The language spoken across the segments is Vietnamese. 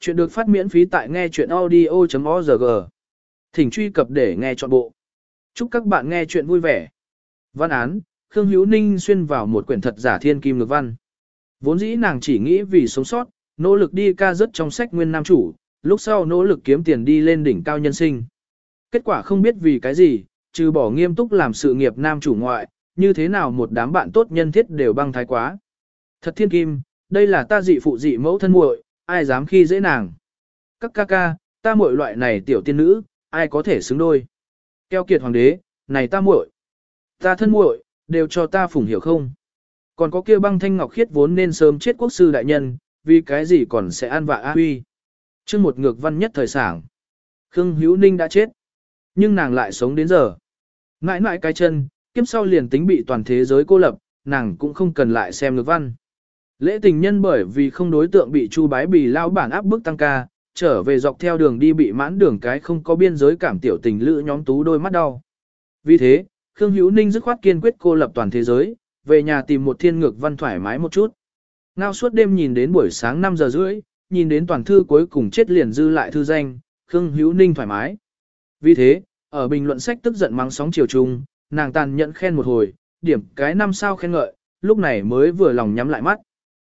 Chuyện được phát miễn phí tại nghe chuyện audio.org. Thỉnh truy cập để nghe trọn bộ. Chúc các bạn nghe chuyện vui vẻ. Văn án, Khương Hữu Ninh xuyên vào một quyển thật giả thiên kim ngược văn. Vốn dĩ nàng chỉ nghĩ vì sống sót, nỗ lực đi ca rất trong sách nguyên nam chủ, lúc sau nỗ lực kiếm tiền đi lên đỉnh cao nhân sinh. Kết quả không biết vì cái gì, trừ bỏ nghiêm túc làm sự nghiệp nam chủ ngoại, như thế nào một đám bạn tốt nhân thiết đều băng thái quá. Thật thiên kim, đây là ta dị phụ dị mẫu thân muội, ai dám khi dễ nàng. Các ca ca, ta muội loại này tiểu tiên nữ, ai có thể xứng đôi. Keo kiệt hoàng đế, này ta muội, ta thân muội, đều cho ta phủng hiểu không. Còn có kia băng thanh ngọc khiết vốn nên sớm chết quốc sư đại nhân, vì cái gì còn sẽ an vạ a huy. trước một ngược văn nhất thời sảng. Khương Hữu Ninh đã chết, nhưng nàng lại sống đến giờ. Ngãi ngãi cái chân, kiếp sau liền tính bị toàn thế giới cô lập, nàng cũng không cần lại xem ngược văn. Lễ tình nhân bởi vì không đối tượng bị Chu Bái Bì lao bản áp bức tăng ca, trở về dọc theo đường đi bị mãn đường cái không có biên giới cảm tiểu tình lữ nhóm tú đôi mắt đau. Vì thế, Khương Hữu Ninh dứt khoát kiên quyết cô lập toàn thế giới, về nhà tìm một thiên ngược văn thoải mái một chút. Ngao suốt đêm nhìn đến buổi sáng 5 giờ rưỡi, nhìn đến toàn thư cuối cùng chết liền dư lại thư danh, Khương Hữu Ninh thoải mái. Vì thế, ở bình luận sách tức giận mắng sóng chiều trung, nàng tàn nhận khen một hồi, điểm cái năm sao khen ngợi, lúc này mới vừa lòng nhắm lại mắt.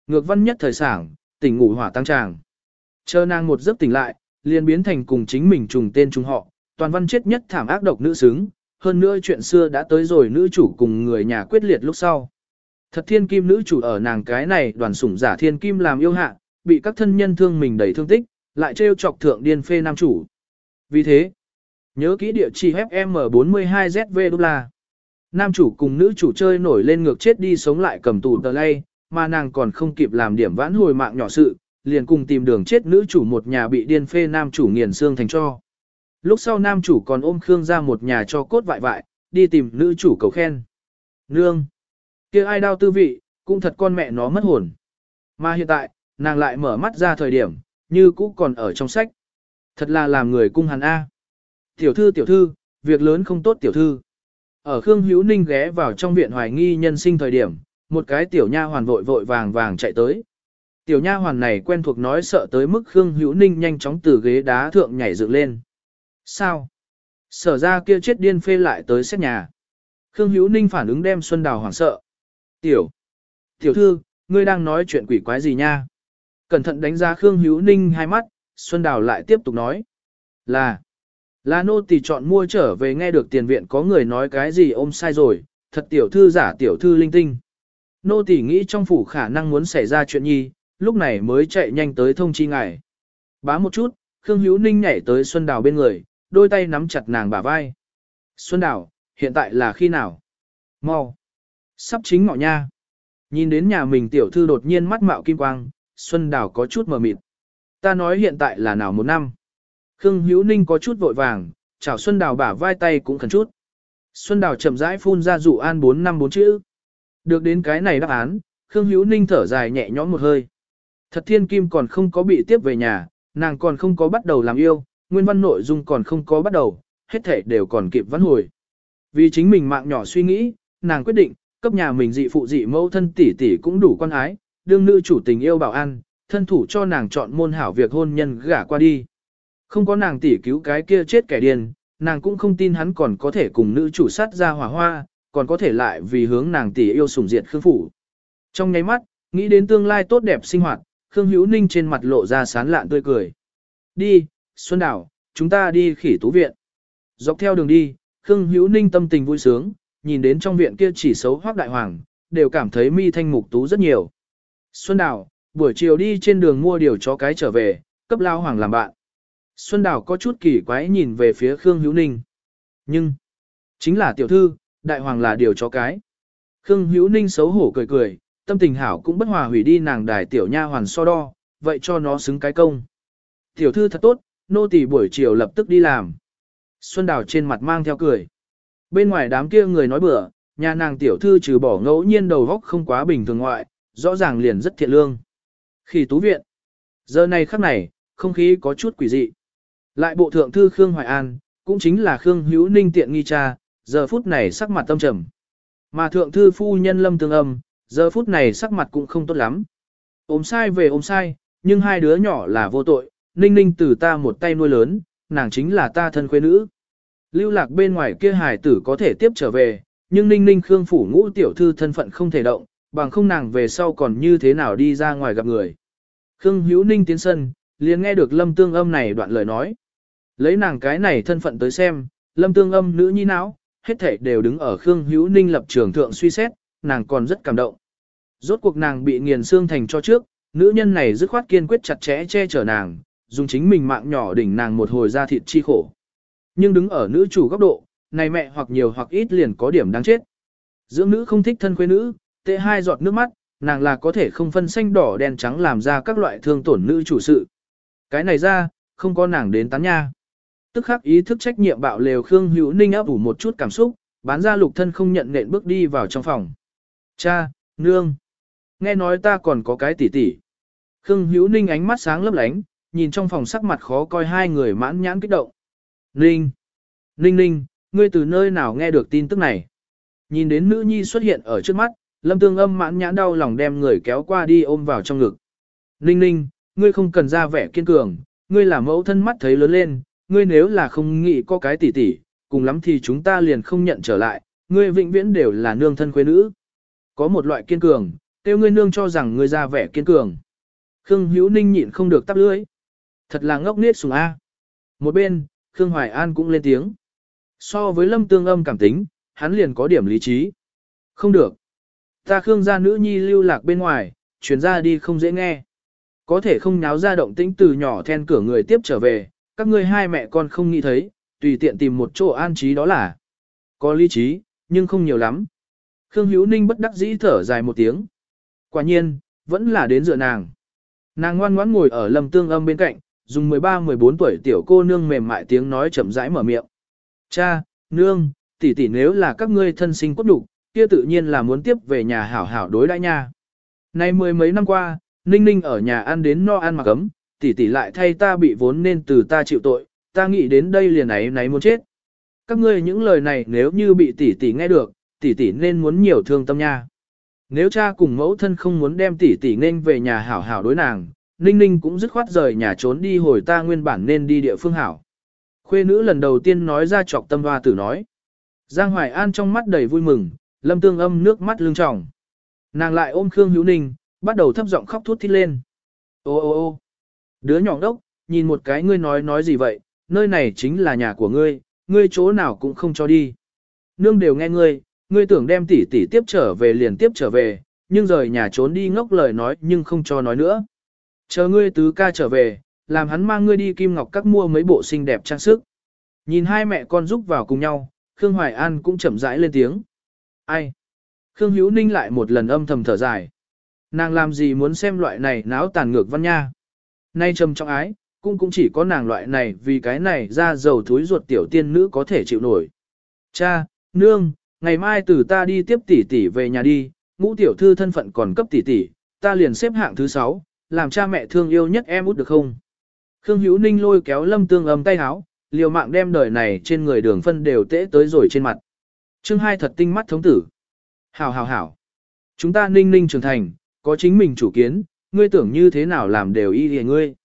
Ngược văn nhất thời sảng, tỉnh ngủ hỏa tăng tràng. Chờ nàng một giấc tỉnh lại, liền biến thành cùng chính mình trùng tên trùng họ, toàn văn chết nhất thảm ác độc nữ xứng, hơn nữa chuyện xưa đã tới rồi nữ chủ cùng người nhà quyết liệt lúc sau. Thật thiên kim nữ chủ ở nàng cái này đoàn sủng giả thiên kim làm yêu hạ, bị các thân nhân thương mình đầy thương tích, lại trêu chọc thượng điên phê nam chủ. Vì thế, nhớ kỹ địa chỉ FM42ZV đô la. Nam chủ cùng nữ chủ chơi nổi lên ngược chết đi sống lại cầm tù tờ lay, mà nàng còn không kịp làm điểm vãn hồi mạng nhỏ sự, liền cùng tìm đường chết nữ chủ một nhà bị điên phê nam chủ nghiền xương thành cho. Lúc sau nam chủ còn ôm Khương ra một nhà cho cốt vại vại, đi tìm nữ chủ cầu khen. Nương! kia ai đau tư vị, cũng thật con mẹ nó mất hồn. Mà hiện tại, nàng lại mở mắt ra thời điểm, như cũ còn ở trong sách. Thật là làm người cung hắn A. Tiểu thư tiểu thư, việc lớn không tốt tiểu thư. Ở Khương Hữu Ninh ghé vào trong viện hoài nghi nhân sinh thời điểm, một cái tiểu nha hoàn vội vội vàng vàng chạy tới. Tiểu nha hoàn này quen thuộc nói sợ tới mức Khương Hữu Ninh nhanh chóng từ ghế đá thượng nhảy dựng lên. Sao? Sở ra kia chết điên phê lại tới xét nhà. Khương Hữu Ninh phản ứng đem Xuân Đào hoảng sợ. Tiểu. Tiểu thư, ngươi đang nói chuyện quỷ quái gì nha? Cẩn thận đánh giá Khương Hữu Ninh hai mắt, Xuân Đào lại tiếp tục nói. Là. Là nô tỳ chọn mua trở về nghe được tiền viện có người nói cái gì ôm sai rồi, thật tiểu thư giả tiểu thư linh tinh. Nô tỳ nghĩ trong phủ khả năng muốn xảy ra chuyện nhi, lúc này mới chạy nhanh tới thông chi ngài. Bá một chút, Khương Hữu Ninh nhảy tới Xuân Đào bên người, đôi tay nắm chặt nàng bả vai. Xuân Đào, hiện tại là khi nào? Mau. Sắp chính ngọ nha. Nhìn đến nhà mình tiểu thư đột nhiên mắt mạo kim quang, Xuân Đào có chút mờ mịt. Ta nói hiện tại là nào một năm? Khương Hữu Ninh có chút vội vàng, chào Xuân Đào bả vai tay cũng khẩn chút. Xuân Đào chậm rãi phun ra dụ an 4 năm 4 chữ. Được đến cái này đáp án, Khương Hữu Ninh thở dài nhẹ nhõm một hơi. Thật thiên kim còn không có bị tiếp về nhà, nàng còn không có bắt đầu làm yêu, nguyên văn nội dung còn không có bắt đầu, hết thể đều còn kịp văn hồi. Vì chính mình mạng nhỏ suy nghĩ, nàng quyết định, cấp nhà mình dị phụ dị mẫu thân tỷ tỷ cũng đủ quan ái, đương nữ chủ tình yêu bảo an, thân thủ cho nàng chọn môn hảo việc hôn nhân gả qua đi. Không có nàng tỷ cứu cái kia chết kẻ điên, nàng cũng không tin hắn còn có thể cùng nữ chủ sát ra hỏa hoa, còn có thể lại vì hướng nàng tỷ yêu sủng diệt Khương phủ. Trong nháy mắt, nghĩ đến tương lai tốt đẹp sinh hoạt, Khương Hữu Ninh trên mặt lộ ra sán lạn tươi cười. Đi, Xuân Đảo, chúng ta đi khỉ tú viện. Dọc theo đường đi, Khương Hữu Ninh tâm tình vui sướng, nhìn đến trong viện kia chỉ xấu hoác đại hoàng, đều cảm thấy mi thanh mục tú rất nhiều. Xuân Đảo, buổi chiều đi trên đường mua điều chó cái trở về, cấp lao hoàng làm bạn. Xuân Đảo có chút kỳ quái nhìn về phía Khương Hữu Ninh. Nhưng, chính là tiểu thư, đại hoàng là điều chó cái. Khương Hữu Ninh xấu hổ cười cười, tâm tình hảo cũng bất hòa hủy đi nàng đài tiểu nha hoàn so đo, vậy cho nó xứng cái công. Tiểu thư thật tốt, nô tỳ buổi chiều lập tức đi làm. Xuân Đào trên mặt mang theo cười. Bên ngoài đám kia người nói bừa, nhà nàng tiểu thư trừ bỏ ngẫu nhiên đầu góc không quá bình thường ngoại, rõ ràng liền rất thiện lương. Khi tú viện, giờ này khắc này, không khí có chút quỷ dị. Lại bộ thượng thư Khương Hoài An, cũng chính là Khương Hữu Ninh tiện nghi cha, giờ phút này sắc mặt tâm trầm. Mà thượng thư phu nhân lâm tương âm, giờ phút này sắc mặt cũng không tốt lắm. Ôm sai về ôm sai, nhưng hai đứa nhỏ là vô tội, ninh ninh từ ta một tay nuôi lớn, nàng chính là ta thân khuê nữ. Lưu lạc bên ngoài kia hài tử có thể tiếp trở về, nhưng ninh ninh khương phủ ngũ tiểu thư thân phận không thể động, bằng không nàng về sau còn như thế nào đi ra ngoài gặp người. Khương hữu ninh tiến sân, liền nghe được lâm tương âm này đoạn lời nói. Lấy nàng cái này thân phận tới xem, lâm tương âm nữ nhi não, hết thảy đều đứng ở Khương hữu ninh lập trường thượng suy xét, nàng còn rất cảm động. Rốt cuộc nàng bị nghiền xương thành cho trước, nữ nhân này dứt khoát kiên quyết chặt chẽ che chở nàng, dùng chính mình mạng nhỏ đỉnh nàng một hồi ra thịt chi khổ. Nhưng đứng ở nữ chủ góc độ, này mẹ hoặc nhiều hoặc ít liền có điểm đáng chết. Dưỡng nữ không thích thân quê nữ, tệ hai giọt nước mắt, nàng là có thể không phân xanh đỏ đen trắng làm ra các loại thương tổn nữ chủ sự. Cái này ra, không có nàng đến tán nha. Tức khắc ý thức trách nhiệm bạo lều Khương Hữu Ninh áp ủ một chút cảm xúc, bán ra lục thân không nhận nện bước đi vào trong phòng. Cha, nương, nghe nói ta còn có cái tỉ tỉ. Khương Hữu Ninh ánh mắt sáng lấp lánh, nhìn trong phòng sắc mặt khó coi hai người mãn nhãn kích động. Ninh, Ninh Ninh, ngươi từ nơi nào nghe được tin tức này? Nhìn đến nữ nhi xuất hiện ở trước mắt, lâm tương âm mãn nhãn đau lòng đem người kéo qua đi ôm vào trong ngực. Ninh Ninh, ngươi không cần ra vẻ kiên cường, ngươi là mẫu thân mắt thấy lớn lên, ngươi nếu là không nghĩ có cái tỷ tỷ, cùng lắm thì chúng ta liền không nhận trở lại, ngươi vĩnh viễn đều là nương thân quê nữ. Có một loại kiên cường, tiêu ngươi nương cho rằng ngươi ra vẻ kiên cường. Khương Hữu Ninh nhịn không được tắp lưỡi. Thật là ngốc nết sùng A. Một bên, Khương Hoài An cũng lên tiếng. So với lâm tương âm cảm tính, hắn liền có điểm lý trí. Không được. Ta Khương gia nữ nhi lưu lạc bên ngoài, chuyển ra đi không dễ nghe. Có thể không nháo ra động tĩnh từ nhỏ then cửa người tiếp trở về, các ngươi hai mẹ con không nghĩ thấy, tùy tiện tìm một chỗ an trí đó là. Có lý trí, nhưng không nhiều lắm. Khương Hữu Ninh bất đắc dĩ thở dài một tiếng. Quả nhiên, vẫn là đến dựa nàng. Nàng ngoan ngoãn ngồi ở lâm tương âm bên cạnh, dùng 13-14 tuổi tiểu cô nương mềm mại tiếng nói chậm rãi mở miệng. Cha, nương, tỷ tỷ nếu là các ngươi thân sinh cốt đủ, kia tự nhiên là muốn tiếp về nhà hảo hảo đối đãi nha. Nay mười mấy năm qua, Ninh Ninh ở nhà ăn đến no ăn mặc ấm, tỷ tỷ lại thay ta bị vốn nên từ ta chịu tội, ta nghĩ đến đây liền ấy náy muốn chết. Các ngươi những lời này nếu như bị tỷ tỷ nghe được, tỷ tỷ nên muốn nhiều thương tâm nha. Nếu cha cùng mẫu thân không muốn đem tỷ tỷ nên về nhà hảo hảo đối nàng, Ninh Ninh cũng dứt khoát rời nhà trốn đi hồi ta nguyên bản nên đi địa phương hảo. Khuê nữ lần đầu tiên nói ra chọc tâm hoa tử nói. Giang Hoài An trong mắt đầy vui mừng, lâm tương âm nước mắt lưng tròng. Nàng lại ôm Khương Hữu Ninh, bắt đầu thấp giọng khóc thút thít lên. Ô ô ô đứa nhỏ đốc, nhìn một cái ngươi nói nói gì vậy, nơi này chính là nhà của ngươi, ngươi chỗ nào cũng không cho đi. Nương đều nghe ngươi, ngươi tưởng đem tỷ tỷ tiếp trở về liền tiếp trở về, nhưng rời nhà trốn đi ngốc lời nói nhưng không cho nói nữa. Chờ ngươi tứ ca trở về, làm hắn mang ngươi đi kim ngọc các mua mấy bộ xinh đẹp trang sức. Nhìn hai mẹ con giúp vào cùng nhau, Khương Hoài An cũng chậm rãi lên tiếng. Ai? Khương Hữu Ninh lại một lần âm thầm thở dài. Nàng làm gì muốn xem loại này náo tàn ngược văn nha. Nay trầm trọng ái, cũng cũng chỉ có nàng loại này vì cái này ra dầu thúi ruột tiểu tiên nữ có thể chịu nổi. Cha, nương, ngày mai từ ta đi tiếp tỷ tỷ về nhà đi, ngũ tiểu thư thân phận còn cấp tỷ tỷ, ta liền xếp hạng thứ sáu, làm cha mẹ thương yêu nhất em út được không? Khương Hữu Ninh lôi kéo Lâm Tương ấm tay háo, liều mạng đem đời này trên người đường phân đều tễ tới rồi trên mặt. Chương hai thật tinh mắt thống tử. Hảo hảo hảo. Chúng ta ninh ninh trưởng thành, có chính mình chủ kiến, ngươi tưởng như thế nào làm đều y hề ngươi.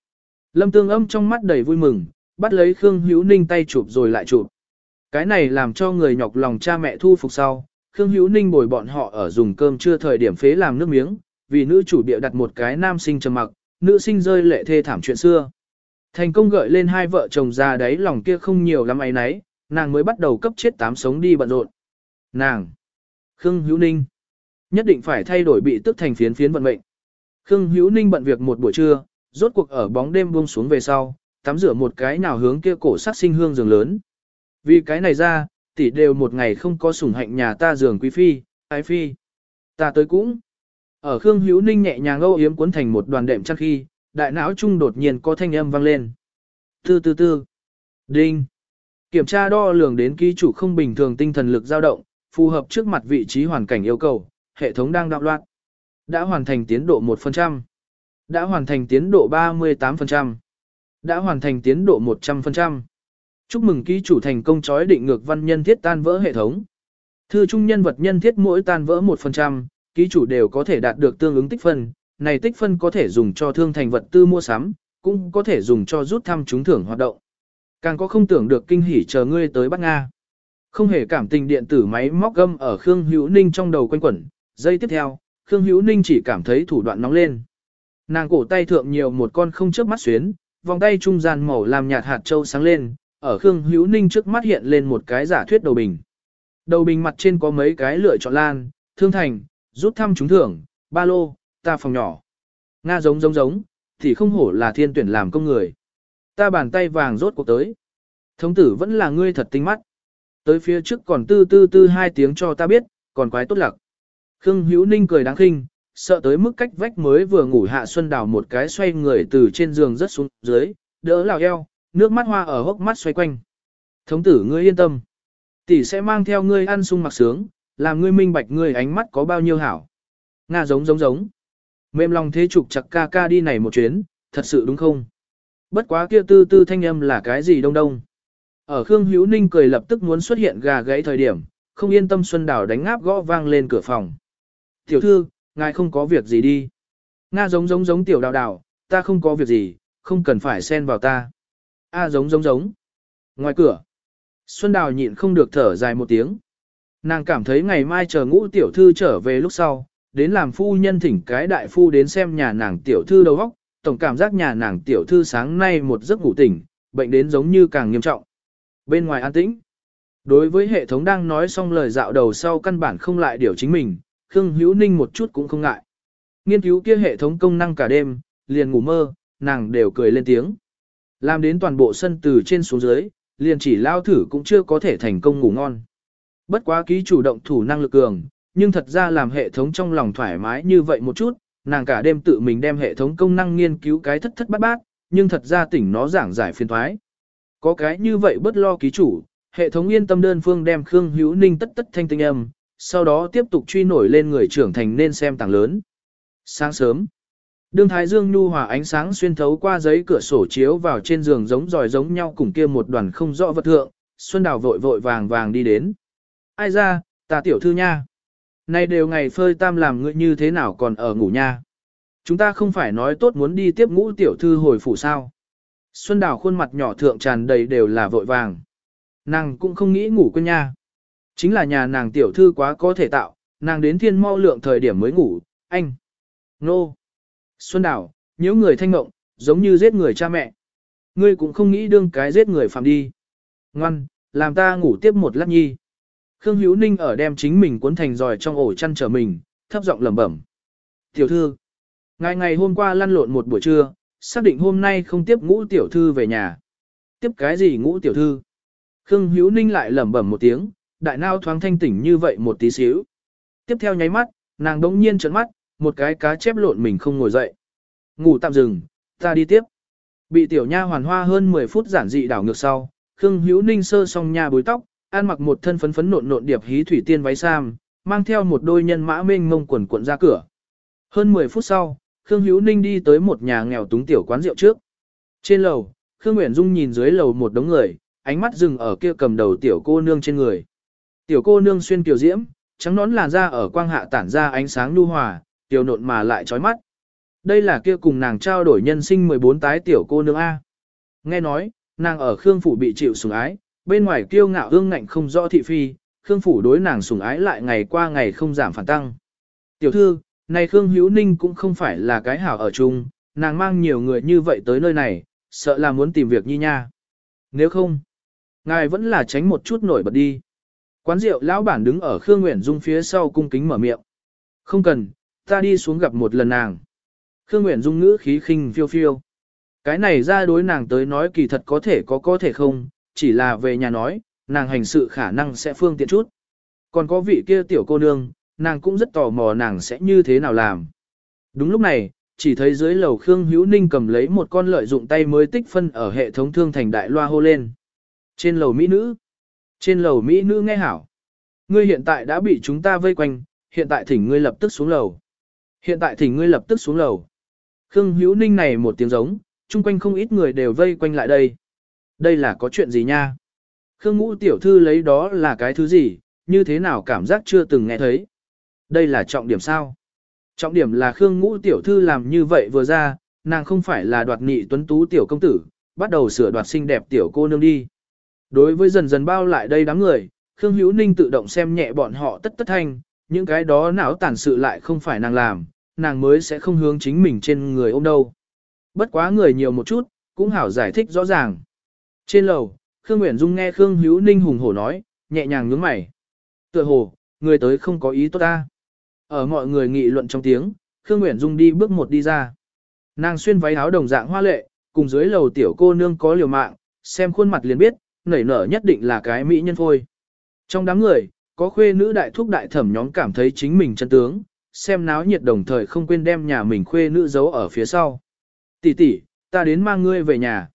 Lâm Tương âm trong mắt đầy vui mừng, bắt lấy Khương Hữu Ninh tay chụp rồi lại chụp. Cái này làm cho người nhọc lòng cha mẹ thu phục sau, Khương Hữu Ninh bồi bọn họ ở dùng cơm trưa thời điểm phế làm nước miếng, vì nữ chủ bịa đặt một cái nam sinh trầm mặc, nữ sinh rơi lệ thê thảm chuyện xưa. Thành công gợi lên hai vợ chồng già đấy lòng kia không nhiều lắm ấy nấy, nàng mới bắt đầu cấp chết tám sống đi bận rộn. Nàng! Khương Hữu Ninh! Nhất định phải thay đổi bị tức thành phiến phiến vận mệnh. Khương Hữu Ninh bận việc một buổi trưa, rốt cuộc ở bóng đêm buông xuống về sau, tắm rửa một cái nào hướng kia cổ sắc sinh hương giường lớn. Vì cái này ra, tỷ đều một ngày không có sủng hạnh nhà ta giường quý phi, ái phi. Ta tới cũng. Ở Khương Hữu Ninh nhẹ nhàng âu yếm cuốn thành một đoàn đệm chăn khi, đại não trung đột nhiên có thanh âm vang lên. Tư tư tư. Đinh. Kiểm tra đo lường đến ký chủ không bình thường tinh thần lực dao động, phù hợp trước mặt vị trí hoàn cảnh yêu cầu, hệ thống đang đạo loạn. Đã hoàn thành tiến độ 1%. Đã hoàn thành tiến độ 38%. Đã hoàn thành tiến độ 100%. Chúc mừng ký chủ thành công chói định ngược văn nhân thiết tan vỡ hệ thống. Thư trung nhân vật nhân thiết mỗi tan vỡ 1%, ký chủ đều có thể đạt được tương ứng tích phân, này tích phân có thể dùng cho thương thành vật tư mua sắm, cũng có thể dùng cho rút thăm trúng thưởng hoạt động. Càng có không tưởng được kinh hỉ chờ ngươi tới bắt Nga. Không hề cảm tình điện tử máy móc gâm ở Khương Hữu Ninh trong đầu quanh quẩn, giây tiếp theo, Khương Hữu Ninh chỉ cảm thấy thủ đoạn nóng lên. Nàng cổ tay thượng nhiều một con không chớp mắt xuyến, vòng tay trung gian màu làm nhạt hạt châu sáng lên, ở Khương Hữu Ninh trước mắt hiện lên một cái giả thuyết đầu bình. Đầu bình mặt trên có mấy cái lựa chọn lan, thương thành, rút thăm trúng thưởng, ba lô, ta phòng nhỏ. Nga giống giống giống, thì không hổ là thiên tuyển làm công người. Ta bàn tay vàng rốt cuộc tới. Thống tử vẫn là ngươi thật tinh mắt. Tới phía trước còn tư tư tư hai tiếng cho ta biết, còn quái tốt lặc. Khương Hữu Ninh cười đáng khinh, sợ tới mức cách vách mới vừa ngủ hạ Xuân Đào một cái xoay người từ trên giường rất xuống dưới, đỡ lào eo, nước mắt hoa ở hốc mắt xoay quanh. Thống tử ngươi yên tâm. Tỷ sẽ mang theo ngươi ăn sung mặc sướng, làm ngươi minh bạch ngươi ánh mắt có bao nhiêu hảo. Nga giống giống giống. Mềm lòng thế trục chặt ca ca đi này một chuyến, thật sự đúng không? Bất quá kia tư tư thanh âm là cái gì đông đông. Ở Khương Hữu Ninh cười lập tức muốn xuất hiện gà gãy thời điểm, không yên tâm Xuân Đào đánh ngáp gõ vang lên cửa phòng. Tiểu thư, ngài không có việc gì đi. Nga giống giống giống tiểu đào đào, ta không có việc gì, không cần phải xen vào ta. A giống giống giống. Ngoài cửa, Xuân Đào nhịn không được thở dài một tiếng. Nàng cảm thấy ngày mai chờ ngũ tiểu thư trở về lúc sau, đến làm phu nhân thỉnh cái đại phu đến xem nhà nàng tiểu thư đầu óc, tổng cảm giác nhà nàng tiểu thư sáng nay một giấc ngủ tỉnh, bệnh đến giống như càng nghiêm trọng. Bên ngoài an tĩnh, đối với hệ thống đang nói xong lời dạo đầu sau căn bản không lại điều chính mình, Khương Hữu Ninh một chút cũng không ngại. Nghiên cứu kia hệ thống công năng cả đêm, liền ngủ mơ, nàng đều cười lên tiếng. Làm đến toàn bộ sân từ trên xuống dưới, liền chỉ lao thử cũng chưa có thể thành công ngủ ngon. Bất quá ký chủ động thủ năng lực cường, nhưng thật ra làm hệ thống trong lòng thoải mái như vậy một chút, nàng cả đêm tự mình đem hệ thống công năng nghiên cứu cái thất thất bát bát, nhưng thật ra tỉnh nó giảng giải phiên thoái. Có cái như vậy bất lo ký chủ, hệ thống yên tâm đơn phương đem Khương Hữu Ninh tất tất thanh tinh âm, sau đó tiếp tục truy nổi lên người trưởng thành nên xem tảng lớn. Sáng sớm, đương Thái Dương nhu hòa ánh sáng xuyên thấu qua giấy cửa sổ chiếu vào trên giường giống giỏi giống nhau cùng kia một đoàn không rõ vật thượng, Xuân Đào vội vội vàng vàng đi đến. Ai ra, ta tiểu thư nha. Nay đều ngày phơi tam làm ngươi như thế nào còn ở ngủ nha. Chúng ta không phải nói tốt muốn đi tiếp ngũ tiểu thư hồi phủ sao. Xuân Đào khuôn mặt nhỏ thượng tràn đầy đều là vội vàng. Nàng cũng không nghĩ ngủ quên nha. Chính là nhà nàng tiểu thư quá có thể tạo, nàng đến thiên mau lượng thời điểm mới ngủ, anh. Nô. Xuân Đào, nhớ người thanh ngộng, giống như giết người cha mẹ. Ngươi cũng không nghĩ đương cái giết người phạm đi. Ngoan, làm ta ngủ tiếp một lát nhi. Khương Hữu Ninh ở đem chính mình cuốn thành giỏi trong ổ chăn trở mình, thấp giọng lẩm bẩm. Tiểu thư, ngày ngày hôm qua lăn lộn một buổi trưa, xác định hôm nay không tiếp ngũ tiểu thư về nhà. Tiếp cái gì ngũ tiểu thư? Khương Hữu Ninh lại lẩm bẩm một tiếng, đại nao thoáng thanh tỉnh như vậy một tí xíu. Tiếp theo nháy mắt, nàng đống nhiên trợn mắt, một cái cá chép lộn mình không ngồi dậy. Ngủ tạm dừng, ta đi tiếp. Bị tiểu nha hoàn hoa hơn 10 phút giản dị đảo ngược sau, Khương Hữu Ninh sơ xong nha bối tóc, ăn mặc một thân phấn phấn nộn nộn điệp hí thủy tiên váy sam, mang theo một đôi nhân mã mênh mông quần cuộn ra cửa. Hơn 10 phút sau, Khương Hữu Ninh đi tới một nhà nghèo túng tiểu quán rượu trước. Trên lầu, Khương Uyển Dung nhìn dưới lầu một đống người, ánh mắt dừng ở kia cầm đầu tiểu cô nương trên người. Tiểu cô nương xuyên kiều diễm, trắng nón làn da ở quang hạ tản ra ánh sáng nhu hòa, tiểu nộn mà lại chói mắt. Đây là kia cùng nàng trao đổi nhân sinh 14 tái tiểu cô nương A. Nghe nói, nàng ở Khương Phủ bị chịu sủng ái, bên ngoài kiêu ngạo hương ngạnh không rõ thị phi, Khương Phủ đối nàng sủng ái lại ngày qua ngày không giảm phản tăng. Tiểu thư, này Khương Hữu Ninh cũng không phải là cái hảo ở chung, nàng mang nhiều người như vậy tới nơi này, sợ là muốn tìm việc nhi nha. Nếu không, ngài vẫn là tránh một chút nổi bật đi. Quán rượu lão bản đứng ở Khương Nguyễn Dung phía sau cung kính mở miệng. Không cần, ta đi xuống gặp một lần nàng. Khương Nguyễn Dung ngữ khí khinh phiêu phiêu. Cái này ra đối nàng tới nói kỳ thật có thể có có thể không, chỉ là về nhà nói, nàng hành sự khả năng sẽ phương tiện chút. Còn có vị kia tiểu cô nương, nàng cũng rất tò mò nàng sẽ như thế nào làm. Đúng lúc này, chỉ thấy dưới lầu Khương Hữu Ninh cầm lấy một con lợi dụng tay mới tích phân ở hệ thống thương thành đại loa hô lên. Trên lầu Mỹ nữ. Trên lầu Mỹ nữ nghe hảo. Ngươi hiện tại đã bị chúng ta vây quanh, hiện tại thỉnh ngươi lập tức xuống lầu. Hiện tại thỉnh ngươi lập tức xuống lầu. Khương Hữu Ninh này một tiếng giống, chung quanh không ít người đều vây quanh lại đây. Đây là có chuyện gì nha? Khương Ngũ tiểu thư lấy đó là cái thứ gì, như thế nào cảm giác chưa từng nghe thấy? Đây là trọng điểm sao? Trọng điểm là Khương Ngũ tiểu thư làm như vậy vừa ra, nàng không phải là đoạt nị tuấn tú tiểu công tử, bắt đầu sửa đoạt xinh đẹp tiểu cô nương đi. Đối với dần dần bao lại đây đám người, Khương Hữu Ninh tự động xem nhẹ bọn họ tất tất thanh, những cái đó não tàn sự lại không phải nàng làm, nàng mới sẽ không hướng chính mình trên người ôm đâu. Bất quá người nhiều một chút, cũng hảo giải thích rõ ràng. Trên lầu, Khương Nguyễn Dung nghe Khương Hữu Ninh hùng hổ nói, nhẹ nhàng nhướng mày. Tựa hồ, người tới không có ý tốt ta. Ở mọi người nghị luận trong tiếng, Khương Nguyễn Dung đi bước một đi ra. Nàng xuyên váy áo đồng dạng hoa lệ, cùng dưới lầu tiểu cô nương có liều mạng, xem khuôn mặt liền biết, nảy nở nhất định là cái mỹ nhân phôi. Trong đám người, có khuê nữ đại thúc đại thẩm nhóm cảm thấy chính mình chân tướng, xem náo nhiệt đồng thời không quên đem nhà mình khuê nữ giấu ở phía sau. Tỷ tỷ, ta đến mang ngươi về nhà.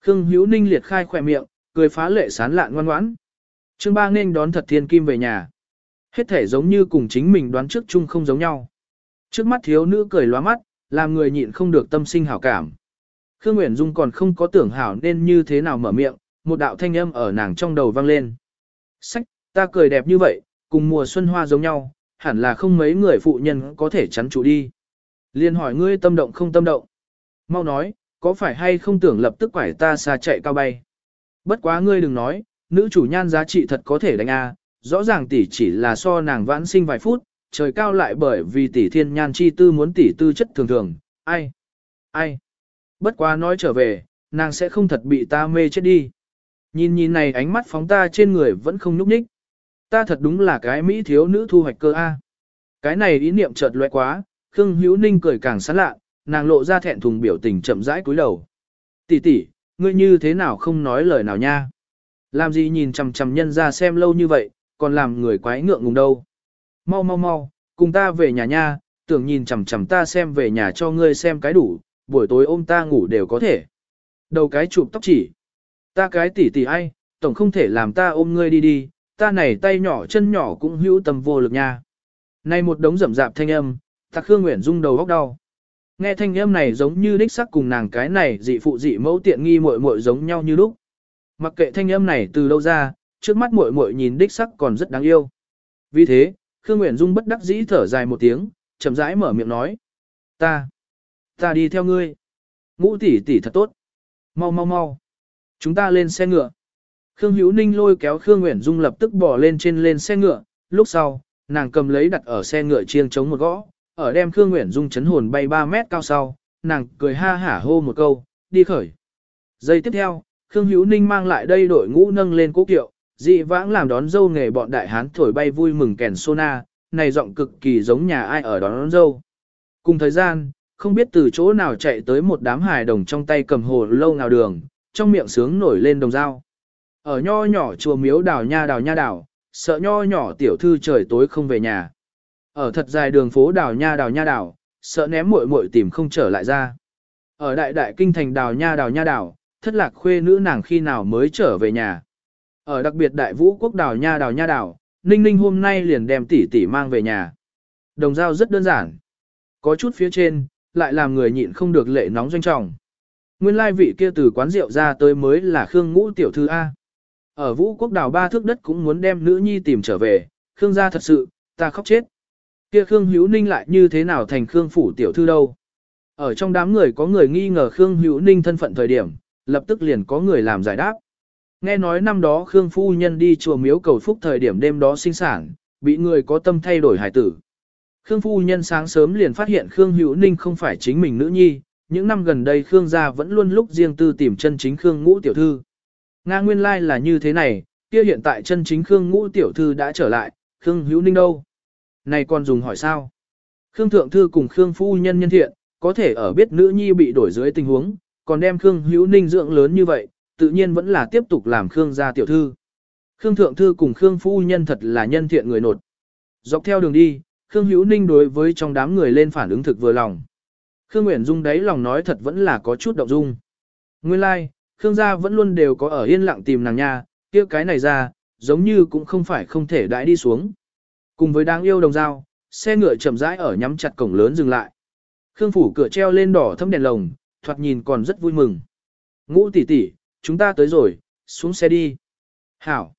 Khương Hữu Ninh liệt khai khỏe miệng, cười phá lệ sán lạn ngoan ngoãn. Trương Ba nên đón thật thiên kim về nhà. Hết thể giống như cùng chính mình đoán trước chung không giống nhau. Trước mắt thiếu nữ cười loa mắt, làm người nhịn không được tâm sinh hảo cảm. Khương Nguyễn Dung còn không có tưởng hảo nên như thế nào mở miệng, một đạo thanh âm ở nàng trong đầu vang lên. Sách, ta cười đẹp như vậy, cùng mùa xuân hoa giống nhau, hẳn là không mấy người phụ nhân có thể chắn chủ đi. Liên hỏi ngươi tâm động không tâm động. Mau nói, có phải hay không tưởng lập tức quải ta xa chạy cao bay. Bất quá ngươi đừng nói, nữ chủ nhan giá trị thật có thể đánh A, rõ ràng tỷ chỉ là so nàng vãn sinh vài phút, trời cao lại bởi vì tỷ thiên nhan chi tư muốn tỷ tư chất thường thường, ai, ai. Bất quá nói trở về, nàng sẽ không thật bị ta mê chết đi. Nhìn nhìn này ánh mắt phóng ta trên người vẫn không nhúc nhích. Ta thật đúng là cái mỹ thiếu nữ thu hoạch cơ A. Cái này ý niệm chợt lóe quá, Khương Hữu Ninh cười càng sán lạ, nàng lộ ra thẹn thùng biểu tình chậm rãi cúi đầu. Tỷ tỷ, ngươi như thế nào không nói lời nào nha? Làm gì nhìn chằm chằm nhân ra xem lâu như vậy, còn làm người quái ngượng ngùng đâu. Mau mau mau, cùng ta về nhà nha, tưởng nhìn chằm chằm ta xem về nhà cho ngươi xem cái đủ, buổi tối ôm ta ngủ đều có thể. Đầu cái chụp tóc chỉ. Ta cái tỷ tỷ ai, tổng không thể làm ta ôm ngươi đi đi, ta này tay nhỏ chân nhỏ cũng hữu tâm vô lực nha. Này một đống rậm rạp thanh âm, Tạc Khương Nguyễn rung đầu góc đau. Nghe thanh âm này giống như đích sắc cùng nàng cái này dị phụ dị mẫu tiện nghi muội muội giống nhau như lúc. Mặc kệ thanh âm này từ đâu ra, trước mắt muội muội nhìn đích sắc còn rất đáng yêu. Vì thế, Khương Nguyễn Dung bất đắc dĩ thở dài một tiếng, chậm rãi mở miệng nói. Ta, ta đi theo ngươi. Ngũ tỷ tỷ thật tốt. Mau mau mau. Chúng ta lên xe ngựa. Khương Hữu Ninh lôi kéo Khương Nguyễn Dung lập tức bỏ lên trên lên xe ngựa, lúc sau, nàng cầm lấy đặt ở xe ngựa chiêng chống một gõ, ở đem Khương Nguyễn Dung chấn hồn bay 3 mét cao sau, nàng cười ha hả hô một câu, đi khởi. Giây tiếp theo, Khương Hữu Ninh mang lại đây đội ngũ nâng lên cố kiệu, dị vãng làm đón dâu nghề bọn đại hán thổi bay vui mừng kèn sona, này giọng cực kỳ giống nhà ai ở đón, đón dâu. Cùng thời gian, không biết từ chỗ nào chạy tới một đám hài đồng trong tay cầm hồ lâu nào đường, trong miệng sướng nổi lên đồng dao. Ở nho nhỏ chùa miếu đào nha đào nha đào, sợ nho nhỏ tiểu thư trời tối không về nhà. Ở thật dài đường phố đào nha đào nha đào, sợ ném muội muội tìm không trở lại ra. Ở đại đại kinh thành đào nha đào nha đào, thất lạc khuê nữ nàng khi nào mới trở về nhà. Ở đặc biệt đại vũ quốc đào nha đào nha đào, Ninh Ninh hôm nay liền đem tỷ tỷ mang về nhà. Đồng dao rất đơn giản. Có chút phía trên, lại làm người nhịn không được lệ nóng doanh trọng. Nguyên lai vị kia từ quán rượu ra tới mới là Khương Ngũ tiểu thư A. Ở vũ quốc đảo ba thước đất cũng muốn đem nữ nhi tìm trở về, Khương gia thật sự, ta khóc chết. Kia Khương Hữu Ninh lại như thế nào thành Khương phủ tiểu thư đâu? Ở trong đám người có người nghi ngờ Khương Hữu Ninh thân phận thời điểm, lập tức liền có người làm giải đáp. Nghe nói năm đó Khương phu nhân đi chùa miếu cầu phúc thời điểm đêm đó sinh sản, bị người có tâm thay đổi hải tử. Khương phu nhân sáng sớm liền phát hiện Khương Hữu Ninh không phải chính mình nữ nhi, những năm gần đây Khương gia vẫn luôn lúc riêng tư tìm chân chính Khương ngũ tiểu thư. Nga nguyên lai like là như thế này, kia hiện tại chân chính Khương ngũ tiểu thư đã trở lại, Khương Hữu Ninh đâu? Này còn dùng hỏi sao? Khương Thượng Thư cùng Khương Phu Nhân nhân thiện, có thể ở biết nữ nhi bị đổi dưới tình huống, còn đem Khương Hữu Ninh dưỡng lớn như vậy, tự nhiên vẫn là tiếp tục làm Khương gia tiểu thư. Khương Thượng Thư cùng Khương Phu Nhân thật là nhân thiện người nột. Dọc theo đường đi, Khương Hữu Ninh đối với trong đám người lên phản ứng thực vừa lòng. Khương Nguyễn Dung đấy lòng nói thật vẫn là có chút động dung. Nguyên lai, like, Khương gia vẫn luôn đều có ở yên lặng tìm nàng nha, kia cái này ra, giống như cũng không phải không thể đãi đi xuống. Cùng với đáng yêu đồng dao, xe ngựa chậm rãi ở nhắm chặt cổng lớn dừng lại. Khương phủ cửa treo lên đỏ thâm đèn lồng, thoạt nhìn còn rất vui mừng. Ngũ tỷ tỷ, chúng ta tới rồi, xuống xe đi. Hảo.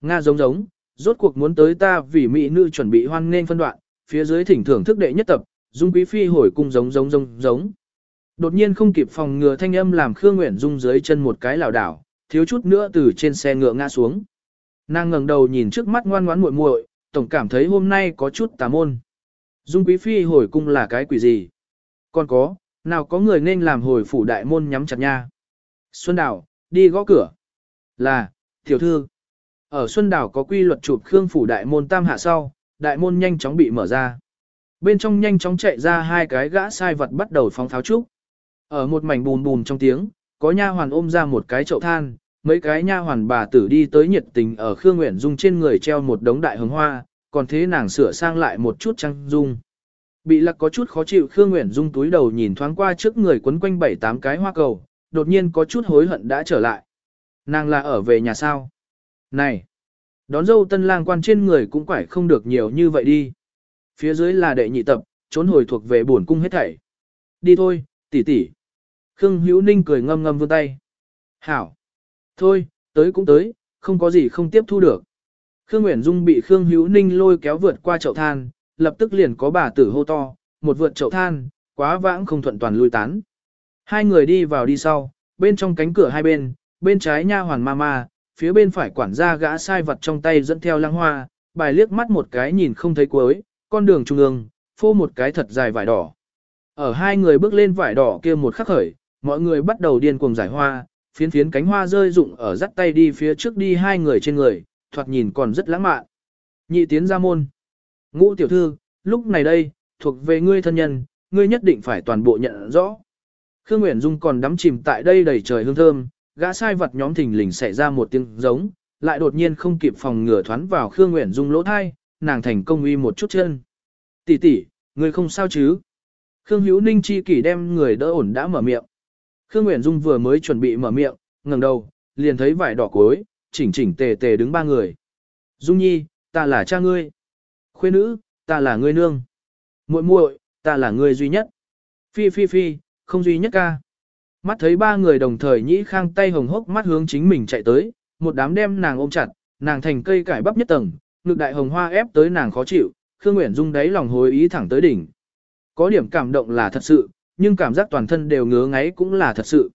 Nga giống giống, rốt cuộc muốn tới ta vì mỹ nữ chuẩn bị hoan nên phân đoạn, phía dưới thỉnh thưởng thức đệ nhất tập, dung quý phi hồi cung giống giống giống giống. Đột nhiên không kịp phòng ngừa thanh âm làm Khương Nguyễn Dung dưới chân một cái lảo đảo, thiếu chút nữa từ trên xe ngựa ngã xuống. Nàng ngẩng đầu nhìn trước mắt ngoan ngoãn muội muội, tổng cảm thấy hôm nay có chút tà môn. Dung Quý Phi hồi cung là cái quỷ gì? Còn có, nào có người nên làm hồi phủ đại môn nhắm chặt nha. Xuân Đào, đi gõ cửa. Là, tiểu thư. Ở Xuân Đào có quy luật chụp Khương phủ đại môn tam hạ sau, đại môn nhanh chóng bị mở ra. Bên trong nhanh chóng chạy ra hai cái gã sai vật bắt đầu phóng tháo trúc. Ở một mảnh bùn bùn trong tiếng, có nha hoàn ôm ra một cái chậu than, mấy cái nha hoàn bà tử đi tới nhiệt tình ở Khương Nguyễn Dung trên người treo một đống đại hồng hoa, còn thế nàng sửa sang lại một chút trang dung. Bị lạc có chút khó chịu Khương Nguyễn Dung túi đầu nhìn thoáng qua trước người quấn quanh bảy tám cái hoa cầu, đột nhiên có chút hối hận đã trở lại. Nàng là ở về nhà sao? Này! Đón dâu tân lang quan trên người cũng quải không được nhiều như vậy đi. Phía dưới là đệ nhị tập, trốn hồi thuộc về bổn cung hết thảy. Đi thôi, tỷ tỷ. Khương Hữu Ninh cười ngâm ngâm vươn tay. Hảo. Thôi, tới cũng tới, không có gì không tiếp thu được. Khương Nguyễn Dung bị Khương Hữu Ninh lôi kéo vượt qua chậu than, lập tức liền có bà tử hô to, một vượt chậu than, quá vãng không thuận toàn lui tán. Hai người đi vào đi sau, bên trong cánh cửa hai bên, bên trái nha hoàn mama, phía bên phải quản gia gã sai vật trong tay dẫn theo lăng hoa, bài liếc mắt một cái nhìn không thấy cuối, con đường trung ương, phô một cái thật dài vải đỏ. Ở hai người bước lên vải đỏ kia một khắc khởi, mọi người bắt đầu điên cuồng giải hoa, phiến phiến cánh hoa rơi rụng ở dắt tay đi phía trước đi hai người trên người, thoạt nhìn còn rất lãng mạn. Nhị tiến ra môn. Ngũ tiểu thư, lúc này đây, thuộc về ngươi thân nhân, ngươi nhất định phải toàn bộ nhận rõ. Khương Nguyễn Dung còn đắm chìm tại đây đầy trời hương thơm, gã sai vật nhóm thình lình xảy ra một tiếng giống, lại đột nhiên không kịp phòng ngừa thoán vào Khương Nguyễn Dung lỗ thai, nàng thành công uy một chút chân. Tỷ tỷ, người không sao chứ? Khương Hữu Ninh chi kỷ đem người đỡ ổn đã mở miệng. Khương Nguyễn Dung vừa mới chuẩn bị mở miệng, ngẩng đầu, liền thấy vải đỏ cối, chỉnh chỉnh tề tề đứng ba người. Dung Nhi, ta là cha ngươi. Khuê nữ, ta là ngươi nương. muội muội, ta là ngươi duy nhất. Phi phi phi, không duy nhất ca. Mắt thấy ba người đồng thời nhĩ khang tay hồng hốc mắt hướng chính mình chạy tới, một đám đem nàng ôm chặt, nàng thành cây cải bắp nhất tầng, ngực đại hồng hoa ép tới nàng khó chịu, Khương Uyển Dung đáy lòng hối ý thẳng tới đỉnh. Có điểm cảm động là thật sự, nhưng cảm giác toàn thân đều ngứa ngáy cũng là thật sự.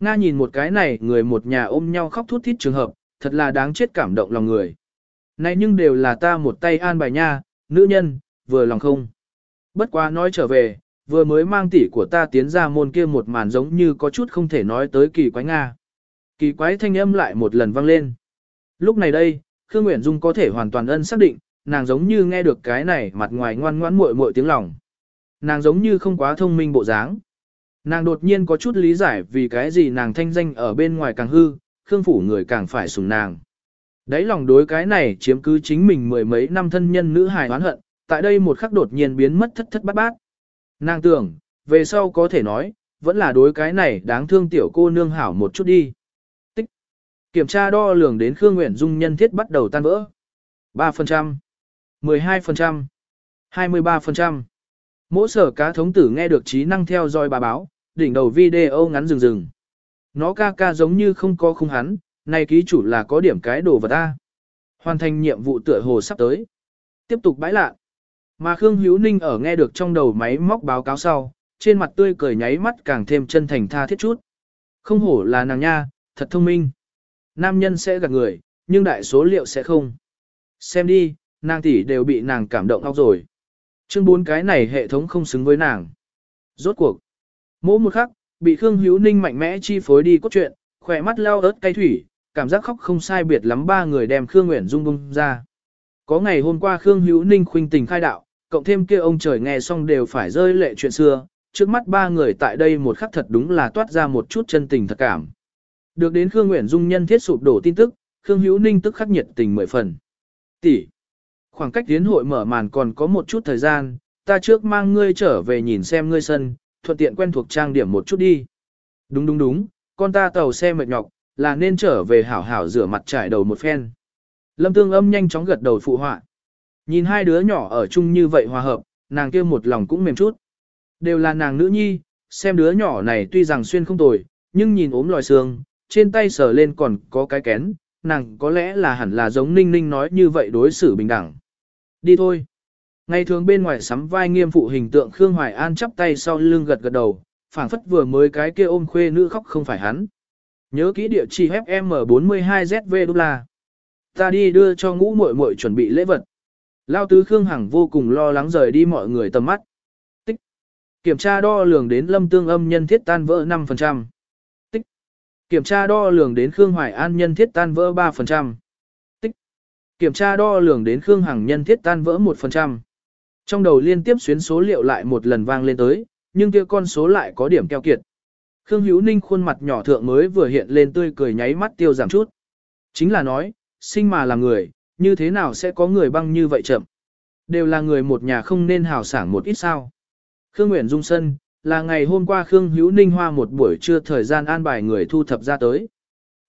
Nga nhìn một cái này người một nhà ôm nhau khóc thút thít trường hợp, thật là đáng chết cảm động lòng người. Này nhưng đều là ta một tay an bài nha, nữ nhân, vừa lòng không. Bất quá nói trở về, vừa mới mang tỷ của ta tiến ra môn kia một màn giống như có chút không thể nói tới kỳ quái Nga. Kỳ quái thanh âm lại một lần vang lên. Lúc này đây, Khương Nguyễn Dung có thể hoàn toàn ân xác định, nàng giống như nghe được cái này mặt ngoài ngoan ngoãn muội muội tiếng lòng. Nàng giống như không quá thông minh bộ dáng. Nàng đột nhiên có chút lý giải vì cái gì nàng thanh danh ở bên ngoài càng hư, Khương phủ người càng phải sùng nàng. Đấy lòng đối cái này chiếm cứ chính mình mười mấy năm thân nhân nữ hài oán hận, tại đây một khắc đột nhiên biến mất thất thất bát bát. Nàng tưởng, về sau có thể nói, vẫn là đối cái này đáng thương tiểu cô nương hảo một chút đi. Kiểm tra đo lường đến Khương Nguyễn Dung nhân thiết bắt đầu tan vỡ. 3%, 12%, 23%. Mỗi sở cá thống tử nghe được trí năng theo dõi bà báo, đỉnh đầu video ngắn rừng rừng. Nó ca ca giống như không có khung hắn, nay ký chủ là có điểm cái đồ vật ta. Hoàn thành nhiệm vụ tựa hồ sắp tới. Tiếp tục bãi lạ. Mà Khương Hữu Ninh ở nghe được trong đầu máy móc báo cáo sau, trên mặt tươi cười nháy mắt càng thêm chân thành tha thiết chút. Không hổ là nàng nha, thật thông minh. Nam nhân sẽ gạt người, nhưng đại số liệu sẽ không. Xem đi, nàng tỷ đều bị nàng cảm động óc rồi. Chương bốn cái này hệ thống không xứng với nàng. Rốt cuộc. Mỗi một khắc, bị Khương Hữu Ninh mạnh mẽ chi phối đi cốt truyện, khỏe mắt leo ớt cay thủy, cảm giác khóc không sai biệt lắm ba người đem Khương Nguyễn Dung bung ra. Có ngày hôm qua Khương Hữu Ninh khuynh tình khai đạo, cộng thêm kia ông trời nghe xong đều phải rơi lệ chuyện xưa, trước mắt ba người tại đây một khắc thật đúng là toát ra một chút chân tình thật cảm. Được đến Khương Nguyễn Dung nhân thiết sụp đổ tin tức, Khương Hữu Ninh tức khắc nhiệt tình mười phần. Tỷ, khoảng cách tiến hội mở màn còn có một chút thời gian, ta trước mang ngươi trở về nhìn xem ngươi sân, thuận tiện quen thuộc trang điểm một chút đi. Đúng đúng đúng, con ta tàu xe mệt nhọc, là nên trở về hảo hảo rửa mặt trải đầu một phen. Lâm Tương Âm nhanh chóng gật đầu phụ họa. Nhìn hai đứa nhỏ ở chung như vậy hòa hợp, nàng kia một lòng cũng mềm chút. Đều là nàng nữ nhi, xem đứa nhỏ này tuy rằng xuyên không tồi, nhưng nhìn ốm lòi xương, trên tay sờ lên còn có cái kén, nàng có lẽ là hẳn là giống Ninh Ninh nói như vậy đối xử bình đẳng. Đi thôi. Ngày thường bên ngoài sắm vai nghiêm phụ hình tượng Khương Hoài An chắp tay sau lưng gật gật đầu, phảng phất vừa mới cái kia ôm khuê nữ khóc không phải hắn. Nhớ kỹ địa chỉ FM42ZV đô la. Ta đi đưa cho ngũ muội muội chuẩn bị lễ vật. Lao tứ Khương Hằng vô cùng lo lắng rời đi mọi người tầm mắt. Tích. Kiểm tra đo lường đến lâm tương âm nhân thiết tan vỡ 5%. Kiểm tra đo lường đến Khương Hoài An nhân thiết tan vỡ 3%. Tích. Kiểm tra đo lường đến Khương Hằng nhân thiết tan vỡ 1%. Trong đầu liên tiếp xuyến số liệu lại một lần vang lên tới, nhưng kia con số lại có điểm keo kiệt. Khương Hữu Ninh khuôn mặt nhỏ thượng mới vừa hiện lên tươi cười nháy mắt tiêu giảm chút. Chính là nói, sinh mà là người, như thế nào sẽ có người băng như vậy chậm. Đều là người một nhà không nên hào sảng một ít sao. Khương Nguyễn Dung Sân, là ngày hôm qua Khương Hữu Ninh Hoa một buổi trưa thời gian an bài người thu thập ra tới.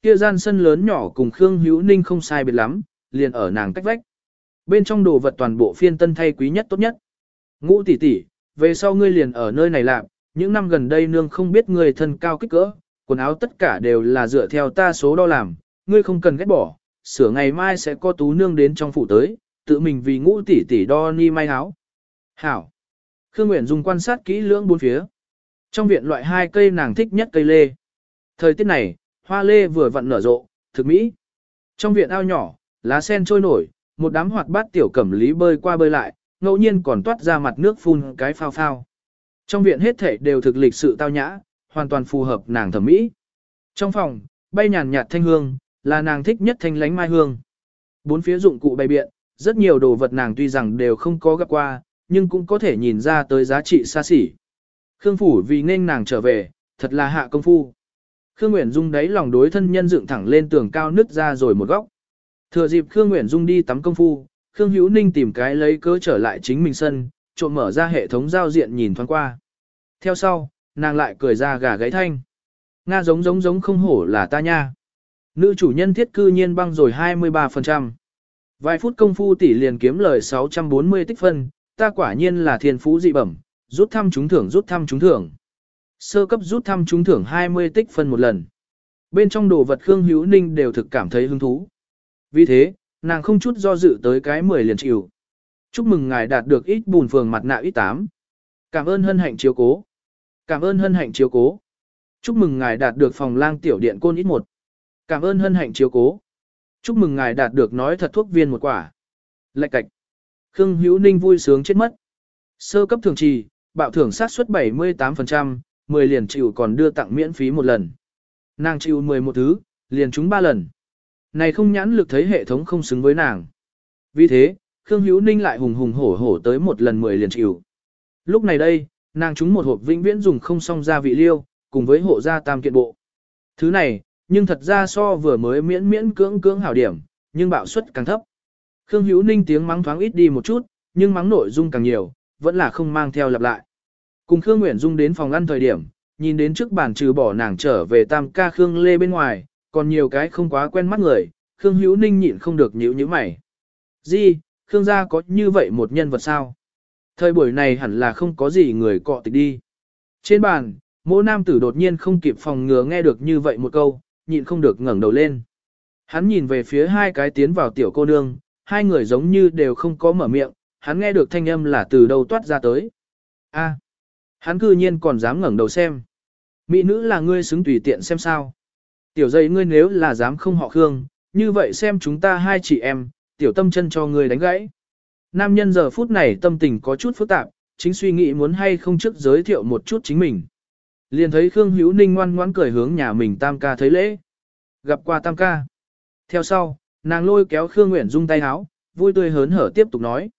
Kia gian sân lớn nhỏ cùng Khương Hữu Ninh không sai biệt lắm, liền ở nàng cách vách. Bên trong đồ vật toàn bộ phiên tân thay quý nhất tốt nhất. Ngũ tỷ tỷ, về sau ngươi liền ở nơi này làm, những năm gần đây nương không biết ngươi thân cao kích cỡ, quần áo tất cả đều là dựa theo ta số đo làm, ngươi không cần ghét bỏ, sửa ngày mai sẽ có tú nương đến trong phủ tới, tự mình vì ngũ tỷ tỷ đo ni may áo. Hảo. Khương Nguyễn dùng quan sát kỹ lưỡng bốn phía. Trong viện loại hai cây nàng thích nhất cây lê. Thời tiết này, hoa lê vừa vặn nở rộ, thực mỹ. Trong viện ao nhỏ, lá sen trôi nổi, một đám hoạt bát tiểu cẩm lý bơi qua bơi lại, ngẫu nhiên còn toát ra mặt nước phun cái phao phao. Trong viện hết thể đều thực lịch sự tao nhã, hoàn toàn phù hợp nàng thẩm mỹ. Trong phòng, bay nhàn nhạt thanh hương, là nàng thích nhất thanh lánh mai hương. Bốn phía dụng cụ bày biện, rất nhiều đồ vật nàng tuy rằng đều không có gặp qua, nhưng cũng có thể nhìn ra tới giá trị xa xỉ. Khương Phủ vì nên nàng trở về, thật là hạ công phu. Khương Nguyễn Dung đáy lòng đối thân nhân dựng thẳng lên tường cao nứt ra rồi một góc. Thừa dịp Khương Nguyễn Dung đi tắm công phu, Khương Hữu Ninh tìm cái lấy cớ trở lại chính mình sân, trộm mở ra hệ thống giao diện nhìn thoáng qua. Theo sau, nàng lại cười ra gà gáy thanh. Nga giống giống giống không hổ là ta nha. Nữ chủ nhân thiết cư nhiên băng rồi 23%. Vài phút công phu tỷ liền kiếm lời 640 tích phân, ta quả nhiên là thiên phú dị bẩm, rút thăm trúng thưởng rút thăm trúng thưởng. Sơ cấp rút thăm trúng thưởng 20 tích phân một lần. Bên trong đồ vật Khương Hữu Ninh đều thực cảm thấy hứng thú. Vì thế, nàng không chút do dự tới cái 10 liền chịu. Chúc mừng ngài đạt được ít bùn phường mặt nạ ít 8. Cảm ơn hân hạnh chiếu cố. Cảm ơn hân hạnh chiếu cố. Chúc mừng ngài đạt được phòng lang tiểu điện côn ít 1. Cảm ơn hân hạnh chiếu cố. Chúc mừng ngài đạt được nói thật thuốc viên một quả. Lạch cạch. Khương Hữu Ninh vui sướng chết mất. Sơ cấp thường trì, bạo thưởng sát suất 78%, 10 liền chịu còn đưa tặng miễn phí một lần. Nàng chịu 11 thứ, liền trúng 3 lần. Này không nhãn lực thấy hệ thống không xứng với nàng. Vì thế, Khương Hữu Ninh lại hùng hùng hổ hổ tới một lần 10 liền chịu. Lúc này đây, nàng trúng một hộp vĩnh viễn dùng không song gia vị liêu, cùng với hộ gia tam kiện bộ. Thứ này, nhưng thật ra so vừa mới miễn miễn cưỡng cưỡng hảo điểm, nhưng bạo suất càng thấp. Khương Hữu Ninh tiếng mắng thoáng ít đi một chút, nhưng mắng nội dung càng nhiều, vẫn là không mang theo lặp lại. Cùng Khương Nguyễn Dung đến phòng ăn thời điểm, nhìn đến trước bàn trừ bỏ nàng trở về tam ca Khương Lê bên ngoài, còn nhiều cái không quá quen mắt người, Khương Hữu Ninh nhịn không được nhíu nhíu mày. Di, Khương gia có như vậy một nhân vật sao? Thời buổi này hẳn là không có gì người cọ tịch đi. Trên bàn, mỗi nam tử đột nhiên không kịp phòng ngừa nghe được như vậy một câu, nhịn không được ngẩng đầu lên. Hắn nhìn về phía hai cái tiến vào tiểu cô nương, hai người giống như đều không có mở miệng, hắn nghe được thanh âm là từ đâu toát ra tới. A, hắn cư nhiên còn dám ngẩng đầu xem. Mỹ nữ là ngươi xứng tùy tiện xem sao. Tiểu dây ngươi nếu là dám không họ Khương, như vậy xem chúng ta hai chị em, tiểu tâm chân cho ngươi đánh gãy. Nam nhân giờ phút này tâm tình có chút phức tạp, chính suy nghĩ muốn hay không trước giới thiệu một chút chính mình. Liền thấy Khương Hữu Ninh ngoan ngoãn cười hướng nhà mình tam ca thấy lễ. Gặp qua tam ca. Theo sau, nàng lôi kéo Khương Nguyễn Dung tay háo, vui tươi hớn hở tiếp tục nói.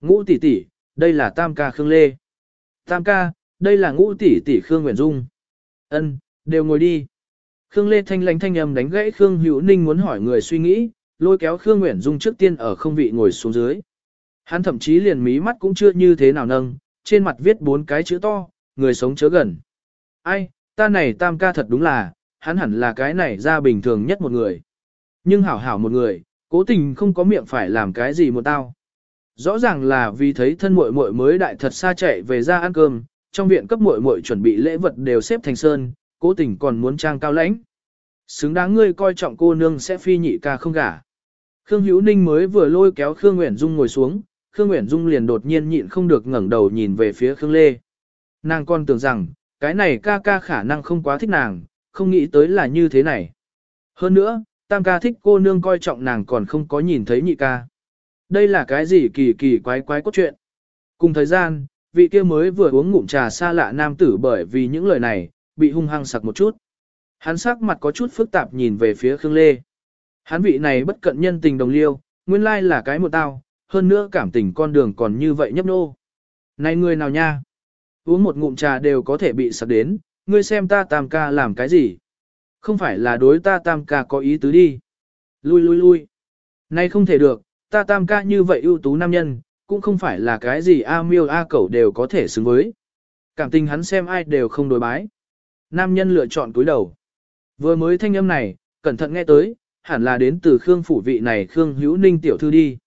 Ngũ tỷ tỷ, đây là tam ca Khương Lê. Tam ca, đây là ngũ tỷ tỷ Khương Nguyễn Dung. Ân, đều ngồi đi. Khương Lê thanh lãnh thanh âm đánh gãy Khương Hữu Ninh muốn hỏi người suy nghĩ, lôi kéo Khương Nguyễn Dung trước tiên ở không vị ngồi xuống dưới. Hắn thậm chí liền mí mắt cũng chưa như thế nào nâng, trên mặt viết bốn cái chữ to, người sống chớ gần. Ai, ta này tam ca thật đúng là, hắn hẳn là cái này ra bình thường nhất một người. Nhưng hảo hảo một người, cố tình không có miệng phải làm cái gì một tao. Rõ ràng là vì thấy thân muội muội mới đại thật xa chạy về ra ăn cơm, trong viện cấp muội muội chuẩn bị lễ vật đều xếp thành sơn, cố tình còn muốn trang cao lãnh. Xứng đáng ngươi coi trọng cô nương sẽ phi nhị ca không gả. Khương Hữu Ninh mới vừa lôi kéo Khương Nguyễn Dung ngồi xuống, Khương Nguyễn Dung liền đột nhiên nhịn không được ngẩng đầu nhìn về phía Khương Lê. Nàng con tưởng rằng, cái này ca ca khả năng không quá thích nàng, không nghĩ tới là như thế này. Hơn nữa, tam ca thích cô nương coi trọng nàng còn không có nhìn thấy nhị ca. Đây là cái gì kỳ kỳ quái quái cốt truyện. Cùng thời gian, vị kia mới vừa uống ngụm trà xa lạ nam tử bởi vì những lời này, bị hung hăng sặc một chút. Hắn sắc mặt có chút phức tạp nhìn về phía Khương Lê. Hắn vị này bất cận nhân tình đồng liêu, nguyên lai là cái một tao, hơn nữa cảm tình con đường còn như vậy nhấp nô. Này người nào nha? Uống một ngụm trà đều có thể bị sặc đến, ngươi xem ta tam ca làm cái gì? Không phải là đối ta tam ca có ý tứ đi. Lui lui lui. Này không thể được, ta tam ca như vậy ưu tú nam nhân, cũng không phải là cái gì A miêu A cẩu đều có thể xứng với. Cảm tình hắn xem ai đều không đối bái. Nam nhân lựa chọn cúi đầu. Vừa mới thanh âm này, cẩn thận nghe tới, hẳn là đến từ Khương phủ vị này Khương Hữu Ninh tiểu thư đi.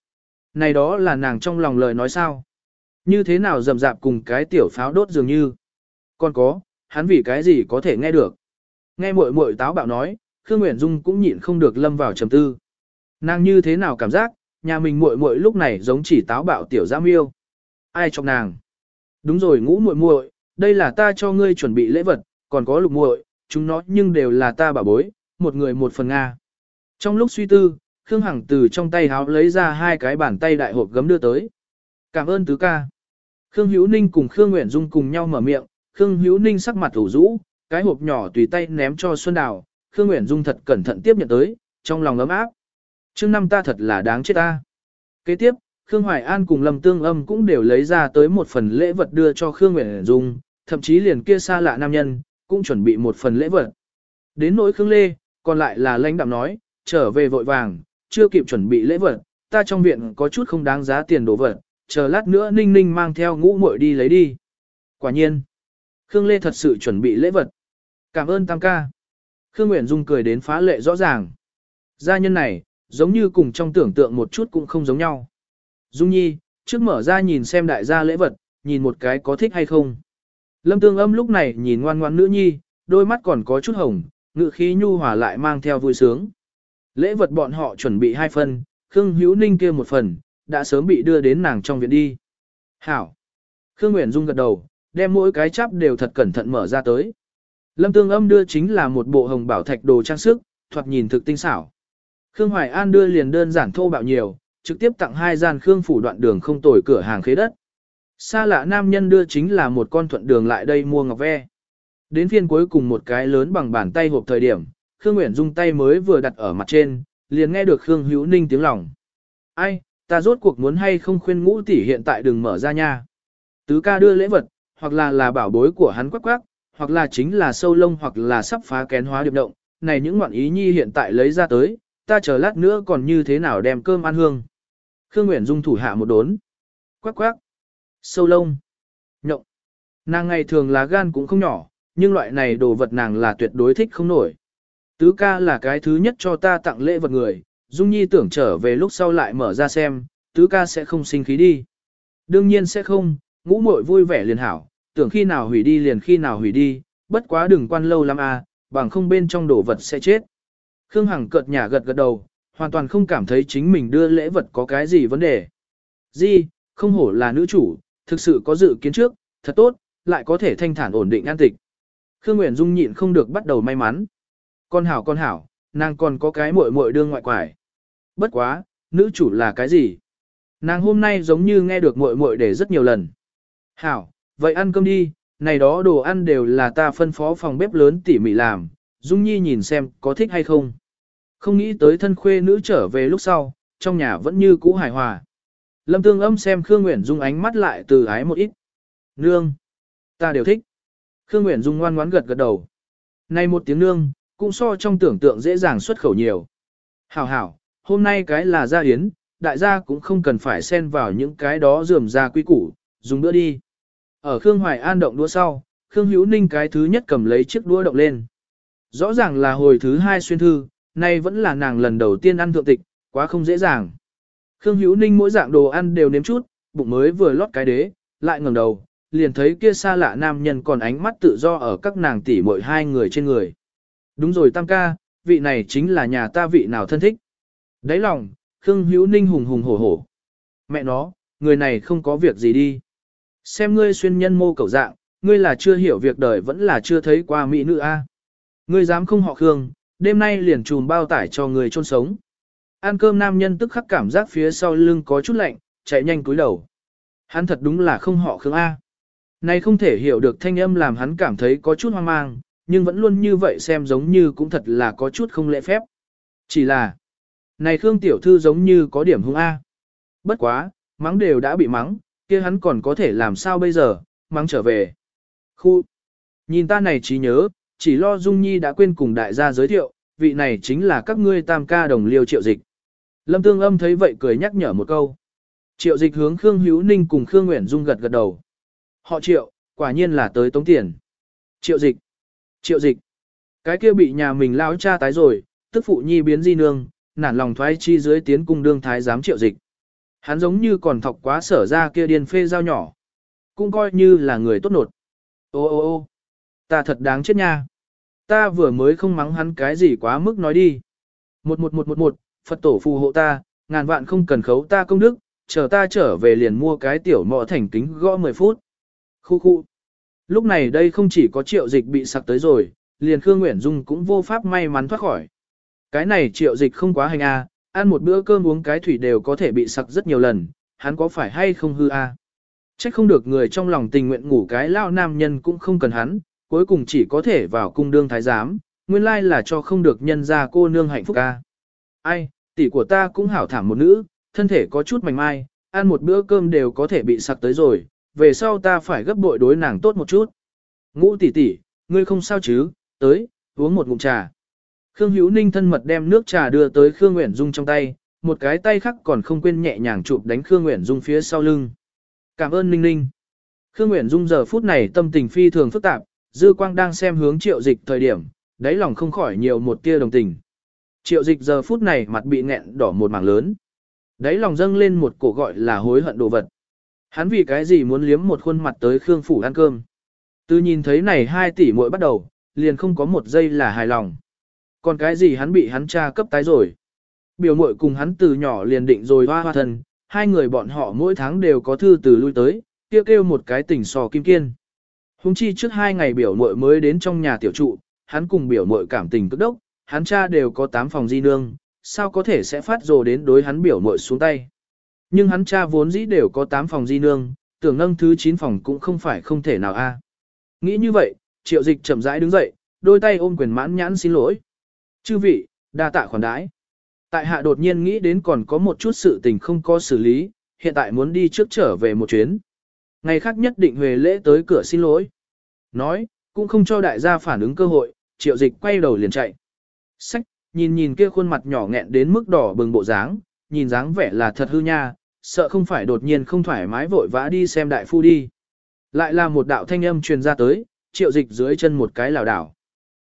Này đó là nàng trong lòng lời nói sao? Như thế nào rầm rạp cùng cái tiểu pháo đốt dường như? Còn có, hắn vì cái gì có thể nghe được? Nghe muội muội táo bạo nói, Khương Nguyễn Dung cũng nhịn không được lâm vào trầm tư. Nàng như thế nào cảm giác, nhà mình muội muội lúc này giống chỉ táo bạo tiểu giam yêu. Ai trong nàng? Đúng rồi ngũ muội muội, đây là ta cho ngươi chuẩn bị lễ vật, còn có lục muội, chúng nó nhưng đều là ta bảo bối, một người một phần Nga. Trong lúc suy tư, Khương Hằng từ trong tay háo lấy ra hai cái bàn tay đại hộp gấm đưa tới. Cảm ơn tứ ca. Khương Hữu Ninh cùng Khương Nguyễn Dung cùng nhau mở miệng, Khương Hữu Ninh sắc mặt ủ rũ, cái hộp nhỏ tùy tay ném cho Xuân Đào, Khương Nguyễn Dung thật cẩn thận tiếp nhận tới, trong lòng ấm áp. Chương năm ta thật là đáng chết ta. Kế tiếp, Khương Hoài An cùng Lâm Tương Âm cũng đều lấy ra tới một phần lễ vật đưa cho Khương Nguyễn Dung, thậm chí liền kia xa lạ nam nhân, cũng chuẩn bị một phần lễ vật. Đến nỗi Khương Lê, còn lại là lãnh đạm nói, trở về vội vàng, chưa kịp chuẩn bị lễ vật, ta trong viện có chút không đáng giá tiền đồ vật, chờ lát nữa Ninh Ninh mang theo ngũ muội đi lấy đi. Quả nhiên, Khương Lê thật sự chuẩn bị lễ vật. Cảm ơn Tam ca. Khương Nguyễn Dung cười đến phá lệ rõ ràng. Gia nhân này, giống như cùng trong tưởng tượng một chút cũng không giống nhau. Dung Nhi, trước mở ra nhìn xem đại gia lễ vật, nhìn một cái có thích hay không. Lâm Tương Âm lúc này nhìn ngoan ngoan nữ nhi, đôi mắt còn có chút hồng, ngự khí nhu hòa lại mang theo vui sướng. Lễ vật bọn họ chuẩn bị hai phần, Khương Hữu Ninh kia một phần, đã sớm bị đưa đến nàng trong viện đi. Hảo! Khương Nguyễn Dung gật đầu, đem mỗi cái chắp đều thật cẩn thận mở ra tới. Lâm Tương Âm đưa chính là một bộ hồng bảo thạch đồ trang sức, thoạt nhìn thực tinh xảo. Khương Hoài An đưa liền đơn giản thô bạo nhiều, trực tiếp tặng hai gian Khương phủ đoạn đường không tồi cửa hàng khế đất. Xa lạ nam nhân đưa chính là một con thuận đường lại đây mua ngọc ve. Đến phiên cuối cùng một cái lớn bằng bàn tay hộp thời điểm, Khương Nguyễn Dung tay mới vừa đặt ở mặt trên, liền nghe được Khương Hữu Ninh tiếng lòng. Ai, ta rốt cuộc muốn hay không khuyên ngũ tỷ hiện tại đừng mở ra nha. Tứ ca đưa lễ vật, hoặc là là bảo bối của hắn quắc quắc, hoặc là chính là sâu lông hoặc là sắp phá kén hóa điệp động. Này những ngoạn ý nhi hiện tại lấy ra tới, ta chờ lát nữa còn như thế nào đem cơm ăn hương. Khương Nguyễn Dung thủ hạ một đốn. Quắc quắc. Sâu lông. Nhộng. Nàng ngày thường là gan cũng không nhỏ, nhưng loại này đồ vật nàng là tuyệt đối thích không nổi. Tứ ca là cái thứ nhất cho ta tặng lễ vật người, Dung Nhi tưởng trở về lúc sau lại mở ra xem, tứ ca sẽ không sinh khí đi. Đương nhiên sẽ không, ngũ muội vui vẻ liền hảo, tưởng khi nào hủy đi liền khi nào hủy đi, bất quá đừng quan lâu lắm à, bằng không bên trong đồ vật sẽ chết. Khương Hằng cợt nhả gật gật đầu, hoàn toàn không cảm thấy chính mình đưa lễ vật có cái gì vấn đề. Di, không hổ là nữ chủ, thực sự có dự kiến trước, thật tốt, lại có thể thanh thản ổn định an tịch. Khương Nguyễn Dung nhịn không được bắt đầu may mắn. Con hảo con hảo, nàng còn có cái muội muội đương ngoại quải. Bất quá, nữ chủ là cái gì? Nàng hôm nay giống như nghe được muội muội để rất nhiều lần. Hảo, vậy ăn cơm đi, này đó đồ ăn đều là ta phân phó phòng bếp lớn tỉ mỉ làm, Dung Nhi nhìn xem có thích hay không. Không nghĩ tới thân khuê nữ trở về lúc sau, trong nhà vẫn như cũ hài hòa. Lâm Tương Âm xem Khương Nguyễn Dung ánh mắt lại từ ái một ít. Nương, ta đều thích. Khương Nguyễn Dung ngoan ngoãn gật gật đầu. Này một tiếng nương, cũng so trong tưởng tượng dễ dàng xuất khẩu nhiều. Hảo hảo, hôm nay cái là gia yến, đại gia cũng không cần phải xen vào những cái đó dườm ra quy củ, dùng bữa đi. Ở Khương Hoài An động đũa sau, Khương Hữu Ninh cái thứ nhất cầm lấy chiếc đũa động lên. Rõ ràng là hồi thứ hai xuyên thư, nay vẫn là nàng lần đầu tiên ăn thượng tịch, quá không dễ dàng. Khương Hữu Ninh mỗi dạng đồ ăn đều nếm chút, bụng mới vừa lót cái đế, lại ngẩng đầu, liền thấy kia xa lạ nam nhân còn ánh mắt tự do ở các nàng tỷ muội hai người trên người. Đúng rồi tam ca, vị này chính là nhà ta vị nào thân thích. Đấy lòng, Khương Hữu Ninh hùng hùng hổ hổ. Mẹ nó, người này không có việc gì đi. Xem ngươi xuyên nhân mô cầu dạng, ngươi là chưa hiểu việc đời vẫn là chưa thấy qua mỹ nữ a. Ngươi dám không họ Khương, đêm nay liền trùm bao tải cho người chôn sống. Ăn cơm nam nhân tức khắc cảm giác phía sau lưng có chút lạnh, chạy nhanh cúi đầu. Hắn thật đúng là không họ Khương A. Này không thể hiểu được thanh âm làm hắn cảm thấy có chút hoang mang, nhưng vẫn luôn như vậy xem giống như cũng thật là có chút không lễ phép. Chỉ là, này Khương tiểu thư giống như có điểm hung A. Bất quá, mắng đều đã bị mắng, kia hắn còn có thể làm sao bây giờ, mang trở về. Khu, nhìn ta này trí nhớ, chỉ lo Dung Nhi đã quên cùng đại gia giới thiệu, vị này chính là các ngươi tam ca đồng liêu triệu dịch. Lâm Tương Âm thấy vậy cười nhắc nhở một câu. Triệu dịch hướng Khương Hữu Ninh cùng Khương Nguyễn Dung gật gật đầu. Họ triệu, quả nhiên là tới tống tiền. Triệu dịch, triệu dịch. Cái kia bị nhà mình lão cha tái rồi, tức phụ nhi biến di nương, nản lòng thoái chi dưới tiến cung đương thái giám triệu dịch. Hắn giống như còn thọc quá sở ra kia điên phê dao nhỏ. Cũng coi như là người tốt nột. Ô ô ô ta thật đáng chết nha. Ta vừa mới không mắng hắn cái gì quá mức nói đi. Một một một một một, Phật tổ phù hộ ta, ngàn vạn không cần khấu ta công đức, chờ ta trở về liền mua cái tiểu mọ thành kính gõ 10 phút. Khu khu. Lúc này đây không chỉ có triệu dịch bị sặc tới rồi, liền Khương Nguyễn Dung cũng vô pháp may mắn thoát khỏi. Cái này triệu dịch không quá hành a, à, ăn một bữa cơm uống cái thủy đều có thể bị sặc rất nhiều lần, hắn có phải hay không hư a? À? Trách không được người trong lòng tình nguyện ngủ cái lao nam nhân cũng không cần hắn, cuối cùng chỉ có thể vào cung đương thái giám, nguyên lai là cho không được nhân ra cô nương hạnh phúc a. À? Ai, tỷ của ta cũng hảo thảm một nữ, thân thể có chút mảnh mai, ăn một bữa cơm đều có thể bị sặc tới rồi, về sau ta phải gấp bội đối nàng tốt một chút. Ngũ tỷ tỷ, ngươi không sao chứ, tới, uống một ngụm trà. Khương Hữu Ninh thân mật đem nước trà đưa tới Khương Nguyễn Dung trong tay, một cái tay khác còn không quên nhẹ nhàng chụp đánh Khương Nguyễn Dung phía sau lưng. Cảm ơn Ninh Ninh. Khương Nguyễn Dung giờ phút này tâm tình phi thường phức tạp, dư quang đang xem hướng triệu dịch thời điểm, đáy lòng không khỏi nhiều một tia đồng tình. Triệu dịch giờ phút này mặt bị nghẹn đỏ một mảng lớn. Đáy lòng dâng lên một cổ gọi là hối hận đồ vật. Hắn vì cái gì muốn liếm một khuôn mặt tới Khương Phủ ăn cơm. Từ nhìn thấy này hai tỷ muội bắt đầu, liền không có một giây là hài lòng. Còn cái gì hắn bị hắn cha cấp tái rồi. Biểu muội cùng hắn từ nhỏ liền định rồi hoa hoa thần, hai người bọn họ mỗi tháng đều có thư từ lui tới, kêu kêu một cái tỉnh sò kim kiên. Hùng chi trước hai ngày biểu muội mới đến trong nhà tiểu trụ, hắn cùng biểu muội cảm tình cực đốc, hắn cha đều có tám phòng di nương, sao có thể sẽ phát rồ đến đối hắn biểu muội xuống tay. Nhưng hắn cha vốn dĩ đều có tám phòng di nương, tưởng nâng thứ 9 phòng cũng không phải không thể nào a. Nghĩ như vậy, triệu dịch chậm rãi đứng dậy, đôi tay ôm quyền mãn nhãn xin lỗi. Chư vị, đa tạ khoản đãi. Tại hạ đột nhiên nghĩ đến còn có một chút sự tình không có xử lý, hiện tại muốn đi trước trở về một chuyến. Ngày khác nhất định huề lễ tới cửa xin lỗi. Nói, cũng không cho đại gia phản ứng cơ hội, triệu dịch quay đầu liền chạy. Sách, nhìn nhìn kia khuôn mặt nhỏ nghẹn đến mức đỏ bừng bộ dáng, nhìn dáng vẻ là thật hư nha, sợ không phải đột nhiên không thoải mái vội vã đi xem đại phu đi. Lại là một đạo thanh âm truyền ra tới, triệu dịch dưới chân một cái lảo đảo.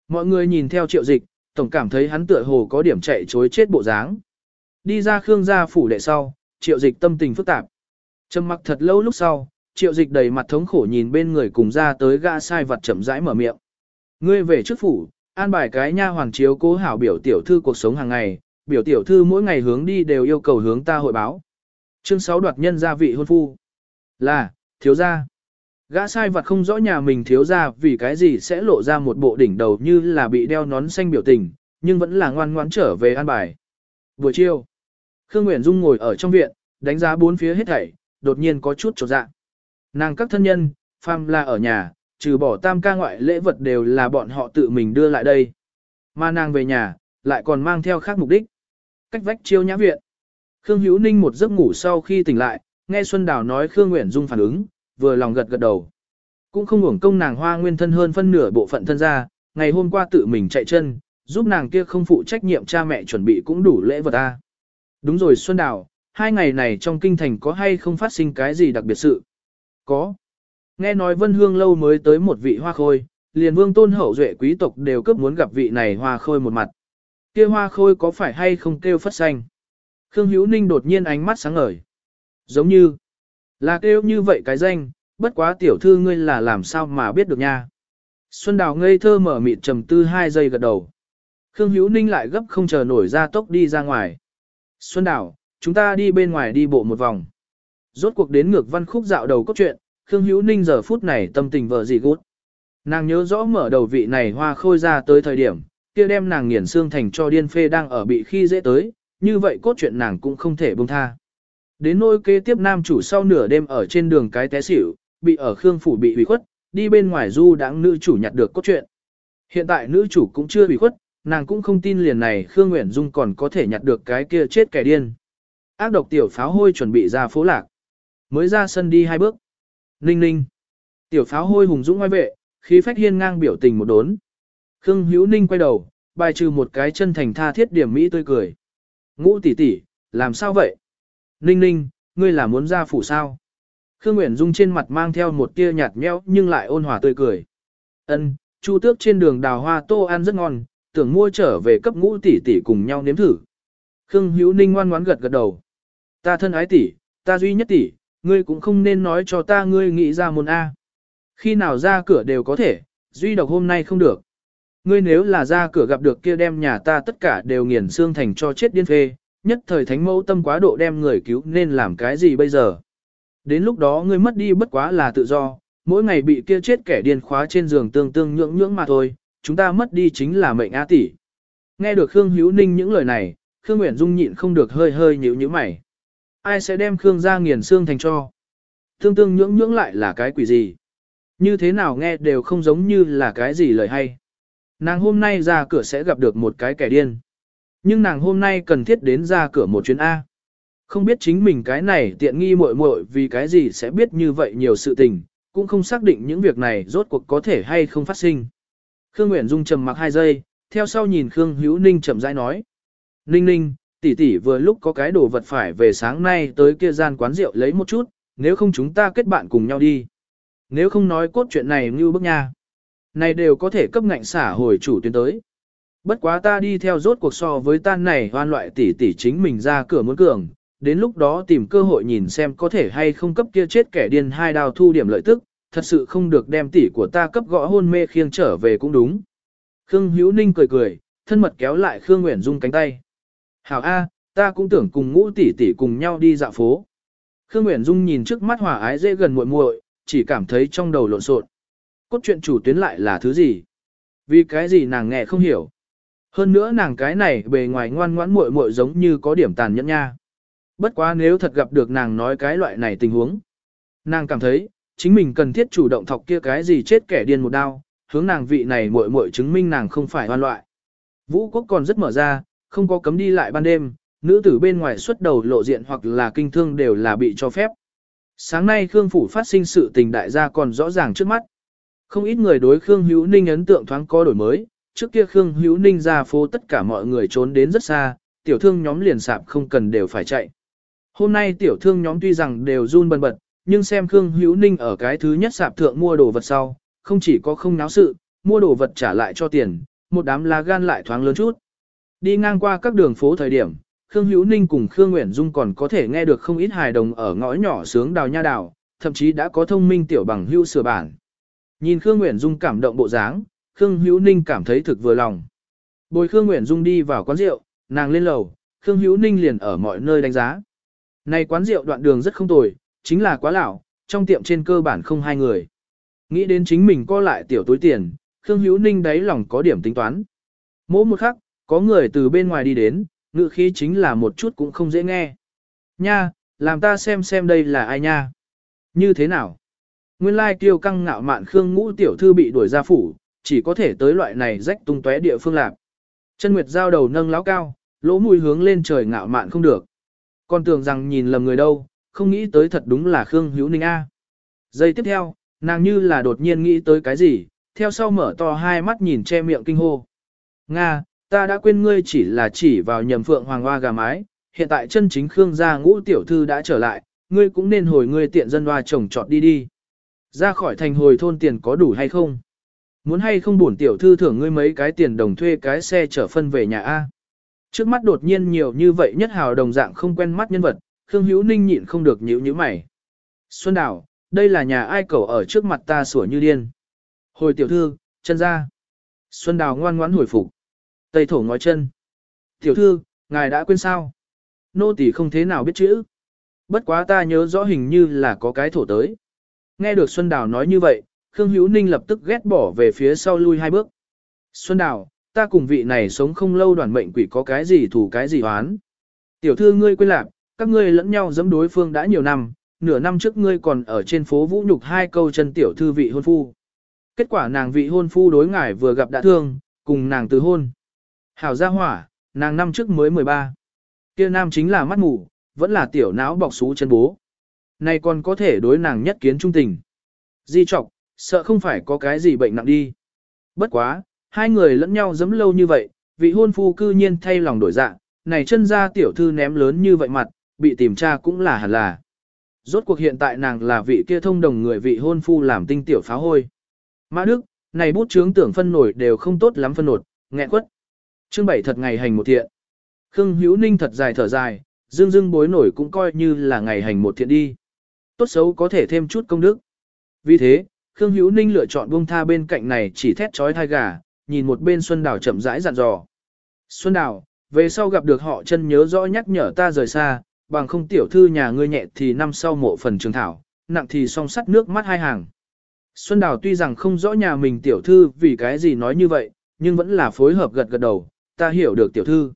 Mọi người nhìn theo triệu dịch, tổng cảm thấy hắn tựa hồ có điểm chạy chối chết bộ dáng. Đi ra Khương gia phủ đệ sau, triệu dịch tâm tình phức tạp. Trầm mặc thật lâu lúc sau, triệu dịch đầy mặt thống khổ nhìn bên người cùng ra tới gã sai vật chậm rãi mở miệng. Ngươi về trước phủ, an bài cái nha hoàng chiếu cố hảo biểu tiểu thư cuộc sống hàng ngày, biểu tiểu thư mỗi ngày hướng đi đều yêu cầu hướng ta hội báo. Chương 6 đoạt nhân gia vị hôn phu. Là, thiếu gia. Gã sai vật không rõ nhà mình thiếu gia vì cái gì sẽ lộ ra một bộ đỉnh đầu như là bị đeo nón xanh biểu tình, nhưng vẫn là ngoan ngoãn trở về an bài. Buổi chiều, Khương Nguyễn Dung ngồi ở trong viện, đánh giá bốn phía hết thảy, đột nhiên có chút chột dạ. Nàng các thân nhân, phàm là ở nhà, trừ bỏ tam ca ngoại lễ vật đều là bọn họ tự mình đưa lại đây. Mà nàng về nhà, lại còn mang theo khác mục đích. Cách vách chiêu nhã viện. Khương Hữu Ninh một giấc ngủ sau khi tỉnh lại, nghe Xuân Đào nói Khương Nguyễn Dung phản ứng, vừa lòng gật gật đầu. Cũng không hưởng công nàng hoa nguyên thân hơn phân nửa bộ phận thân ra, ngày hôm qua tự mình chạy chân, giúp nàng kia không phụ trách nhiệm cha mẹ chuẩn bị cũng đủ lễ vật a. Đúng rồi Xuân Đào, hai ngày này trong kinh thành có hay không phát sinh cái gì đặc biệt sự? Có. Nghe nói Vân Hương lâu mới tới một vị hoa khôi, liền vương tôn hậu duệ quý tộc đều cấp muốn gặp vị này hoa khôi một mặt. Kia hoa khôi có phải hay không kêu phất xanh? Khương Hữu Ninh đột nhiên ánh mắt sáng ngời. Giống như, là kêu như vậy cái danh, bất quá tiểu thư ngươi là làm sao mà biết được nha. Xuân Đào ngây thơ mở mịt trầm tư hai giây gật đầu. Khương Hữu Ninh lại gấp không chờ nổi ra tốc đi ra ngoài. Xuân Đào, chúng ta đi bên ngoài đi bộ một vòng. Rốt cuộc đến ngược văn khúc dạo đầu cốt truyện, Khương Hữu Ninh giờ phút này tâm tình vợ gì gút. Nàng nhớ rõ mở đầu vị này hoa khôi ra tới thời điểm, kia đem nàng nghiền xương thành cho điên phê đang ở bị khi dễ tới, như vậy cốt truyện nàng cũng không thể buông tha. Đến nôi kế tiếp nam chủ sau nửa đêm ở trên đường cái té xỉu, bị ở Khương phủ bị hủy khuất, đi bên ngoài du đáng nữ chủ nhặt được cốt truyện. Hiện tại nữ chủ cũng chưa bị khuất, nàng cũng không tin liền này Khương Nguyễn Dung còn có thể nhặt được cái kia chết kẻ điên. Ác độc tiểu pháo hôi chuẩn bị ra phố lạc. Mới ra sân đi hai bước. Ninh ninh. Tiểu pháo hôi hùng dũng ngoài vệ, khí phách hiên ngang biểu tình một đốn. Khương Hữu Ninh quay đầu, bài trừ một cái chân thành tha thiết điểm mỹ tươi cười. Ngũ tỷ tỷ, làm sao vậy? Ninh ninh, ngươi là muốn ra phủ sao? Khương Nguyễn Dung trên mặt mang theo một tia nhạt nhẽo nhưng lại ôn hòa tươi cười. Ân, Chu Tước trên đường đào hoa tô ăn rất ngon, tưởng mua trở về cấp ngũ tỷ tỷ cùng nhau nếm thử. Khương Hữu Ninh ngoan ngoãn gật gật đầu. Ta thân ái tỷ, ta duy nhất tỷ, ngươi cũng không nên nói cho ta ngươi nghĩ ra môn A. Khi nào ra cửa đều có thể, duy độc hôm nay không được. Ngươi nếu là ra cửa gặp được kia đem nhà ta tất cả đều nghiền xương thành cho chết điên phê, nhất thời thánh mẫu tâm quá độ đem người cứu nên làm cái gì bây giờ. Đến lúc đó ngươi mất đi bất quá là tự do, mỗi ngày bị kia chết kẻ điên khóa trên giường tương tương nhưỡng nhưỡng mà thôi, chúng ta mất đi chính là mệnh á tỷ. Nghe được Khương Hữu Ninh những lời này, Khương Nguyễn Dung nhịn không được hơi hơi nhíu nhíu mày. Ai sẽ đem Khương ra nghiền xương thành cho? Tương tương nhưỡng nhưỡng lại là cái quỷ gì? Như thế nào nghe đều không giống như là cái gì lời hay. Nàng hôm nay ra cửa sẽ gặp được một cái kẻ điên. Nhưng nàng hôm nay cần thiết đến ra cửa một chuyến A. Không biết chính mình cái này tiện nghi muội muội vì cái gì sẽ biết như vậy nhiều sự tình, cũng không xác định những việc này rốt cuộc có thể hay không phát sinh. Khương Nguyễn Dung trầm mặc hai giây, theo sau nhìn Khương Hữu Ninh chậm rãi nói. Ninh ninh, tỷ tỷ vừa lúc có cái đồ vật phải về sáng nay tới kia gian quán rượu lấy một chút, nếu không chúng ta kết bạn cùng nhau đi. Nếu không nói cốt chuyện này như bức nha. Này đều có thể cấp ngạnh xả hồi chủ tuyến tới. Bất quá ta đi theo rốt cuộc so với tan này hoan loại tỷ tỷ chính mình ra cửa muốn cường, đến lúc đó tìm cơ hội nhìn xem có thể hay không cấp kia chết kẻ điên hai đào thu điểm lợi tức, thật sự không được đem tỷ của ta cấp gõ hôn mê khiêng trở về cũng đúng. Khương Hữu Ninh cười cười, thân mật kéo lại Khương Nguyễn Dung cánh tay. Hảo A, ta cũng tưởng cùng ngũ tỷ tỷ cùng nhau đi dạo phố. Khương Nguyễn Dung nhìn trước mắt hòa ái dễ gần muội muội, chỉ cảm thấy trong đầu lộn xộn. Cốt truyện chủ tuyến lại là thứ gì? Vì cái gì nàng nghe không hiểu. Hơn nữa nàng cái này bề ngoài ngoan ngoãn muội muội giống như có điểm tàn nhẫn nha. Bất quá nếu thật gặp được nàng nói cái loại này tình huống. Nàng cảm thấy, chính mình cần thiết chủ động thọc kia cái gì chết kẻ điên một đao, hướng nàng vị này muội muội chứng minh nàng không phải hoan loại. Vũ quốc còn rất mở ra, không có cấm đi lại ban đêm, nữ tử bên ngoài xuất đầu lộ diện hoặc là kinh thương đều là bị cho phép. Sáng nay Khương Phủ phát sinh sự tình đại gia còn rõ ràng trước mắt. Không ít người đối Khương Hữu Ninh ấn tượng thoáng có đổi mới, trước kia Khương Hữu Ninh ra phố tất cả mọi người trốn đến rất xa, tiểu thương nhóm liền sạp không cần đều phải chạy. Hôm nay tiểu thương nhóm tuy rằng đều run bần bật, nhưng xem Khương Hữu Ninh ở cái thứ nhất sạp thượng mua đồ vật sau, không chỉ có không náo sự, mua đồ vật trả lại cho tiền, một đám lá gan lại thoáng lớn chút. Đi ngang qua các đường phố thời điểm, Khương Hữu Ninh cùng Khương Nguyễn Dung còn có thể nghe được không ít hài đồng ở ngõ nhỏ sướng đào nha đào, thậm chí đã có thông minh tiểu bằng hưu sửa bản. Nhìn Khương Nguyễn Dung cảm động bộ dáng, Khương Hữu Ninh cảm thấy thực vừa lòng. Bồi Khương Nguyễn Dung đi vào quán rượu, nàng lên lầu, Khương Hữu Ninh liền ở mọi nơi đánh giá. Này quán rượu đoạn đường rất không tồi, chính là quá lão, trong tiệm trên cơ bản không hai người. Nghĩ đến chính mình co lại tiểu túi tiền, Khương Hữu Ninh đáy lòng có điểm tính toán. Mỗi một khắc, có người từ bên ngoài đi đến, ngự khí chính là một chút cũng không dễ nghe. Nha, làm ta xem xem đây là ai nha. Như thế nào? Nguyên lai Tiêu căng ngạo mạn Khương ngũ tiểu thư bị đuổi ra phủ, chỉ có thể tới loại này rách tung tóe địa phương lạc. Chân Nguyệt giao đầu nâng láo cao, lỗ mũi hướng lên trời ngạo mạn không được. Còn tưởng rằng nhìn lầm người đâu, không nghĩ tới thật đúng là Khương Hữu Ninh A. Giây tiếp theo, nàng như là đột nhiên nghĩ tới cái gì, theo sau mở to hai mắt nhìn che miệng kinh hô. Nga, ta đã quên ngươi chỉ là chỉ vào nhầm phượng hoàng hoa gà mái, hiện tại chân chính Khương gia ngũ tiểu thư đã trở lại, ngươi cũng nên hồi ngươi tiện dân hoa trồng trọt đi đi. Ra khỏi thành hồi thôn tiền có đủ hay không? Muốn hay không bổn tiểu thư thưởng ngươi mấy cái tiền đồng thuê cái xe chở phân về nhà A. Trước mắt đột nhiên nhiều như vậy nhất hào đồng dạng không quen mắt nhân vật, Khương Hữu Ninh nhịn không được nhíu nhíu mày. Xuân Đào, đây là nhà ai cầu ở trước mặt ta sủa như điên. Hồi tiểu thư, chân ra. Xuân Đào ngoan ngoãn hồi phục. Tây thổ ngói chân. Tiểu thư, ngài đã quên sao? Nô tỳ không thế nào biết chữ. Bất quá ta nhớ rõ hình như là có cái thổ tới. Nghe được Xuân Đào nói như vậy, Khương Hữu Ninh lập tức ghét bỏ về phía sau lui hai bước. Xuân Đào, ta cùng vị này sống không lâu đoàn mệnh quỷ có cái gì thủ cái gì oán. Tiểu thư ngươi quên lạc, các ngươi lẫn nhau dẫm đối phương đã nhiều năm, nửa năm trước ngươi còn ở trên phố vũ nhục hai câu chân tiểu thư vị hôn phu. Kết quả nàng vị hôn phu đối ngải vừa gặp đã thương, cùng nàng từ hôn. Hảo gia hỏa, nàng năm trước mới 13. Kia nam chính là mắt mù, vẫn là tiểu não bọc xú chân bố. Này còn có thể đối nàng nhất kiến trung tình. Di trọc, sợ không phải có cái gì bệnh nặng đi. Bất quá, hai người lẫn nhau dấm lâu như vậy, vị hôn phu cư nhiên thay lòng đổi dạ, này chân ra tiểu thư ném lớn như vậy mặt, bị tìm tra cũng là hẳn là. Rốt cuộc hiện tại nàng là vị kia thông đồng người vị hôn phu làm tinh tiểu phá hôi. Mã Đức, này bút chướng tưởng phân nổi đều không tốt lắm phân nột, nghẹn quất. Chương bảy thật ngày hành một thiện. Khương Hữu Ninh thật dài thở dài, dương dương bối nổi cũng coi như là ngày hành một thiện đi. Tốt xấu có thể thêm chút công đức. Vì thế, Khương Hữu Ninh lựa chọn buông tha bên cạnh này chỉ thét chói thai gà, nhìn một bên Xuân Đào chậm rãi dặn dò. Xuân Đào, về sau gặp được họ chân nhớ rõ nhắc nhở ta rời xa, bằng không tiểu thư nhà ngươi nhẹ thì năm sau mộ phần trường thảo, nặng thì song sắt nước mắt hai hàng. Xuân Đào tuy rằng không rõ nhà mình tiểu thư vì cái gì nói như vậy, nhưng vẫn là phối hợp gật gật đầu, ta hiểu được tiểu thư.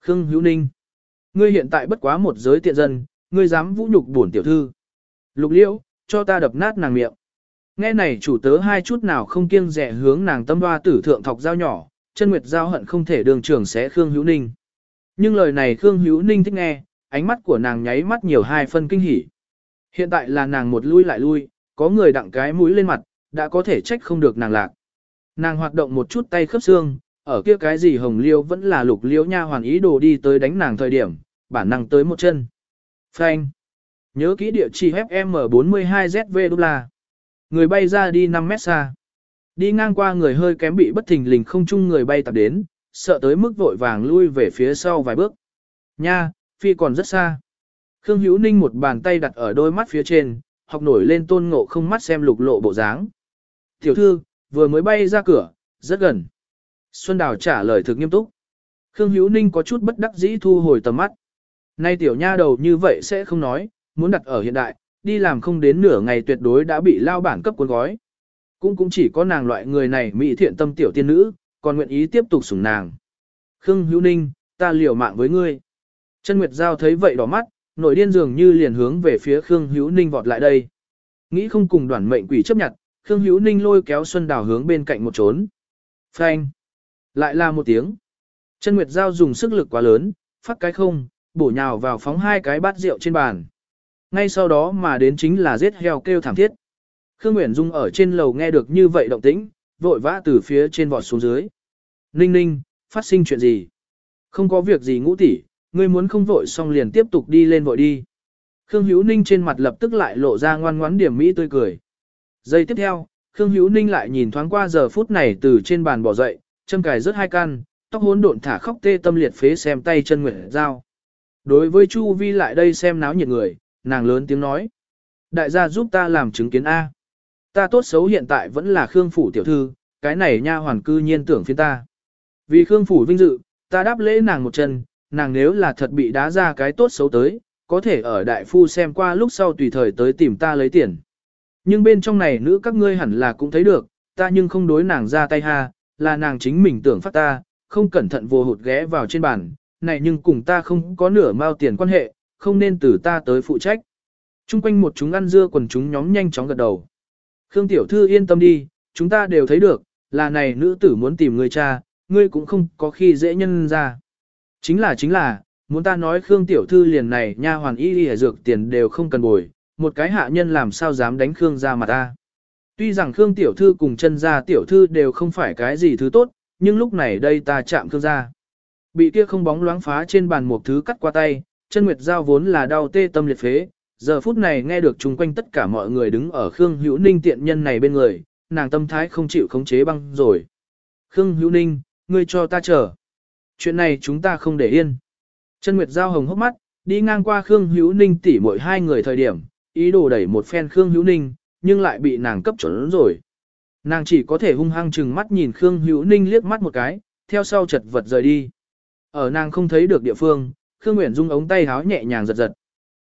Khương Hữu Ninh, ngươi hiện tại bất quá một giới tiện dân, ngươi dám vũ nhục bổn tiểu thư. Lục liễu, cho ta đập nát nàng miệng. Nghe này chủ tớ hai chút nào không kiêng rẻ hướng nàng tâm hoa tử thượng thọc dao nhỏ, chân nguyệt giao hận không thể đường trưởng sẽ Khương Hữu Ninh. Nhưng lời này Khương Hữu Ninh thích nghe, ánh mắt của nàng nháy mắt nhiều hai phân kinh hỉ. Hiện tại là nàng một lui lại lui, có người đặng cái mũi lên mặt, đã có thể trách không được nàng lạc. Nàng hoạt động một chút tay khớp xương, ở kia cái gì hồng liêu vẫn là lục liêu nha hoàn ý đồ đi tới đánh nàng thời điểm, bản năng tới một chân. Phanh. Nhớ kỹ địa chỉ FM42ZV đô la. Người bay ra đi 5 mét xa. Đi ngang qua người hơi kém bị bất thình lình không chung người bay tập đến, sợ tới mức vội vàng lui về phía sau vài bước. Nha, phi còn rất xa. Khương Hữu Ninh một bàn tay đặt ở đôi mắt phía trên, học nổi lên tôn ngộ không mắt xem lục lộ bộ dáng. Tiểu thư, vừa mới bay ra cửa, rất gần. Xuân Đào trả lời thực nghiêm túc. Khương Hữu Ninh có chút bất đắc dĩ thu hồi tầm mắt. Nay tiểu nha đầu như vậy sẽ không nói, muốn đặt ở hiện đại, đi làm không đến nửa ngày tuyệt đối đã bị lao bản cấp cuốn gói. Cũng cũng chỉ có nàng loại người này mỹ thiện tâm tiểu tiên nữ, còn nguyện ý tiếp tục sủng nàng. Khương Hữu Ninh, ta liều mạng với ngươi. Chân Nguyệt Giao thấy vậy đỏ mắt, nội điên dường như liền hướng về phía Khương Hữu Ninh vọt lại đây. Nghĩ không cùng đoàn mệnh quỷ chấp nhận, Khương Hữu Ninh lôi kéo Xuân Đào hướng bên cạnh một trốn. Phanh! Lại là một tiếng. Chân Nguyệt Giao dùng sức lực quá lớn, phát cái không, bổ nhào vào phóng hai cái bát rượu trên bàn. Ngay sau đó mà đến chính là giết heo kêu thảm thiết. Khương Nguyễn Dung ở trên lầu nghe được như vậy động tĩnh, vội vã từ phía trên vọt xuống dưới. Ninh ninh, phát sinh chuyện gì? Không có việc gì ngũ tỷ, ngươi muốn không vội xong liền tiếp tục đi lên vội đi. Khương Hữu Ninh trên mặt lập tức lại lộ ra ngoan ngoãn điểm mỹ tươi cười. Giây tiếp theo, Khương Hữu Ninh lại nhìn thoáng qua giờ phút này từ trên bàn bỏ dậy, châm cài rớt hai căn, tóc hỗn độn thả khóc tê tâm liệt phế xem tay chân nguyệt dao. Đối với Chu Vi lại đây xem náo nhiệt người, nàng lớn tiếng nói. Đại gia giúp ta làm chứng kiến A. Ta tốt xấu hiện tại vẫn là Khương Phủ tiểu thư, cái này nha hoàn cư nhiên tưởng phiên ta. Vì Khương Phủ vinh dự, ta đáp lễ nàng một chân, nàng nếu là thật bị đá ra cái tốt xấu tới, có thể ở đại phu xem qua lúc sau tùy thời tới tìm ta lấy tiền. Nhưng bên trong này nữ các ngươi hẳn là cũng thấy được, ta nhưng không đối nàng ra tay ha, là nàng chính mình tưởng phát ta, không cẩn thận vô hụt ghé vào trên bàn, này nhưng cùng ta không có nửa mao tiền quan hệ, không nên từ ta tới phụ trách. Trung quanh một chúng ăn dưa quần chúng nhóm nhanh chóng gật đầu. Khương tiểu thư yên tâm đi, chúng ta đều thấy được, là này nữ tử muốn tìm người cha, ngươi cũng không có khi dễ nhân ra. Chính là chính là, muốn ta nói Khương tiểu thư liền này nha hoàn y y dược tiền đều không cần bồi, một cái hạ nhân làm sao dám đánh Khương ra mà ta. Tuy rằng Khương tiểu thư cùng chân gia tiểu thư đều không phải cái gì thứ tốt, nhưng lúc này đây ta chạm Khương gia. Bị kia không bóng loáng phá trên bàn một thứ cắt qua tay, chân nguyệt giao vốn là đau tê tâm liệt phế, giờ phút này nghe được chung quanh tất cả mọi người đứng ở Khương Hữu Ninh tiện nhân này bên người, nàng tâm thái không chịu khống chế băng rồi. Khương Hữu Ninh, ngươi cho ta chờ. Chuyện này chúng ta không để yên. Chân Nguyệt Giao hồng hốc mắt, đi ngang qua Khương Hữu Ninh tỉ mỗi hai người thời điểm, ý đồ đẩy một phen Khương Hữu Ninh, nhưng lại bị nàng cấp chuẩn rồi. Nàng chỉ có thể hung hăng chừng mắt nhìn Khương Hữu Ninh liếc mắt một cái, theo sau chật vật rời đi. Ở nàng không thấy được địa phương, Khương Nguyễn Dung ống tay háo nhẹ nhàng giật giật.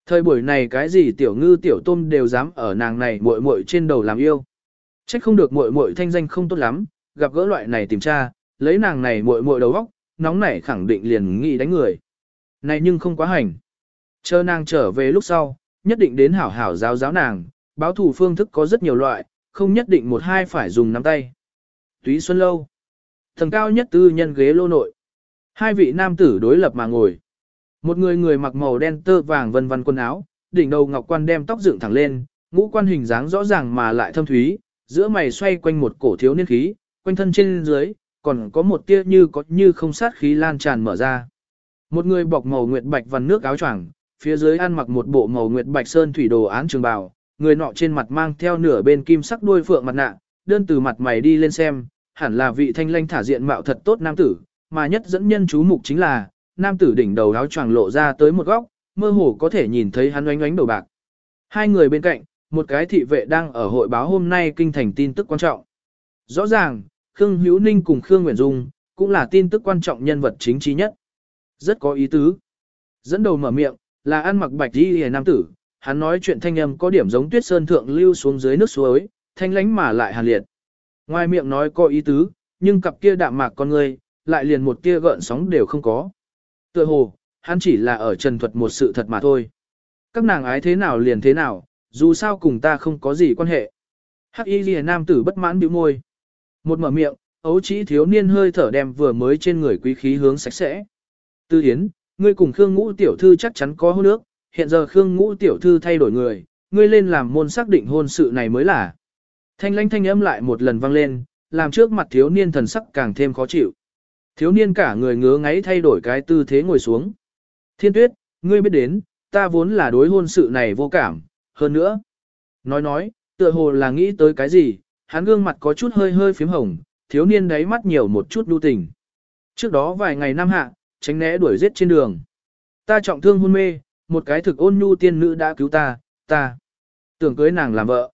Thời buổi này cái gì tiểu ngư tiểu tôm đều dám ở nàng này muội muội trên đầu làm yêu. Trách không được muội muội thanh danh không tốt lắm, gặp gỡ loại này tìm tra, lấy nàng này muội muội đầu óc, nóng nảy khẳng định liền nghĩ đánh người. Này nhưng không quá hành. Chờ nàng trở về lúc sau, nhất định đến hảo hảo giáo giáo nàng, báo thủ phương thức có rất nhiều loại, không nhất định một hai phải dùng nắm tay. Túy Xuân Lâu Thần cao nhất tư nhân ghế lô nội. Hai vị nam tử đối lập mà ngồi. Một người người mặc màu đen tơ vàng vân vân quần áo, đỉnh đầu ngọc quan đem tóc dựng thẳng lên, ngũ quan hình dáng rõ ràng mà lại thâm thúy, giữa mày xoay quanh một cổ thiếu niên khí, quanh thân trên dưới, còn có một tia như có như không sát khí lan tràn mở ra. Một người bọc màu nguyệt bạch vằn nước áo choàng, phía dưới ăn mặc một bộ màu nguyệt bạch sơn thủy đồ án trường bào, người nọ trên mặt mang theo nửa bên kim sắc đuôi phượng mặt nạ, đơn từ mặt mày đi lên xem, hẳn là vị thanh lanh thả diện mạo thật tốt nam tử, mà nhất dẫn nhân chú mục chính là, nam tử đỉnh đầu áo choàng lộ ra tới một góc, mơ hồ có thể nhìn thấy hắn oánh oánh đầu bạc. Hai người bên cạnh, một cái thị vệ đang ở hội báo hôm nay kinh thành tin tức quan trọng. Rõ ràng, Khương Hữu Ninh cùng Khương Nguyễn Dung, cũng là tin tức quan trọng nhân vật chính trí nhất. Rất có ý tứ. Dẫn đầu mở miệng, là ăn mặc bạch đi hề nam tử, hắn nói chuyện thanh âm có điểm giống tuyết sơn thượng lưu xuống dưới nước suối, thanh lánh mà lại hàn liệt. Ngoài miệng nói có ý tứ, nhưng cặp kia đạm mạc con người, lại liền một tia gợn sóng đều không có. Tựa hồ, hắn chỉ là ở trần thuật một sự thật mà thôi. Các nàng ái thế nào liền thế nào, dù sao cùng ta không có gì quan hệ. Hắc y lìa nam tử bất mãn bĩu môi. Một mở miệng, ấu chỉ thiếu niên hơi thở đem vừa mới trên người quý khí hướng sạch sẽ. Tư Yến, ngươi cùng Khương Ngũ tiểu thư chắc chắn có hôn nước, hiện giờ Khương Ngũ tiểu thư thay đổi người, ngươi lên làm môn xác định hôn sự này mới là. Thanh lãnh thanh âm lại một lần vang lên, làm trước mặt thiếu niên thần sắc càng thêm khó chịu. Thiếu niên cả người ngứa ngáy thay đổi cái tư thế ngồi xuống. Thiên tuyết, ngươi biết đến, ta vốn là đối hôn sự này vô cảm, hơn nữa. Nói nói, tựa hồ là nghĩ tới cái gì, hắn gương mặt có chút hơi hơi phím hồng, thiếu niên đáy mắt nhiều một chút đu tình. Trước đó vài ngày năm hạ, tránh né đuổi giết trên đường. Ta trọng thương hôn mê, một cái thực ôn nhu tiên nữ đã cứu ta, ta tưởng cưới nàng làm vợ.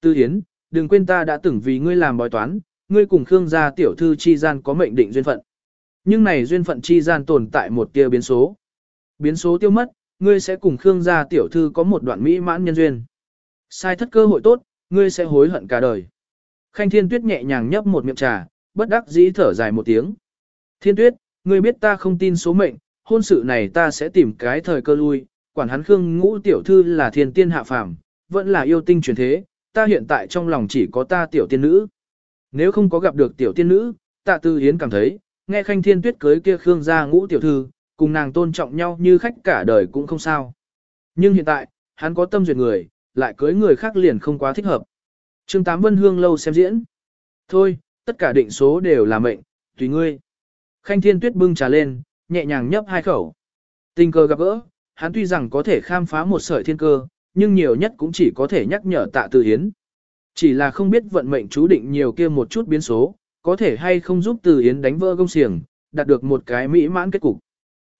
Tư Hiến, đừng quên ta đã từng vì ngươi làm bói toán, ngươi cùng Khương gia tiểu thư chi gian có mệnh định duyên phận. Nhưng này duyên phận chi gian tồn tại một tia biến số. Biến số tiêu mất, ngươi sẽ cùng Khương gia tiểu thư có một đoạn mỹ mãn nhân duyên. Sai thất cơ hội tốt, ngươi sẽ hối hận cả đời. Khanh Thiên Tuyết nhẹ nhàng nhấp một miệng trà, bất đắc dĩ thở dài một tiếng. Thiên Tuyết, ngươi biết ta không tin số mệnh, hôn sự này ta sẽ tìm cái thời cơ lui, quản hắn Khương ngũ tiểu thư là thiên tiên hạ phàm, vẫn là yêu tinh truyền thế, ta hiện tại trong lòng chỉ có ta tiểu tiên nữ. Nếu không có gặp được tiểu tiên nữ, tạ tư hiến cảm thấy, nghe khanh thiên tuyết cưới kia Khương gia ngũ tiểu thư, cùng nàng tôn trọng nhau như khách cả đời cũng không sao. Nhưng hiện tại, hắn có tâm duyệt người, lại cưới người khác liền không quá thích hợp. Trương Tám Vân Hương lâu xem diễn. Thôi, tất cả định số đều là mệnh, tùy ngươi. Khanh Thiên Tuyết bưng trà lên, nhẹ nhàng nhấp hai khẩu. Tình cờ gặp gỡ, hắn tuy rằng có thể khám phá một sợi thiên cơ, nhưng nhiều nhất cũng chỉ có thể nhắc nhở tạ từ hiến. Chỉ là không biết vận mệnh chú định nhiều kia một chút biến số, có thể hay không giúp từ Yến đánh vỡ công xiềng, đạt được một cái mỹ mãn kết cục.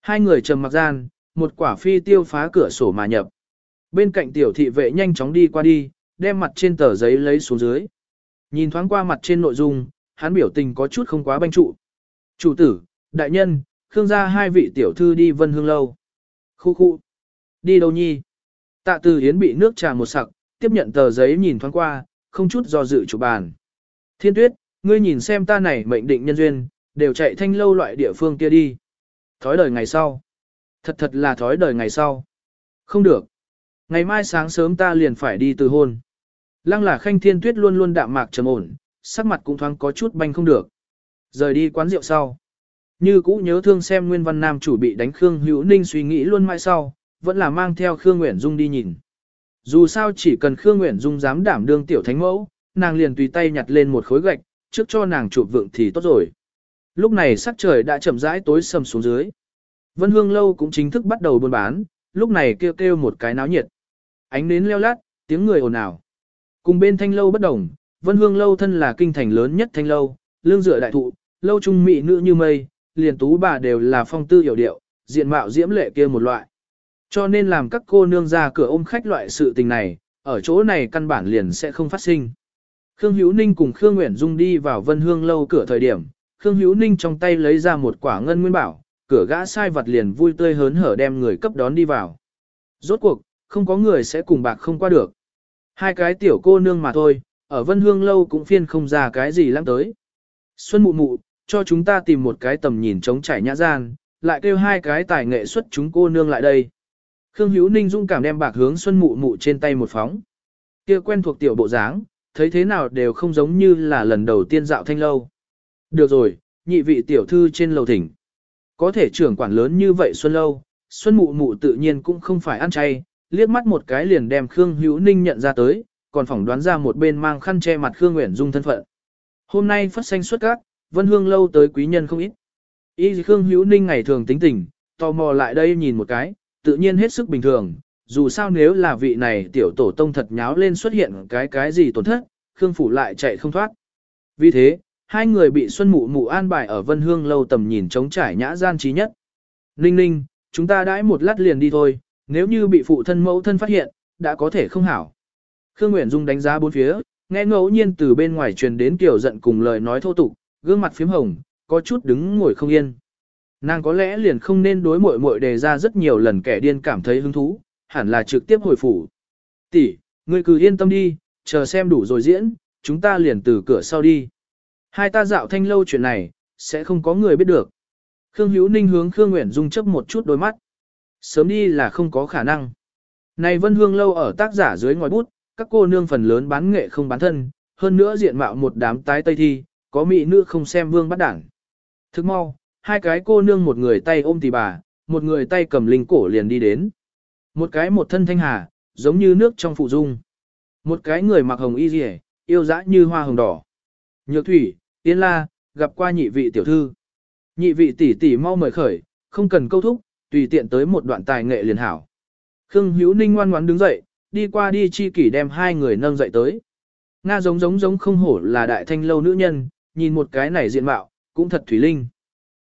Hai người trầm mặc gian, một quả phi tiêu phá cửa sổ mà nhập. Bên cạnh tiểu thị vệ nhanh chóng đi qua đi, đem mặt trên tờ giấy lấy xuống dưới. Nhìn thoáng qua mặt trên nội dung, hắn biểu tình có chút không quá banh trụ. Chủ tử, đại nhân, Khương gia hai vị tiểu thư đi vân hương lâu. Khu khu. Đi đâu nhi? Tạ từ hiến bị nước trà một sặc, tiếp nhận tờ giấy nhìn thoáng qua, không chút do dự chủ bàn. Thiên tuyết, ngươi nhìn xem ta này mệnh định nhân duyên, đều chạy thanh lâu loại địa phương kia đi. Thói đời ngày sau. Thật thật là thói đời ngày sau. Không được. Ngày mai sáng sớm ta liền phải đi từ hôn. Lăng là khanh thiên tuyết luôn luôn đạm mạc trầm ổn, sắc mặt cũng thoáng có chút banh không được. Rời đi quán rượu sau. Như cũ nhớ thương xem Nguyên Văn Nam chủ bị đánh Khương Hữu Ninh suy nghĩ luôn mãi sau, vẫn là mang theo Khương Nguyễn Dung đi nhìn. Dù sao chỉ cần Khương Nguyễn Dung dám đảm đương tiểu thánh mẫu, nàng liền tùy tay nhặt lên một khối gạch, trước cho nàng chụp vượng thì tốt rồi. Lúc này sắc trời đã chậm rãi tối sầm xuống dưới. Vân Hương Lâu cũng chính thức bắt đầu buôn bán, lúc này kêu kêu một cái náo nhiệt. Ánh nến leo lát, tiếng người ồn ào. Cùng bên thanh lâu bất đồng, Vân Hương Lâu thân là kinh thành lớn nhất thanh lâu, lương dựa đại thụ, lâu trung mỹ nữ như mây, liền tú bà đều là phong tư hiểu điệu, diện mạo diễm lệ kia một loại. Cho nên làm các cô nương ra cửa ôm khách loại sự tình này, ở chỗ này căn bản liền sẽ không phát sinh. Khương Hữu Ninh cùng Khương Nguyễn Dung đi vào Vân Hương lâu cửa thời điểm, Khương Hữu Ninh trong tay lấy ra một quả ngân nguyên bảo, cửa gã sai vật liền vui tươi hớn hở đem người cấp đón đi vào. Rốt cuộc, không có người sẽ cùng bạc không qua được. Hai cái tiểu cô nương mà thôi, ở Vân Hương lâu cũng phiên không ra cái gì lắm tới. Xuân mụ mụ, cho chúng ta tìm một cái tầm nhìn trống trải nhã gian, lại kêu hai cái tài nghệ xuất chúng cô nương lại đây. Khương Hữu Ninh dung cảm đem bạc hướng Xuân mụ mụ trên tay một phóng. Kia quen thuộc tiểu bộ dáng, thấy thế nào đều không giống như là lần đầu tiên dạo thanh lâu. Được rồi, nhị vị tiểu thư trên lầu thỉnh. Có thể trưởng quản lớn như vậy Xuân lâu, Xuân mụ mụ tự nhiên cũng không phải ăn chay, liếc mắt một cái liền đem Khương Hữu Ninh nhận ra tới, còn phỏng đoán ra một bên mang khăn che mặt Khương Nguyễn Dung thân phận. Hôm nay phát xanh xuất các, Vân Hương lâu tới quý nhân không ít. Y Khương Hữu Ninh ngày thường tính tình, tò mò lại đây nhìn một cái, tự nhiên hết sức bình thường, dù sao nếu là vị này tiểu tổ tông thật nháo lên xuất hiện cái cái gì tổn thất, Khương Phủ lại chạy không thoát. Vì thế, hai người bị Xuân Mụ Mụ an bài ở Vân Hương lâu tầm nhìn trống trải nhã gian trí nhất. Ninh ninh, chúng ta đãi một lát liền đi thôi, nếu như bị phụ thân mẫu thân phát hiện, đã có thể không hảo. Khương Nguyễn Dung đánh giá bốn phía, nghe ngẫu nhiên từ bên ngoài truyền đến kiểu giận cùng lời nói thô tục, gương mặt phím hồng, có chút đứng ngồi không yên. Nàng có lẽ liền không nên đối muội muội đề ra rất nhiều lần kẻ điên cảm thấy hứng thú, hẳn là trực tiếp hồi phủ. Tỷ, ngươi cứ yên tâm đi, chờ xem đủ rồi diễn, chúng ta liền từ cửa sau đi. Hai ta dạo thanh lâu chuyện này, sẽ không có người biết được. Khương Hữu Ninh hướng Khương Nguyễn Dung chấp một chút đôi mắt. Sớm đi là không có khả năng. Này Vân Hương lâu ở tác giả dưới ngòi bút, các cô nương phần lớn bán nghệ không bán thân, hơn nữa diện mạo một đám tái tây thi, có mỹ nữ không xem vương bắt đảng. Thức mau, hai cái cô nương một người tay ôm tỷ bà, một người tay cầm linh cổ liền đi đến. Một cái một thân thanh hà, giống như nước trong phụ dung. Một cái người mặc hồng y rìa, yêu dã như hoa hồng đỏ. Nhược thủy, tiên la, gặp qua nhị vị tiểu thư. Nhị vị tỷ tỷ mau mời khởi, không cần câu thúc, tùy tiện tới một đoạn tài nghệ liền hảo. Khương Hữu Ninh ngoan ngoãn đứng dậy, đi qua đi chi kỷ đem hai người nâng dậy tới. Nga giống giống giống không hổ là đại thanh lâu nữ nhân, nhìn một cái này diện mạo, cũng thật thủy linh.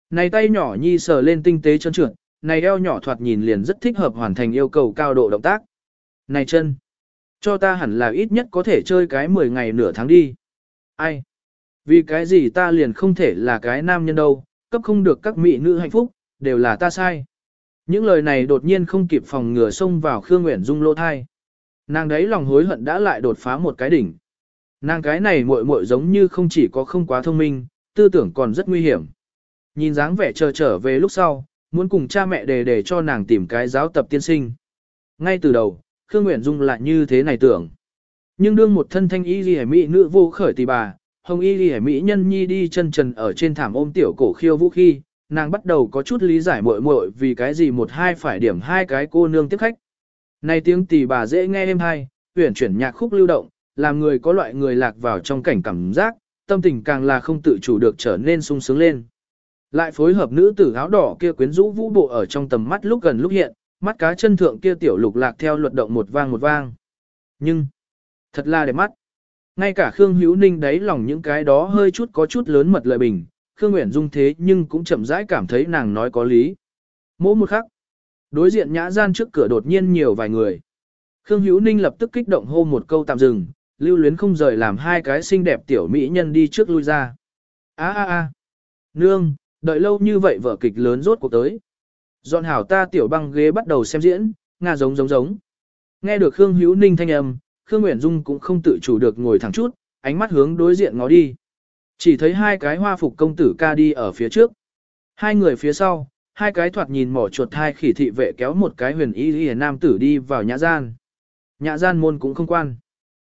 Này tay nhỏ nhi sờ lên tinh tế chân trượt, này eo nhỏ thoạt nhìn liền rất thích hợp hoàn thành yêu cầu cao độ động tác. Này chân, cho ta hẳn là ít nhất có thể chơi cái 10 ngày nửa tháng đi. Ai? Vì cái gì ta liền không thể là cái nam nhân đâu, cấp không được các mỹ nữ hạnh phúc, đều là ta sai. Những lời này đột nhiên không kịp phòng ngừa xông vào Khương Nguyễn Dung lô thai. Nàng đấy lòng hối hận đã lại đột phá một cái đỉnh. Nàng cái này muội muội giống như không chỉ có không quá thông minh, tư tưởng còn rất nguy hiểm. Nhìn dáng vẻ chờ trở về lúc sau, muốn cùng cha mẹ đề để cho nàng tìm cái giáo tập tiên sinh. Ngay từ đầu, Khương Nguyễn Dung lại như thế này tưởng. Nhưng đương một thân thanh y ghi mỹ nữ vô khởi tỷ bà, hồng y ghi mỹ nhân nhi đi chân trần ở trên thảm ôm tiểu cổ khiêu vũ khi, nàng bắt đầu có chút lý giải muội muội vì cái gì một hai phải điểm hai cái cô nương tiếp khách. Này tiếng tỷ bà dễ nghe êm hay, tuyển chuyển nhạc khúc lưu động, làm người có loại người lạc vào trong cảnh cảm giác, tâm tình càng là không tự chủ được trở nên sung sướng lên. Lại phối hợp nữ tử áo đỏ kia quyến rũ vũ bộ ở trong tầm mắt lúc gần lúc hiện, mắt cá chân thượng kia tiểu lục lạc theo luật động một vang một vang. Nhưng, thật là đẹp mắt. Ngay cả Khương Hữu Ninh đấy lòng những cái đó hơi chút có chút lớn mật lợi bình, Khương Nguyễn Dung thế nhưng cũng chậm rãi cảm thấy nàng nói có lý. Mỗi một khắc, đối diện nhã gian trước cửa đột nhiên nhiều vài người. Khương Hữu Ninh lập tức kích động hô một câu tạm dừng, lưu luyến không rời làm hai cái xinh đẹp tiểu mỹ nhân đi trước lui ra. A a a, nương, đợi lâu như vậy vở kịch lớn rốt cuộc tới. Dọn hảo ta tiểu băng ghế bắt đầu xem diễn, nga giống giống giống. Nghe được Khương Hữu Ninh thanh âm, Khương Nguyễn Dung cũng không tự chủ được ngồi thẳng chút, ánh mắt hướng đối diện ngó đi. Chỉ thấy hai cái hoa phục công tử ca đi ở phía trước. Hai người phía sau, hai cái thoạt nhìn mỏ chuột hai khỉ thị vệ kéo một cái huyền y y nam tử đi vào nhã gian. Nhã gian môn cũng không quan.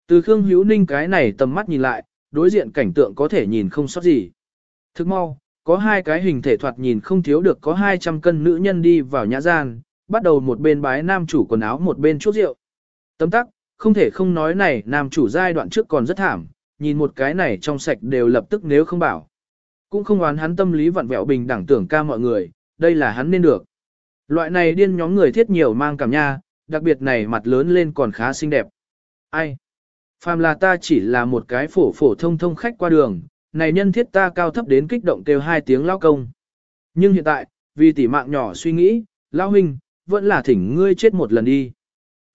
Từ Khương Hữu Ninh cái này tầm mắt nhìn lại, đối diện cảnh tượng có thể nhìn không sót gì. Thức mau, có hai cái hình thể thoạt nhìn không thiếu được có 200 cân nữ nhân đi vào nhã gian, bắt đầu một bên bái nam chủ quần áo một bên chuốc rượu. Tấm tắc, không thể không nói này nam chủ giai đoạn trước còn rất thảm, nhìn một cái này trong sạch đều lập tức nếu không bảo. Cũng không oán hắn tâm lý vặn vẹo bình đẳng tưởng ca mọi người, đây là hắn nên được. Loại này điên nhóm người thiết nhiều mang cảm nha, đặc biệt này mặt lớn lên còn khá xinh đẹp. Ai? Phàm là ta chỉ là một cái phổ phổ thông thông khách qua đường, này nhân thiết ta cao thấp đến kích động kêu hai tiếng lao công. Nhưng hiện tại, vì tỷ mạng nhỏ suy nghĩ, lao huynh, vẫn là thỉnh ngươi chết một lần đi.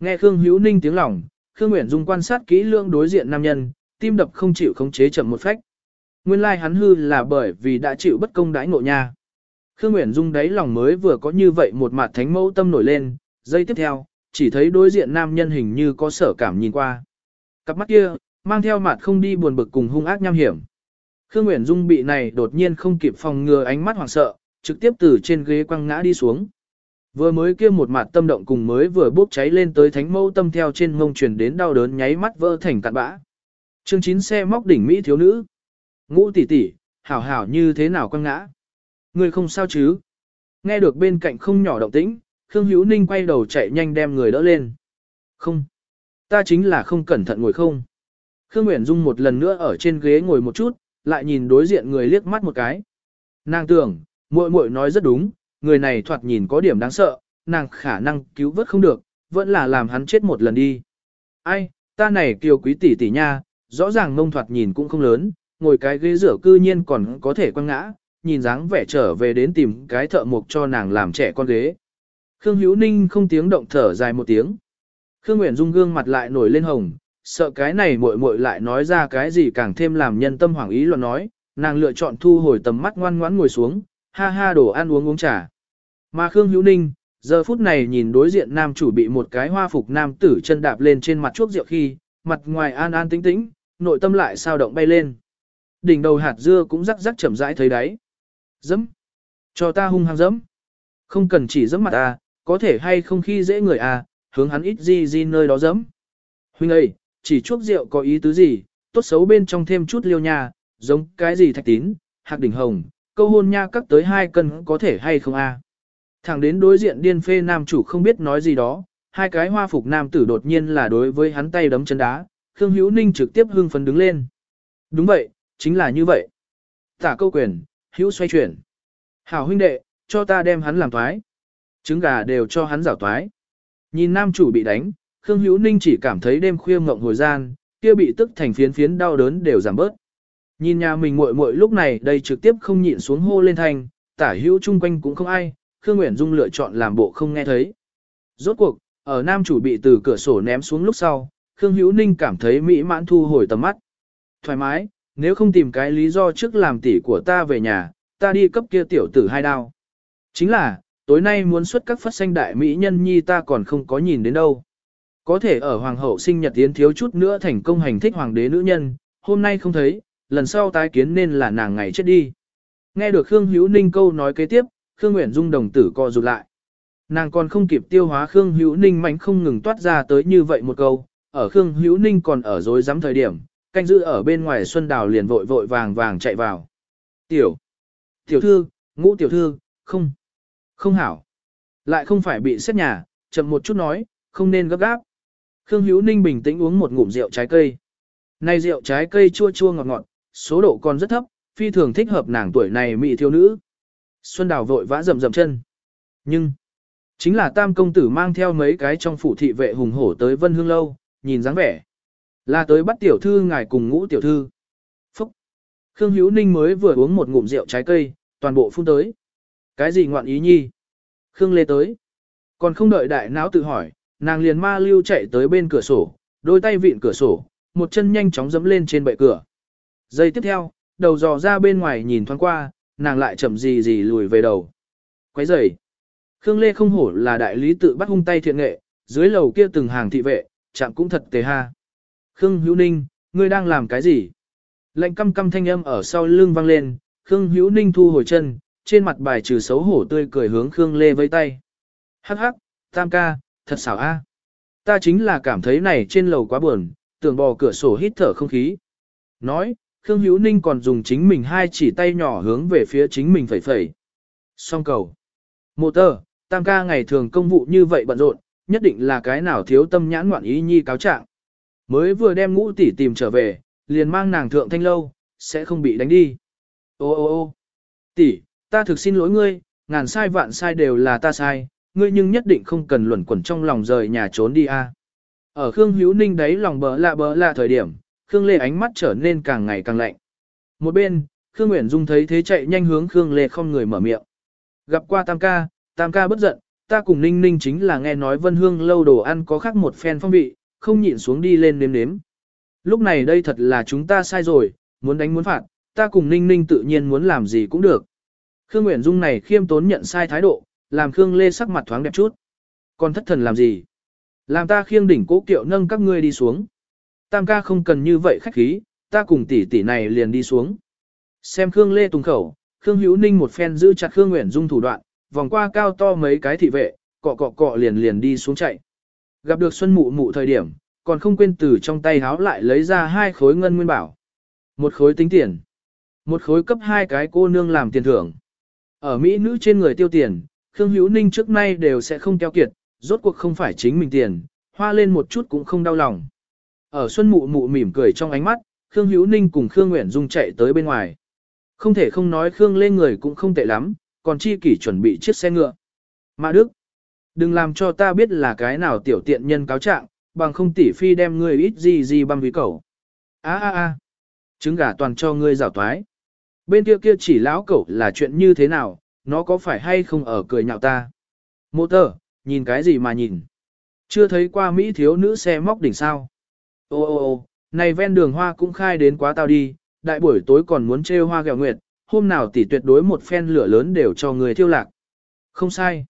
Nghe Khương Hữu Ninh tiếng lòng, Khương Nguyễn Dung quan sát kỹ lưỡng đối diện nam nhân, tim đập không chịu khống chế chậm một phách. Nguyên lai like hắn hư là bởi vì đã chịu bất công đãi ngộ nha. Khương Nguyễn Dung đáy lòng mới vừa có như vậy một mặt thánh mẫu tâm nổi lên, giây tiếp theo, chỉ thấy đối diện nam nhân hình như có sở cảm nhìn qua. Cặp mắt kia, mang theo mặt không đi buồn bực cùng hung ác nham hiểm. Khương Nguyễn Dung bị này đột nhiên không kịp phòng ngừa ánh mắt hoảng sợ, trực tiếp từ trên ghế quăng ngã đi xuống. Vừa mới kia một mặt tâm động cùng mới vừa bốc cháy lên tới thánh mâu tâm theo trên mông truyền đến đau đớn nháy mắt vỡ thành cạn bã. Chương 9 xe móc đỉnh Mỹ thiếu nữ. Ngũ tỷ tỷ, hảo hảo như thế nào quăng ngã. Người không sao chứ? Nghe được bên cạnh không nhỏ động tĩnh, Khương Hữu Ninh quay đầu chạy nhanh đem người đỡ lên. Không. Ta chính là không cẩn thận ngồi không. Khương Nguyễn Dung một lần nữa ở trên ghế ngồi một chút, lại nhìn đối diện người liếc mắt một cái. Nàng tưởng, muội muội nói rất đúng, người này thoạt nhìn có điểm đáng sợ, nàng khả năng cứu vớt không được, vẫn là làm hắn chết một lần đi. Ai, ta này kiều quý tỷ tỷ nha, rõ ràng mông thoạt nhìn cũng không lớn, ngồi cái ghế rửa cư nhiên còn có thể quăng ngã, nhìn dáng vẻ trở về đến tìm cái thợ mộc cho nàng làm trẻ con ghế. Khương Hữu Ninh không tiếng động thở dài một tiếng. Khương Nguyễn Dung gương mặt lại nổi lên hồng, sợ cái này muội muội lại nói ra cái gì càng thêm làm nhân tâm hoảng ý luận nói, nàng lựa chọn thu hồi tầm mắt ngoan ngoãn ngồi xuống, ha ha đổ ăn uống uống trà. Mà Khương Hữu Ninh, giờ phút này nhìn đối diện nam chủ bị một cái hoa phục nam tử chân đạp lên trên mặt chuốc rượu khi, mặt ngoài an an tĩnh tĩnh, nội tâm lại sao động bay lên. Đỉnh đầu hạt dưa cũng rắc rắc chậm rãi thấy đáy. Dẫm. Cho ta hung hăng dẫm. Không cần chỉ dẫm mặt ta, có thể hay không khi dễ người à, hướng hắn ít gì gì nơi đó dẫm. Huynh ơi, chỉ chuốc rượu có ý tứ gì, tốt xấu bên trong thêm chút liêu nha, giống cái gì thạch tín, hạc đỉnh hồng, câu hôn nha cắt tới hai cân có thể hay không a? À. Thẳng đến đối diện điên phê nam chủ không biết nói gì đó, hai cái hoa phục nam tử đột nhiên là đối với hắn tay đấm chân đá, Khương Hữu Ninh trực tiếp hưng phấn đứng lên. Đúng vậy, chính là như vậy. Tả câu quyền, Hữu xoay chuyển. Hảo huynh đệ, cho ta đem hắn làm thoái. Trứng gà đều cho hắn rảo thoái. Nhìn nam chủ bị đánh, Khương Hữu Ninh chỉ cảm thấy đêm khuya ngộng hồi gian, kia bị tức thành phiến phiến đau đớn đều giảm bớt. Nhìn nhà mình muội muội lúc này đây trực tiếp không nhịn xuống hô lên thành, tả hữu chung quanh cũng không ai, Khương Nguyễn Dung lựa chọn làm bộ không nghe thấy. Rốt cuộc, ở nam chủ bị từ cửa sổ ném xuống lúc sau, Khương Hữu Ninh cảm thấy mỹ mãn thu hồi tầm mắt. Thoải mái, nếu không tìm cái lý do trước làm tỷ của ta về nhà, ta đi cấp kia tiểu tử hai đao. Chính là, tối nay muốn xuất các phát xanh đại mỹ nhân nhi ta còn không có nhìn đến đâu. Có thể ở hoàng hậu sinh nhật tiến thiếu chút nữa thành công hành thích hoàng đế nữ nhân, hôm nay không thấy, lần sau tái kiến nên là nàng ngày chết đi. Nghe được Khương Hữu Ninh câu nói kế tiếp, Khương Nguyễn Dung đồng tử co rụt lại. Nàng còn không kịp tiêu hóa Khương Hữu Ninh mạnh không ngừng toát ra tới như vậy một câu, ở Khương Hữu Ninh còn ở dối rắm thời điểm, canh giữ ở bên ngoài Xuân Đào liền vội vội vàng vàng chạy vào. Tiểu, tiểu thư, ngũ tiểu thư, không, không hảo. Lại không phải bị xét nhà, chậm một chút nói, không nên gấp gáp. Khương Hữu Ninh bình tĩnh uống một ngụm rượu trái cây. Này rượu trái cây chua chua ngọt ngọt, số độ còn rất thấp, phi thường thích hợp nàng tuổi này mỹ thiếu nữ. Xuân Đào vội vã rầm rầm chân. Nhưng, chính là tam công tử mang theo mấy cái trong phủ thị vệ hùng hổ tới Vân Hương Lâu, nhìn dáng vẻ. Là tới bắt tiểu thư ngài cùng ngũ tiểu thư. Phúc! Khương Hữu Ninh mới vừa uống một ngụm rượu trái cây, toàn bộ phun tới. Cái gì ngoạn ý nhi? Khương Lê tới. Còn không đợi đại não tự hỏi, nàng liền ma lưu chạy tới bên cửa sổ, đôi tay vịn cửa sổ, một chân nhanh chóng dẫm lên trên bệ cửa. Giây tiếp theo, đầu dò ra bên ngoài nhìn thoáng qua, nàng lại chậm gì gì lùi về đầu. Quấy rầy. Khương Lê không hổ là đại lý tự bắt hung tay thiện nghệ, dưới lầu kia từng hàng thị vệ, chạm cũng thật tề ha. Khương Hữu Ninh, ngươi đang làm cái gì? Lệnh căm căm thanh âm ở sau lưng vang lên, Khương Hữu Ninh thu hồi chân, trên mặt bài trừ xấu hổ tươi cười hướng Khương Lê vây tay. Hắc hắc, tam ca, thật xảo a. Ta chính là cảm thấy này trên lầu quá buồn, tưởng bò cửa sổ hít thở không khí. Nói, Khương Hữu Ninh còn dùng chính mình hai chỉ tay nhỏ hướng về phía chính mình phẩy phẩy. Song cầu. Mộ tờ, tam ca ngày thường công vụ như vậy bận rộn, nhất định là cái nào thiếu tâm nhãn ngoạn ý nhi cáo trạng. Mới vừa đem ngũ tỷ tìm trở về, liền mang nàng thượng thanh lâu, sẽ không bị đánh đi. Ô ô ô tỷ, ta thực xin lỗi ngươi, ngàn sai vạn sai đều là ta sai, ngươi nhưng nhất định không cần luẩn quẩn trong lòng rời nhà trốn đi a. Ở Khương Hữu Ninh đấy lòng bỡ lạ bỡ lạ thời điểm, Khương Lê ánh mắt trở nên càng ngày càng lạnh. Một bên, Khương Nguyễn Dung thấy thế chạy nhanh hướng Khương Lê không người mở miệng. Gặp qua Tam ca, Tam ca bất giận, ta cùng Ninh Ninh chính là nghe nói Vân Hương lâu đồ ăn có khác một phen phong vị, không nhịn xuống đi lên nếm nếm. Lúc này đây thật là chúng ta sai rồi, muốn đánh muốn phạt, ta cùng Ninh Ninh tự nhiên muốn làm gì cũng được. Khương Nguyễn Dung này khiêm tốn nhận sai thái độ, làm Khương Lê sắc mặt thoáng đẹp chút. Còn thất thần làm gì? Làm ta khiêng đỉnh cố kiệu nâng các ngươi đi xuống. Tam ca không cần như vậy khách khí, ta cùng tỷ tỷ này liền đi xuống. Xem Khương Lê tung khẩu, Khương Hữu Ninh một phen giữ chặt Khương Nguyễn Dung thủ đoạn, vòng qua cao to mấy cái thị vệ, cọ cọ cọ liền liền đi xuống chạy. Gặp được Xuân Mụ Mụ thời điểm, còn không quên từ trong tay háo lại lấy ra hai khối ngân nguyên bảo. Một khối tính tiền. Một khối cấp hai cái cô nương làm tiền thưởng. Ở Mỹ nữ trên người tiêu tiền, Khương Hữu Ninh trước nay đều sẽ không keo kiệt, rốt cuộc không phải chính mình tiền, hoa lên một chút cũng không đau lòng. Ở Xuân Mụ Mụ mỉm cười trong ánh mắt, Khương Hữu Ninh cùng Khương Nguyễn Dung chạy tới bên ngoài. Không thể không nói Khương lên người cũng không tệ lắm, còn chi kỷ chuẩn bị chiếc xe ngựa. Mã Đức, đừng làm cho ta biết là cái nào tiểu tiện nhân cáo trạng, bằng không tỷ phi đem ngươi ít gì gì băm ví cầu. A a a, trứng gà toàn cho ngươi rào toái. Bên kia kia chỉ lão cẩu là chuyện như thế nào, nó có phải hay không ở cười nhạo ta. Mô tờ, nhìn cái gì mà nhìn. Chưa thấy qua Mỹ thiếu nữ xe móc đỉnh sao. Ô ô ô, này ven đường hoa cũng khai đến quá tao đi, đại buổi tối còn muốn trêu hoa gẹo nguyệt, hôm nào tỷ tuyệt đối một phen lửa lớn đều cho người thiêu lạc. Không sai.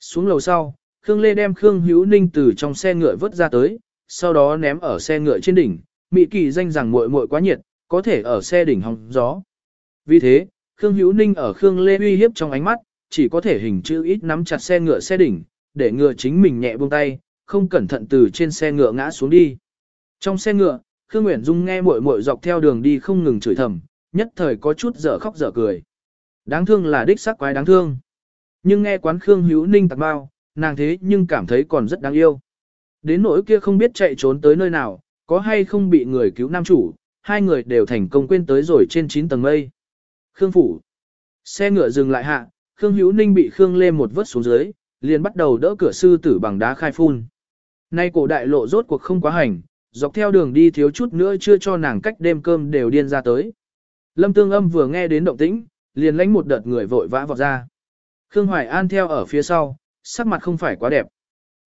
Xuống lầu sau, Khương Lê đem Khương Hữu Ninh từ trong xe ngựa vớt ra tới, sau đó ném ở xe ngựa trên đỉnh, Mị Kỳ danh rằng muội muội quá nhiệt, có thể ở xe đỉnh hòng gió. Vì thế, Khương Hữu Ninh ở Khương Lê uy hiếp trong ánh mắt, chỉ có thể hình chữ ít nắm chặt xe ngựa xe đỉnh, để ngựa chính mình nhẹ buông tay, không cẩn thận từ trên xe ngựa ngã xuống đi. Trong xe ngựa, Khương Nguyễn Dung nghe muội muội dọc theo đường đi không ngừng chửi thầm, nhất thời có chút dở khóc dở cười. Đáng thương là đích xác quái đáng thương. Nhưng nghe quán Khương Hữu Ninh tạc bao, nàng thế nhưng cảm thấy còn rất đáng yêu. Đến nỗi kia không biết chạy trốn tới nơi nào, có hay không bị người cứu nam chủ, hai người đều thành công quên tới rồi trên 9 tầng mây. Khương Phủ. Xe ngựa dừng lại hạ, Khương Hữu Ninh bị Khương Lê một vớt xuống dưới, liền bắt đầu đỡ cửa sư tử bằng đá khai phun. Nay cổ đại lộ rốt cuộc không quá hành, dọc theo đường đi thiếu chút nữa chưa cho nàng cách đêm cơm đều điên ra tới. Lâm Tương Âm vừa nghe đến động tĩnh, liền lánh một đợt người vội vã vọt ra. Khương Hoài An theo ở phía sau, sắc mặt không phải quá đẹp.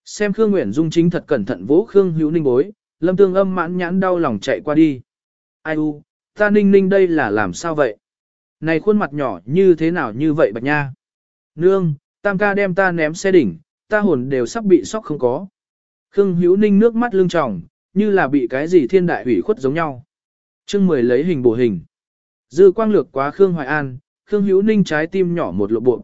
Xem Khương Nguyễn Dung chính thật cẩn thận vỗ Khương Hữu Ninh bối, Lâm Tương Âm mãn nhãn đau lòng chạy qua đi. Ai u, ta ninh ninh đây là làm sao vậy? Này khuôn mặt nhỏ như thế nào như vậy bạch nha? Nương, tam ca đem ta ném xe đỉnh, ta hồn đều sắp bị sóc không có. Khương Hữu Ninh nước mắt lưng tròng, như là bị cái gì thiên đại hủy khuất giống nhau. Chương mười lấy hình bổ hình. Dư quang lược quá Khương Hoài An, Khương Hữu Ninh trái tim nhỏ một lộ bộ.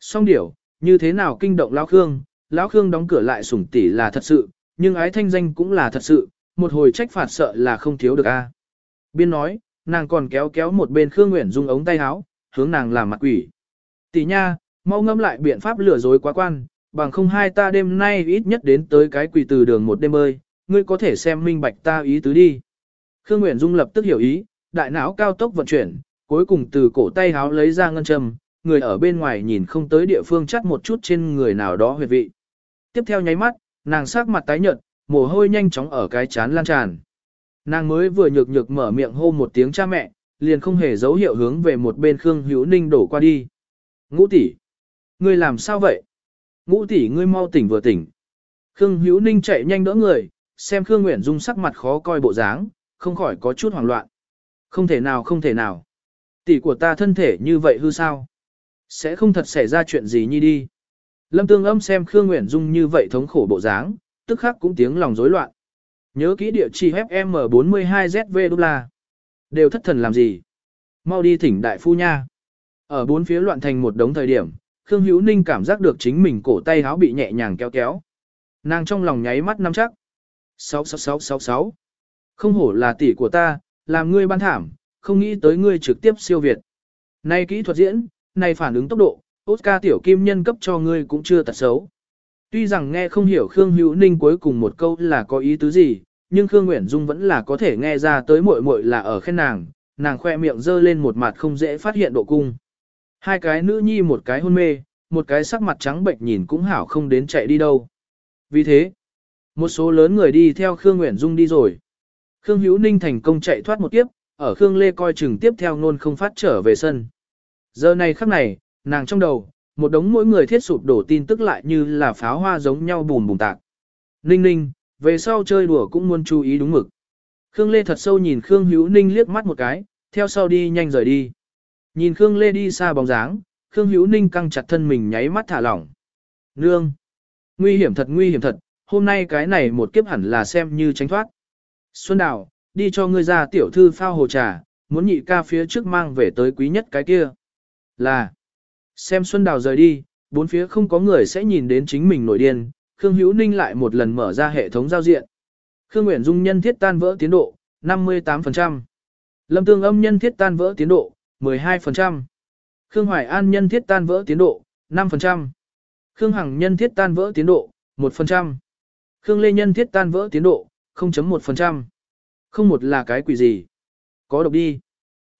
Song điểu, như thế nào kinh động Lão Khương, Lão Khương đóng cửa lại sủng tỷ là thật sự, nhưng ái thanh danh cũng là thật sự, một hồi trách phạt sợ là không thiếu được a. Biên nói, nàng còn kéo kéo một bên Khương Nguyễn Dung ống tay áo, hướng nàng làm mặt quỷ. Tỷ nha, mau ngâm lại biện pháp lừa dối quá quan, bằng không hai ta đêm nay ít nhất đến tới cái quỷ từ đường một đêm ơi, ngươi có thể xem minh bạch ta ý tứ đi. Khương Nguyễn Dung lập tức hiểu ý, đại não cao tốc vận chuyển, cuối cùng từ cổ tay háo lấy ra ngân châm, người ở bên ngoài nhìn không tới địa phương chắt một chút trên người nào đó huyệt vị. Tiếp theo nháy mắt, nàng sắc mặt tái nhợt, mồ hôi nhanh chóng ở cái chán lan tràn. Nàng mới vừa nhược nhược mở miệng hô một tiếng cha mẹ, liền không hề dấu hiệu hướng về một bên Khương Hữu Ninh đổ qua đi. Ngũ tỷ, ngươi làm sao vậy? Ngũ tỷ ngươi mau tỉnh vừa tỉnh. Khương Hữu Ninh chạy nhanh đỡ người, xem Khương Nguyễn Dung sắc mặt khó coi bộ dáng, không khỏi có chút hoảng loạn. Không thể nào không thể nào. Tỷ của ta thân thể như vậy hư sao? Sẽ không thật xảy ra chuyện gì nhi đi. Lâm Tương Âm xem Khương Nguyễn Dung như vậy thống khổ bộ dáng, tức khắc cũng tiếng lòng rối loạn. Nhớ kỹ địa chỉ FM42ZV đô la. Đều thất thần làm gì? Mau đi thỉnh đại phu nha. Ở bốn phía loạn thành một đống thời điểm, Khương Hữu Ninh cảm giác được chính mình cổ tay áo bị nhẹ nhàng kéo kéo. Nàng trong lòng nháy mắt nắm chắc. 66666. Không hổ là tỷ của ta, làm ngươi ban thảm, không nghĩ tới ngươi trực tiếp siêu việt. Nay kỹ thuật diễn, này phản ứng tốc độ, Oscar tiểu kim nhân cấp cho ngươi cũng chưa tật xấu. Tuy rằng nghe không hiểu Khương Hữu Ninh cuối cùng một câu là có ý tứ gì, nhưng Khương Nguyễn Dung vẫn là có thể nghe ra tới muội muội là ở khen nàng, nàng khoe miệng dơ lên một mặt không dễ phát hiện độ cung. Hai cái nữ nhi một cái hôn mê, một cái sắc mặt trắng bệnh nhìn cũng hảo không đến chạy đi đâu. Vì thế, một số lớn người đi theo Khương Nguyễn Dung đi rồi. Khương Hữu Ninh thành công chạy thoát một kiếp, ở Khương Lê coi chừng tiếp theo nôn không phát trở về sân. Giờ này khắc này, nàng trong đầu, một đống mỗi người thiết sụp đổ tin tức lại như là pháo hoa giống nhau bùm bùm tạc. Ninh ninh, về sau chơi đùa cũng muốn chú ý đúng mực. Khương Lê thật sâu nhìn Khương Hữu Ninh liếc mắt một cái, theo sau đi nhanh rời đi. Nhìn Khương Lê đi xa bóng dáng, Khương Hữu Ninh căng chặt thân mình nháy mắt thả lỏng. Nương! Nguy hiểm thật nguy hiểm thật, hôm nay cái này một kiếp hẳn là xem như tránh thoát. Xuân Đào, đi cho ngươi ra tiểu thư phao hồ trà, muốn nhị ca phía trước mang về tới quý nhất cái kia. Là, xem Xuân Đào rời đi, bốn phía không có người sẽ nhìn đến chính mình nổi điên, Khương Hữu Ninh lại một lần mở ra hệ thống giao diện. Khương Nguyễn Dung nhân thiết tan vỡ tiến độ, 58%. Lâm Tương Âm nhân thiết tan vỡ tiến độ, 12%. Khương Hoài An nhân thiết tan vỡ tiến độ, 5%. Khương Hằng nhân thiết tan vỡ tiến độ, 1%. Khương Lê nhân thiết tan vỡ tiến độ, 0.1%. Không một là cái quỷ gì. Có độc đi.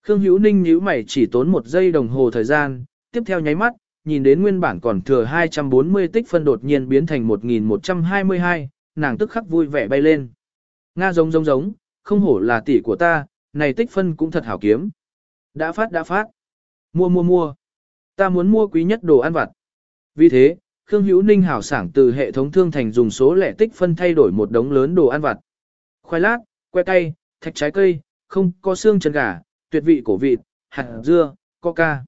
Khương Hữu Ninh nhíu mày chỉ tốn một giây đồng hồ thời gian, tiếp theo nháy mắt, nhìn đến nguyên bản còn thừa 240 tích phân đột nhiên biến thành 1122, nàng tức khắc vui vẻ bay lên. Nga giống giống giống, không hổ là tỷ của ta, này tích phân cũng thật hảo kiếm. Đã phát đã phát. Mua mua mua. Ta muốn mua quý nhất đồ ăn vặt. Vì thế, Khương Hữu Ninh hảo sảng từ hệ thống thương thành dùng số lẻ tích phân thay đổi một đống lớn đồ ăn vặt. Khoai lát, que cay, thạch trái cây, không có xương chân gà, tuyệt vị cổ vịt, hạt dưa, coca.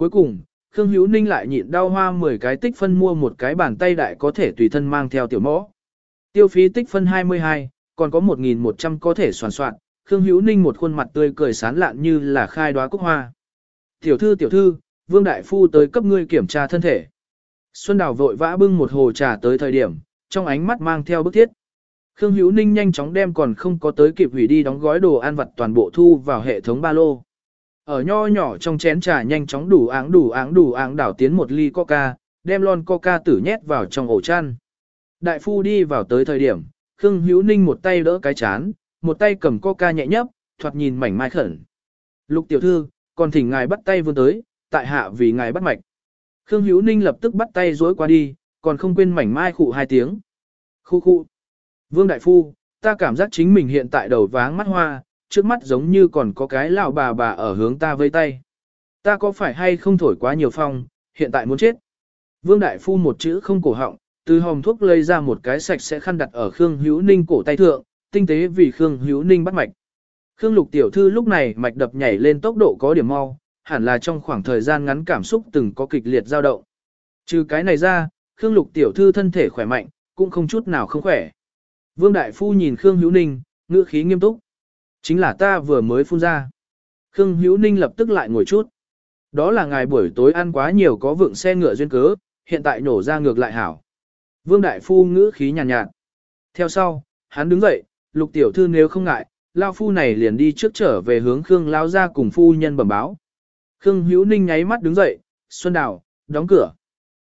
Cuối cùng, Khương Hữu Ninh lại nhịn đau hoa 10 cái tích phân mua một cái bàn tay đại có thể tùy thân mang theo tiểu mõ. Tiêu phí tích phân 22, còn có 1.100 có thể soàn soạn, Khương Hữu Ninh một khuôn mặt tươi cười sán lạn như là khai đóa cúc hoa. Tiểu thư tiểu thư, Vương Đại Phu tới cấp ngươi kiểm tra thân thể. Xuân Đào vội vã bưng một hồ trà tới thời điểm, trong ánh mắt mang theo bức thiết. Khương Hữu Ninh nhanh chóng đem còn không có tới kịp hủy đi đóng gói đồ ăn vặt toàn bộ thu vào hệ thống ba lô. Ở nho nhỏ trong chén trà nhanh chóng đủ áng đủ áng đủ áng đảo tiến một ly coca, đem lon coca tử nhét vào trong ổ chăn. Đại phu đi vào tới thời điểm, Khương Hữu Ninh một tay đỡ cái chán, một tay cầm coca nhẹ nhấp, thoạt nhìn mảnh mai khẩn. Lục tiểu thư, còn thỉnh ngài bắt tay vươn tới, tại hạ vì ngài bắt mạch. Khương Hữu Ninh lập tức bắt tay dối qua đi, còn không quên mảnh mai khụ hai tiếng. Khu khu. Vương Đại Phu, ta cảm giác chính mình hiện tại đầu váng mắt hoa, trước mắt giống như còn có cái lão bà bà ở hướng ta vây tay. Ta có phải hay không thổi quá nhiều phong, hiện tại muốn chết. Vương Đại Phu một chữ không cổ họng, từ hồng thuốc lấy ra một cái sạch sẽ khăn đặt ở Khương Hữu Ninh cổ tay thượng, tinh tế vì Khương Hữu Ninh bắt mạch. Khương Lục tiểu thư lúc này mạch đập nhảy lên tốc độ có điểm mau, hẳn là trong khoảng thời gian ngắn cảm xúc từng có kịch liệt dao động. Trừ cái này ra, Khương Lục tiểu thư thân thể khỏe mạnh, cũng không chút nào không khỏe. Vương Đại Phu nhìn Khương Hữu Ninh, ngữ khí nghiêm túc. Chính là ta vừa mới phun ra. Khương Hữu Ninh lập tức lại ngồi chút. Đó là ngày buổi tối ăn quá nhiều có vượng xe ngựa duyên cớ, hiện tại nổ ra ngược lại hảo. Vương Đại Phu ngữ khí nhàn nhạt, nhạt. Theo sau, hắn đứng dậy, lục tiểu thư nếu không ngại, Lao Phu này liền đi trước trở về hướng Khương Lao ra cùng Phu nhân bẩm báo. Khương Hữu Ninh nháy mắt đứng dậy, Xuân Đào, đóng cửa.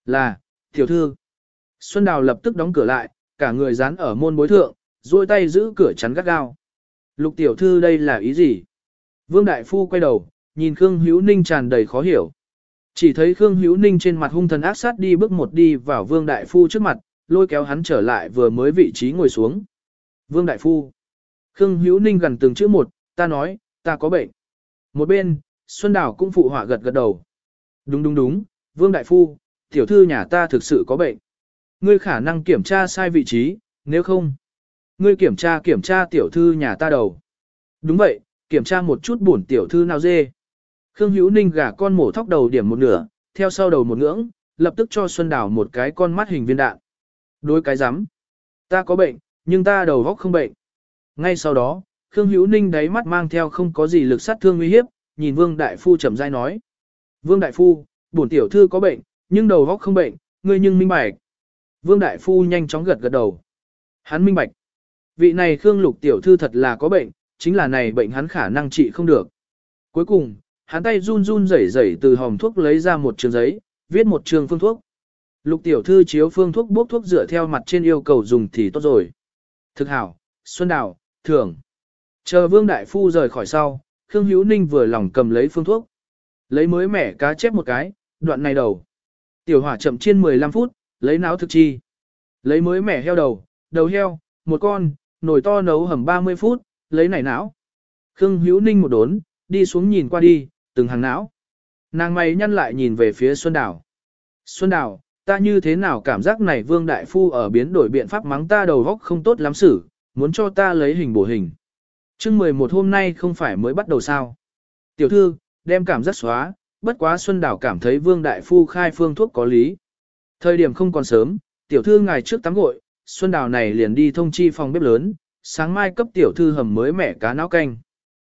Là, tiểu thư. Xuân Đào lập tức đóng cửa lại, cả người dán ở môn bối thượng, duỗi tay giữ cửa chắn gắt gao. Lục tiểu thư đây là ý gì? Vương Đại Phu quay đầu, nhìn Khương Hữu Ninh tràn đầy khó hiểu. Chỉ thấy Khương Hữu Ninh trên mặt hung thần ác sát đi bước một đi vào Vương Đại Phu trước mặt, lôi kéo hắn trở lại vừa mới vị trí ngồi xuống. Vương Đại Phu. Khương Hữu Ninh gần từng chữ một, ta nói, ta có bệnh. Một bên, Xuân Đào cũng phụ họa gật gật đầu. Đúng đúng đúng, Vương Đại Phu, tiểu thư nhà ta thực sự có bệnh. Ngươi khả năng kiểm tra sai vị trí, nếu không. Ngươi kiểm tra kiểm tra tiểu thư nhà ta đầu. Đúng vậy, kiểm tra một chút bổn tiểu thư nào dê. Khương Hữu Ninh gả con mổ thóc đầu điểm một nửa, theo sau đầu một ngưỡng, lập tức cho Xuân Đào một cái con mắt hình viên đạn. Đối cái rắm Ta có bệnh, nhưng ta đầu góc không bệnh. Ngay sau đó, Khương Hữu Ninh đáy mắt mang theo không có gì lực sát thương nguy hiếp, nhìn Vương Đại Phu chậm rãi nói. Vương Đại Phu, bổn tiểu thư có bệnh, nhưng đầu góc không bệnh, ngươi nhưng minh bạch. Vương Đại Phu nhanh chóng gật gật đầu. Hắn minh bạch. Vị này Khương Lục tiểu thư thật là có bệnh, chính là này bệnh hắn khả năng trị không được. Cuối cùng, hắn tay run run rẩy rẩy từ hòm thuốc lấy ra một trường giấy, viết một trường phương thuốc. Lục tiểu thư chiếu phương thuốc bốc thuốc dựa theo mặt trên yêu cầu dùng thì tốt rồi. Thực hảo, Xuân Đào, thưởng. Chờ Vương Đại Phu rời khỏi sau, Khương Hữu Ninh vừa lòng cầm lấy phương thuốc. Lấy mới mẻ cá chép một cái, đoạn này đầu. Tiểu hỏa chậm chiên 15 phút, lấy náo thực chi. Lấy mới mẻ heo đầu, đầu heo, một con, nồi to nấu hầm 30 phút, lấy nảy não. Khương Hữu Ninh một đốn, đi xuống nhìn qua đi, từng hàng não. Nàng mày nhăn lại nhìn về phía Xuân Đào. Xuân Đào, ta như thế nào cảm giác này Vương Đại Phu ở biến đổi biện pháp mắng ta đầu góc không tốt lắm xử, muốn cho ta lấy hình bổ hình. chương 11 hôm nay không phải mới bắt đầu sao. Tiểu thư, đem cảm giác xóa, bất quá Xuân Đào cảm thấy Vương Đại Phu khai phương thuốc có lý. Thời điểm không còn sớm, tiểu thư ngài trước tắm gội, Xuân Đào này liền đi thông chi phòng bếp lớn, sáng mai cấp tiểu thư hầm mới mẻ cá náo canh.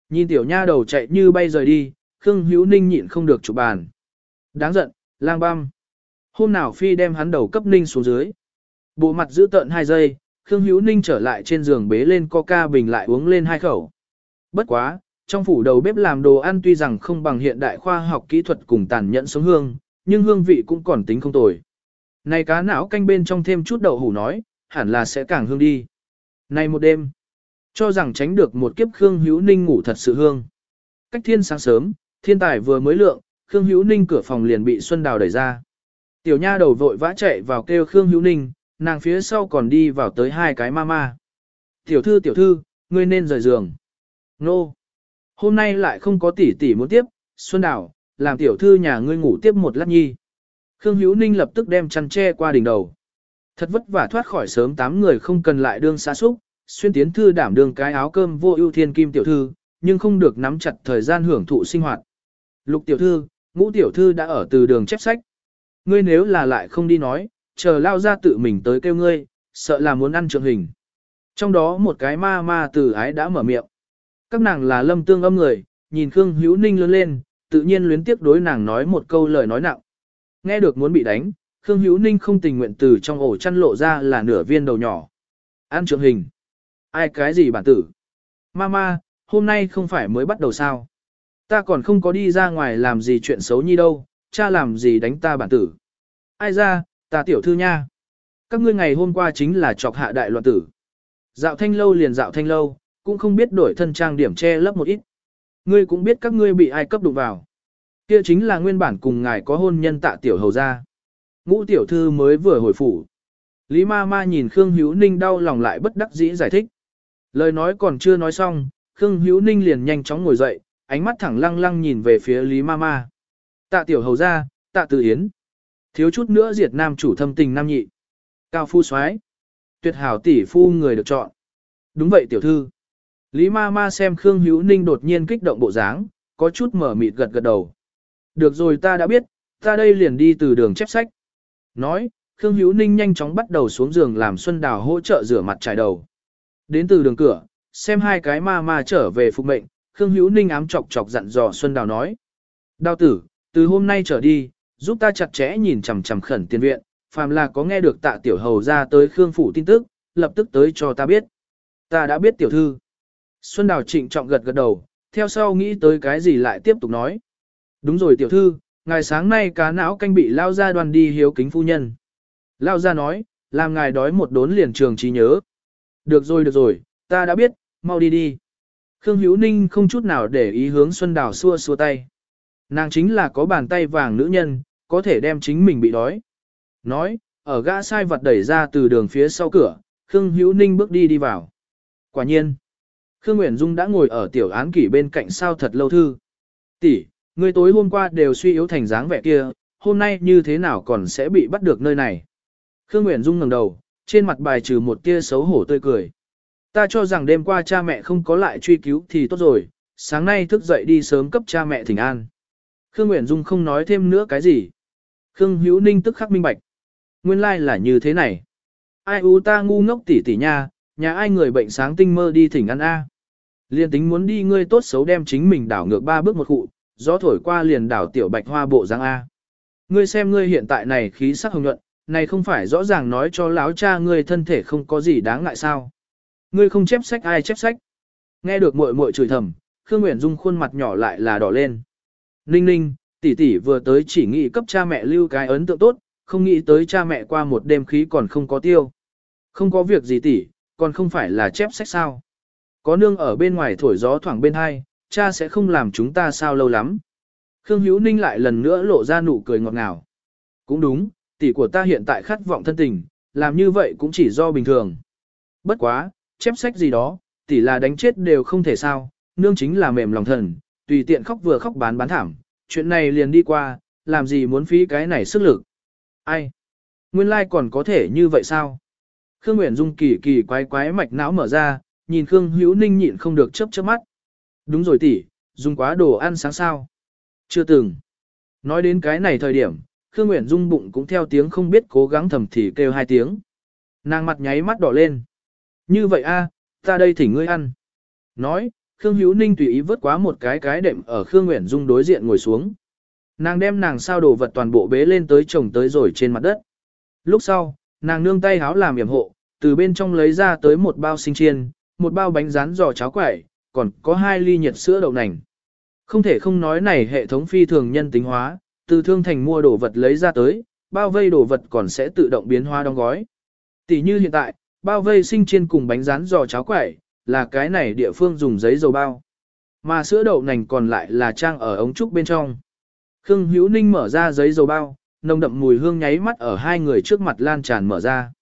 Nhìn tiểu nha đầu chạy như bay rời đi, Khương Hữu Ninh nhịn không được chụp bàn. Đáng giận, lang băm. Hôm nào Phi đem hắn đầu cấp Ninh xuống dưới. Bộ mặt giữ tợn hai giây, Khương Hữu Ninh trở lại trên giường bế lên coca bình lại uống lên hai khẩu. Bất quá, trong phủ đầu bếp làm đồ ăn tuy rằng không bằng hiện đại khoa học kỹ thuật cùng tàn nhẫn sống hương, nhưng hương vị cũng còn tính không tồi. Này cá não canh bên trong thêm chút đậu hủ nói, hẳn là sẽ càng hương đi. Nay một đêm, cho rằng tránh được một kiếp Khương Hữu Ninh ngủ thật sự hương. Cách thiên sáng sớm, thiên tài vừa mới lượng, Khương Hữu Ninh cửa phòng liền bị Xuân Đào đẩy ra. Tiểu nha đầu vội vã chạy vào kêu Khương Hữu Ninh, nàng phía sau còn đi vào tới hai cái ma ma. Tiểu thư tiểu thư, ngươi nên rời giường. Nô. Hôm nay lại không có tỷ tỷ muốn tiếp, Xuân Đào, làm tiểu thư nhà ngươi ngủ tiếp một lát nhi. Khương Hữu Ninh lập tức đem chăn che qua đỉnh đầu. Thật vất vả thoát khỏi sớm tám người không cần lại đương xa xúc, xuyên tiến thư đảm đương cái áo cơm vô ưu thiên kim tiểu thư, nhưng không được nắm chặt thời gian hưởng thụ sinh hoạt. Lục tiểu thư, ngũ tiểu thư đã ở từ đường chép sách. Ngươi nếu là lại không đi nói, chờ lao ra tự mình tới kêu ngươi, sợ là muốn ăn trượng hình. Trong đó một cái ma ma từ ái đã mở miệng. Các nàng là lâm tương âm người, nhìn Khương Hữu Ninh lớn lên, tự nhiên luyến tiếc đối nàng nói một câu lời nói nặng. Nghe được muốn bị đánh, Khương Hữu Ninh không tình nguyện từ trong ổ chăn lộ ra là nửa viên đầu nhỏ. An trưởng hình. Ai cái gì bản tử? Mama, hôm nay không phải mới bắt đầu sao? Ta còn không có đi ra ngoài làm gì chuyện xấu như đâu, cha làm gì đánh ta bản tử. Ai ra, ta tiểu thư nha. Các ngươi ngày hôm qua chính là chọc hạ đại loạn tử. Dạo thanh lâu liền dạo thanh lâu, cũng không biết đổi thân trang điểm che lấp một ít. Ngươi cũng biết các ngươi bị ai cấp đụng vào. Kia chính là nguyên bản cùng ngài có hôn nhân tạ tiểu hầu ra. Ngũ tiểu thư mới vừa hồi phủ. Lý ma ma nhìn Khương Hữu Ninh đau lòng lại bất đắc dĩ giải thích. Lời nói còn chưa nói xong, Khương Hữu Ninh liền nhanh chóng ngồi dậy, ánh mắt thẳng lăng lăng nhìn về phía Lý ma ma. Tạ tiểu hầu ra, tạ tự yến. Thiếu chút nữa diệt nam chủ thâm tình nam nhị. Cao phu soái Tuyệt hảo tỷ phu người được chọn. Đúng vậy tiểu thư. Lý ma ma xem Khương Hữu Ninh đột nhiên kích động bộ dáng, có chút mở mịt gật gật đầu. Được rồi ta đã biết, ta đây liền đi từ đường chép sách. Nói, Khương Hữu Ninh nhanh chóng bắt đầu xuống giường làm Xuân Đào hỗ trợ rửa mặt trải đầu. Đến từ đường cửa, xem hai cái ma ma trở về phục mệnh, Khương Hữu Ninh ám chọc chọc dặn dò Xuân Đào nói. Đào tử, từ hôm nay trở đi, giúp ta chặt chẽ nhìn chằm chằm khẩn tiền viện, phàm là có nghe được tạ tiểu hầu ra tới Khương Phủ tin tức, lập tức tới cho ta biết. Ta đã biết tiểu thư. Xuân Đào trịnh trọng gật gật đầu, theo sau nghĩ tới cái gì lại tiếp tục nói. Đúng rồi tiểu thư, ngài sáng nay cá não canh bị lao ra đoàn đi hiếu kính phu nhân. Lao ra nói, làm ngài đói một đốn liền trường trí nhớ. Được rồi được rồi, ta đã biết, mau đi đi. Khương Hữu Ninh không chút nào để ý hướng Xuân Đào xua xua tay. Nàng chính là có bàn tay vàng nữ nhân, có thể đem chính mình bị đói. Nói, ở gã sai vật đẩy ra từ đường phía sau cửa, Khương Hữu Ninh bước đi đi vào. Quả nhiên, Khương Nguyễn Dung đã ngồi ở tiểu án kỷ bên cạnh sao thật lâu thư. Tỷ, người tối hôm qua đều suy yếu thành dáng vẻ kia, hôm nay như thế nào còn sẽ bị bắt được nơi này. Khương Nguyễn Dung ngẩng đầu, trên mặt bài trừ một tia xấu hổ tươi cười. Ta cho rằng đêm qua cha mẹ không có lại truy cứu thì tốt rồi, sáng nay thức dậy đi sớm cấp cha mẹ thỉnh an. Khương Nguyễn Dung không nói thêm nữa cái gì. Khương Hữu Ninh tức khắc minh bạch. Nguyên lai like là như thế này. Ai u ta ngu ngốc tỉ tỉ nha, nhà ai người bệnh sáng tinh mơ đi thỉnh ăn a. Liên tính muốn đi ngươi tốt xấu đem chính mình đảo ngược ba bước một cụ, gió thổi qua liền đảo tiểu bạch hoa bộ dáng a. Ngươi xem ngươi hiện tại này khí sắc hồng nhuận, này không phải rõ ràng nói cho lão cha ngươi thân thể không có gì đáng ngại sao? Ngươi không chép sách ai chép sách? Nghe được muội muội chửi thầm, Khương Nguyễn Dung khuôn mặt nhỏ lại là đỏ lên. Ninh ninh, tỷ tỷ vừa tới chỉ nghĩ cấp cha mẹ lưu cái ấn tượng tốt, không nghĩ tới cha mẹ qua một đêm khí còn không có tiêu. Không có việc gì tỷ, còn không phải là chép sách sao. Có nương ở bên ngoài thổi gió thoảng bên hai, cha sẽ không làm chúng ta sao lâu lắm. Khương Hữu Ninh lại lần nữa lộ ra nụ cười ngọt ngào. Cũng đúng, tỷ của ta hiện tại khát vọng thân tình, làm như vậy cũng chỉ do bình thường. Bất quá, chép sách gì đó, tỷ là đánh chết đều không thể sao, nương chính là mềm lòng thần, tùy tiện khóc vừa khóc bán bán thảm, chuyện này liền đi qua, làm gì muốn phí cái này sức lực. Ai? Nguyên lai like còn có thể như vậy sao? Khương Nguyễn Dung kỳ kỳ quái quái mạch não mở ra, nhìn Khương Hữu Ninh nhịn không được chớp chớp mắt. Đúng rồi tỷ, dùng quá đồ ăn sáng sao? Chưa từng. Nói đến cái này thời điểm, Khương Nguyễn Dung bụng cũng theo tiếng không biết cố gắng thầm thì kêu hai tiếng. Nàng mặt nháy mắt đỏ lên. Như vậy a, ta đây thỉnh ngươi ăn. Nói, Khương Hữu Ninh tùy ý vớt quá một cái cái đệm ở Khương Nguyễn Dung đối diện ngồi xuống. Nàng đem nàng sao đồ vật toàn bộ bế lên tới chồng tới rồi trên mặt đất. Lúc sau, nàng nương tay háo làm yểm hộ, từ bên trong lấy ra tới một bao sinh chiên, một bao bánh rán giò cháo quẩy, còn có hai ly nhiệt sữa đậu nành. Không thể không nói này hệ thống phi thường nhân tính hóa, từ thương thành mua đồ vật lấy ra tới, bao vây đồ vật còn sẽ tự động biến hóa đóng gói. Tỷ như hiện tại, bao vây sinh chiên cùng bánh rán giò cháo quẩy, là cái này địa phương dùng giấy dầu bao. Mà sữa đậu nành còn lại là trang ở ống trúc bên trong. Khương Hữu Ninh mở ra giấy dầu bao, nồng đậm mùi hương nháy mắt ở hai người trước mặt lan tràn mở ra.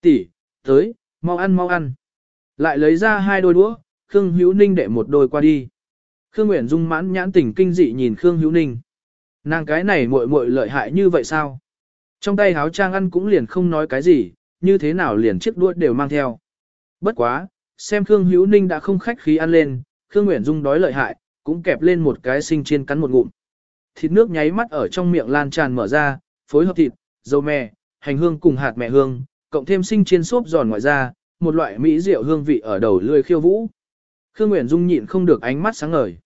Tỷ, tới, mau ăn mau ăn. Lại lấy ra hai đôi đũa, Khương Hữu Ninh đệ một đôi qua đi. Khương Nguyễn Dung mãn nhãn tỉnh kinh dị nhìn Khương Hữu Ninh. Nàng cái này muội muội lợi hại như vậy sao? Trong tay háo trang ăn cũng liền không nói cái gì, như thế nào liền chiếc đuốt đều mang theo. Bất quá, xem Khương Hữu Ninh đã không khách khí ăn lên, Khương Nguyễn Dung đói lợi hại, cũng kẹp lên một cái sinh chiên cắn một ngụm. Thịt nước nháy mắt ở trong miệng lan tràn mở ra, phối hợp thịt, dầu mè, hành hương cùng hạt mẹ hương, cộng thêm sinh chiên xốp giòn ngoài ra, một loại mỹ rượu hương vị ở đầu lưỡi khiêu vũ. Khương Nguyễn Dung nhịn không được ánh mắt sáng ngời.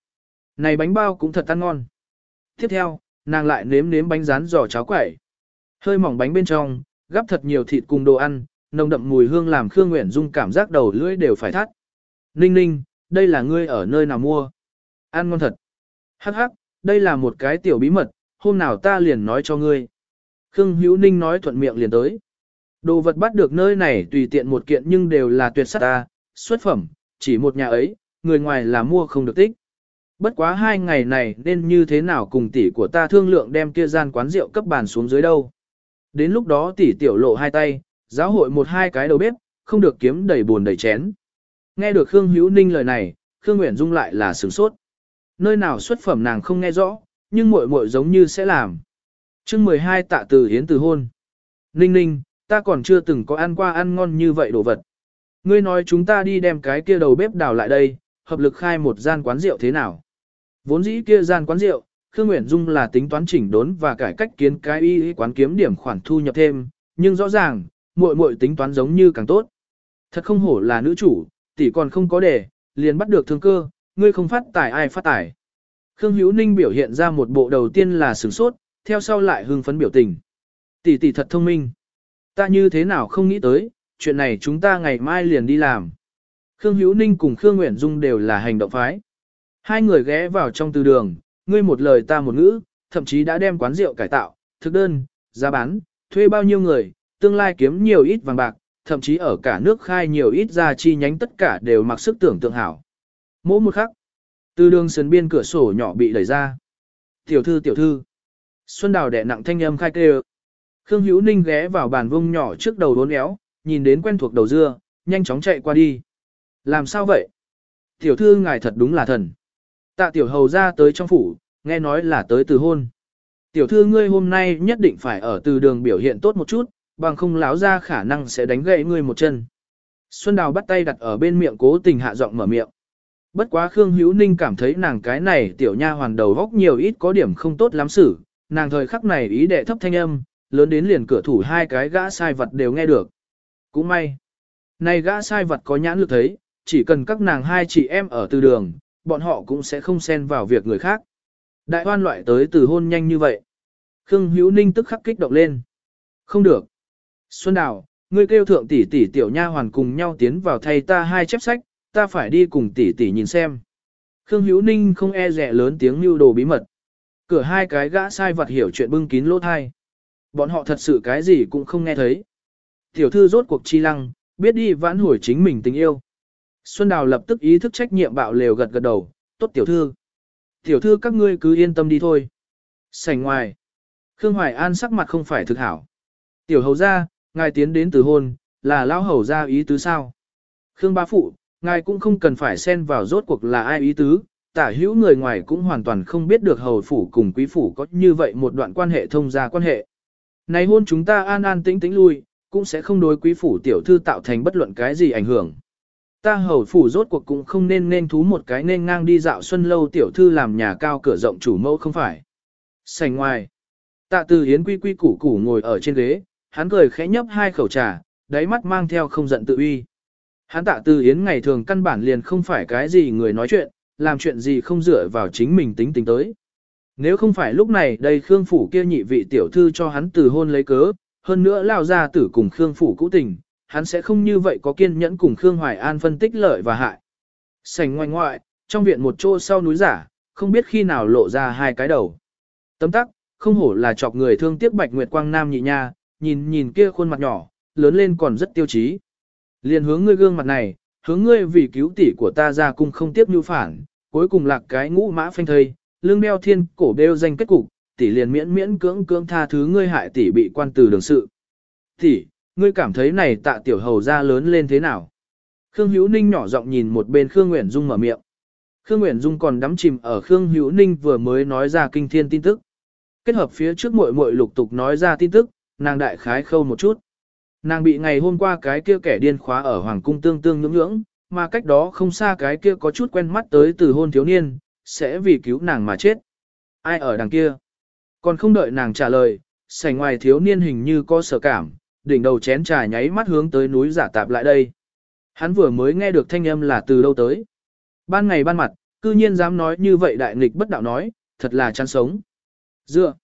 Này bánh bao cũng thật ăn ngon. Tiếp theo, nàng lại nếm nếm bánh rán giò cháo quẩy. Hơi mỏng bánh bên trong, gắp thật nhiều thịt cùng đồ ăn, nồng đậm mùi hương làm Khương Nguyễn Dung cảm giác đầu lưỡi đều phải thắt. Ninh ninh, đây là ngươi ở nơi nào mua? Ăn ngon thật. Hắc hắc, đây là một cái tiểu bí mật, hôm nào ta liền nói cho ngươi. Khương Hữu Ninh nói thuận miệng liền tới. Đồ vật bắt được nơi này tùy tiện một kiện nhưng đều là tuyệt sắc ta, xuất phẩm, chỉ một nhà ấy, người ngoài là mua không được tích. Bất quá hai ngày này nên như thế nào cùng tỷ của ta thương lượng đem kia gian quán rượu cấp bàn xuống dưới đâu. Đến lúc đó tỷ tiểu lộ hai tay, giáo hội một hai cái đầu bếp, không được kiếm đầy buồn đầy chén. Nghe được Khương Hữu Ninh lời này, Khương Nguyễn Dung lại là sửng sốt. Nơi nào xuất phẩm nàng không nghe rõ, nhưng muội muội giống như sẽ làm. chương 12 tạ từ hiến từ hôn. Ninh ninh, ta còn chưa từng có ăn qua ăn ngon như vậy đồ vật. Ngươi nói chúng ta đi đem cái kia đầu bếp đào lại đây, hợp lực khai một gian quán rượu thế nào? Vốn dĩ kia gian quán rượu, Khương Nguyễn Dung là tính toán chỉnh đốn và cải cách kiến cái y quán kiếm điểm khoản thu nhập thêm, nhưng rõ ràng, muội muội tính toán giống như càng tốt. Thật không hổ là nữ chủ, tỷ còn không có để, liền bắt được thương cơ, ngươi không phát tài ai phát tài. Khương Hữu Ninh biểu hiện ra một bộ đầu tiên là sửng sốt, theo sau lại hưng phấn biểu tình. Tỷ tỷ thật thông minh. Ta như thế nào không nghĩ tới, chuyện này chúng ta ngày mai liền đi làm. Khương Hữu Ninh cùng Khương Nguyễn Dung đều là hành động phái. Hai người ghé vào trong từ đường, ngươi một lời ta một ngữ, thậm chí đã đem quán rượu cải tạo, thực đơn, giá bán, thuê bao nhiêu người, tương lai kiếm nhiều ít vàng bạc, thậm chí ở cả nước khai nhiều ít ra chi nhánh tất cả đều mặc sức tưởng tượng hảo. Mỗi một khắc, từ đường sườn biên cửa sổ nhỏ bị đẩy ra. Tiểu thư tiểu thư. Xuân Đào đẻ nặng thanh âm khai kêu. Khương Hữu Ninh ghé vào bàn vung nhỏ trước đầu đốn éo, nhìn đến quen thuộc đầu dưa, nhanh chóng chạy qua đi. Làm sao vậy? Tiểu thư ngài thật đúng là thần. Tạ tiểu hầu ra tới trong phủ, nghe nói là tới từ hôn. Tiểu thư ngươi hôm nay nhất định phải ở từ đường biểu hiện tốt một chút, bằng không láo ra khả năng sẽ đánh gãy ngươi một chân. Xuân Đào bắt tay đặt ở bên miệng cố tình hạ giọng mở miệng. Bất quá Khương Hữu Ninh cảm thấy nàng cái này tiểu nha hoàn đầu góc nhiều ít có điểm không tốt lắm xử, nàng thời khắc này ý đệ thấp thanh âm, lớn đến liền cửa thủ hai cái gã sai vật đều nghe được. Cũng may. Này gã sai vật có nhãn lực thấy, chỉ cần các nàng hai chị em ở từ đường, bọn họ cũng sẽ không xen vào việc người khác. Đại hoan loại tới từ hôn nhanh như vậy. Khương Hữu Ninh tức khắc kích động lên. Không được. Xuân Đào, ngươi kêu thượng tỷ tỷ tiểu nha hoàn cùng nhau tiến vào thay ta hai chép sách, ta phải đi cùng tỷ tỷ nhìn xem. Khương Hữu Ninh không e rẻ lớn tiếng lưu đồ bí mật. Cửa hai cái gã sai vật hiểu chuyện bưng kín lỗ thai. Bọn họ thật sự cái gì cũng không nghe thấy. Tiểu thư rốt cuộc chi lăng, biết đi vãn hồi chính mình tình yêu. Xuân Đào lập tức ý thức trách nhiệm bạo lều gật gật đầu, tốt tiểu thư. Tiểu thư các ngươi cứ yên tâm đi thôi. Sảnh ngoài. Khương Hoài An sắc mặt không phải thực hảo. Tiểu hầu ra, ngài tiến đến từ hôn, là lão hầu ra ý tứ sao. Khương bá phụ, ngài cũng không cần phải xen vào rốt cuộc là ai ý tứ, tả hữu người ngoài cũng hoàn toàn không biết được hầu phủ cùng quý phủ có như vậy một đoạn quan hệ thông gia quan hệ. Này hôn chúng ta an an tĩnh tĩnh lui, cũng sẽ không đối quý phủ tiểu thư tạo thành bất luận cái gì ảnh hưởng. Ta hầu phủ rốt cuộc cũng không nên nên thú một cái nên ngang đi dạo xuân lâu tiểu thư làm nhà cao cửa rộng chủ mẫu không phải. Sành ngoài. Tạ từ hiến quy quy củ củ ngồi ở trên ghế, hắn cười khẽ nhấp hai khẩu trà, đáy mắt mang theo không giận tự uy. Hắn tạ từ hiến ngày thường căn bản liền không phải cái gì người nói chuyện, làm chuyện gì không dựa vào chính mình tính tính tới. Nếu không phải lúc này đây Khương Phủ kia nhị vị tiểu thư cho hắn từ hôn lấy cớ, hơn nữa lao ra tử cùng Khương Phủ cũ tình, hắn sẽ không như vậy có kiên nhẫn cùng Khương Hoài An phân tích lợi và hại. Sành ngoại ngoại, trong viện một chỗ sau núi giả, không biết khi nào lộ ra hai cái đầu. Tấm tắc, không hổ là chọc người thương tiếc bạch nguyệt quang nam nhị nha, nhìn nhìn kia khuôn mặt nhỏ, lớn lên còn rất tiêu chí. Liền hướng ngươi gương mặt này, hướng ngươi vì cứu tỷ của ta ra cung không tiếp nhu phản, cuối cùng lạc cái ngũ mã phanh thây, lương đeo thiên cổ đeo danh kết cục, tỷ liền miễn miễn cưỡng cưỡng tha thứ ngươi hại tỷ bị quan từ đường sự. Tỷ, ngươi cảm thấy này tạ tiểu hầu ra lớn lên thế nào? Khương Hữu Ninh nhỏ giọng nhìn một bên Khương Nguyễn Dung mở miệng. Khương Nguyễn Dung còn đắm chìm ở Khương Hữu Ninh vừa mới nói ra kinh thiên tin tức. Kết hợp phía trước muội muội lục tục nói ra tin tức, nàng đại khái khâu một chút. Nàng bị ngày hôm qua cái kia kẻ điên khóa ở Hoàng cung tương tương nhưỡng nhưỡng, mà cách đó không xa cái kia có chút quen mắt tới từ hôn thiếu niên, sẽ vì cứu nàng mà chết. Ai ở đằng kia? Còn không đợi nàng trả lời, sảnh ngoài thiếu niên hình như có sở cảm, đỉnh đầu chén trà nháy mắt hướng tới núi giả tạp lại đây. Hắn vừa mới nghe được thanh âm là từ đâu tới. Ban ngày ban mặt, cư nhiên dám nói như vậy đại nghịch bất đạo nói, thật là chán sống. Dựa,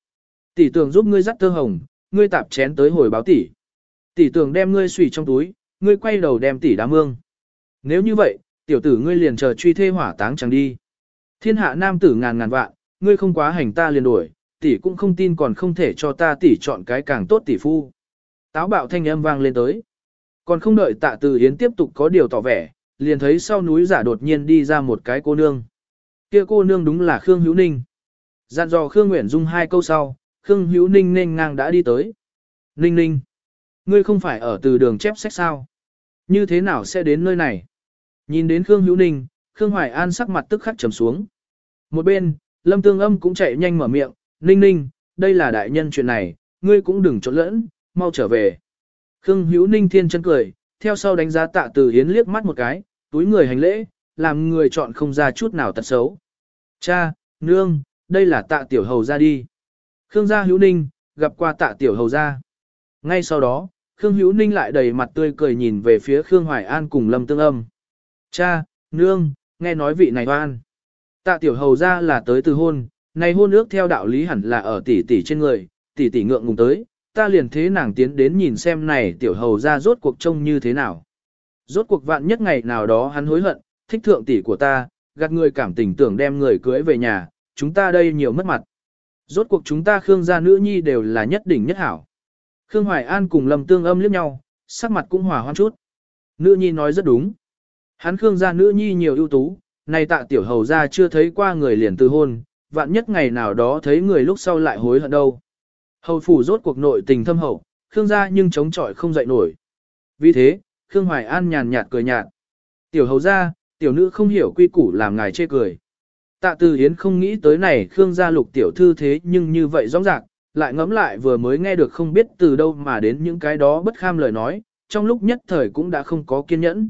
tỷ tưởng giúp ngươi dắt tơ hồng, ngươi tạp chén tới hồi báo tỷ. Tỷ tưởng đem ngươi xùy trong túi, ngươi quay đầu đem tỷ đá mương. Nếu như vậy, tiểu tử ngươi liền chờ truy thê hỏa táng chẳng đi. Thiên hạ nam tử ngàn ngàn vạn, ngươi không quá hành ta liền đuổi, tỷ cũng không tin còn không thể cho ta tỷ chọn cái càng tốt tỷ phu. Táo bạo thanh âm vang lên tới. Còn không đợi tạ từ hiến tiếp tục có điều tỏ vẻ, liền thấy sau núi giả đột nhiên đi ra một cái cô nương. Kia cô nương đúng là Khương Hữu Ninh. Dặn dò Khương Nguyễn Dung hai câu sau, Khương Hữu Ninh nên ngang đã đi tới. Ninh Ninh, ngươi không phải ở từ đường chép sách sao? Như thế nào sẽ đến nơi này? Nhìn đến Khương Hữu Ninh, Khương Hoài An sắc mặt tức khắc trầm xuống. Một bên, Lâm Tương Âm cũng chạy nhanh mở miệng, Ninh Ninh, đây là đại nhân chuyện này, ngươi cũng đừng trộn lẫn, mau trở về. Khương Hữu Ninh thiên chân cười, theo sau đánh giá tạ từ hiến liếc mắt một cái, túi người hành lễ, làm người chọn không ra chút nào tật xấu. Cha, nương, đây là tạ tiểu hầu ra đi. Khương gia Hữu Ninh, gặp qua tạ tiểu hầu ra. Ngay sau đó, Khương Hữu Ninh lại đầy mặt tươi cười nhìn về phía Khương Hoài An cùng Lâm Tương Âm. Cha, nương, nghe nói vị này oan. Tạ tiểu hầu ra là tới từ hôn, này hôn ước theo đạo lý hẳn là ở tỷ tỷ trên người, tỷ tỷ ngượng ngùng tới, ta liền thế nàng tiến đến nhìn xem này tiểu hầu ra rốt cuộc trông như thế nào. Rốt cuộc vạn nhất ngày nào đó hắn hối hận, thích thượng tỷ của ta, gạt người cảm tình tưởng đem người cưới về nhà, chúng ta đây nhiều mất mặt. Rốt cuộc chúng ta Khương gia nữ nhi đều là nhất đỉnh nhất hảo. Khương Hoài An cùng Lâm Tương Âm liếc nhau, sắc mặt cũng hòa hoan chút. Nữ nhi nói rất đúng. Hắn Khương gia nữ nhi nhiều ưu tú, này tạ tiểu hầu ra chưa thấy qua người liền từ hôn, vạn nhất ngày nào đó thấy người lúc sau lại hối hận đâu. Hầu phủ rốt cuộc nội tình thâm hậu, Khương gia nhưng chống chọi không dậy nổi. Vì thế, Khương Hoài An nhàn nhạt cười nhạt. Tiểu hầu gia, tiểu nữ không hiểu quy củ làm ngài chê cười. Tạ Từ Hiến không nghĩ tới này Khương gia lục tiểu thư thế nhưng như vậy rõ ràng, lại ngẫm lại vừa mới nghe được không biết từ đâu mà đến những cái đó bất kham lời nói, trong lúc nhất thời cũng đã không có kiên nhẫn.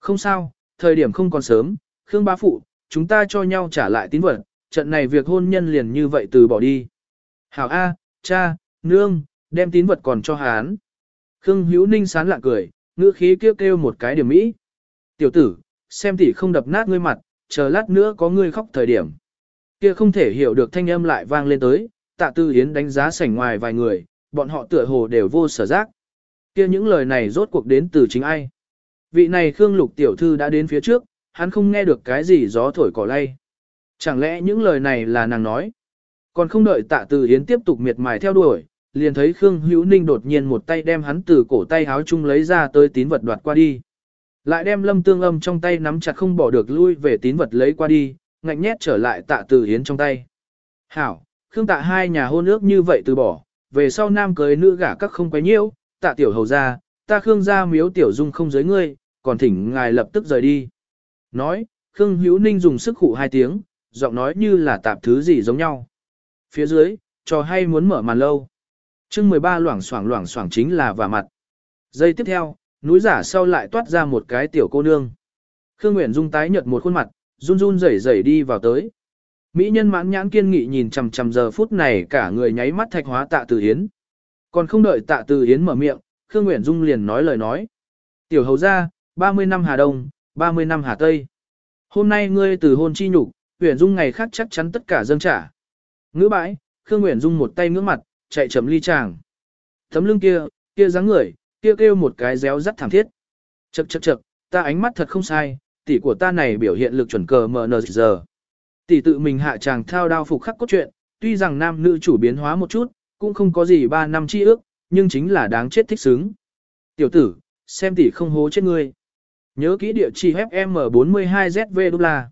Không sao, thời điểm không còn sớm, Khương bá phụ, chúng ta cho nhau trả lại tín vật, trận này việc hôn nhân liền như vậy từ bỏ đi. Hảo A, cha, nương, đem tín vật còn cho hán. Khương Hữu Ninh sán lạ cười, ngữ khí kêu kêu một cái điểm mỹ. Tiểu tử, xem tỷ không đập nát ngươi mặt, chờ lát nữa có ngươi khóc thời điểm. Kia không thể hiểu được thanh âm lại vang lên tới, tạ tư hiến đánh giá sảnh ngoài vài người, bọn họ tựa hồ đều vô sở giác. Kia những lời này rốt cuộc đến từ chính ai. Vị này Khương Lục tiểu thư đã đến phía trước, hắn không nghe được cái gì gió thổi cỏ lay. Chẳng lẽ những lời này là nàng nói? Còn không đợi tạ từ Yến tiếp tục miệt mài theo đuổi, liền thấy Khương Hữu Ninh đột nhiên một tay đem hắn từ cổ tay háo chung lấy ra tới tín vật đoạt qua đi. Lại đem lâm tương âm trong tay nắm chặt không bỏ được lui về tín vật lấy qua đi, ngạnh nhét trở lại tạ từ Yến trong tay. Hảo, Khương tạ hai nhà hôn ước như vậy từ bỏ, về sau nam cưới nữ gả các không quấy nhiễu, tạ tiểu hầu ra, ta Khương gia miếu tiểu dung không giới ngươi, còn thỉnh ngài lập tức rời đi. Nói, Khương Hữu Ninh dùng sức khụ hai tiếng, giọng nói như là tạp thứ gì giống nhau. Phía dưới, trò hay muốn mở màn lâu. chương 13 loảng xoảng loảng xoảng chính là vả mặt. Giây tiếp theo, núi giả sau lại toát ra một cái tiểu cô nương. Khương Nguyễn Dung tái nhợt một khuôn mặt, run run rẩy rẩy đi vào tới. Mỹ nhân mãn nhãn kiên nghị nhìn chằm chằm giờ phút này cả người nháy mắt thạch hóa tạ từ hiến. Còn không đợi tạ từ hiến mở miệng, Khương Nguyễn Dung liền nói lời nói. Tiểu hầu ra, 30 năm Hà Đông, 30 năm Hà Tây. Hôm nay ngươi từ hôn chi nhục, Nguyễn Dung ngày khác chắc chắn tất cả dâng trả. Ngữ bãi, Khương Nguyễn Dung một tay ngưỡng mặt, chạy chậm ly chàng. Tấm lưng kia, kia dáng người, kia kêu một cái réo rắt thảm thiết. Chậc chậc chậc, ta ánh mắt thật không sai, tỷ của ta này biểu hiện lực chuẩn cờ MN giờ. Tỷ tự mình hạ chàng thao đao phục khắc cốt truyện, tuy rằng nam nữ chủ biến hóa một chút, cũng không có gì ba năm chi ước, nhưng chính là đáng chết thích xứng. Tiểu tử, xem tỷ không hố chết ngươi. Nhớ kỹ địa chỉ FM42ZV đô la.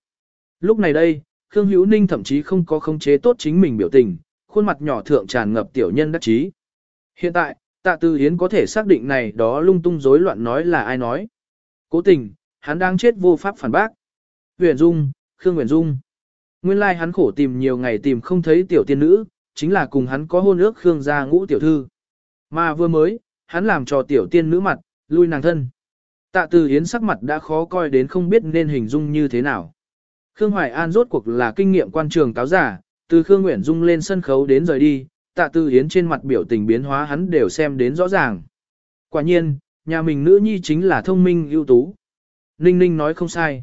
Lúc này đây, Khương Hữu Ninh thậm chí không có khống chế tốt chính mình biểu tình, khuôn mặt nhỏ thượng tràn ngập tiểu nhân đắc chí. Hiện tại, Tạ Tư Hiến có thể xác định này đó lung tung rối loạn nói là ai nói. Cố tình, hắn đang chết vô pháp phản bác. Huyền Dung, Khương Huyền Dung. Nguyên lai like hắn khổ tìm nhiều ngày tìm không thấy tiểu tiên nữ, chính là cùng hắn có hôn ước Khương gia ngũ tiểu thư. Mà vừa mới, hắn làm cho tiểu tiên nữ mặt, lui nàng thân. Tạ Từ Hiến sắc mặt đã khó coi đến không biết nên hình dung như thế nào. Khương Hoài An rốt cuộc là kinh nghiệm quan trường cáo giả, từ Khương Nguyễn Dung lên sân khấu đến rời đi, Tạ Tư Hiến trên mặt biểu tình biến hóa hắn đều xem đến rõ ràng. Quả nhiên, nhà mình nữ nhi chính là thông minh ưu tú. Ninh Ninh nói không sai.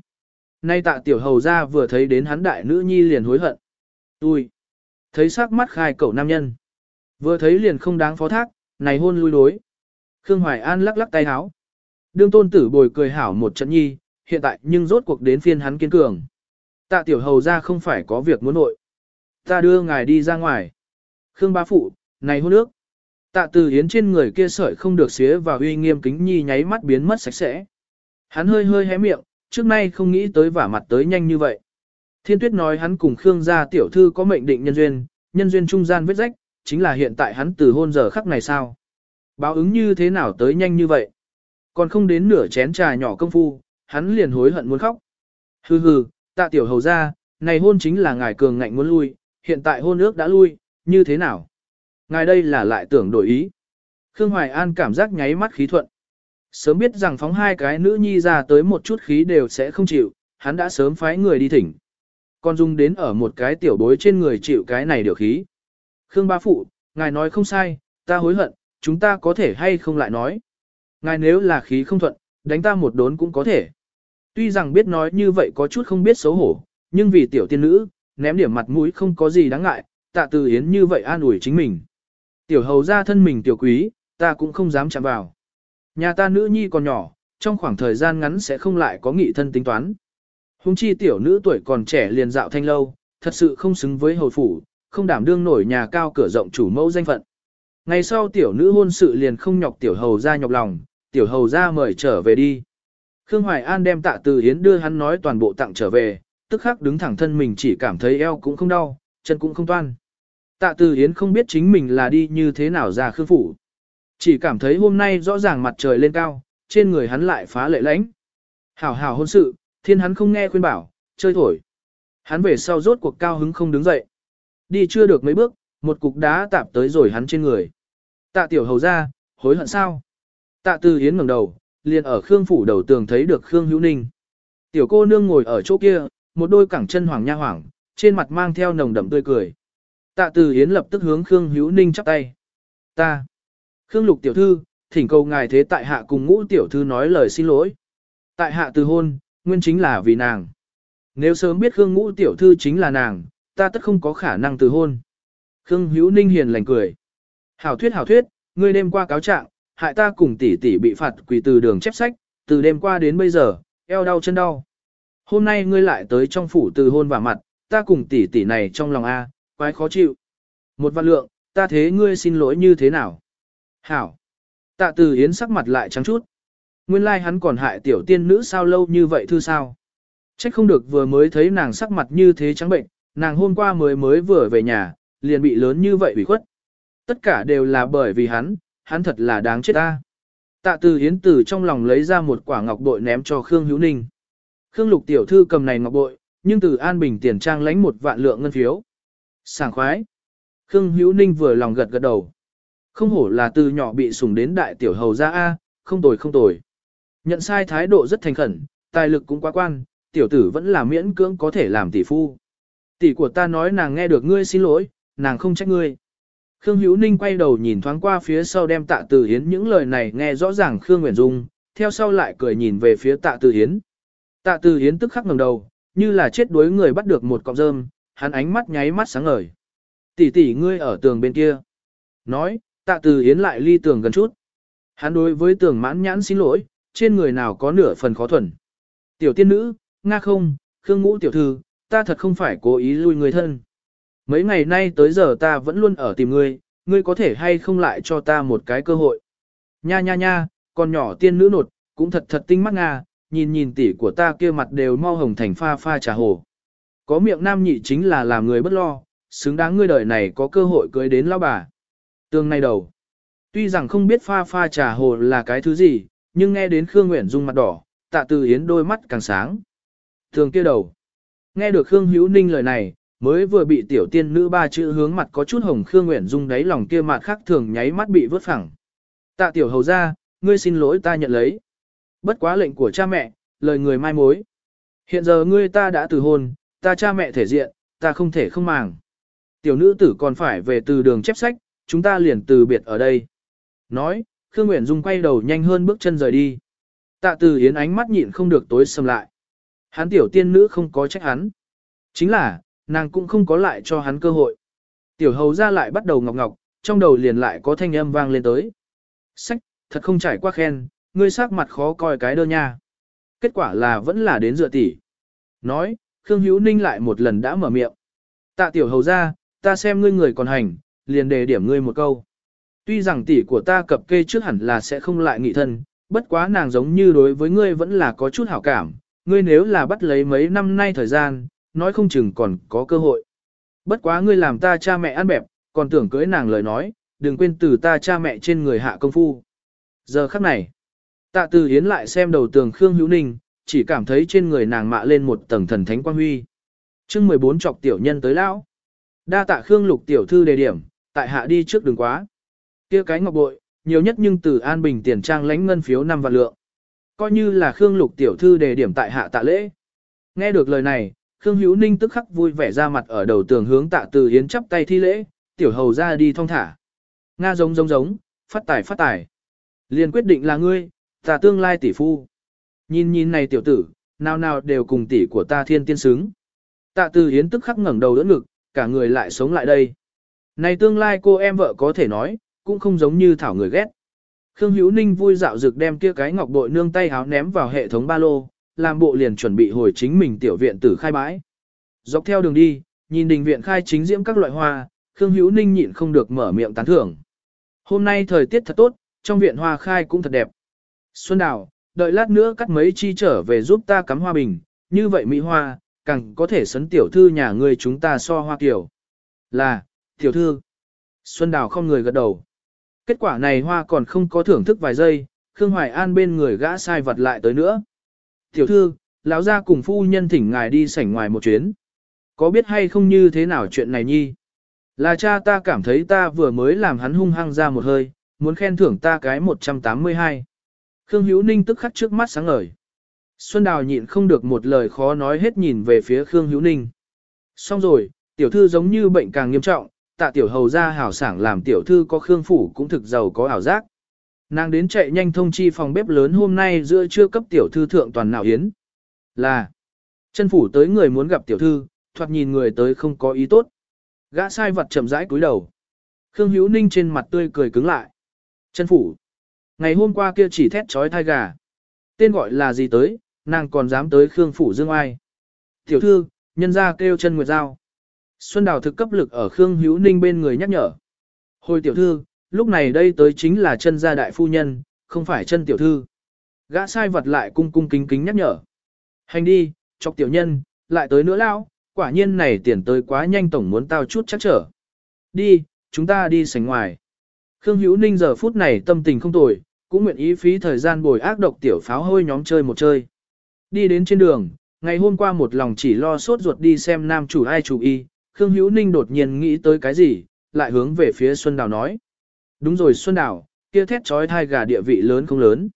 Nay tạ tiểu hầu ra vừa thấy đến hắn đại nữ nhi liền hối hận. Ui! Thấy sắc mắt khai cậu nam nhân. Vừa thấy liền không đáng phó thác, này hôn lui đối. Khương Hoài An lắc lắc tay háo. Đương tôn tử bồi cười hảo một trận nhi, hiện tại nhưng rốt cuộc đến phiên hắn kiên cường. Tạ tiểu hầu ra không phải có việc muốn nội. Ta đưa ngài đi ra ngoài. Khương bá phụ, này hôn nước. Tạ từ Yến trên người kia sợi không được xía và uy nghiêm kính nhi nháy mắt biến mất sạch sẽ. Hắn hơi hơi hé miệng, trước nay không nghĩ tới vả mặt tới nhanh như vậy. Thiên tuyết nói hắn cùng Khương gia tiểu thư có mệnh định nhân duyên, nhân duyên trung gian vết rách, chính là hiện tại hắn từ hôn giờ khắc này sao. Báo ứng như thế nào tới nhanh như vậy? Còn không đến nửa chén trà nhỏ công phu, hắn liền hối hận muốn khóc. Hừ hừ, tạ tiểu hầu ra, này hôn chính là ngài cường ngạnh muốn lui, hiện tại hôn ước đã lui, như thế nào? Ngài đây là lại tưởng đổi ý. Khương Hoài An cảm giác nháy mắt khí thuận. Sớm biết rằng phóng hai cái nữ nhi ra tới một chút khí đều sẽ không chịu, hắn đã sớm phái người đi thỉnh. Còn dung đến ở một cái tiểu bối trên người chịu cái này điều khí. Khương Ba Phụ, ngài nói không sai, ta hối hận, chúng ta có thể hay không lại nói. Ngài nếu là khí không thuận, đánh ta một đốn cũng có thể. Tuy rằng biết nói như vậy có chút không biết xấu hổ, nhưng vì tiểu tiên nữ, ném điểm mặt mũi không có gì đáng ngại, tạ từ yến như vậy an ủi chính mình. Tiểu hầu ra thân mình tiểu quý, ta cũng không dám chạm vào. Nhà ta nữ nhi còn nhỏ, trong khoảng thời gian ngắn sẽ không lại có nghị thân tính toán. Hùng chi tiểu nữ tuổi còn trẻ liền dạo thanh lâu, thật sự không xứng với hầu phủ, không đảm đương nổi nhà cao cửa rộng chủ mẫu danh phận. Ngày sau tiểu nữ hôn sự liền không nhọc tiểu hầu ra nhọc lòng, tiểu hầu ra mời trở về đi. Khương Hoài An đem tạ từ hiến đưa hắn nói toàn bộ tặng trở về, tức khắc đứng thẳng thân mình chỉ cảm thấy eo cũng không đau, chân cũng không toan. Tạ từ hiến không biết chính mình là đi như thế nào ra khương phủ. Chỉ cảm thấy hôm nay rõ ràng mặt trời lên cao, trên người hắn lại phá lệ lãnh. Hảo hảo hôn sự, thiên hắn không nghe khuyên bảo, chơi thổi. Hắn về sau rốt cuộc cao hứng không đứng dậy. Đi chưa được mấy bước, một cục đá tạp tới rồi hắn trên người. Tạ tiểu hầu ra, hối hận sao? Tạ Từ Hiến ngẩng đầu, liền ở Khương phủ đầu tường thấy được Khương Hữu Ninh. Tiểu cô nương ngồi ở chỗ kia, một đôi cẳng chân hoàng nha hoàng, trên mặt mang theo nồng đậm tươi cười. Tạ Từ Hiến lập tức hướng Khương Hữu Ninh chắp tay. Ta. Khương Lục tiểu thư, thỉnh cầu ngài thế tại hạ cùng ngũ tiểu thư nói lời xin lỗi. Tại hạ từ hôn, nguyên chính là vì nàng. Nếu sớm biết Khương ngũ tiểu thư chính là nàng, ta tất không có khả năng từ hôn. Khương Hữu Ninh hiền lành cười. Hảo thuyết hảo thuyết, ngươi đêm qua cáo trạng, hại ta cùng tỷ tỷ bị phạt quỳ từ đường chép sách, từ đêm qua đến bây giờ, eo đau chân đau. Hôm nay ngươi lại tới trong phủ từ hôn và mặt, ta cùng tỷ tỷ này trong lòng A, quái khó chịu. Một vạn lượng, ta thế ngươi xin lỗi như thế nào? Hảo. Tạ từ Yến sắc mặt lại trắng chút. Nguyên lai like hắn còn hại tiểu tiên nữ sao lâu như vậy thư sao? Trách không được vừa mới thấy nàng sắc mặt như thế trắng bệnh, nàng hôm qua mới mới vừa về nhà, liền bị lớn như vậy bị khuất. Tất cả đều là bởi vì hắn, hắn thật là đáng chết ta. Tạ từ hiến từ trong lòng lấy ra một quả ngọc bội ném cho Khương Hữu Ninh. Khương Lục tiểu thư cầm này ngọc bội, nhưng từ An Bình tiền trang lánh một vạn lượng ngân phiếu. Sảng khoái. Khương Hữu Ninh vừa lòng gật gật đầu. Không hổ là từ nhỏ bị sủng đến đại tiểu hầu ra A, không tồi không tồi. Nhận sai thái độ rất thành khẩn, tài lực cũng quá quan, tiểu tử vẫn là miễn cưỡng có thể làm tỷ phu. Tỷ của ta nói nàng nghe được ngươi xin lỗi, nàng không trách ngươi. Khương Hữu Ninh quay đầu nhìn thoáng qua phía sau đem tạ từ hiến những lời này nghe rõ ràng Khương Nguyễn Dung, theo sau lại cười nhìn về phía tạ từ hiến. Tạ từ hiến tức khắc ngẩng đầu, như là chết đuối người bắt được một cọng rơm, hắn ánh mắt nháy mắt sáng ngời. Tỷ tỷ ngươi ở tường bên kia. Nói, tạ từ hiến lại ly tường gần chút. Hắn đối với tường mãn nhãn xin lỗi, trên người nào có nửa phần khó thuần. Tiểu tiên nữ, nga không, khương ngũ tiểu thư, ta thật không phải cố ý lui người thân. Mấy ngày nay tới giờ ta vẫn luôn ở tìm ngươi, ngươi có thể hay không lại cho ta một cái cơ hội. Nha nha nha, con nhỏ tiên nữ nột, cũng thật thật tinh mắt nga, nhìn nhìn tỷ của ta kia mặt đều mau hồng thành pha pha trà hồ. Có miệng nam nhị chính là làm người bất lo, xứng đáng ngươi đời này có cơ hội cưới đến lão bà. Tương này đầu. Tuy rằng không biết pha pha trà hồ là cái thứ gì, nhưng nghe đến Khương Nguyễn Dung mặt đỏ, tạ từ yến đôi mắt càng sáng. Thường kia đầu. Nghe được Khương Hữu Ninh lời này, mới vừa bị tiểu tiên nữ ba chữ hướng mặt có chút hồng Khương nguyện Dung đáy lòng kia mặt khác thường nháy mắt bị vớt phẳng. Tạ tiểu hầu ra, ngươi xin lỗi ta nhận lấy. Bất quá lệnh của cha mẹ, lời người mai mối. Hiện giờ ngươi ta đã từ hôn, ta cha mẹ thể diện, ta không thể không màng. Tiểu nữ tử còn phải về từ đường chép sách, chúng ta liền từ biệt ở đây. Nói, Khương nguyện Dung quay đầu nhanh hơn bước chân rời đi. Tạ từ Yến ánh mắt nhịn không được tối sầm lại. Hắn tiểu tiên nữ không có trách hắn. Chính là, nàng cũng không có lại cho hắn cơ hội. Tiểu hầu ra lại bắt đầu ngọc ngọc, trong đầu liền lại có thanh âm vang lên tới. Sách, thật không trải qua khen, ngươi sắc mặt khó coi cái đơ nha. Kết quả là vẫn là đến dựa tỷ. Nói, Khương Hữu Ninh lại một lần đã mở miệng. Tạ tiểu hầu ra, ta xem ngươi người còn hành, liền đề điểm ngươi một câu. Tuy rằng tỷ của ta cập kê trước hẳn là sẽ không lại nghị thân, bất quá nàng giống như đối với ngươi vẫn là có chút hảo cảm, ngươi nếu là bắt lấy mấy năm nay thời gian, nói không chừng còn có cơ hội. Bất quá ngươi làm ta cha mẹ ăn bẹp, còn tưởng cưới nàng lời nói, đừng quên từ ta cha mẹ trên người hạ công phu. Giờ khắc này, tạ từ hiến lại xem đầu tường Khương Hữu Ninh, chỉ cảm thấy trên người nàng mạ lên một tầng thần thánh quan huy. chương 14 chọc tiểu nhân tới lão. Đa tạ Khương lục tiểu thư đề điểm, tại hạ đi trước đường quá. kia cái ngọc bội, nhiều nhất nhưng từ An Bình tiền trang lãnh ngân phiếu năm vạn lượng. Coi như là Khương lục tiểu thư đề điểm tại hạ tạ lễ. Nghe được lời này, Khương Hữu Ninh tức khắc vui vẻ ra mặt ở đầu tường hướng tạ từ hiến chắp tay thi lễ, tiểu hầu ra đi thong thả. Nga giống giống giống, phát tài phát tài. Liền quyết định là ngươi, ta tương lai tỷ phu. Nhìn nhìn này tiểu tử, nào nào đều cùng tỷ của ta thiên tiên xứng. Tạ từ hiến tức khắc ngẩng đầu đỡ ngực, cả người lại sống lại đây. Này tương lai cô em vợ có thể nói, cũng không giống như thảo người ghét. Khương Hữu Ninh vui dạo dực đem kia cái ngọc bội nương tay háo ném vào hệ thống ba lô, làm bộ liền chuẩn bị hồi chính mình tiểu viện tử khai bãi. Dọc theo đường đi, nhìn đình viện khai chính diễm các loại hoa, Khương Hữu Ninh nhịn không được mở miệng tán thưởng. Hôm nay thời tiết thật tốt, trong viện hoa khai cũng thật đẹp. Xuân Đào, đợi lát nữa cắt mấy chi trở về giúp ta cắm hoa bình, như vậy mỹ hoa, càng có thể sấn tiểu thư nhà người chúng ta so hoa kiểu. Là, tiểu thư. Xuân Đào không người gật đầu. Kết quả này hoa còn không có thưởng thức vài giây, Khương Hoài An bên người gã sai vật lại tới nữa. Tiểu thư, lão gia cùng phu nhân thỉnh ngài đi sảnh ngoài một chuyến. Có biết hay không như thế nào chuyện này nhi? Là cha ta cảm thấy ta vừa mới làm hắn hung hăng ra một hơi, muốn khen thưởng ta cái 182. Khương Hữu Ninh tức khắc trước mắt sáng ngời. Xuân Đào nhịn không được một lời khó nói hết nhìn về phía Khương Hữu Ninh. Xong rồi, tiểu thư giống như bệnh càng nghiêm trọng, tạ tiểu hầu ra hảo sảng làm tiểu thư có Khương Phủ cũng thực giàu có ảo giác. Nàng đến chạy nhanh thông chi phòng bếp lớn hôm nay giữa trưa cấp tiểu thư thượng toàn nào yến. Là, chân phủ tới người muốn gặp tiểu thư, thoạt nhìn người tới không có ý tốt. Gã sai vật chậm rãi cúi đầu. Khương Hữu Ninh trên mặt tươi cười cứng lại. Chân phủ. Ngày hôm qua kia chỉ thét trói thai gà. Tên gọi là gì tới, nàng còn dám tới Khương Phủ Dương Ai. Tiểu thư, nhân ra kêu chân nguyệt giao. Xuân Đào thực cấp lực ở Khương Hữu Ninh bên người nhắc nhở. Hồi tiểu thư, lúc này đây tới chính là chân gia đại phu nhân, không phải chân tiểu thư. Gã sai vật lại cung cung kính kính nhắc nhở. Hành đi, chọc tiểu nhân, lại tới nữa lao, quả nhiên này tiền tới quá nhanh tổng muốn tao chút chắc trở. Đi, chúng ta đi sánh ngoài. Khương Hữu Ninh giờ phút này tâm tình không tồi, cũng nguyện ý phí thời gian bồi ác độc tiểu pháo hôi nhóm chơi một chơi. Đi đến trên đường, ngày hôm qua một lòng chỉ lo sốt ruột đi xem nam chủ ai chủ y, Khương Hữu Ninh đột nhiên nghĩ tới cái gì, lại hướng về phía Xuân Đào nói. Đúng rồi Xuân Đào, kia thét trói thai gà địa vị lớn không lớn.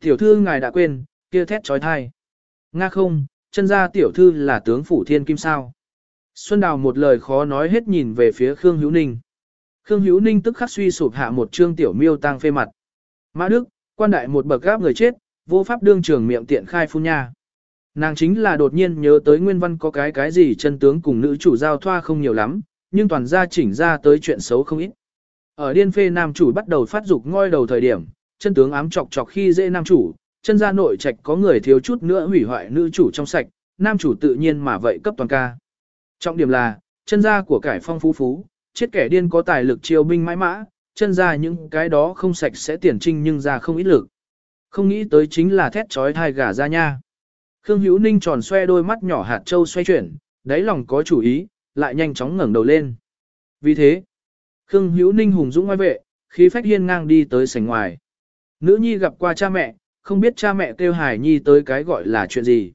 Tiểu thư ngài đã quên, kia thét trói thai. Nga không, chân ra tiểu thư là tướng phủ thiên kim sao. Xuân Đào một lời khó nói hết nhìn về phía Khương Hữu Ninh. Khương Hữu Ninh tức khắc suy sụp hạ một trương tiểu miêu tang phê mặt. Mã Đức, quan đại một bậc gáp người chết, vô pháp đương trường miệng tiện khai phun nha. Nàng chính là đột nhiên nhớ tới nguyên văn có cái cái gì chân tướng cùng nữ chủ giao thoa không nhiều lắm, nhưng toàn gia chỉnh ra tới chuyện xấu không ít. Ở điên phê nam chủ bắt đầu phát dục ngoi đầu thời điểm, chân tướng ám chọc chọc khi dễ nam chủ, chân gia nội trạch có người thiếu chút nữa hủy hoại nữ chủ trong sạch, nam chủ tự nhiên mà vậy cấp toàn ca. Trọng điểm là, chân gia của cải phong phú phú, chết kẻ điên có tài lực chiêu binh mãi mã, chân gia những cái đó không sạch sẽ tiền trinh nhưng ra không ít lực. Không nghĩ tới chính là thét trói thai gà ra nha. Khương Hữu Ninh tròn xoe đôi mắt nhỏ hạt châu xoay chuyển, đáy lòng có chủ ý, lại nhanh chóng ngẩng đầu lên. Vì thế, Khương Hữu Ninh hùng dũng ngoài vệ, khí phách hiên ngang đi tới sảnh ngoài. Nữ nhi gặp qua cha mẹ, không biết cha mẹ kêu Hải Nhi tới cái gọi là chuyện gì.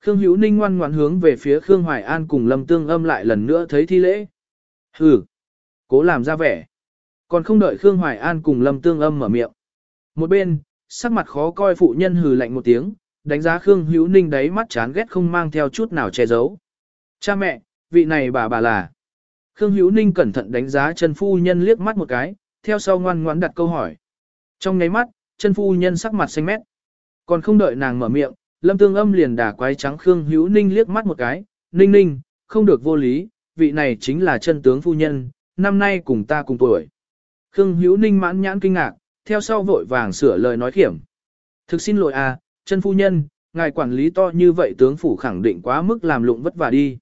Khương Hữu Ninh ngoan ngoãn hướng về phía Khương Hoài An cùng Lâm Tương Âm lại lần nữa thấy thi lễ. Hừ, cố làm ra vẻ. Còn không đợi Khương Hoài An cùng Lâm Tương Âm mở miệng. Một bên, sắc mặt khó coi phụ nhân hừ lạnh một tiếng, đánh giá Khương Hữu Ninh đấy mắt chán ghét không mang theo chút nào che giấu. Cha mẹ, vị này bà bà là. Khương Hữu Ninh cẩn thận đánh giá chân phu nhân liếc mắt một cái, theo sau ngoan ngoãn đặt câu hỏi. Trong nháy mắt, chân phu nhân sắc mặt xanh mét. Còn không đợi nàng mở miệng, Lâm Tương Âm liền đả quái trắng Khương Hữu Ninh liếc mắt một cái, "Ninh Ninh, không được vô lý, vị này chính là chân tướng phu nhân, năm nay cùng ta cùng tuổi." Khương Hữu Ninh mãn nhãn kinh ngạc, theo sau vội vàng sửa lời nói khiểm. "Thực xin lỗi à, chân phu nhân, ngài quản lý to như vậy tướng phủ khẳng định quá mức làm lụng vất vả đi."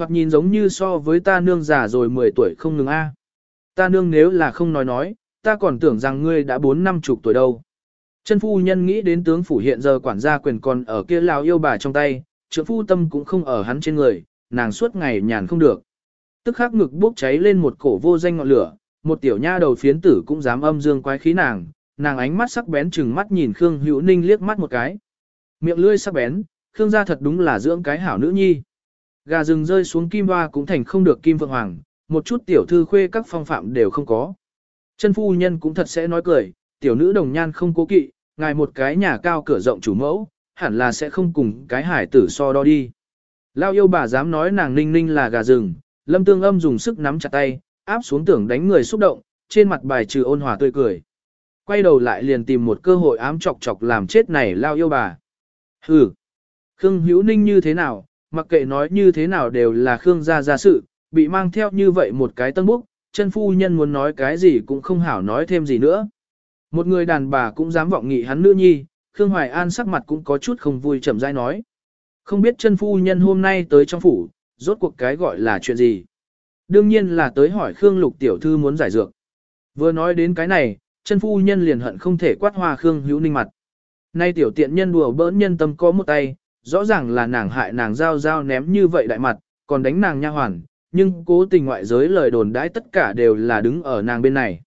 Thoạt nhìn giống như so với ta nương già rồi 10 tuổi không ngừng a. À. Ta nương nếu là không nói nói, ta còn tưởng rằng ngươi đã bốn năm chục tuổi đâu. Chân phu nhân nghĩ đến tướng phủ hiện giờ quản gia quyền còn ở kia lao yêu bà trong tay, trưởng phu tâm cũng không ở hắn trên người, nàng suốt ngày nhàn không được. Tức khắc ngực bốc cháy lên một cổ vô danh ngọn lửa, một tiểu nha đầu phiến tử cũng dám âm dương quái khí nàng, nàng ánh mắt sắc bén chừng mắt nhìn Khương Hữu Ninh liếc mắt một cái. Miệng lưỡi sắc bén, Khương gia thật đúng là dưỡng cái hảo nữ nhi. Gà rừng rơi xuống kim hoa cũng thành không được kim vượng hoàng, một chút tiểu thư khuê các phong phạm đều không có. Chân phu nhân cũng thật sẽ nói cười, tiểu nữ đồng nhan không cố kỵ, ngài một cái nhà cao cửa rộng chủ mẫu, hẳn là sẽ không cùng cái hải tử so đo đi. Lao yêu bà dám nói nàng ninh ninh là gà rừng, lâm tương âm dùng sức nắm chặt tay, áp xuống tưởng đánh người xúc động, trên mặt bài trừ ôn hòa tươi cười. Quay đầu lại liền tìm một cơ hội ám chọc chọc làm chết này lao yêu bà. Hừ, Khương Hữu Ninh như thế nào, mặc kệ nói như thế nào đều là Khương gia gia sự, bị mang theo như vậy một cái tân búc, chân phu nhân muốn nói cái gì cũng không hảo nói thêm gì nữa. Một người đàn bà cũng dám vọng nghị hắn nữ nhi, Khương Hoài An sắc mặt cũng có chút không vui chậm rãi nói. Không biết chân phu nhân hôm nay tới trong phủ, rốt cuộc cái gọi là chuyện gì. Đương nhiên là tới hỏi Khương Lục tiểu thư muốn giải dược. Vừa nói đến cái này, chân phu nhân liền hận không thể quát hoa Khương hữu ninh mặt. Nay tiểu tiện nhân đùa bỡn nhân tâm có một tay, rõ ràng là nàng hại nàng giao giao ném như vậy đại mặt, còn đánh nàng nha hoàn, nhưng cố tình ngoại giới lời đồn đãi tất cả đều là đứng ở nàng bên này.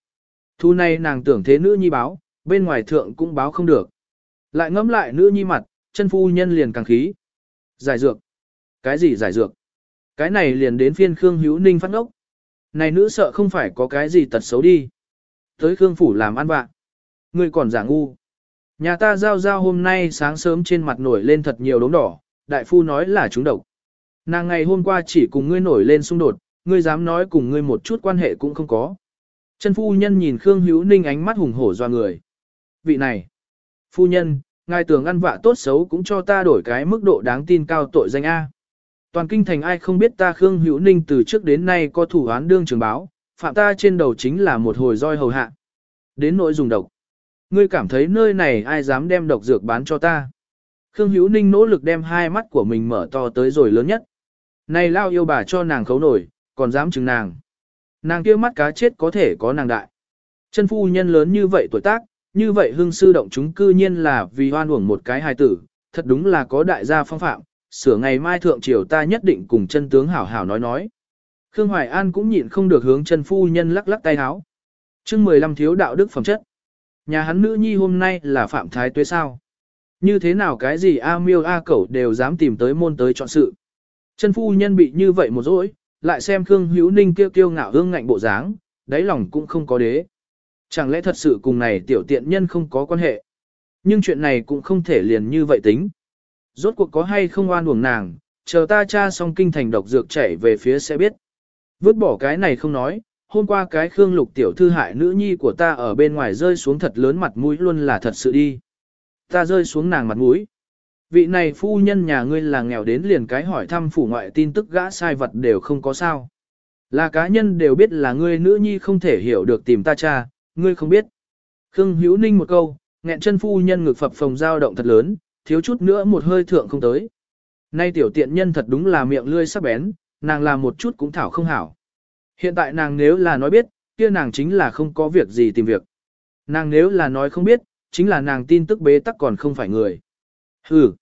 Thu này nàng tưởng thế nữ nhi báo, bên ngoài thượng cũng báo không được. Lại ngẫm lại nữ nhi mặt, chân phu nhân liền càng khí. Giải dược. Cái gì giải dược? Cái này liền đến phiên Khương Hữu Ninh phát ốc. Này nữ sợ không phải có cái gì tật xấu đi. Tới Khương Phủ làm ăn bạn. Người còn giả ngu. Nhà ta giao giao hôm nay sáng sớm trên mặt nổi lên thật nhiều đốm đỏ, đại phu nói là chúng độc. Nàng ngày hôm qua chỉ cùng ngươi nổi lên xung đột, ngươi dám nói cùng ngươi một chút quan hệ cũng không có. Chân phu nhân nhìn Khương Hữu Ninh ánh mắt hùng hổ doa người. Vị này, phu nhân, ngài tưởng ăn vạ tốt xấu cũng cho ta đổi cái mức độ đáng tin cao tội danh A. Toàn kinh thành ai không biết ta Khương Hữu Ninh từ trước đến nay có thủ án đương trường báo, phạm ta trên đầu chính là một hồi roi hầu hạ. Đến nỗi dùng độc. Ngươi cảm thấy nơi này ai dám đem độc dược bán cho ta. Khương Hữu Ninh nỗ lực đem hai mắt của mình mở to tới rồi lớn nhất. Này lao yêu bà cho nàng khấu nổi, còn dám chừng nàng. Nàng kia mắt cá chết có thể có nàng đại. Chân phu nhân lớn như vậy tuổi tác, như vậy hương sư động chúng cư nhiên là vì hoan uổng một cái hài tử, thật đúng là có đại gia phong phạm, sửa ngày mai thượng triều ta nhất định cùng chân tướng hảo hảo nói nói. Khương Hoài An cũng nhịn không được hướng chân phu nhân lắc lắc tay háo. chương 15 thiếu đạo đức phẩm chất. Nhà hắn nữ nhi hôm nay là phạm thái tuế sao. Như thế nào cái gì A miêu A cẩu đều dám tìm tới môn tới chọn sự. Chân phu nhân bị như vậy một dỗi, lại xem Khương Hữu Ninh kêu kiêu ngạo hương ngạnh bộ dáng, đáy lòng cũng không có đế. Chẳng lẽ thật sự cùng này tiểu tiện nhân không có quan hệ. Nhưng chuyện này cũng không thể liền như vậy tính. Rốt cuộc có hay không oan uổng nàng, chờ ta tra xong kinh thành độc dược chảy về phía sẽ biết. Vứt bỏ cái này không nói, hôm qua cái Khương Lục tiểu thư hại nữ nhi của ta ở bên ngoài rơi xuống thật lớn mặt mũi luôn là thật sự đi. Ta rơi xuống nàng mặt mũi. Vị này phu nhân nhà ngươi là nghèo đến liền cái hỏi thăm phủ ngoại tin tức gã sai vật đều không có sao. Là cá nhân đều biết là ngươi nữ nhi không thể hiểu được tìm ta cha, ngươi không biết. Khương Hữu Ninh một câu, nghẹn chân phu nhân ngực phập phồng dao động thật lớn, thiếu chút nữa một hơi thượng không tới. Nay tiểu tiện nhân thật đúng là miệng lươi sắc bén, nàng làm một chút cũng thảo không hảo. Hiện tại nàng nếu là nói biết, kia nàng chính là không có việc gì tìm việc. Nàng nếu là nói không biết, chính là nàng tin tức bế tắc còn không phải người. Hừ,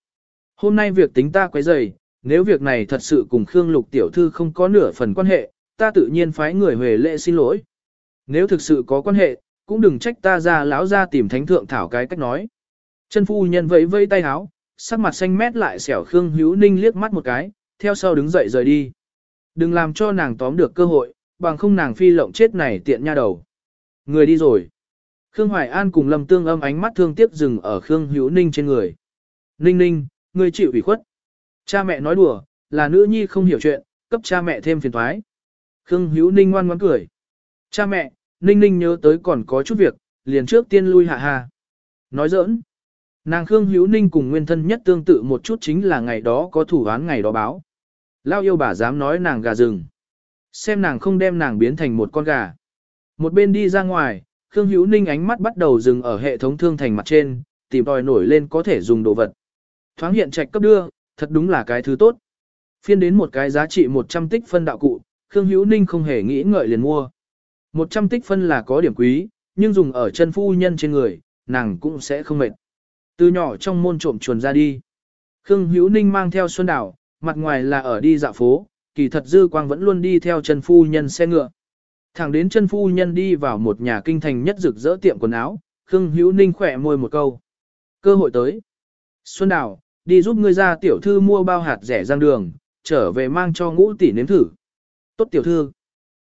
hôm nay việc tính ta quấy rầy, nếu việc này thật sự cùng Khương Lục tiểu thư không có nửa phần quan hệ, ta tự nhiên phái người về lễ xin lỗi. Nếu thực sự có quan hệ, cũng đừng trách ta ra lão ra tìm thánh thượng thảo cái cách nói. Chân phu nhân vẫy vẫy tay háo, sắc mặt xanh mét lại xẻo Khương Hữu Ninh liếc mắt một cái, theo sau đứng dậy rời đi. Đừng làm cho nàng tóm được cơ hội, bằng không nàng phi lộng chết này tiện nha đầu. Người đi rồi. Khương Hoài An cùng Lâm Tương âm ánh mắt thương tiếc dừng ở Khương Hữu Ninh trên người. Ninh ninh, người chịu ủy khuất. Cha mẹ nói đùa, là nữ nhi không hiểu chuyện, cấp cha mẹ thêm phiền thoái. Khương Hữu Ninh ngoan ngoãn cười. Cha mẹ, Ninh ninh nhớ tới còn có chút việc, liền trước tiên lui hạ hà. Nói giỡn. Nàng Khương Hữu Ninh cùng nguyên thân nhất tương tự một chút chính là ngày đó có thủ án ngày đó báo. Lao yêu bà dám nói nàng gà rừng. Xem nàng không đem nàng biến thành một con gà. Một bên đi ra ngoài, Khương Hữu Ninh ánh mắt bắt đầu dừng ở hệ thống thương thành mặt trên, tìm tòi nổi lên có thể dùng đồ vật. Thoáng hiện trạch cấp đưa, thật đúng là cái thứ tốt. Phiên đến một cái giá trị 100 tích phân đạo cụ, Khương Hữu Ninh không hề nghĩ ngợi liền mua. 100 tích phân là có điểm quý, nhưng dùng ở chân phu nhân trên người, nàng cũng sẽ không mệt. Từ nhỏ trong môn trộm chuồn ra đi. Khương Hữu Ninh mang theo Xuân Đảo, mặt ngoài là ở đi dạo phố, kỳ thật dư quang vẫn luôn đi theo chân phu nhân xe ngựa. Thẳng đến chân phu nhân đi vào một nhà kinh thành nhất rực rỡ tiệm quần áo, Khương Hữu Ninh khỏe môi một câu. Cơ hội tới. Xuân Đào, đi giúp ngươi ra tiểu thư mua bao hạt rẻ giang đường, trở về mang cho ngũ tỷ nếm thử. Tốt tiểu thư.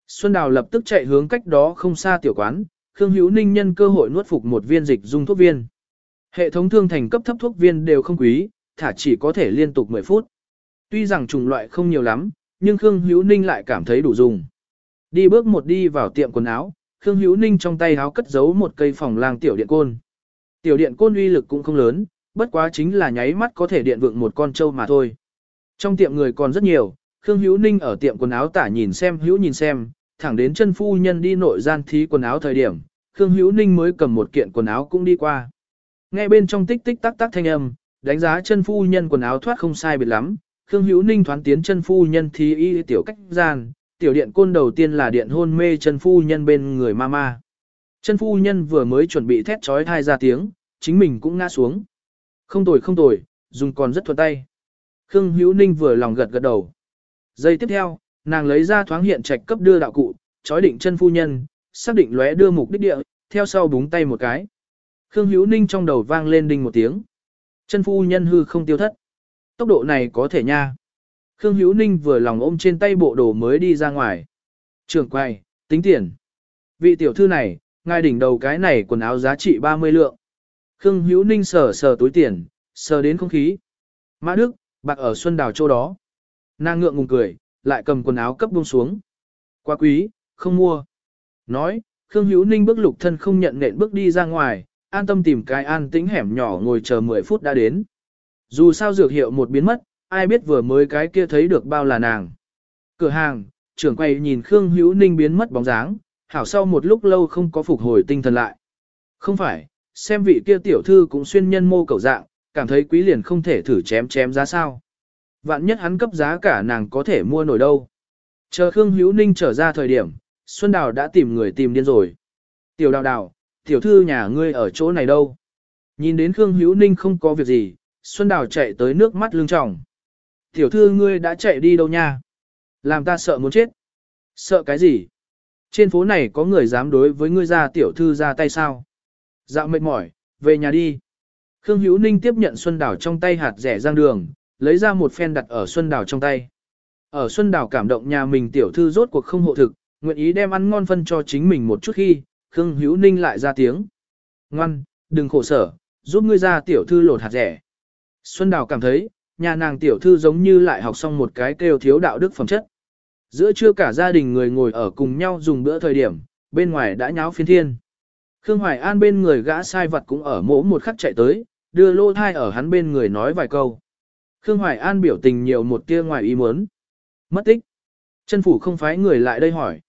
Xuân Đào lập tức chạy hướng cách đó không xa tiểu quán, Khương Hữu Ninh nhân cơ hội nuốt phục một viên dịch dung thuốc viên. Hệ thống thương thành cấp thấp thuốc viên đều không quý, thả chỉ có thể liên tục 10 phút. Tuy rằng chủng loại không nhiều lắm, nhưng Khương Hữu Ninh lại cảm thấy đủ dùng. Đi bước một đi vào tiệm quần áo, Khương Hữu Ninh trong tay áo cất giấu một cây phòng lang tiểu điện côn. Tiểu điện côn uy lực cũng không lớn, bất quá chính là nháy mắt có thể điện vượng một con trâu mà thôi. Trong tiệm người còn rất nhiều, Khương Hữu Ninh ở tiệm quần áo tả nhìn xem Hữu nhìn xem, thẳng đến chân phu nhân đi nội gian thí quần áo thời điểm, Khương Hữu Ninh mới cầm một kiện quần áo cũng đi qua. Nghe bên trong tích tích tắc tắc thanh âm, đánh giá chân phu nhân quần áo thoát không sai biệt lắm, Khương Hữu Ninh thoán tiến chân phu nhân thí y tiểu cách gian, tiểu điện côn đầu tiên là điện hôn mê chân phu nhân bên người mama. Chân phu nhân vừa mới chuẩn bị thét trói thai ra tiếng, chính mình cũng ngã xuống. Không tồi không tồi, dùng còn rất thuận tay. Khương Hữu Ninh vừa lòng gật gật đầu. Giây tiếp theo, nàng lấy ra thoáng hiện trạch cấp đưa đạo cụ, trói định chân phu nhân, xác định lóe đưa mục đích địa, theo sau búng tay một cái. Khương Hữu Ninh trong đầu vang lên đinh một tiếng. Chân phu nhân hư không tiêu thất. Tốc độ này có thể nha. Khương Hữu Ninh vừa lòng ôm trên tay bộ đồ mới đi ra ngoài. Trưởng quay, tính tiền. Vị tiểu thư này, ngài đỉnh đầu cái này quần áo giá trị 30 lượng. Khương Hữu Ninh sờ sờ túi tiền, sờ đến không khí. Mã Đức, bạc ở Xuân Đào chỗ đó. Nàng ngượng ngùng cười, lại cầm quần áo cấp buông xuống. Quá quý, không mua. Nói, Khương Hữu Ninh bước lục thân không nhận nện bước đi ra ngoài, an tâm tìm cái an tĩnh hẻm nhỏ ngồi chờ 10 phút đã đến. Dù sao dược hiệu một biến mất, ai biết vừa mới cái kia thấy được bao là nàng. Cửa hàng, trưởng quầy nhìn Khương Hữu Ninh biến mất bóng dáng, hảo sau một lúc lâu không có phục hồi tinh thần lại. Không phải, xem vị kia tiểu thư cũng xuyên nhân mô cầu dạng, cảm thấy quý liền không thể thử chém chém giá sao. Vạn nhất hắn cấp giá cả nàng có thể mua nổi đâu. Chờ Khương Hữu Ninh trở ra thời điểm, Xuân Đào đã tìm người tìm điên rồi. Tiểu đào đào, tiểu thư nhà ngươi ở chỗ này đâu? Nhìn đến Khương Hữu Ninh không có việc gì, Xuân Đào chạy tới nước mắt lưng tròng. Tiểu thư ngươi đã chạy đi đâu nha? Làm ta sợ muốn chết. Sợ cái gì? Trên phố này có người dám đối với ngươi ra tiểu thư ra tay sao? Dạo mệt mỏi, về nhà đi. Khương Hữu Ninh tiếp nhận Xuân Đào trong tay hạt rẻ giang đường, lấy ra một phen đặt ở Xuân Đào trong tay. Ở Xuân Đào cảm động nhà mình tiểu thư rốt cuộc không hộ thực, nguyện ý đem ăn ngon phân cho chính mình một chút khi, Khương Hữu Ninh lại ra tiếng. Ngoan, đừng khổ sở, giúp ngươi ra tiểu thư lột hạt rẻ. Xuân Đào cảm thấy, nhà nàng tiểu thư giống như lại học xong một cái kêu thiếu đạo đức phẩm chất. Giữa trưa cả gia đình người ngồi ở cùng nhau dùng bữa thời điểm, bên ngoài đã nháo phiên thiên. Khương Hoài An bên người gã sai vật cũng ở mỗ một khắc chạy tới, đưa lô thai ở hắn bên người nói vài câu. Khương Hoài An biểu tình nhiều một tia ngoài ý muốn. Mất tích. Chân phủ không phái người lại đây hỏi.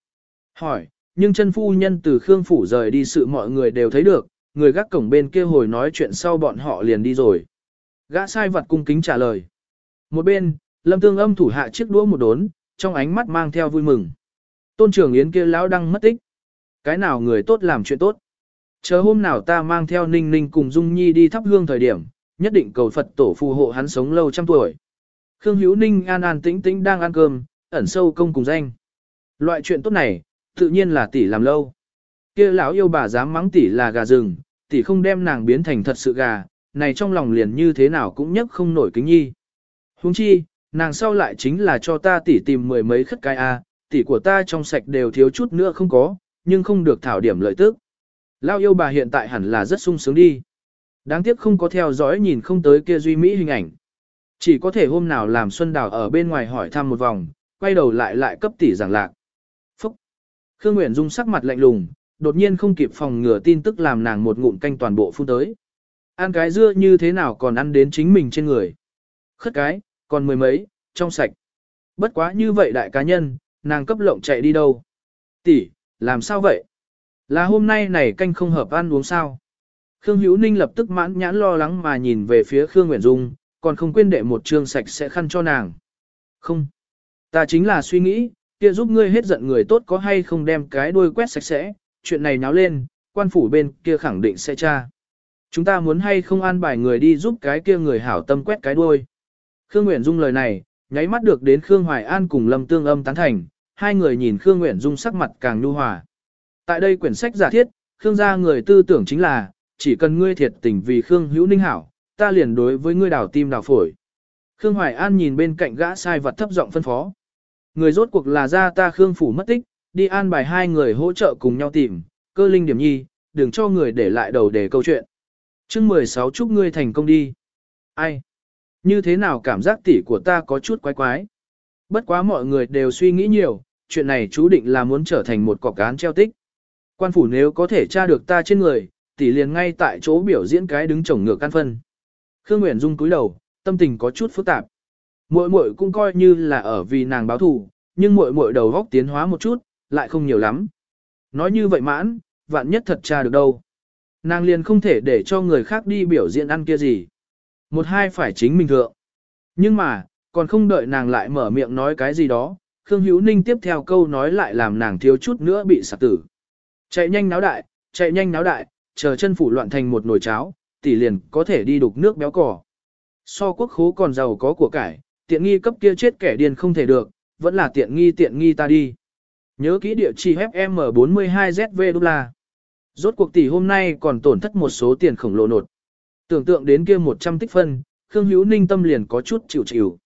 Hỏi, nhưng chân phu nhân từ Khương phủ rời đi sự mọi người đều thấy được, người gác cổng bên kia hồi nói chuyện sau bọn họ liền đi rồi. Gã sai vật cung kính trả lời. Một bên, Lâm Tương âm thủ hạ chiếc đũa một đốn, trong ánh mắt mang theo vui mừng. Tôn trưởng yến kia lão đang mất tích. Cái nào người tốt làm chuyện tốt. Chờ hôm nào ta mang theo Ninh Ninh cùng Dung Nhi đi thắp hương thời điểm, nhất định cầu Phật tổ phù hộ hắn sống lâu trăm tuổi. Khương Hữu Ninh an an tĩnh tĩnh đang ăn cơm, ẩn sâu công cùng danh. Loại chuyện tốt này, tự nhiên là tỷ làm lâu. Kia lão yêu bà dám mắng tỷ là gà rừng, tỷ không đem nàng biến thành thật sự gà, này trong lòng liền như thế nào cũng nhấc không nổi kính nhi. Huống chi, nàng sau lại chính là cho ta tỷ tìm mười mấy khất cái a, tỷ của ta trong sạch đều thiếu chút nữa không có, nhưng không được thảo điểm lợi tức. Lao yêu bà hiện tại hẳn là rất sung sướng đi. Đáng tiếc không có theo dõi nhìn không tới kia duy mỹ hình ảnh. Chỉ có thể hôm nào làm Xuân Đào ở bên ngoài hỏi thăm một vòng, quay đầu lại lại cấp tỷ giảng lạc. Phúc! Khương Nguyễn Dung sắc mặt lạnh lùng, đột nhiên không kịp phòng ngừa tin tức làm nàng một ngụm canh toàn bộ phun tới. Ăn cái dưa như thế nào còn ăn đến chính mình trên người. Khất cái, còn mười mấy, trong sạch. Bất quá như vậy đại cá nhân, nàng cấp lộng chạy đi đâu. Tỷ, làm sao vậy? Là hôm nay này canh không hợp ăn uống sao? Khương Hữu Ninh lập tức mãn nhãn lo lắng mà nhìn về phía Khương Nguyễn Dung, còn không quên đệ một trương sạch sẽ khăn cho nàng. Không. Ta chính là suy nghĩ, kia giúp ngươi hết giận người tốt có hay không đem cái đuôi quét sạch sẽ, chuyện này náo lên, quan phủ bên kia khẳng định sẽ tra. Chúng ta muốn hay không an bài người đi giúp cái kia người hảo tâm quét cái đuôi. Khương Nguyễn Dung lời này, nháy mắt được đến Khương Hoài An cùng Lâm Tương Âm tán thành, hai người nhìn Khương Nguyễn Dung sắc mặt càng nhu hòa. Tại đây quyển sách giả thiết, Khương gia người tư tưởng chính là, chỉ cần ngươi thiệt tình vì Khương Hữu Ninh hảo, ta liền đối với ngươi đảo tim đảo phổi. Khương Hoài An nhìn bên cạnh gã sai vật thấp giọng phân phó. Người rốt cuộc là ra ta Khương phủ mất tích, đi an bài hai người hỗ trợ cùng nhau tìm, cơ linh điểm nhi, đừng cho người để lại đầu để câu chuyện chương 16 chúc ngươi thành công đi. Ai? Như thế nào cảm giác tỷ của ta có chút quái quái? Bất quá mọi người đều suy nghĩ nhiều, chuyện này chú định là muốn trở thành một cọc cán treo tích. Quan phủ nếu có thể tra được ta trên người, tỷ liền ngay tại chỗ biểu diễn cái đứng chồng ngược căn phân. Khương Nguyễn Dung cúi đầu, tâm tình có chút phức tạp. Muội muội cũng coi như là ở vì nàng báo thù, nhưng muội muội đầu góc tiến hóa một chút, lại không nhiều lắm. Nói như vậy mãn, vạn nhất thật tra được đâu. Nàng liền không thể để cho người khác đi biểu diễn ăn kia gì. Một hai phải chính mình thượng. Nhưng mà, còn không đợi nàng lại mở miệng nói cái gì đó, Khương Hữu Ninh tiếp theo câu nói lại làm nàng thiếu chút nữa bị sạc tử. Chạy nhanh náo đại, chạy nhanh náo đại, chờ chân phủ loạn thành một nồi cháo, tỷ liền có thể đi đục nước béo cỏ. So quốc khố còn giàu có của cải, tiện nghi cấp kia chết kẻ điên không thể được, vẫn là tiện nghi tiện nghi ta đi. Nhớ kỹ địa chỉ FM42ZV đô la. Rốt cuộc tỷ hôm nay còn tổn thất một số tiền khổng lồ nột. Tưởng tượng đến kia 100 tích phân, Khương Hữu Ninh tâm liền có chút chịu chịu.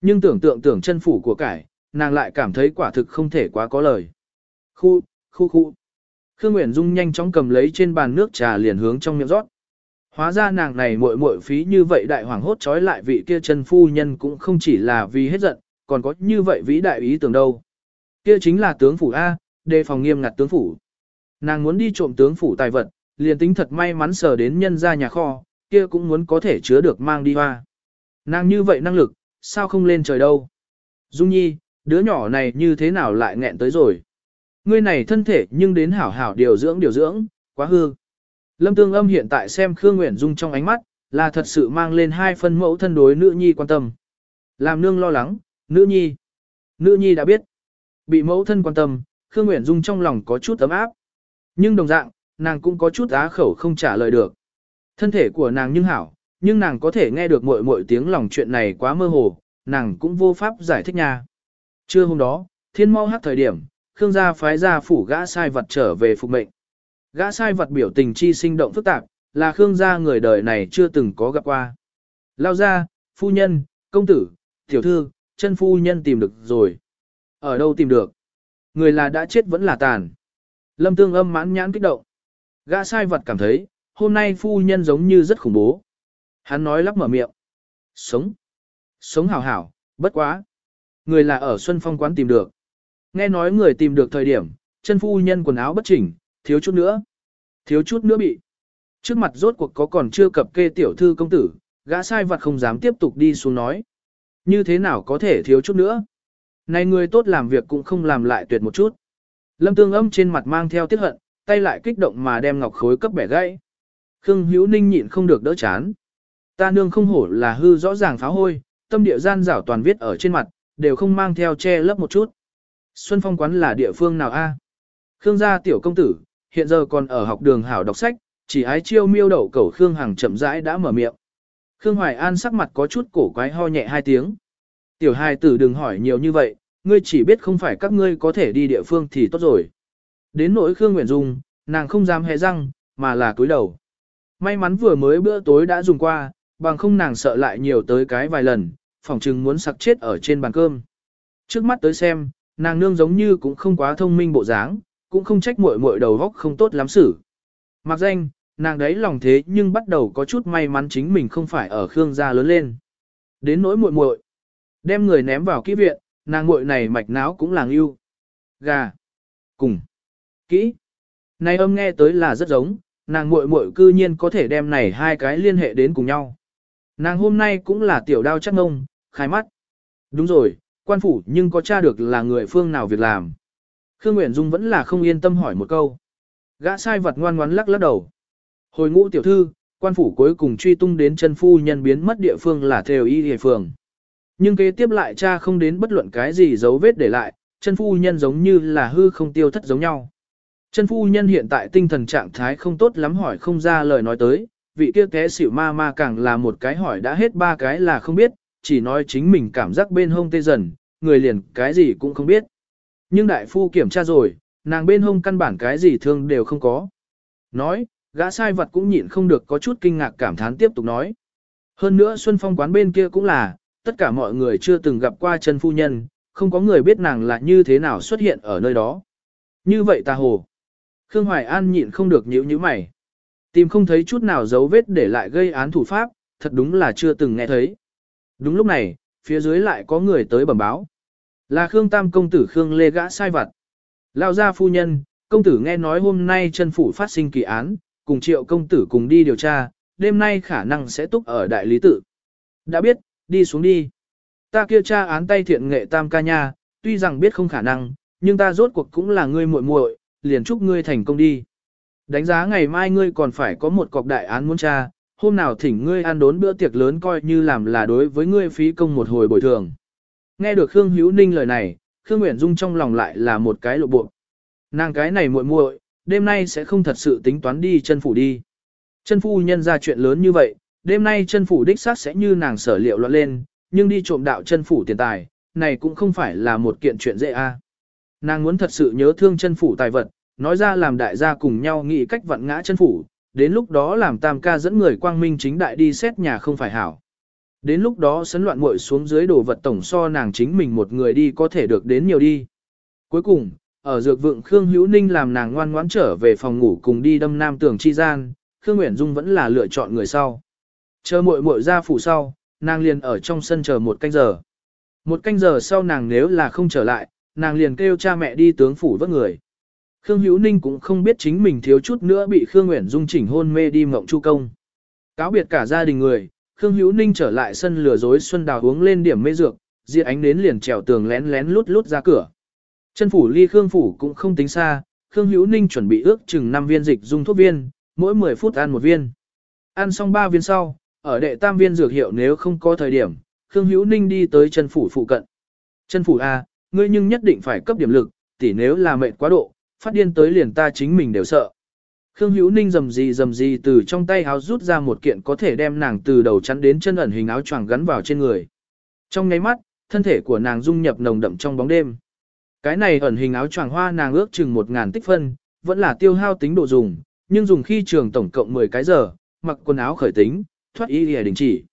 Nhưng tưởng tượng tưởng chân phủ của cải, nàng lại cảm thấy quả thực không thể quá có lời. Khu, khu khu. Khương Nguyễn Dung nhanh chóng cầm lấy trên bàn nước trà liền hướng trong miệng rót. Hóa ra nàng này muội muội phí như vậy đại hoàng hốt trói lại vị kia chân phu nhân cũng không chỉ là vì hết giận, còn có như vậy vĩ đại ý tưởng đâu. Kia chính là tướng phủ A, đề phòng nghiêm ngặt tướng phủ. Nàng muốn đi trộm tướng phủ tài vật, liền tính thật may mắn sờ đến nhân ra nhà kho, kia cũng muốn có thể chứa được mang đi hoa. Nàng như vậy năng lực, sao không lên trời đâu. Dung nhi, đứa nhỏ này như thế nào lại nghẹn tới rồi. Ngươi này thân thể nhưng đến hảo hảo điều dưỡng điều dưỡng, quá hư. Lâm Tương Âm hiện tại xem Khương Nguyễn Dung trong ánh mắt, là thật sự mang lên hai phân mẫu thân đối nữ nhi quan tâm. Làm nương lo lắng, nữ nhi. Nữ nhi đã biết. Bị mẫu thân quan tâm, Khương Nguyễn Dung trong lòng có chút ấm áp. Nhưng đồng dạng, nàng cũng có chút á khẩu không trả lời được. Thân thể của nàng nhưng hảo, nhưng nàng có thể nghe được mọi mọi tiếng lòng chuyện này quá mơ hồ, nàng cũng vô pháp giải thích nha. Trưa hôm đó, thiên mau hát thời điểm, Khương gia phái gia phủ gã sai vật trở về phục mệnh. Gã sai vật biểu tình chi sinh động phức tạp, là Khương gia người đời này chưa từng có gặp qua. Lao gia, phu nhân, công tử, tiểu thư, chân phu nhân tìm được rồi. Ở đâu tìm được? Người là đã chết vẫn là tàn. Lâm tương âm mãn nhãn kích động. Gã sai vật cảm thấy, hôm nay phu nhân giống như rất khủng bố. Hắn nói lắp mở miệng. Sống. Sống hảo hảo, bất quá. Người là ở Xuân Phong quán tìm được. Nghe nói người tìm được thời điểm, chân phu nhân quần áo bất chỉnh, thiếu chút nữa. Thiếu chút nữa bị. Trước mặt rốt cuộc có còn chưa cập kê tiểu thư công tử, gã sai vật không dám tiếp tục đi xuống nói. Như thế nào có thể thiếu chút nữa? Này người tốt làm việc cũng không làm lại tuyệt một chút. Lâm tương âm trên mặt mang theo tiết hận, tay lại kích động mà đem ngọc khối cấp bẻ gãy. Khương Hữu Ninh nhịn không được đỡ chán. Ta nương không hổ là hư rõ ràng phá hôi, tâm địa gian rảo toàn viết ở trên mặt, đều không mang theo che lấp một chút. Xuân Phong quán là địa phương nào a? Khương gia tiểu công tử, hiện giờ còn ở học đường hảo đọc sách, chỉ ái chiêu miêu đậu cẩu Khương Hằng chậm rãi đã mở miệng. Khương Hoài An sắc mặt có chút cổ quái ho nhẹ hai tiếng. Tiểu hài tử đừng hỏi nhiều như vậy, ngươi chỉ biết không phải các ngươi có thể đi địa phương thì tốt rồi. Đến nỗi Khương Nguyễn Dung, nàng không dám hé răng, mà là cúi đầu. May mắn vừa mới bữa tối đã dùng qua, bằng không nàng sợ lại nhiều tới cái vài lần, phỏng chừng muốn sặc chết ở trên bàn cơm. Trước mắt tới xem, nàng nương giống như cũng không quá thông minh bộ dáng, cũng không trách muội muội đầu góc không tốt lắm xử. Mặc danh, nàng đấy lòng thế nhưng bắt đầu có chút may mắn chính mình không phải ở Khương gia lớn lên. Đến nỗi muội muội, đem người ném vào kỹ viện, nàng muội này mạch não cũng làng yêu. Gà, cùng, kỹ. Này âm nghe tới là rất giống, nàng muội muội cư nhiên có thể đem này hai cái liên hệ đến cùng nhau. Nàng hôm nay cũng là tiểu đao chắc ngông, khai mắt. Đúng rồi, quan phủ nhưng có tra được là người phương nào việc làm. Khương Nguyễn Dung vẫn là không yên tâm hỏi một câu. Gã sai vật ngoan ngoắn lắc lắc đầu. Hồi ngũ tiểu thư, quan phủ cuối cùng truy tung đến chân phu nhân biến mất địa phương là theo y địa phương. Nhưng kế tiếp lại cha không đến bất luận cái gì dấu vết để lại, chân phu nhân giống như là hư không tiêu thất giống nhau. Chân phu nhân hiện tại tinh thần trạng thái không tốt lắm hỏi không ra lời nói tới, vị kia té xỉu ma ma càng là một cái hỏi đã hết ba cái là không biết, chỉ nói chính mình cảm giác bên hông tê dần, người liền cái gì cũng không biết. Nhưng đại phu kiểm tra rồi, nàng bên hông căn bản cái gì thương đều không có. Nói, gã sai vật cũng nhịn không được có chút kinh ngạc cảm thán tiếp tục nói. Hơn nữa Xuân Phong quán bên kia cũng là, tất cả mọi người chưa từng gặp qua chân phu nhân, không có người biết nàng là như thế nào xuất hiện ở nơi đó. Như vậy ta hồ. Khương Hoài An nhịn không được nhíu nhíu mày. Tìm không thấy chút nào dấu vết để lại gây án thủ pháp, thật đúng là chưa từng nghe thấy. Đúng lúc này, phía dưới lại có người tới bẩm báo. Là Khương Tam công tử Khương Lê gã sai vặt. Lao ra phu nhân, công tử nghe nói hôm nay chân phủ phát sinh kỳ án, cùng triệu công tử cùng đi điều tra, đêm nay khả năng sẽ túc ở đại lý tự. Đã biết, đi xuống đi. Ta kia cha án tay thiện nghệ tam ca nha, tuy rằng biết không khả năng, nhưng ta rốt cuộc cũng là ngươi muội muội, liền chúc ngươi thành công đi. Đánh giá ngày mai ngươi còn phải có một cọc đại án muốn tra, hôm nào thỉnh ngươi ăn đốn bữa tiệc lớn coi như làm là đối với ngươi phí công một hồi bồi thường. Nghe được Khương Hữu Ninh lời này, Khương Nguyễn Dung trong lòng lại là một cái lộ bộ. Nàng cái này muội muội, đêm nay sẽ không thật sự tính toán đi chân phủ đi. Chân phu nhân ra chuyện lớn như vậy, đêm nay chân phủ đích xác sẽ như nàng sở liệu loạn lên, nhưng đi trộm đạo chân phủ tiền tài, này cũng không phải là một kiện chuyện dễ a. À. Nàng muốn thật sự nhớ thương chân phủ tài vật, nói ra làm đại gia cùng nhau nghĩ cách vặn ngã chân phủ, đến lúc đó làm tam ca dẫn người quang minh chính đại đi xét nhà không phải hảo. Đến lúc đó sấn loạn muội xuống dưới đồ vật tổng so nàng chính mình một người đi có thể được đến nhiều đi. Cuối cùng, ở dược vượng Khương Hữu Ninh làm nàng ngoan ngoãn trở về phòng ngủ cùng đi đâm nam tường chi gian, Khương Nguyễn Dung vẫn là lựa chọn người sau. Chờ muội muội ra phủ sau, nàng liền ở trong sân chờ một canh giờ. Một canh giờ sau nàng nếu là không trở lại, nàng liền kêu cha mẹ đi tướng phủ vớt người. Khương Hữu Ninh cũng không biết chính mình thiếu chút nữa bị Khương Nguyễn Dung chỉnh hôn mê đi mộng chu công. Cáo biệt cả gia đình người, Khương Hữu Ninh trở lại sân lừa dối Xuân Đào uống lên điểm mê dược, diệt ánh đến liền trèo tường lén lén lút lút ra cửa. Chân phủ ly Khương phủ cũng không tính xa, Khương Hữu Ninh chuẩn bị ước chừng 5 viên dịch dung thuốc viên, mỗi 10 phút ăn một viên. Ăn xong 3 viên sau, ở đệ tam viên dược hiệu nếu không có thời điểm, Khương Hữu Ninh đi tới chân phủ phụ cận. Chân phủ A, ngươi nhưng nhất định phải cấp điểm lực, tỉ nếu là mệt quá độ, phát điên tới liền ta chính mình đều sợ. Khương Hữu Ninh rầm gì rầm gì từ trong tay áo rút ra một kiện có thể đem nàng từ đầu chắn đến chân ẩn hình áo choàng gắn vào trên người. Trong nháy mắt, thân thể của nàng dung nhập nồng đậm trong bóng đêm. Cái này ẩn hình áo choàng hoa nàng ước chừng 1000 tích phân, vẫn là tiêu hao tính độ dùng, nhưng dùng khi trường tổng cộng 10 cái giờ, mặc quần áo khởi tính, thoát y lìa đình chỉ.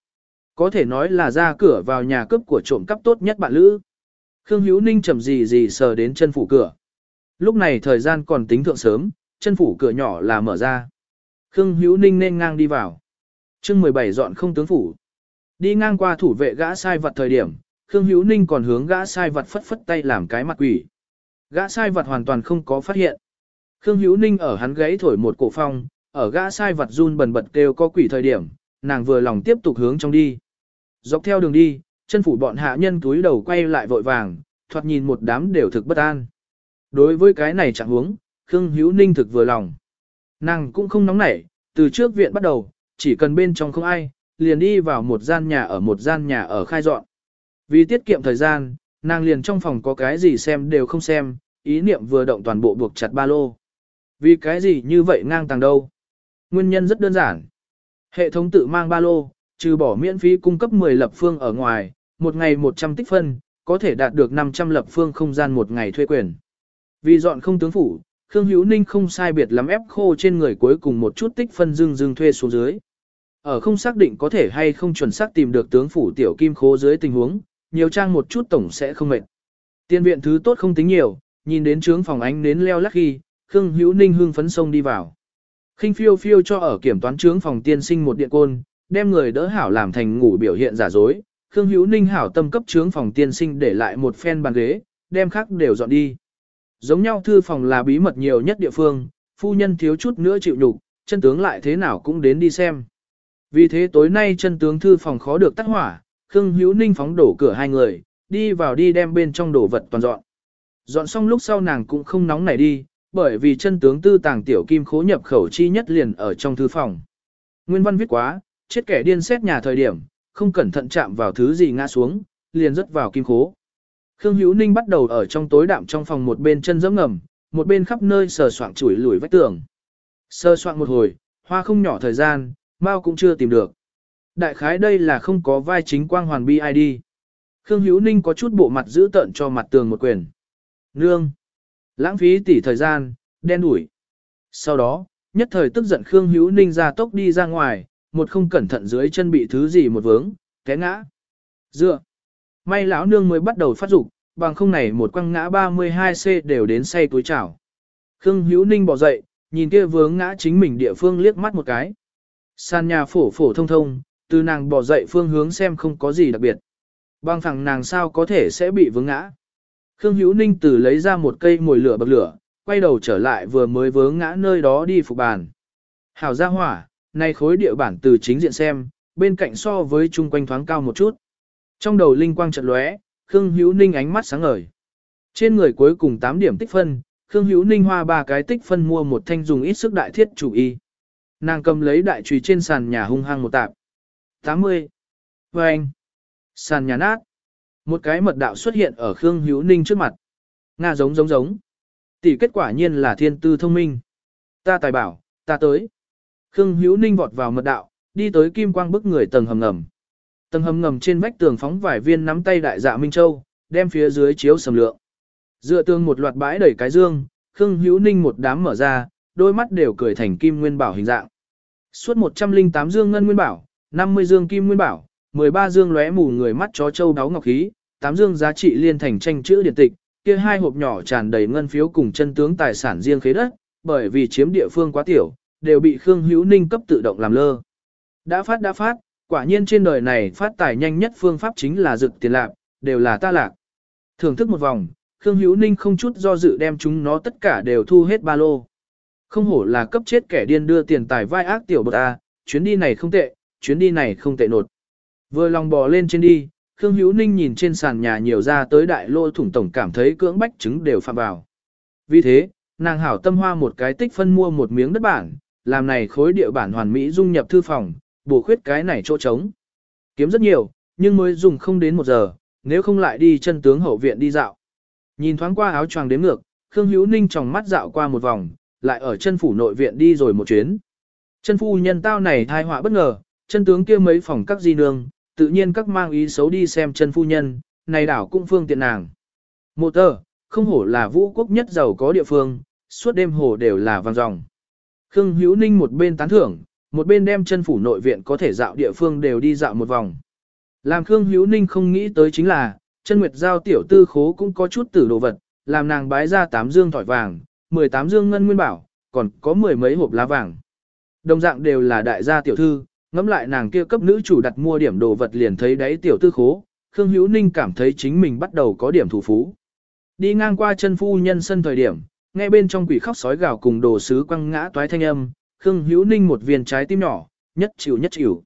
Có thể nói là ra cửa vào nhà cướp của trộm cắp tốt nhất bạn lữ. Khương Hữu Ninh chầm gì gì sờ đến chân phủ cửa. Lúc này thời gian còn tính thượng sớm, chân phủ cửa nhỏ là mở ra. Khương Hữu Ninh nên ngang đi vào. chương 17 dọn không tướng phủ. Đi ngang qua thủ vệ gã sai vật thời điểm, Khương Hữu Ninh còn hướng gã sai vật phất phất tay làm cái mặt quỷ. Gã sai vật hoàn toàn không có phát hiện. Khương Hữu Ninh ở hắn gáy thổi một cổ phong, ở gã sai vật run bần bật kêu có quỷ thời điểm, nàng vừa lòng tiếp tục hướng trong đi. Dọc theo đường đi, chân phủ bọn hạ nhân túi đầu quay lại vội vàng, thoạt nhìn một đám đều thực bất an. Đối với cái này chẳng huống, Khương Hữu Ninh thực vừa lòng. Nàng cũng không nóng nảy, từ trước viện bắt đầu, chỉ cần bên trong không ai, liền đi vào một gian nhà ở một gian nhà ở khai dọn. Vì tiết kiệm thời gian, nàng liền trong phòng có cái gì xem đều không xem, ý niệm vừa động toàn bộ buộc chặt ba lô. Vì cái gì như vậy ngang tàng đâu? Nguyên nhân rất đơn giản. Hệ thống tự mang ba lô, trừ bỏ miễn phí cung cấp 10 lập phương ở ngoài, một ngày 100 tích phân, có thể đạt được 500 lập phương không gian một ngày thuê quyền. Vì dọn không tướng phủ, Khương Hữu Ninh không sai biệt lắm ép khô trên người cuối cùng một chút tích phân dưng dưng thuê xuống dưới. Ở không xác định có thể hay không chuẩn xác tìm được tướng phủ tiểu kim khố dưới tình huống, nhiều trang một chút tổng sẽ không mệt. Tiên viện thứ tốt không tính nhiều, nhìn đến trướng phòng ánh nến leo lắc khi, Khương Hữu Ninh hưng phấn sông đi vào khinh phiêu phiêu cho ở kiểm toán trướng phòng tiên sinh một điện côn, đem người đỡ hảo làm thành ngủ biểu hiện giả dối. Khương Hữu Ninh hảo tâm cấp trướng phòng tiên sinh để lại một phen bàn ghế, đem khác đều dọn đi. Giống nhau thư phòng là bí mật nhiều nhất địa phương, phu nhân thiếu chút nữa chịu nhục, chân tướng lại thế nào cũng đến đi xem. Vì thế tối nay chân tướng thư phòng khó được tắt hỏa, Khương Hữu Ninh phóng đổ cửa hai người, đi vào đi đem bên trong đồ vật toàn dọn. Dọn xong lúc sau nàng cũng không nóng nảy đi, bởi vì chân tướng tư tàng tiểu kim khố nhập khẩu chi nhất liền ở trong thư phòng. Nguyên văn viết quá, chết kẻ điên xét nhà thời điểm, không cẩn thận chạm vào thứ gì ngã xuống, liền rớt vào kim khố. Khương Hữu Ninh bắt đầu ở trong tối đạm trong phòng một bên chân dẫm ngầm, một bên khắp nơi sờ soạng chủi lùi vách tường. Sờ soạng một hồi, hoa không nhỏ thời gian, Mao cũng chưa tìm được. Đại khái đây là không có vai chính quang hoàn BID. Khương Hữu Ninh có chút bộ mặt giữ tận cho mặt tường một quyền. Nương. Lãng phí tỉ thời gian, đen đủi. Sau đó, nhất thời tức giận Khương Hữu Ninh ra tốc đi ra ngoài, một không cẩn thận dưới chân bị thứ gì một vướng, té ngã. Dựa. May lão nương mới bắt đầu phát dục, bằng không này một quăng ngã 32C đều đến say túi chảo. Khương Hữu Ninh bỏ dậy, nhìn kia vướng ngã chính mình địa phương liếc mắt một cái. Sàn nhà phổ phổ thông thông, từ nàng bỏ dậy phương hướng xem không có gì đặc biệt. Bằng phẳng nàng sao có thể sẽ bị vướng ngã. Khương Hữu Ninh từ lấy ra một cây mồi lửa bậc lửa, quay đầu trở lại vừa mới vướng ngã nơi đó đi phục bàn. Hảo ra hỏa, này khối địa bản từ chính diện xem, bên cạnh so với chung quanh thoáng cao một chút. Trong đầu linh quang chợt lóe, Khương Hữu Ninh ánh mắt sáng ngời. Trên người cuối cùng 8 điểm tích phân, Khương Hữu Ninh hoa ba cái tích phân mua một thanh dùng ít sức đại thiết chủ y. Nàng cầm lấy đại chùy trên sàn nhà hung hăng một tạp. 80. Và anh. Sàn nhà nát. Một cái mật đạo xuất hiện ở Khương Hữu Ninh trước mặt. Nga giống giống giống. Tỷ kết quả nhiên là thiên tư thông minh. Ta tài bảo, ta tới. Khương Hữu Ninh vọt vào mật đạo, đi tới kim quang bức người tầng hầm ngầm. Tầng hầm ngầm trên vách tường phóng vài viên nắm tay đại dạ Minh Châu, đem phía dưới chiếu sầm lượng. Dựa tường một loạt bãi đẩy cái dương, Khương Hữu Ninh một đám mở ra, đôi mắt đều cười thành kim nguyên bảo hình dạng. Suốt 108 dương ngân nguyên bảo, 50 dương kim nguyên bảo, 13 dương lóe mù người mắt chó châu đáo ngọc khí, tám dương giá trị liên thành tranh chữ điện tịch, kia hai hộp nhỏ tràn đầy ngân phiếu cùng chân tướng tài sản riêng khế đất, bởi vì chiếm địa phương quá tiểu, đều bị Khương Hữu Ninh cấp tự động làm lơ. Đã phát đã phát, quả nhiên trên đời này phát tài nhanh nhất phương pháp chính là rực tiền lạc, đều là ta lạc. Thưởng thức một vòng, Khương Hữu Ninh không chút do dự đem chúng nó tất cả đều thu hết ba lô. Không hổ là cấp chết kẻ điên đưa tiền tài vai ác tiểu bột A, chuyến đi này không tệ, chuyến đi này không tệ nột. Vừa lòng bò lên trên đi, Khương Hữu Ninh nhìn trên sàn nhà nhiều ra tới đại lô thủng tổng cảm thấy cưỡng bách chứng đều phạm vào. Vì thế, nàng hảo tâm hoa một cái tích phân mua một miếng đất bản, làm này khối địa bản hoàn mỹ dung nhập thư phòng, bổ khuyết cái này chỗ trống. Kiếm rất nhiều, nhưng mới dùng không đến một giờ, nếu không lại đi chân tướng hậu viện đi dạo. Nhìn thoáng qua áo choàng đếm ngược, Khương Hữu Ninh tròng mắt dạo qua một vòng, lại ở chân phủ nội viện đi rồi một chuyến. Chân phu nhân tao này thai họa bất ngờ, chân tướng kia mấy phòng các di nương, tự nhiên các mang ý xấu đi xem chân phu nhân, này đảo cũng phương tiện nàng. Một tờ, không hổ là vũ quốc nhất giàu có địa phương, suốt đêm hồ đều là vàng ròng. Khương Hữu Ninh một bên tán thưởng, một bên đem chân phủ nội viện có thể dạo địa phương đều đi dạo một vòng. Làm Khương Hữu Ninh không nghĩ tới chính là, chân nguyệt giao tiểu tư khố cũng có chút tử đồ vật, làm nàng bái ra tám dương thỏi vàng, 18 dương ngân nguyên bảo, còn có mười mấy hộp lá vàng. Đồng dạng đều là đại gia tiểu thư, ngẫm lại nàng kia cấp nữ chủ đặt mua điểm đồ vật liền thấy đáy tiểu tư khố, Khương Hữu Ninh cảm thấy chính mình bắt đầu có điểm thủ phú. Đi ngang qua chân phu nhân sân thời điểm, nghe bên trong quỷ khóc sói gào cùng đồ sứ quăng ngã toái thanh âm, Khương Hữu Ninh một viên trái tim nhỏ, nhất chịu nhất chịu.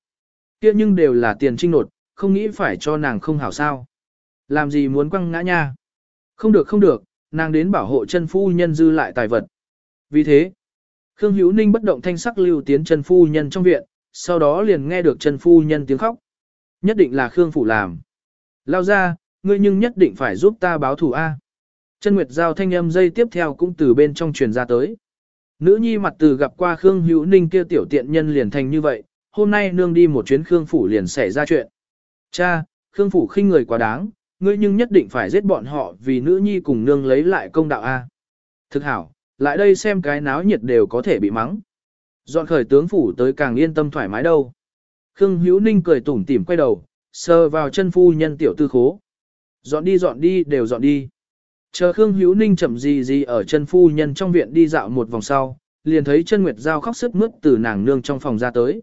Kia nhưng đều là tiền trinh nột, không nghĩ phải cho nàng không hảo sao. Làm gì muốn quăng ngã nha? Không được không được, nàng đến bảo hộ chân phu nhân dư lại tài vật. Vì thế, Khương Hữu Ninh bất động thanh sắc lưu tiến chân phu nhân trong viện, sau đó liền nghe được chân phu nhân tiếng khóc. Nhất định là Khương Phủ làm. Lao ra, ngươi nhưng nhất định phải giúp ta báo thù A. Chân Nguyệt Giao thanh âm dây tiếp theo cũng từ bên trong truyền ra tới. Nữ nhi mặt từ gặp qua Khương Hữu Ninh kia tiểu tiện nhân liền thành như vậy, hôm nay nương đi một chuyến Khương Phủ liền xảy ra chuyện. Cha, Khương Phủ khinh người quá đáng, ngươi nhưng nhất định phải giết bọn họ vì nữ nhi cùng nương lấy lại công đạo A. Thực hảo, lại đây xem cái náo nhiệt đều có thể bị mắng. Dọn khởi tướng phủ tới càng yên tâm thoải mái đâu. Khương Hữu Ninh cười tủm tỉm quay đầu, sờ vào chân phu nhân tiểu tư khố. Dọn đi dọn đi đều dọn đi. Chờ Khương Hữu Ninh chậm gì gì ở chân phu nhân trong viện đi dạo một vòng sau, liền thấy chân Nguyệt Giao khóc sức mướt từ nàng nương trong phòng ra tới.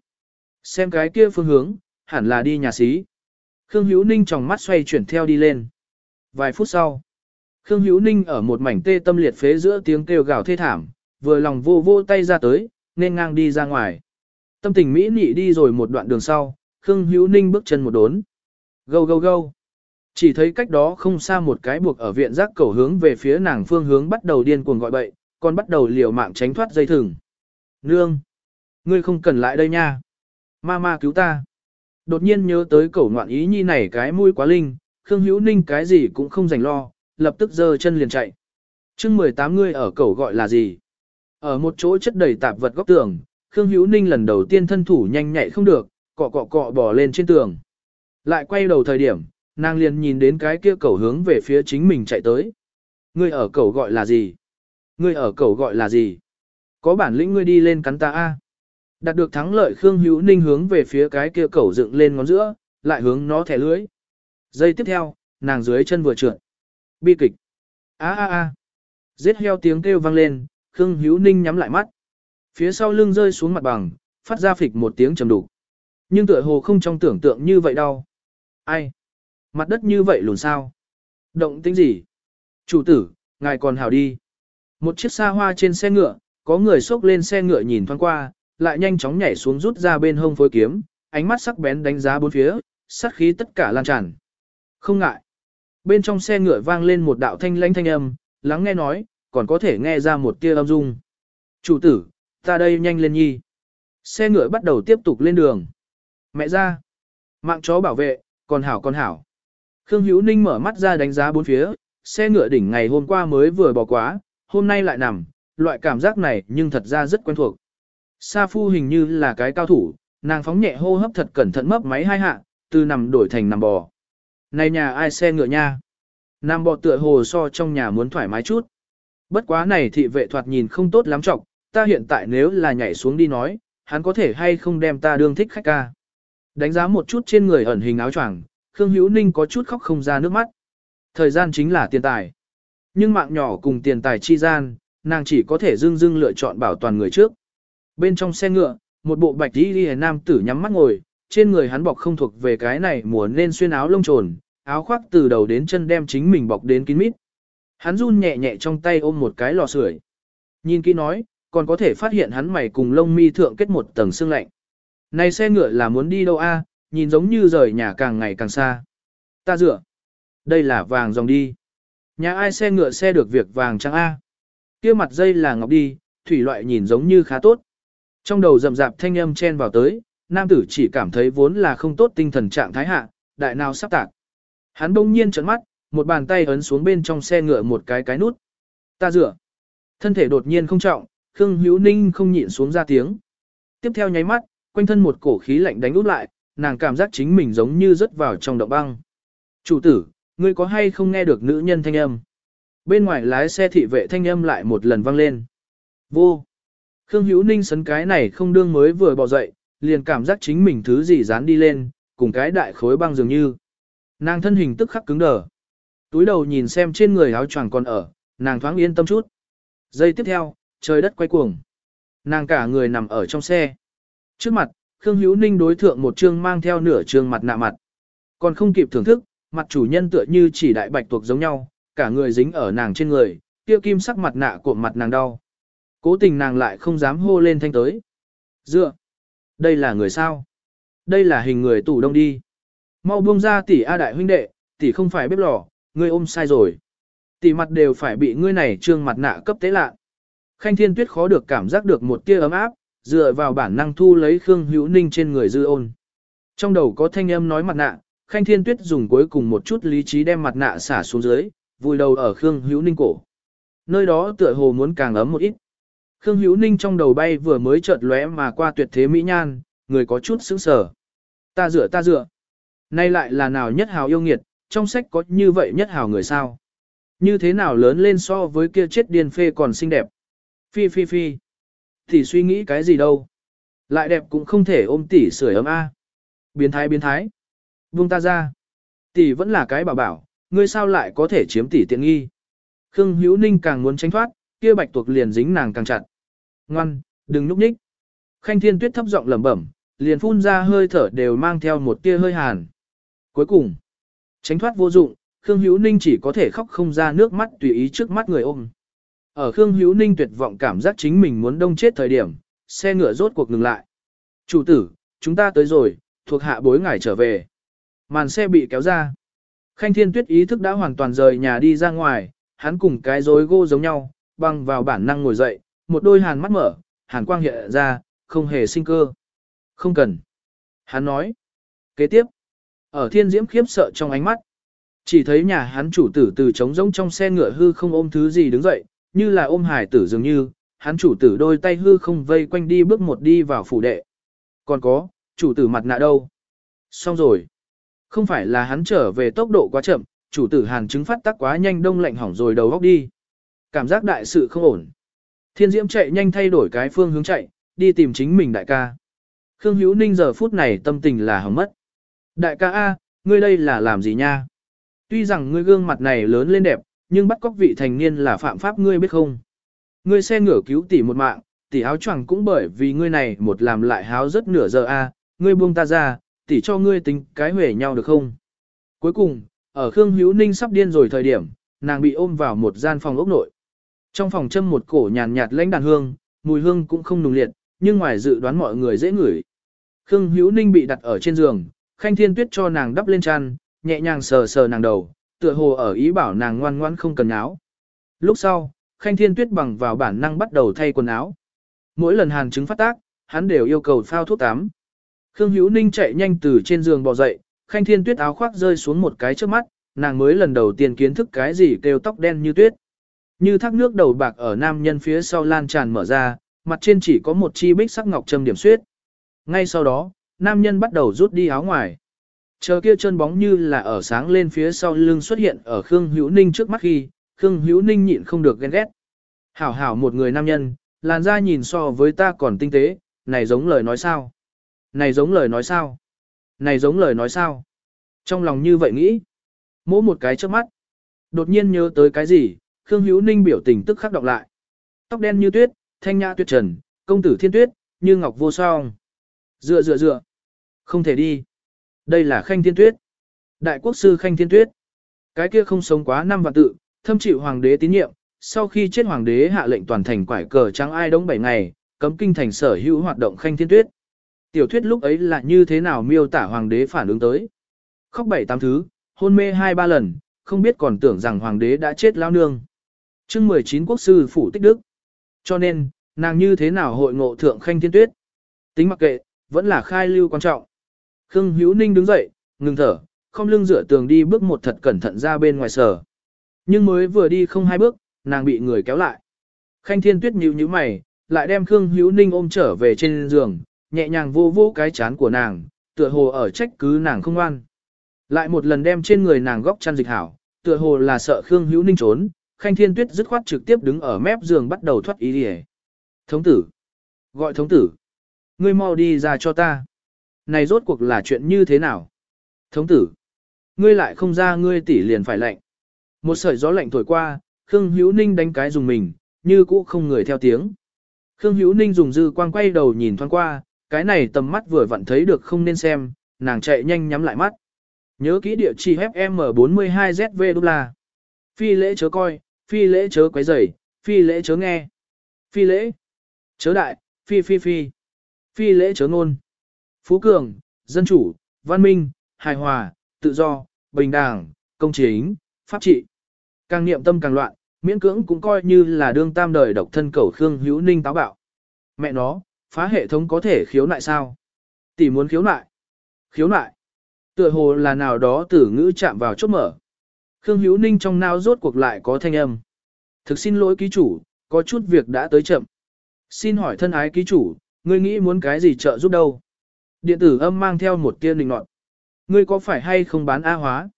Xem cái kia phương hướng, hẳn là đi nhà xí. Khương Hữu Ninh trong mắt xoay chuyển theo đi lên. Vài phút sau, Khương Hữu Ninh ở một mảnh tê tâm liệt phế giữa tiếng kêu gào thê thảm, vừa lòng vô vô tay ra tới, nên ngang đi ra ngoài. Tâm tình Mỹ nị đi rồi một đoạn đường sau, Khương Hữu Ninh bước chân một đốn. Gâu gâu gâu. Chỉ thấy cách đó không xa một cái buộc ở viện giác cầu hướng về phía nàng phương hướng bắt đầu điên cuồng gọi bậy, còn bắt đầu liều mạng tránh thoát dây thừng. Nương! Ngươi không cần lại đây nha! Ma ma cứu ta! Đột nhiên nhớ tới cẩu ngoạn ý nhi này cái mũi quá linh, Khương Hữu Ninh cái gì cũng không dành lo, lập tức giơ chân liền chạy. chương 18 ngươi ở cẩu gọi là gì? Ở một chỗ chất đầy tạp vật góc tường, Khương Hữu Ninh lần đầu tiên thân thủ nhanh nhạy không được, cọ cọ cọ bò lên trên tường. Lại quay đầu thời điểm, nàng liền nhìn đến cái kia cầu hướng về phía chính mình chạy tới. Ngươi ở cầu gọi là gì? Ngươi ở cầu gọi là gì? Có bản lĩnh ngươi đi lên cắn ta a. Đạt được thắng lợi Khương Hữu Ninh hướng về phía cái kia cầu dựng lên ngón giữa, lại hướng nó thẻ lưới. Giây tiếp theo, nàng dưới chân vừa trượt. Bi kịch. A a a. Giết heo tiếng kêu vang lên, Khương Hữu Ninh nhắm lại mắt. Phía sau lưng rơi xuống mặt bằng, phát ra phịch một tiếng trầm đục. Nhưng tựa hồ không trong tưởng tượng như vậy đâu. Ai? Mặt đất như vậy lùn sao? Động tính gì? Chủ tử, ngài còn hào đi. Một chiếc xa hoa trên xe ngựa, có người xốc lên xe ngựa nhìn thoáng qua, lại nhanh chóng nhảy xuống rút ra bên hông phối kiếm, ánh mắt sắc bén đánh giá bốn phía, sát khí tất cả lan tràn. Không ngại. Bên trong xe ngựa vang lên một đạo thanh lãnh thanh âm, lắng nghe nói, còn có thể nghe ra một tia âm dung. Chủ tử, ta đây nhanh lên nhi. Xe ngựa bắt đầu tiếp tục lên đường. Mẹ ra. Mạng chó bảo vệ, còn hảo còn hảo. Khương Hữu Ninh mở mắt ra đánh giá bốn phía, xe ngựa đỉnh ngày hôm qua mới vừa bỏ quá, hôm nay lại nằm, loại cảm giác này nhưng thật ra rất quen thuộc. Sa Phu hình như là cái cao thủ, nàng phóng nhẹ hô hấp thật cẩn thận mấp máy hai hạ, từ nằm đổi thành nằm bò. Này nhà ai xe ngựa nha? Nằm bò tựa hồ so trong nhà muốn thoải mái chút. Bất quá này thị vệ thoạt nhìn không tốt lắm trọng, ta hiện tại nếu là nhảy xuống đi nói, hắn có thể hay không đem ta đương thích khách ca. Đánh giá một chút trên người ẩn hình áo choàng, Khương Hữu Ninh có chút khóc không ra nước mắt. Thời gian chính là tiền tài. Nhưng mạng nhỏ cùng tiền tài chi gian, nàng chỉ có thể dưng dưng lựa chọn bảo toàn người trước. Bên trong xe ngựa, một bộ bạch y đi nam tử nhắm mắt ngồi, trên người hắn bọc không thuộc về cái này mùa nên xuyên áo lông trồn, áo khoác từ đầu đến chân đem chính mình bọc đến kín mít. Hắn run nhẹ nhẹ trong tay ôm một cái lò sưởi. Nhìn kỹ nói, còn có thể phát hiện hắn mày cùng lông mi thượng kết một tầng xương lạnh. Này xe ngựa là muốn đi đâu a? nhìn giống như rời nhà càng ngày càng xa. Ta dựa. Đây là vàng dòng đi. Nhà ai xe ngựa xe được việc vàng trắng A. kia mặt dây là ngọc đi, thủy loại nhìn giống như khá tốt. Trong đầu rậm rạp thanh âm chen vào tới, nam tử chỉ cảm thấy vốn là không tốt tinh thần trạng thái hạ, đại nào sắp tạc. Hắn bỗng nhiên trợn mắt, một bàn tay ấn xuống bên trong xe ngựa một cái cái nút. Ta rửa. Thân thể đột nhiên không trọng, Khương Hữu Ninh không nhịn xuống ra tiếng. Tiếp theo nháy mắt, quanh thân một cổ khí lạnh đánh út lại, nàng cảm giác chính mình giống như rớt vào trong động băng. Chủ tử, ngươi có hay không nghe được nữ nhân thanh âm? Bên ngoài lái xe thị vệ thanh âm lại một lần vang lên. Vô. Khương Hữu Ninh sấn cái này không đương mới vừa bỏ dậy, liền cảm giác chính mình thứ gì dán đi lên, cùng cái đại khối băng dường như. Nàng thân hình tức khắc cứng đờ. Túi đầu nhìn xem trên người áo choàng còn ở, nàng thoáng yên tâm chút. Giây tiếp theo, trời đất quay cuồng. Nàng cả người nằm ở trong xe. Trước mặt, Khương Hữu Ninh đối thượng một chương mang theo nửa chương mặt nạ mặt. Còn không kịp thưởng thức, mặt chủ nhân tựa như chỉ đại bạch tuộc giống nhau, cả người dính ở nàng trên người, kia kim sắc mặt nạ của mặt nàng đau. Cố tình nàng lại không dám hô lên thanh tới. Dựa! Đây là người sao? Đây là hình người tủ đông đi. Mau buông ra tỷ A đại huynh đệ, tỷ không phải bếp lò, ngươi ôm sai rồi. Tỷ mặt đều phải bị ngươi này trương mặt nạ cấp tế lạ. Khanh Thiên Tuyết khó được cảm giác được một tia ấm áp, dựa vào bản năng thu lấy Khương Hữu Ninh trên người dư ôn. Trong đầu có thanh âm nói mặt nạ, Khanh Thiên Tuyết dùng cuối cùng một chút lý trí đem mặt nạ xả xuống dưới, vùi đầu ở Khương Hữu Ninh cổ. Nơi đó tựa hồ muốn càng ấm một ít. Khương Hữu Ninh trong đầu bay vừa mới chợt lóe mà qua tuyệt thế mỹ nhan, người có chút sững sờ. Ta dựa ta dựa. Nay lại là nào nhất hào yêu nghiệt, trong sách có như vậy nhất hào người sao? Như thế nào lớn lên so với kia chết điên phê còn xinh đẹp? Phi phi phi. Tỷ suy nghĩ cái gì đâu? Lại đẹp cũng không thể ôm tỷ sưởi ấm a. Biến thái biến thái. Vung ta ra. Tỷ vẫn là cái bảo bảo, ngươi sao lại có thể chiếm tỷ tiện nghi? Khương Hữu Ninh càng muốn tránh thoát, kia bạch tuộc liền dính nàng càng chặt. Ngoan, đừng núp nhích. Khanh Thiên Tuyết thấp giọng lẩm bẩm, liền phun ra hơi thở đều mang theo một tia hơi hàn. Cuối cùng, tránh thoát vô dụng, Khương Hữu Ninh chỉ có thể khóc không ra nước mắt tùy ý trước mắt người ôm. Ở Khương Hữu Ninh tuyệt vọng cảm giác chính mình muốn đông chết thời điểm, xe ngựa rốt cuộc ngừng lại. Chủ tử, chúng ta tới rồi, thuộc hạ bối ngải trở về. Màn xe bị kéo ra. Khanh Thiên Tuyết ý thức đã hoàn toàn rời nhà đi ra ngoài, hắn cùng cái rối gô giống nhau, băng vào bản năng ngồi dậy, một đôi hàn mắt mở, hàn quang hiện ra, không hề sinh cơ. Không cần. Hắn nói. Kế tiếp. Ở thiên diễm khiếp sợ trong ánh mắt. Chỉ thấy nhà hắn chủ tử từ trống rỗng trong xe ngựa hư không ôm thứ gì đứng dậy, như là ôm hải tử dường như, hắn chủ tử đôi tay hư không vây quanh đi bước một đi vào phủ đệ. Còn có, chủ tử mặt nạ đâu? Xong rồi. Không phải là hắn trở về tốc độ quá chậm, chủ tử hàn chứng phát tác quá nhanh đông lạnh hỏng rồi đầu góc đi. Cảm giác đại sự không ổn. Thiên diễm chạy nhanh thay đổi cái phương hướng chạy, đi tìm chính mình đại ca. Khương Hữu Ninh giờ phút này tâm tình là hỏng mất. Đại ca A, ngươi đây là làm gì nha? Tuy rằng ngươi gương mặt này lớn lên đẹp, nhưng bắt cóc vị thành niên là phạm pháp ngươi biết không? Ngươi xe ngửa cứu tỷ một mạng, tỷ áo choàng cũng bởi vì ngươi này một làm lại háo rất nửa giờ a, ngươi buông ta ra, tỷ cho ngươi tính cái huề nhau được không? Cuối cùng, ở Khương Hữu Ninh sắp điên rồi thời điểm, nàng bị ôm vào một gian phòng ốc nội. Trong phòng châm một cổ nhàn nhạt lãnh đàn hương, mùi hương cũng không nùng liệt, nhưng ngoài dự đoán mọi người dễ ngửi. Khương Hữu Ninh bị đặt ở trên giường, Khanh Thiên Tuyết cho nàng đắp lên chăn, nhẹ nhàng sờ sờ nàng đầu, tựa hồ ở ý bảo nàng ngoan ngoan không cần áo. Lúc sau, Khanh Thiên Tuyết bằng vào bản năng bắt đầu thay quần áo. Mỗi lần hàn chứng phát tác, hắn đều yêu cầu phao thuốc tắm. Khương Hữu Ninh chạy nhanh từ trên giường bò dậy, Khanh Thiên Tuyết áo khoác rơi xuống một cái trước mắt, nàng mới lần đầu tiên kiến thức cái gì kêu tóc đen như tuyết. Như thác nước đầu bạc ở nam nhân phía sau lan tràn mở ra, mặt trên chỉ có một chi bích sắc ngọc châm điểm xuyết. Ngay sau đó, nam nhân bắt đầu rút đi áo ngoài. Chờ kia chân bóng như là ở sáng lên phía sau lưng xuất hiện ở Khương Hữu Ninh trước mắt khi, Khương Hữu Ninh nhịn không được ghen ghét. Hảo hảo một người nam nhân, làn da nhìn so với ta còn tinh tế, này giống lời nói sao? Này giống lời nói sao? Này giống lời nói sao? Trong lòng như vậy nghĩ, mỗi một cái trước mắt, đột nhiên nhớ tới cái gì, Khương Hữu Ninh biểu tình tức khắc đọc lại. Tóc đen như tuyết, thanh nhã tuyệt trần, công tử thiên tuyết, như ngọc vô song. Dựa dựa dựa. Không thể đi. Đây là khanh thiên tuyết. Đại quốc sư khanh thiên tuyết. Cái kia không sống quá năm vạn tự, thâm chịu hoàng đế tín nhiệm. Sau khi chết hoàng đế hạ lệnh toàn thành quải cờ trắng ai đóng 7 ngày, cấm kinh thành sở hữu hoạt động khanh thiên tuyết. Tiểu thuyết lúc ấy là như thế nào miêu tả hoàng đế phản ứng tới. Khóc bảy tám thứ, hôn mê hai ba lần, không biết còn tưởng rằng hoàng đế đã chết lao nương. chương 19 quốc sư phủ tích đức. Cho nên, nàng như thế nào hội ngộ thượng khanh thiên tuyết. Tính mặc kệ, vẫn là khai lưu quan trọng. Khương Hữu Ninh đứng dậy, ngừng thở, không lưng dựa tường đi bước một thật cẩn thận ra bên ngoài sở. Nhưng mới vừa đi không hai bước, nàng bị người kéo lại. Khanh Thiên Tuyết nhíu nhíu mày, lại đem Khương Hữu Ninh ôm trở về trên giường, nhẹ nhàng vô vô cái chán của nàng, tựa hồ ở trách cứ nàng không ngoan. Lại một lần đem trên người nàng góc chăn dịch hảo, tựa hồ là sợ Khương Hữu Ninh trốn, Khanh Thiên Tuyết dứt khoát trực tiếp đứng ở mép giường bắt đầu thoát ý đi Thống tử! Gọi thống tử! Ngươi mau đi ra cho ta! Này rốt cuộc là chuyện như thế nào? Thống tử! Ngươi lại không ra ngươi tỷ liền phải lạnh. Một sợi gió lạnh thổi qua, Khương Hữu Ninh đánh cái dùng mình, như cũ không người theo tiếng. Khương Hữu Ninh dùng dư quang quay đầu nhìn thoáng qua, cái này tầm mắt vừa vặn thấy được không nên xem, nàng chạy nhanh nhắm lại mắt. Nhớ kỹ địa chỉ FM42ZV đô là. Phi lễ chớ coi, phi lễ chớ quấy rầy, phi lễ chớ nghe. Phi lễ chớ đại, phi phi phi. Phi lễ chớ ngôn. Phú cường, dân chủ, văn minh, hài hòa, tự do, bình đẳng, công chính, pháp trị. Càng niệm tâm càng loạn, miễn cưỡng cũng coi như là đương tam đời độc thân cầu Khương Hữu Ninh táo bạo. Mẹ nó, phá hệ thống có thể khiếu nại sao? Tỷ muốn khiếu nại. Khiếu nại. Tựa hồ là nào đó tử ngữ chạm vào chốt mở. Khương Hữu Ninh trong nao rốt cuộc lại có thanh âm. Thực xin lỗi ký chủ, có chút việc đã tới chậm. Xin hỏi thân ái ký chủ, ngươi nghĩ muốn cái gì trợ giúp đâu? Điện tử âm mang theo một tia linh nọt. Ngươi có phải hay không bán A hóa?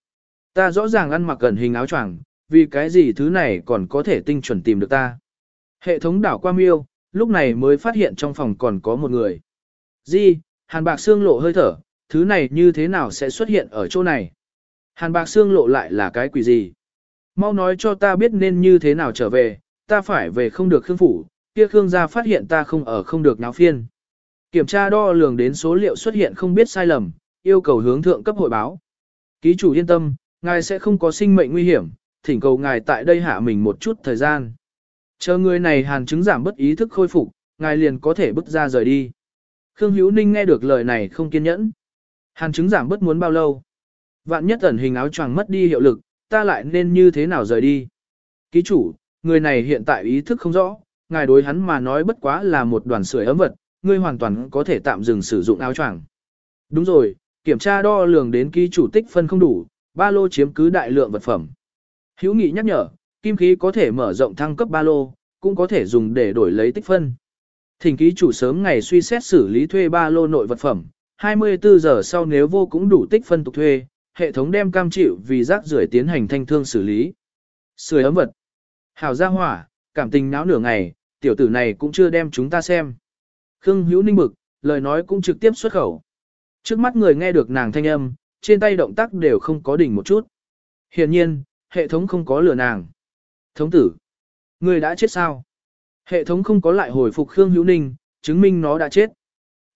Ta rõ ràng ăn mặc gần hình áo choàng, vì cái gì thứ này còn có thể tinh chuẩn tìm được ta. Hệ thống đảo qua miêu, lúc này mới phát hiện trong phòng còn có một người. Di, hàn bạc xương lộ hơi thở, thứ này như thế nào sẽ xuất hiện ở chỗ này? Hàn bạc xương lộ lại là cái quỷ gì? Mau nói cho ta biết nên như thế nào trở về, ta phải về không được khương phủ, kia khương gia phát hiện ta không ở không được náo phiên. Kiểm tra đo lường đến số liệu xuất hiện không biết sai lầm, yêu cầu hướng thượng cấp hội báo. Ký chủ yên tâm, ngài sẽ không có sinh mệnh nguy hiểm, thỉnh cầu ngài tại đây hạ mình một chút thời gian. Chờ người này hàn chứng giảm bất ý thức khôi phục, ngài liền có thể bước ra rời đi. Khương Hữu Ninh nghe được lời này không kiên nhẫn. Hàn chứng giảm bất muốn bao lâu? Vạn nhất ẩn hình áo choàng mất đi hiệu lực, ta lại nên như thế nào rời đi? Ký chủ, người này hiện tại ý thức không rõ, ngài đối hắn mà nói bất quá là một đoàn sưởi ấm vật, ngươi hoàn toàn có thể tạm dừng sử dụng áo choàng. Đúng rồi, kiểm tra đo lường đến ký chủ tích phân không đủ, ba lô chiếm cứ đại lượng vật phẩm. Hữu nghị nhắc nhở, kim khí có thể mở rộng thăng cấp ba lô, cũng có thể dùng để đổi lấy tích phân. Thỉnh ký chủ sớm ngày suy xét xử lý thuê ba lô nội vật phẩm, 24 giờ sau nếu vô cũng đủ tích phân tục thuê, hệ thống đem cam chịu vì rác rưởi tiến hành thanh thương xử lý. Sưởi ấm vật. Hảo gia hỏa, cảm tình náo nửa ngày, tiểu tử này cũng chưa đem chúng ta xem. Khương Hữu Ninh bực, lời nói cũng trực tiếp xuất khẩu. Trước mắt người nghe được nàng thanh âm, trên tay động tác đều không có đỉnh một chút. Hiển nhiên, hệ thống không có lừa nàng. Thống tử, người đã chết sao? Hệ thống không có lại hồi phục Khương Hữu Ninh, chứng minh nó đã chết.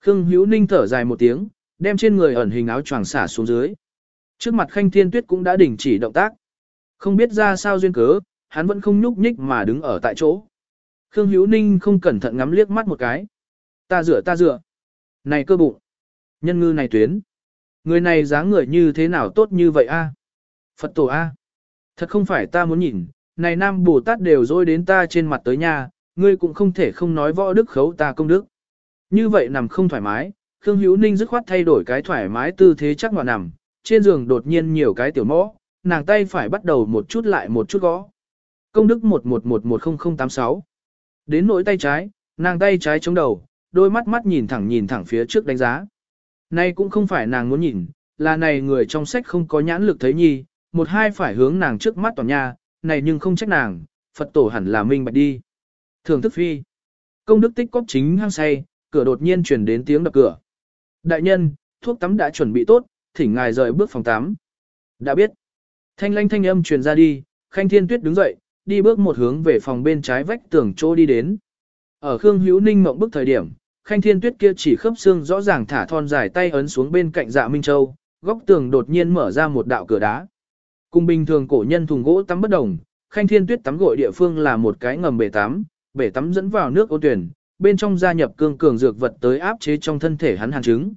Khương Hữu Ninh thở dài một tiếng, đem trên người ẩn hình áo choàng xả xuống dưới. Trước mặt Khanh Thiên Tuyết cũng đã đình chỉ động tác. Không biết ra sao duyên cớ, hắn vẫn không nhúc nhích mà đứng ở tại chỗ. Khương Hữu Ninh không cẩn thận ngắm liếc mắt một cái. Ta rửa ta rửa. Này cơ bụng. Nhân ngư này tuyến. Người này dáng người như thế nào tốt như vậy a? Phật tổ a. Thật không phải ta muốn nhìn, này nam Bồ Tát đều dối đến ta trên mặt tới nhà, ngươi cũng không thể không nói võ đức khấu ta công đức. Như vậy nằm không thoải mái, Khương Hữu Ninh dứt khoát thay đổi cái thoải mái tư thế chắc ngoạn nằm, trên giường đột nhiên nhiều cái tiểu mõ, nàng tay phải bắt đầu một chút lại một chút gõ. Công đức 11110086. Đến nỗi tay trái, nàng tay trái chống đầu, đôi mắt mắt nhìn thẳng nhìn thẳng phía trước đánh giá. Nay cũng không phải nàng muốn nhìn, là này người trong sách không có nhãn lực thấy nhi, một hai phải hướng nàng trước mắt toàn nha, này nhưng không trách nàng, Phật tổ hẳn là minh bạch đi. Thường thức phi. Công đức tích cóp chính hang say, cửa đột nhiên truyền đến tiếng đập cửa. Đại nhân, thuốc tắm đã chuẩn bị tốt, thỉnh ngài rời bước phòng tắm. Đã biết. Thanh lanh thanh âm truyền ra đi, Khanh Thiên Tuyết đứng dậy, đi bước một hướng về phòng bên trái vách tường chỗ đi đến. Ở Khương Hữu Ninh mộng bức thời điểm, Khanh Thiên Tuyết kia chỉ khớp xương rõ ràng thả thon dài tay ấn xuống bên cạnh Dạ Minh Châu, góc tường đột nhiên mở ra một đạo cửa đá. Cùng bình thường cổ nhân thùng gỗ tắm bất đồng, Khanh Thiên Tuyết tắm gội địa phương là một cái ngầm bể tắm, bể tắm dẫn vào nước ô tuyển, bên trong gia nhập cương cường dược vật tới áp chế trong thân thể hắn hàn chứng.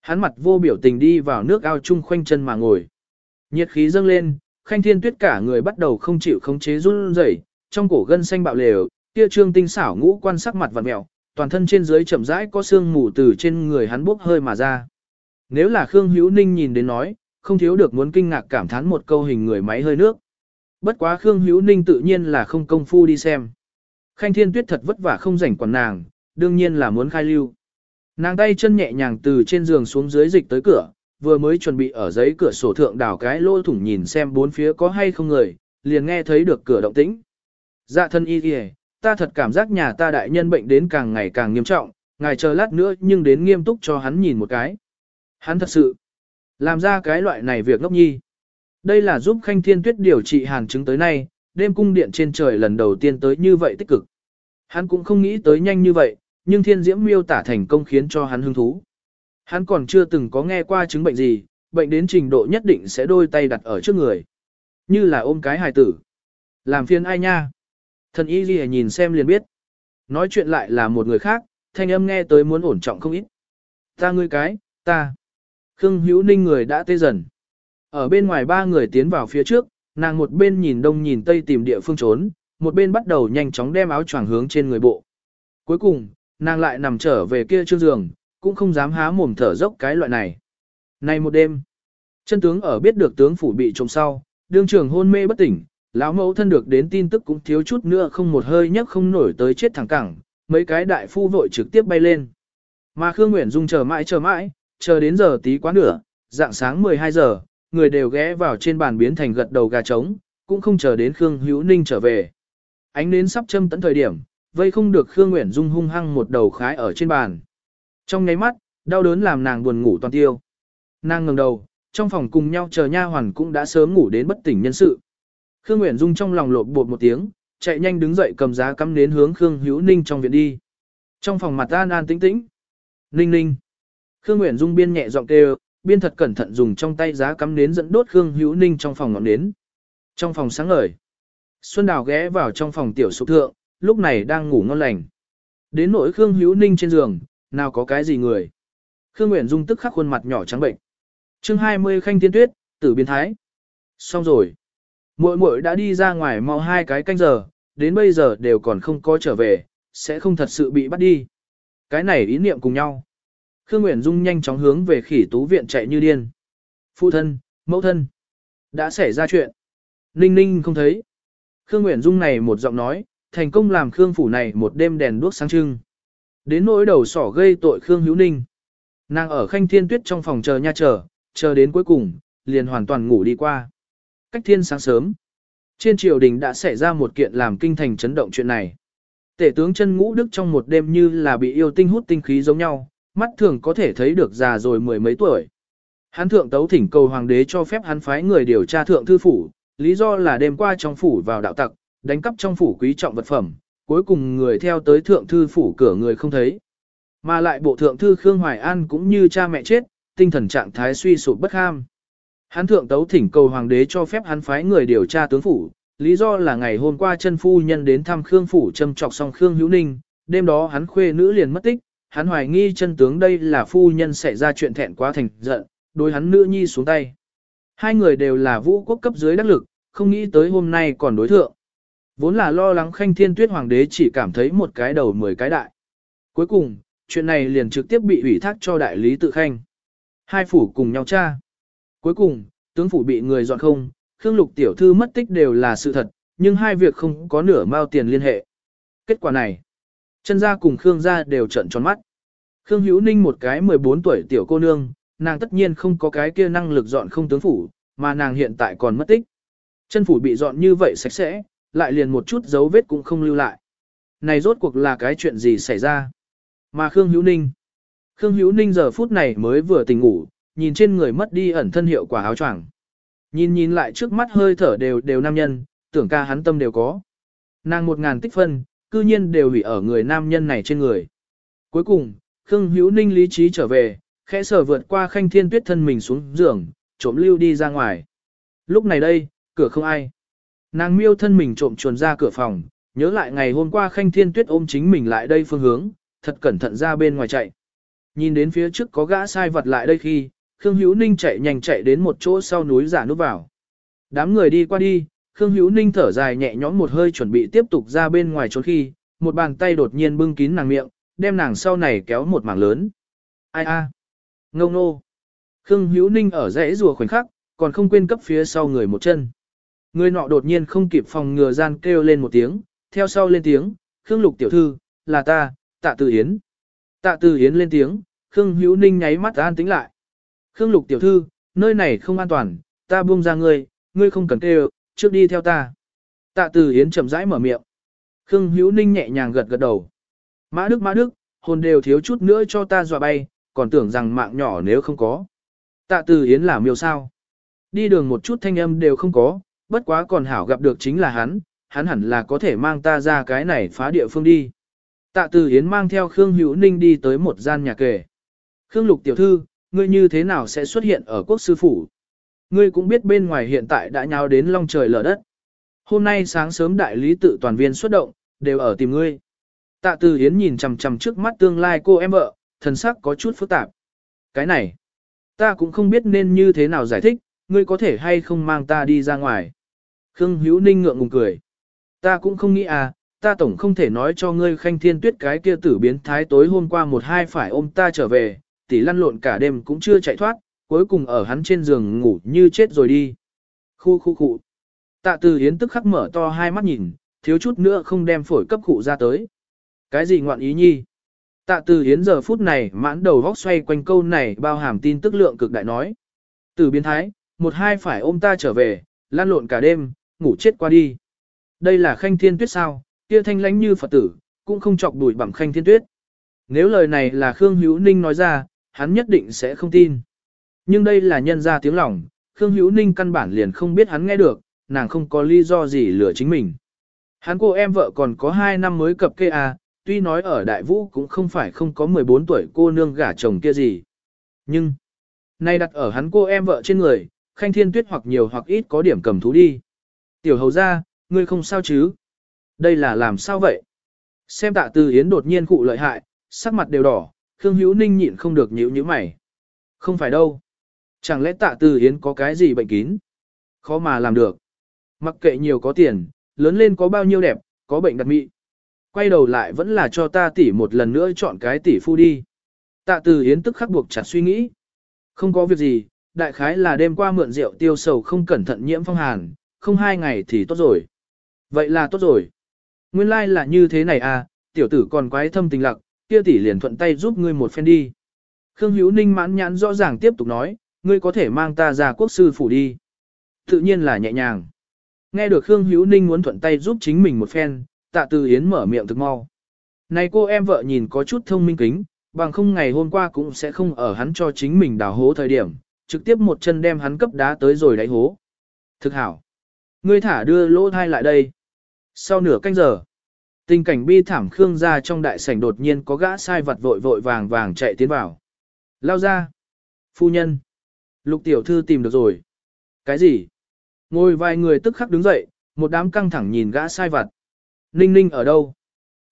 Hắn mặt vô biểu tình đi vào nước ao chung khoanh chân mà ngồi. Nhiệt khí dâng lên, Khanh Thiên Tuyết cả người bắt đầu không chịu khống chế run rẩy, trong cổ gân xanh bạo lều, kia trương tinh xảo ngũ quan sắc mặt vặn mèo, toàn thân trên dưới chậm rãi có xương mù từ trên người hắn bốc hơi mà ra. Nếu là Khương Hữu Ninh nhìn đến nói, không thiếu được muốn kinh ngạc cảm thán một câu hình người máy hơi nước. Bất quá Khương Hữu Ninh tự nhiên là không công phu đi xem. Khanh Thiên Tuyết thật vất vả không rảnh quản nàng, đương nhiên là muốn khai lưu. Nàng tay chân nhẹ nhàng từ trên giường xuống dưới dịch tới cửa, vừa mới chuẩn bị ở giấy cửa sổ thượng đào cái lỗ thủng nhìn xem bốn phía có hay không người, liền nghe thấy được cửa động tĩnh. Dạ thân y kìa, ta thật cảm giác nhà ta đại nhân bệnh đến càng ngày càng nghiêm trọng, ngài chờ lát nữa nhưng đến nghiêm túc cho hắn nhìn một cái. Hắn thật sự, làm ra cái loại này việc ngốc nhi. Đây là giúp Khanh Thiên Tuyết điều trị hàn chứng tới nay, đêm cung điện trên trời lần đầu tiên tới như vậy tích cực. Hắn cũng không nghĩ tới nhanh như vậy, nhưng thiên diễm miêu tả thành công khiến cho hắn hứng thú. Hắn còn chưa từng có nghe qua chứng bệnh gì, bệnh đến trình độ nhất định sẽ đôi tay đặt ở trước người. Như là ôm cái hài tử. Làm phiền ai nha? Thần y ghi nhìn xem liền biết. Nói chuyện lại là một người khác, thanh âm nghe tới muốn ổn trọng không ít. Ta ngươi cái, ta. Khương Hữu Ninh người đã tê dần. Ở bên ngoài ba người tiến vào phía trước, nàng một bên nhìn đông nhìn tây tìm địa phương trốn, một bên bắt đầu nhanh chóng đem áo choàng hướng trên người bộ. Cuối cùng, nàng lại nằm trở về kia trước giường, cũng không dám há mồm thở dốc cái loại này. Này một đêm, chân tướng ở biết được tướng phủ bị trộm sau, đương trường hôn mê bất tỉnh, lão mẫu thân được đến tin tức cũng thiếu chút nữa không một hơi nhấc không nổi tới chết thẳng cẳng, mấy cái đại phu vội trực tiếp bay lên. Mà Khương Nguyễn Dung chờ mãi chờ mãi, chờ đến giờ tí quá nửa, dạng sáng 12 giờ, người đều ghé vào trên bàn biến thành gật đầu gà trống, cũng không chờ đến Khương Hữu Ninh trở về. Ánh đến sắp châm tận thời điểm, vây không được Khương Nguyễn Dung hung hăng một đầu khái ở trên bàn. Trong nháy mắt, đau đớn làm nàng buồn ngủ toàn tiêu. Nàng ngẩng đầu, trong phòng cùng nhau chờ nha hoàn cũng đã sớm ngủ đến bất tỉnh nhân sự. Khương Nguyễn Dung trong lòng lộn bột một tiếng, chạy nhanh đứng dậy cầm giá cắm đến hướng Khương Hữu Ninh trong viện đi. Trong phòng mặt an an tĩnh tĩnh. Ninh ninh. Khương Nguyễn Dung biên nhẹ giọng kêu, biên thật cẩn thận dùng trong tay giá cắm nến dẫn đốt Khương Hữu Ninh trong phòng ngọn nến. Trong phòng sáng ngời. Xuân Đào ghé vào trong phòng tiểu sụp thượng, lúc này đang ngủ ngon lành. Đến nỗi Khương Hữu Ninh trên giường, nào có cái gì người. Khương Nguyễn Dung tức khắc khuôn mặt nhỏ trắng bệnh. chương 20 khanh tiên tuyết, tử biến thái. Xong rồi. Muội muội đã đi ra ngoài mau hai cái canh giờ, đến bây giờ đều còn không có trở về, sẽ không thật sự bị bắt đi. Cái này ý niệm cùng nhau. Khương Nguyễn Dung nhanh chóng hướng về khỉ tú viện chạy như điên. Phụ thân, mẫu thân. Đã xảy ra chuyện. Ninh ninh không thấy. Khương Nguyễn Dung này một giọng nói, thành công làm Khương phủ này một đêm đèn đuốc sáng trưng. Đến nỗi đầu sỏ gây tội Khương Hữu Ninh. Nàng ở khanh thiên tuyết trong phòng chờ nha chờ, chờ đến cuối cùng, liền hoàn toàn ngủ đi qua. Cách thiên sáng sớm, trên triều đình đã xảy ra một kiện làm kinh thành chấn động chuyện này. Tể tướng chân ngũ đức trong một đêm như là bị yêu tinh hút tinh khí giống nhau, mắt thường có thể thấy được già rồi mười mấy tuổi. Hắn thượng tấu thỉnh cầu hoàng đế cho phép hắn phái người điều tra thượng thư phủ, lý do là đêm qua trong phủ vào đạo tặc, đánh cắp trong phủ quý trọng vật phẩm, cuối cùng người theo tới thượng thư phủ cửa người không thấy. Mà lại bộ thượng thư Khương Hoài An cũng như cha mẹ chết, tinh thần trạng thái suy sụp bất ham. Hắn thượng tấu thỉnh cầu hoàng đế cho phép hắn phái người điều tra tướng phủ, lý do là ngày hôm qua chân phu nhân đến thăm Khương phủ châm trọc xong Khương Hữu Ninh, đêm đó hắn khuê nữ liền mất tích, hắn hoài nghi chân tướng đây là phu nhân xảy ra chuyện thẹn quá thành giận, đối hắn nữ nhi xuống tay. Hai người đều là vũ quốc cấp dưới đắc lực, không nghĩ tới hôm nay còn đối thượng. Vốn là lo lắng khanh thiên tuyết hoàng đế chỉ cảm thấy một cái đầu mười cái đại. Cuối cùng, chuyện này liền trực tiếp bị ủy thác cho đại lý tự khanh. Hai phủ cùng nhau tra. Cuối cùng, tướng phủ bị người dọn không, Khương Lục tiểu thư mất tích đều là sự thật, nhưng hai việc không có nửa mao tiền liên hệ. Kết quả này, chân gia cùng Khương gia đều trợn tròn mắt. Khương Hữu Ninh một cái 14 tuổi tiểu cô nương, nàng tất nhiên không có cái kia năng lực dọn không tướng phủ, mà nàng hiện tại còn mất tích. Chân phủ bị dọn như vậy sạch sẽ, lại liền một chút dấu vết cũng không lưu lại. Này rốt cuộc là cái chuyện gì xảy ra? Mà Khương Hữu Ninh. Khương Hữu Ninh giờ phút này mới vừa tỉnh ngủ, nhìn trên người mất đi ẩn thân hiệu quả áo choàng. Nhìn nhìn lại trước mắt hơi thở đều đều nam nhân, tưởng ca hắn tâm đều có. Nàng một ngàn tích phân, cư nhiên đều hủy ở người nam nhân này trên người. Cuối cùng, Khương Hữu Ninh lý trí trở về, khẽ sở vượt qua khanh thiên tuyết thân mình xuống giường, trộm lưu đi ra ngoài. Lúc này đây, cửa không ai. Nàng miêu thân mình trộm chuồn ra cửa phòng, nhớ lại ngày hôm qua khanh thiên tuyết ôm chính mình lại đây phương hướng, thật cẩn thận ra bên ngoài chạy. Nhìn đến phía trước có gã sai vật lại đây khi, Khương Hữu Ninh chạy nhanh chạy đến một chỗ sau núi giả núp vào. Đám người đi qua đi, Khương Hữu Ninh thở dài nhẹ nhõm một hơi chuẩn bị tiếp tục ra bên ngoài trốn khi, một bàn tay đột nhiên bưng kín nàng miệng, đem nàng sau này kéo một mảng lớn. Ai a? Ngâu nô. Khương Hữu Ninh ở rẽ rùa khoảnh khắc, còn không quên cấp phía sau người một chân. Người nọ đột nhiên không kịp phòng ngừa gian kêu lên một tiếng, theo sau lên tiếng, Khương Lục tiểu thư, là ta, tạ Từ Yến. Tạ Từ Yến lên tiếng, Khương Hữu Ninh nháy mắt an tĩnh lại. Khương Lục tiểu thư, nơi này không an toàn, ta buông ra ngươi, ngươi không cần kêu, trước đi theo ta. Tạ Từ Yến chậm rãi mở miệng. Khương Hữu Ninh nhẹ nhàng gật gật đầu. Mã Đức Mã Đức, hồn đều thiếu chút nữa cho ta dọa bay, còn tưởng rằng mạng nhỏ nếu không có. Tạ Từ Yến là miêu sao. Đi đường một chút thanh âm đều không có, bất quá còn hảo gặp được chính là hắn, hắn hẳn là có thể mang ta ra cái này phá địa phương đi. Tạ Từ Yến mang theo Khương Hữu Ninh đi tới một gian nhà kề. Khương Lục tiểu thư, ngươi như thế nào sẽ xuất hiện ở quốc sư phủ? Ngươi cũng biết bên ngoài hiện tại đã nháo đến long trời lở đất. Hôm nay sáng sớm đại lý tự toàn viên xuất động, đều ở tìm ngươi. Tạ Từ Hiến nhìn chằm chằm trước mắt tương lai cô em vợ, thần sắc có chút phức tạp. Cái này, ta cũng không biết nên như thế nào giải thích, ngươi có thể hay không mang ta đi ra ngoài. Khương Hữu Ninh ngượng ngùng cười. Ta cũng không nghĩ à, ta tổng không thể nói cho ngươi khanh thiên tuyết cái kia tử biến thái tối hôm qua một hai phải ôm ta trở về, tỷ lăn lộn cả đêm cũng chưa chạy thoát, cuối cùng ở hắn trên giường ngủ như chết rồi đi. Khu khu khu. Tạ từ hiến tức khắc mở to hai mắt nhìn, thiếu chút nữa không đem phổi cấp cụ ra tới. Cái gì ngoạn ý nhi? Tạ từ hiến giờ phút này mãn đầu vóc xoay quanh câu này bao hàm tin tức lượng cực đại nói. Từ biến thái, một hai phải ôm ta trở về, lan lộn cả đêm, ngủ chết qua đi. Đây là khanh thiên tuyết sao, kia thanh lánh như Phật tử, cũng không chọc đuổi bằng khanh thiên tuyết. Nếu lời này là Khương Hữu Ninh nói ra, hắn nhất định sẽ không tin. Nhưng đây là nhân ra tiếng lòng, Khương Hữu Ninh căn bản liền không biết hắn nghe được, nàng không có lý do gì lừa chính mình. Hắn cô em vợ còn có 2 năm mới cập kê à, tuy nói ở đại vũ cũng không phải không có 14 tuổi cô nương gả chồng kia gì. Nhưng, nay đặt ở hắn cô em vợ trên người, khanh thiên tuyết hoặc nhiều hoặc ít có điểm cầm thú đi. Tiểu hầu ra, ngươi không sao chứ? Đây là làm sao vậy? Xem tạ từ yến đột nhiên cụ lợi hại, sắc mặt đều đỏ, Khương Hữu Ninh nhịn không được nhíu nhíu mày. Không phải đâu. Chẳng lẽ tạ từ yến có cái gì bệnh kín? Khó mà làm được. Mặc kệ nhiều có tiền, lớn lên có bao nhiêu đẹp, có bệnh đặc mị. Quay đầu lại vẫn là cho ta tỷ một lần nữa chọn cái tỷ phu đi. Tạ từ yến tức khắc buộc chặt suy nghĩ. Không có việc gì, đại khái là đêm qua mượn rượu tiêu sầu không cẩn thận nhiễm phong hàn, không hai ngày thì tốt rồi. Vậy là tốt rồi. Nguyên lai like là như thế này à, tiểu tử còn quái thâm tình lặc, kia tỷ liền thuận tay giúp ngươi một phen đi. Khương Hữu Ninh mãn nhãn rõ ràng tiếp tục nói, ngươi có thể mang ta ra quốc sư phủ đi. Tự nhiên là nhẹ nhàng. Nghe được Khương Hữu Ninh muốn thuận tay giúp chính mình một phen, tạ từ Yến mở miệng thực mau. Này cô em vợ nhìn có chút thông minh kính, bằng không ngày hôm qua cũng sẽ không ở hắn cho chính mình đào hố thời điểm, trực tiếp một chân đem hắn cấp đá tới rồi đáy hố. Thực hảo. Ngươi thả đưa lỗ thai lại đây. Sau nửa canh giờ, tình cảnh bi thảm Khương ra trong đại sảnh đột nhiên có gã sai vật vội vội vàng vàng chạy tiến vào. Lao ra. Phu nhân. Lục tiểu thư tìm được rồi. Cái gì? Ngồi vài người tức khắc đứng dậy, một đám căng thẳng nhìn gã sai vật. Ninh ninh ở đâu?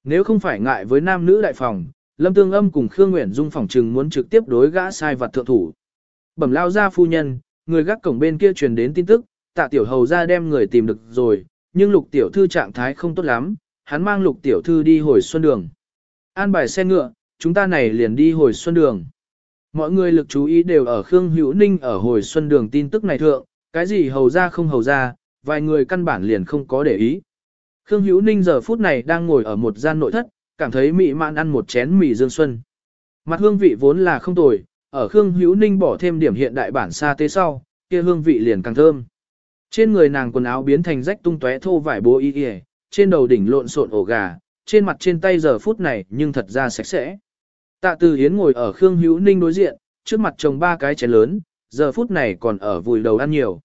Nếu không phải ngại với nam nữ đại phòng, Lâm Tương Âm cùng Khương Nguyễn Dung phòng trừng muốn trực tiếp đối gã sai vật thượng thủ. Bẩm lao ra phu nhân, người gác cổng bên kia truyền đến tin tức, tạ tiểu hầu ra đem người tìm được rồi, nhưng lục tiểu thư trạng thái không tốt lắm, hắn mang lục tiểu thư đi hồi xuân đường. An bài xe ngựa, chúng ta này liền đi hồi xuân đường. Mọi người lực chú ý đều ở Khương Hữu Ninh ở hồi xuân đường tin tức này thượng, cái gì hầu ra không hầu ra, vài người căn bản liền không có để ý. Khương Hữu Ninh giờ phút này đang ngồi ở một gian nội thất, cảm thấy mị mạn ăn một chén mì dương xuân. Mặt hương vị vốn là không tồi, ở Khương Hữu Ninh bỏ thêm điểm hiện đại bản sa tế sau, kia hương vị liền càng thơm. Trên người nàng quần áo biến thành rách tung tóe thô vải bố y y, trên đầu đỉnh lộn xộn ổ gà, trên mặt trên tay giờ phút này nhưng thật ra sạch sẽ. Tạ Từ Hiến ngồi ở Khương Hữu Ninh đối diện, trước mặt chồng ba cái chén lớn, giờ phút này còn ở vùi đầu ăn nhiều.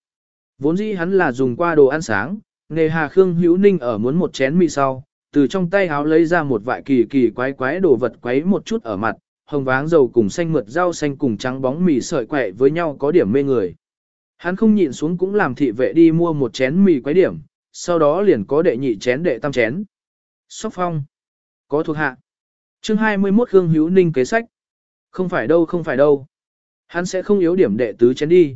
Vốn dĩ hắn là dùng qua đồ ăn sáng, nghề hà Khương Hữu Ninh ở muốn một chén mì sau, từ trong tay háo lấy ra một vại kỳ kỳ quái quái đồ vật quấy một chút ở mặt, hồng váng dầu cùng xanh mượt rau xanh cùng trắng bóng mì sợi quẹ với nhau có điểm mê người. Hắn không nhịn xuống cũng làm thị vệ đi mua một chén mì quấy điểm, sau đó liền có đệ nhị chén đệ tam chén. Sóc phong. Có thuộc hạ. chương 21 Khương Hữu Ninh kế sách. Không phải đâu không phải đâu. Hắn sẽ không yếu điểm đệ tứ chén đi.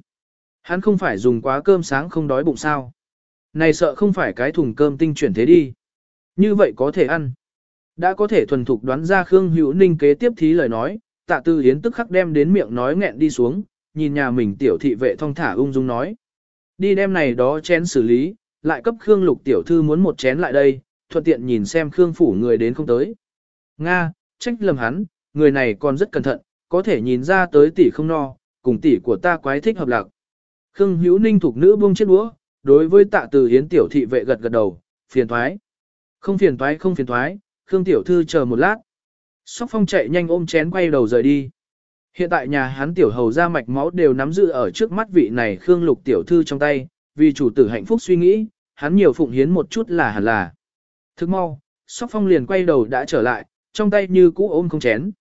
Hắn không phải dùng quá cơm sáng không đói bụng sao. Này sợ không phải cái thùng cơm tinh chuyển thế đi. Như vậy có thể ăn. Đã có thể thuần thục đoán ra Khương Hữu Ninh kế tiếp thí lời nói, tạ tư hiến tức khắc đem đến miệng nói nghẹn đi xuống, nhìn nhà mình tiểu thị vệ thong thả ung dung nói. Đi đem này đó chén xử lý, lại cấp Khương lục tiểu thư muốn một chén lại đây, thuận tiện nhìn xem Khương phủ người đến không tới. Nga, trách lầm hắn, người này còn rất cẩn thận, có thể nhìn ra tới tỷ không no, cùng tỷ của ta quái thích hợp lạc. Khương hữu ninh thuộc nữ buông chiếc đũa, đối với tạ từ hiến tiểu thị vệ gật gật đầu, phiền toái Không phiền toái không phiền toái Khương tiểu thư chờ một lát. Sóc phong chạy nhanh ôm chén quay đầu rời đi. Hiện tại nhà hắn tiểu hầu ra mạch máu đều nắm giữ ở trước mắt vị này Khương lục tiểu thư trong tay, vì chủ tử hạnh phúc suy nghĩ, hắn nhiều phụng hiến một chút là hẳn là. Thức mau, Sóc Phong liền quay đầu đã trở lại, trong tay như cũ ôm không chén.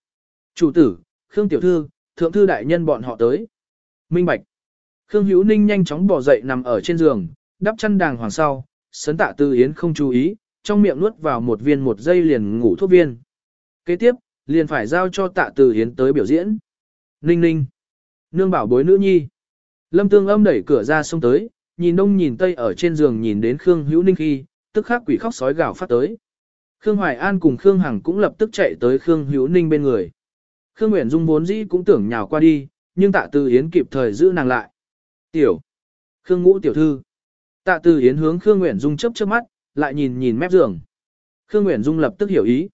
Chủ tử, Khương Tiểu Thư, Thượng Thư Đại Nhân bọn họ tới. Minh Bạch. Khương Hữu Ninh nhanh chóng bỏ dậy nằm ở trên giường, đắp chăn đàng hoàng sau, sấn tạ tư yến không chú ý, trong miệng nuốt vào một viên một giây liền ngủ thuốc viên. Kế tiếp, liền phải giao cho tạ tư yến tới biểu diễn. Ninh ninh. Nương bảo bối nữ nhi. Lâm tương âm đẩy cửa ra xông tới, nhìn đông nhìn tây ở trên giường nhìn đến Khương Hữu Ninh khi, tức khắc quỷ khóc sói gào phát tới. Khương Hoài An cùng Khương Hằng cũng lập tức chạy tới Khương Hữu Ninh bên người. Khương Nguyễn Dung vốn dĩ cũng tưởng nhào qua đi, nhưng tạ tư yến kịp thời giữ nàng lại. Tiểu. Khương ngũ tiểu thư. Tạ tư yến hướng Khương Nguyễn Dung chớp chớp mắt, lại nhìn nhìn mép giường. Khương Nguyễn Dung lập tức hiểu ý.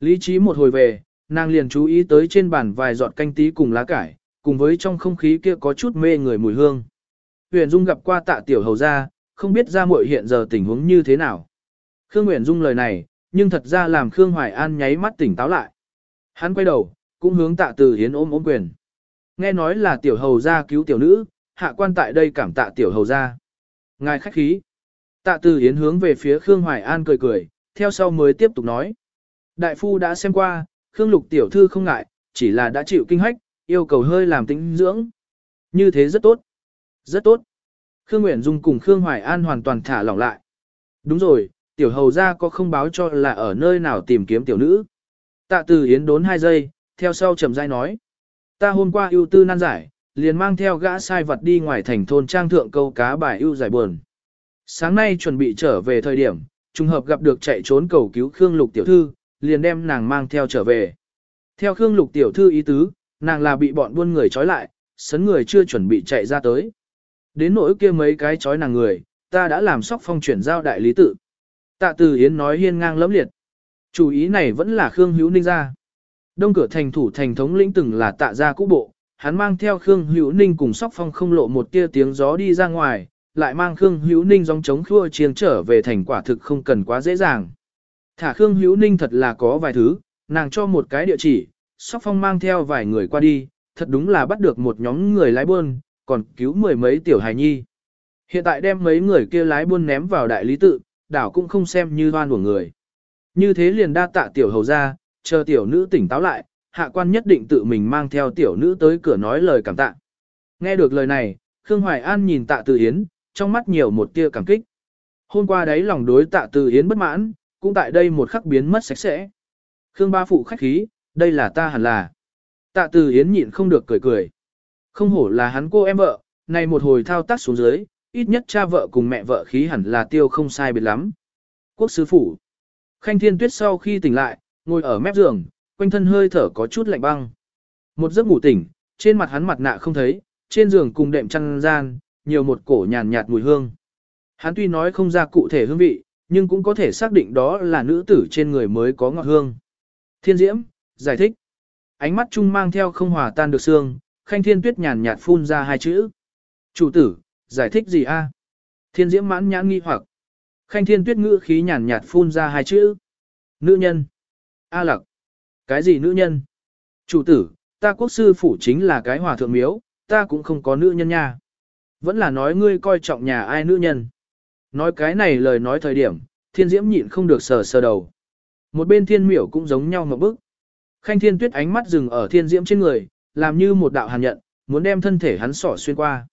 Lý trí một hồi về, nàng liền chú ý tới trên bàn vài giọt canh tí cùng lá cải, cùng với trong không khí kia có chút mê người mùi hương. Huyền Dung gặp qua tạ tiểu hầu ra, không biết ra muội hiện giờ tình huống như thế nào. Khương Huyền Dung lời này, nhưng thật ra làm Khương Hoài An nháy mắt tỉnh táo lại. Hắn quay đầu, cũng hướng tạ từ hiến ôm ôm quyền. Nghe nói là tiểu hầu gia cứu tiểu nữ, hạ quan tại đây cảm tạ tiểu hầu gia. Ngài khách khí. Tạ từ hiến hướng về phía Khương Hoài An cười cười, theo sau mới tiếp tục nói. Đại phu đã xem qua, Khương Lục tiểu thư không ngại, chỉ là đã chịu kinh hách, yêu cầu hơi làm tĩnh dưỡng. Như thế rất tốt. Rất tốt. Khương Nguyễn Dung cùng Khương Hoài An hoàn toàn thả lỏng lại. Đúng rồi, tiểu hầu gia có không báo cho là ở nơi nào tìm kiếm tiểu nữ. Tạ từ yến đốn hai giây, theo sau trầm dai nói. Ta hôm qua ưu tư nan giải, liền mang theo gã sai vật đi ngoài thành thôn trang thượng câu cá bài ưu giải buồn. Sáng nay chuẩn bị trở về thời điểm, trùng hợp gặp được chạy trốn cầu cứu Khương Lục tiểu thư, liền đem nàng mang theo trở về. Theo Khương Lục tiểu thư ý tứ, nàng là bị bọn buôn người trói lại, sấn người chưa chuẩn bị chạy ra tới. Đến nỗi kia mấy cái chói nàng người, ta đã làm sóc phong chuyển giao đại lý tự. Tạ Từ Yến nói hiên ngang lẫm liệt. Chủ ý này vẫn là Khương Hữu Ninh ra. Đông cửa thành thủ thành thống lĩnh từng là tạ gia cũ bộ, hắn mang theo Khương Hữu Ninh cùng sóc phong không lộ một tia tiếng gió đi ra ngoài, lại mang Khương Hữu Ninh dòng chống khua chiêng trở về thành quả thực không cần quá dễ dàng. Thả Khương Hữu Ninh thật là có vài thứ, nàng cho một cái địa chỉ, sóc phong mang theo vài người qua đi, thật đúng là bắt được một nhóm người lái buôn, còn cứu mười mấy tiểu hài nhi. Hiện tại đem mấy người kia lái buôn ném vào đại lý tự, đảo cũng không xem như hoan của người. Như thế liền đa tạ tiểu hầu ra, chờ tiểu nữ tỉnh táo lại, hạ quan nhất định tự mình mang theo tiểu nữ tới cửa nói lời cảm tạ. Nghe được lời này, Khương Hoài An nhìn tạ từ Yến, trong mắt nhiều một tia cảm kích. Hôm qua đấy lòng đối tạ từ Yến bất mãn, cũng tại đây một khắc biến mất sạch sẽ. Khương ba phụ khách khí, đây là ta hẳn là. Tạ từ Yến nhịn không được cười cười. Không hổ là hắn cô em vợ, này một hồi thao tác xuống dưới, ít nhất cha vợ cùng mẹ vợ khí hẳn là tiêu không sai biệt lắm. Quốc sứ phủ. Khanh Thiên Tuyết sau khi tỉnh lại, ngồi ở mép giường, quanh thân hơi thở có chút lạnh băng. Một giấc ngủ tỉnh, trên mặt hắn mặt nạ không thấy, trên giường cùng đệm chăn gian, nhiều một cổ nhàn nhạt mùi hương. Hắn tuy nói không ra cụ thể hương vị, nhưng cũng có thể xác định đó là nữ tử trên người mới có ngọt hương. Thiên Diễm, giải thích. Ánh mắt trung mang theo không hòa tan được xương, Khanh Thiên Tuyết nhàn nhạt phun ra hai chữ. Chủ tử, giải thích gì a? Thiên Diễm mãn nhãn nghi hoặc. Khanh Thiên Tuyết ngữ khí nhàn nhạt phun ra hai chữ. Nữ nhân. A lặc. Cái gì nữ nhân? Chủ tử, ta quốc sư phủ chính là cái hòa thượng miếu, ta cũng không có nữ nhân nha. Vẫn là nói ngươi coi trọng nhà ai nữ nhân. Nói cái này lời nói thời điểm, thiên diễm nhịn không được sờ sờ đầu. Một bên thiên miểu cũng giống nhau một bức. Khanh thiên tuyết ánh mắt dừng ở thiên diễm trên người, làm như một đạo hàn nhận, muốn đem thân thể hắn sỏ xuyên qua.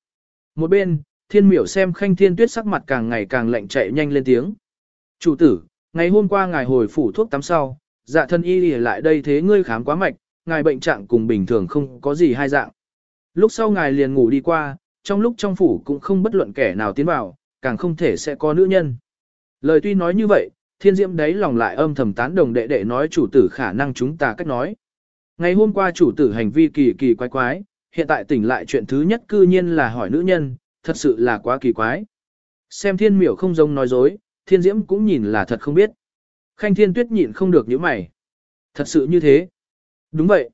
Một bên, thiên miểu xem khanh thiên tuyết sắc mặt càng ngày càng lạnh chạy nhanh lên tiếng. Chủ tử, ngày hôm qua ngài hồi phủ thuốc tắm sau, dạ thân y lại đây thế ngươi khám quá mạch, ngài bệnh trạng cùng bình thường không có gì hai dạng. Lúc sau ngài liền ngủ đi qua, trong lúc trong phủ cũng không bất luận kẻ nào tiến vào, càng không thể sẽ có nữ nhân. Lời tuy nói như vậy, thiên diễm đấy lòng lại âm thầm tán đồng đệ đệ nói chủ tử khả năng chúng ta cách nói. Ngày hôm qua chủ tử hành vi kỳ kỳ quái quái, hiện tại tỉnh lại chuyện thứ nhất cư nhiên là hỏi nữ nhân, thật sự là quá kỳ quái. Xem thiên miểu không giống nói dối, thiên diễm cũng nhìn là thật không biết. Khanh thiên tuyết nhịn không được những mày. Thật sự như thế. Đúng vậy.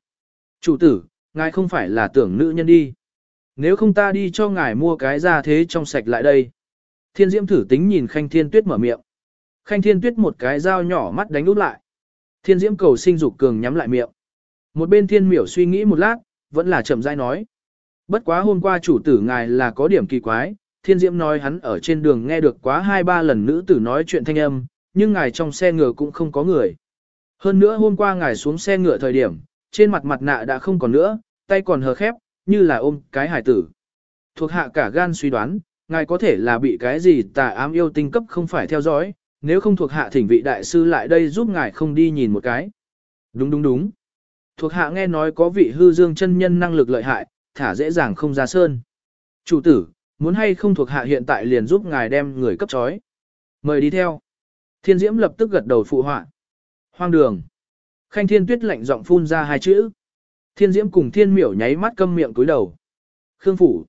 Chủ tử, ngài không phải là tưởng nữ nhân đi. Nếu không ta đi cho ngài mua cái ra thế trong sạch lại đây. Thiên diễm thử tính nhìn khanh thiên tuyết mở miệng. Khanh thiên tuyết một cái dao nhỏ mắt đánh út lại. Thiên diễm cầu sinh dục cường nhắm lại miệng. Một bên thiên miểu suy nghĩ một lát, vẫn là chậm rãi nói. Bất quá hôm qua chủ tử ngài là có điểm kỳ quái, thiên diễm nói hắn ở trên đường nghe được quá hai ba lần nữ tử nói chuyện thanh âm, nhưng ngài trong xe ngựa cũng không có người. Hơn nữa hôm qua ngài xuống xe ngựa thời điểm, trên mặt mặt nạ đã không còn nữa, tay còn hờ khép, như là ôm cái hải tử. Thuộc hạ cả gan suy đoán, ngài có thể là bị cái gì tà ám yêu tinh cấp không phải theo dõi, nếu không thuộc hạ thỉnh vị đại sư lại đây giúp ngài không đi nhìn một cái. Đúng đúng đúng. Thuộc hạ nghe nói có vị hư dương chân nhân năng lực lợi hại, thả dễ dàng không ra sơn. Chủ tử, muốn hay không thuộc hạ hiện tại liền giúp ngài đem người cấp trói. Mời đi theo. Thiên diễm lập tức gật đầu phụ họa. Hoang đường. Khanh thiên tuyết lạnh giọng phun ra hai chữ. Thiên diễm cùng thiên miểu nháy mắt câm miệng cúi đầu. Khương phủ.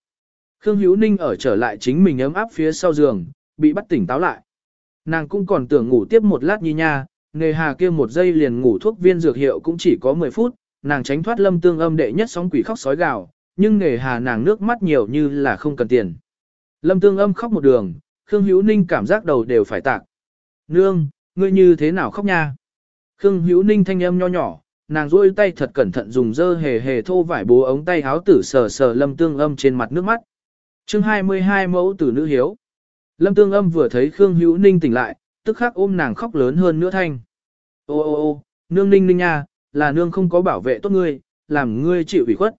Khương Hữu Ninh ở trở lại chính mình ấm áp phía sau giường, bị bắt tỉnh táo lại. Nàng cũng còn tưởng ngủ tiếp một lát nhi nha, nghề hà kia một giây liền ngủ thuốc viên dược hiệu cũng chỉ có 10 phút, nàng tránh thoát lâm tương âm đệ nhất sóng quỷ khóc sói gào, nhưng nghề hà nàng nước mắt nhiều như là không cần tiền. Lâm tương âm khóc một đường, Khương Hữu Ninh cảm giác đầu đều phải tạc. Nương, ngươi như thế nào khóc nha? Khương Hữu Ninh thanh âm nho nhỏ, nàng duỗi tay thật cẩn thận dùng dơ hề hề thô vải bố ống tay háo tử sờ sờ lâm tương âm trên mặt nước mắt. chương 22 mẫu tử nữ hiếu. Lâm tương âm vừa thấy Khương Hữu Ninh tỉnh lại, tức khắc ôm nàng khóc lớn hơn nữa thanh. Ô ô ô, nương ninh ninh nha, là nương không có bảo vệ tốt ngươi, làm ngươi chịu ủy khuất.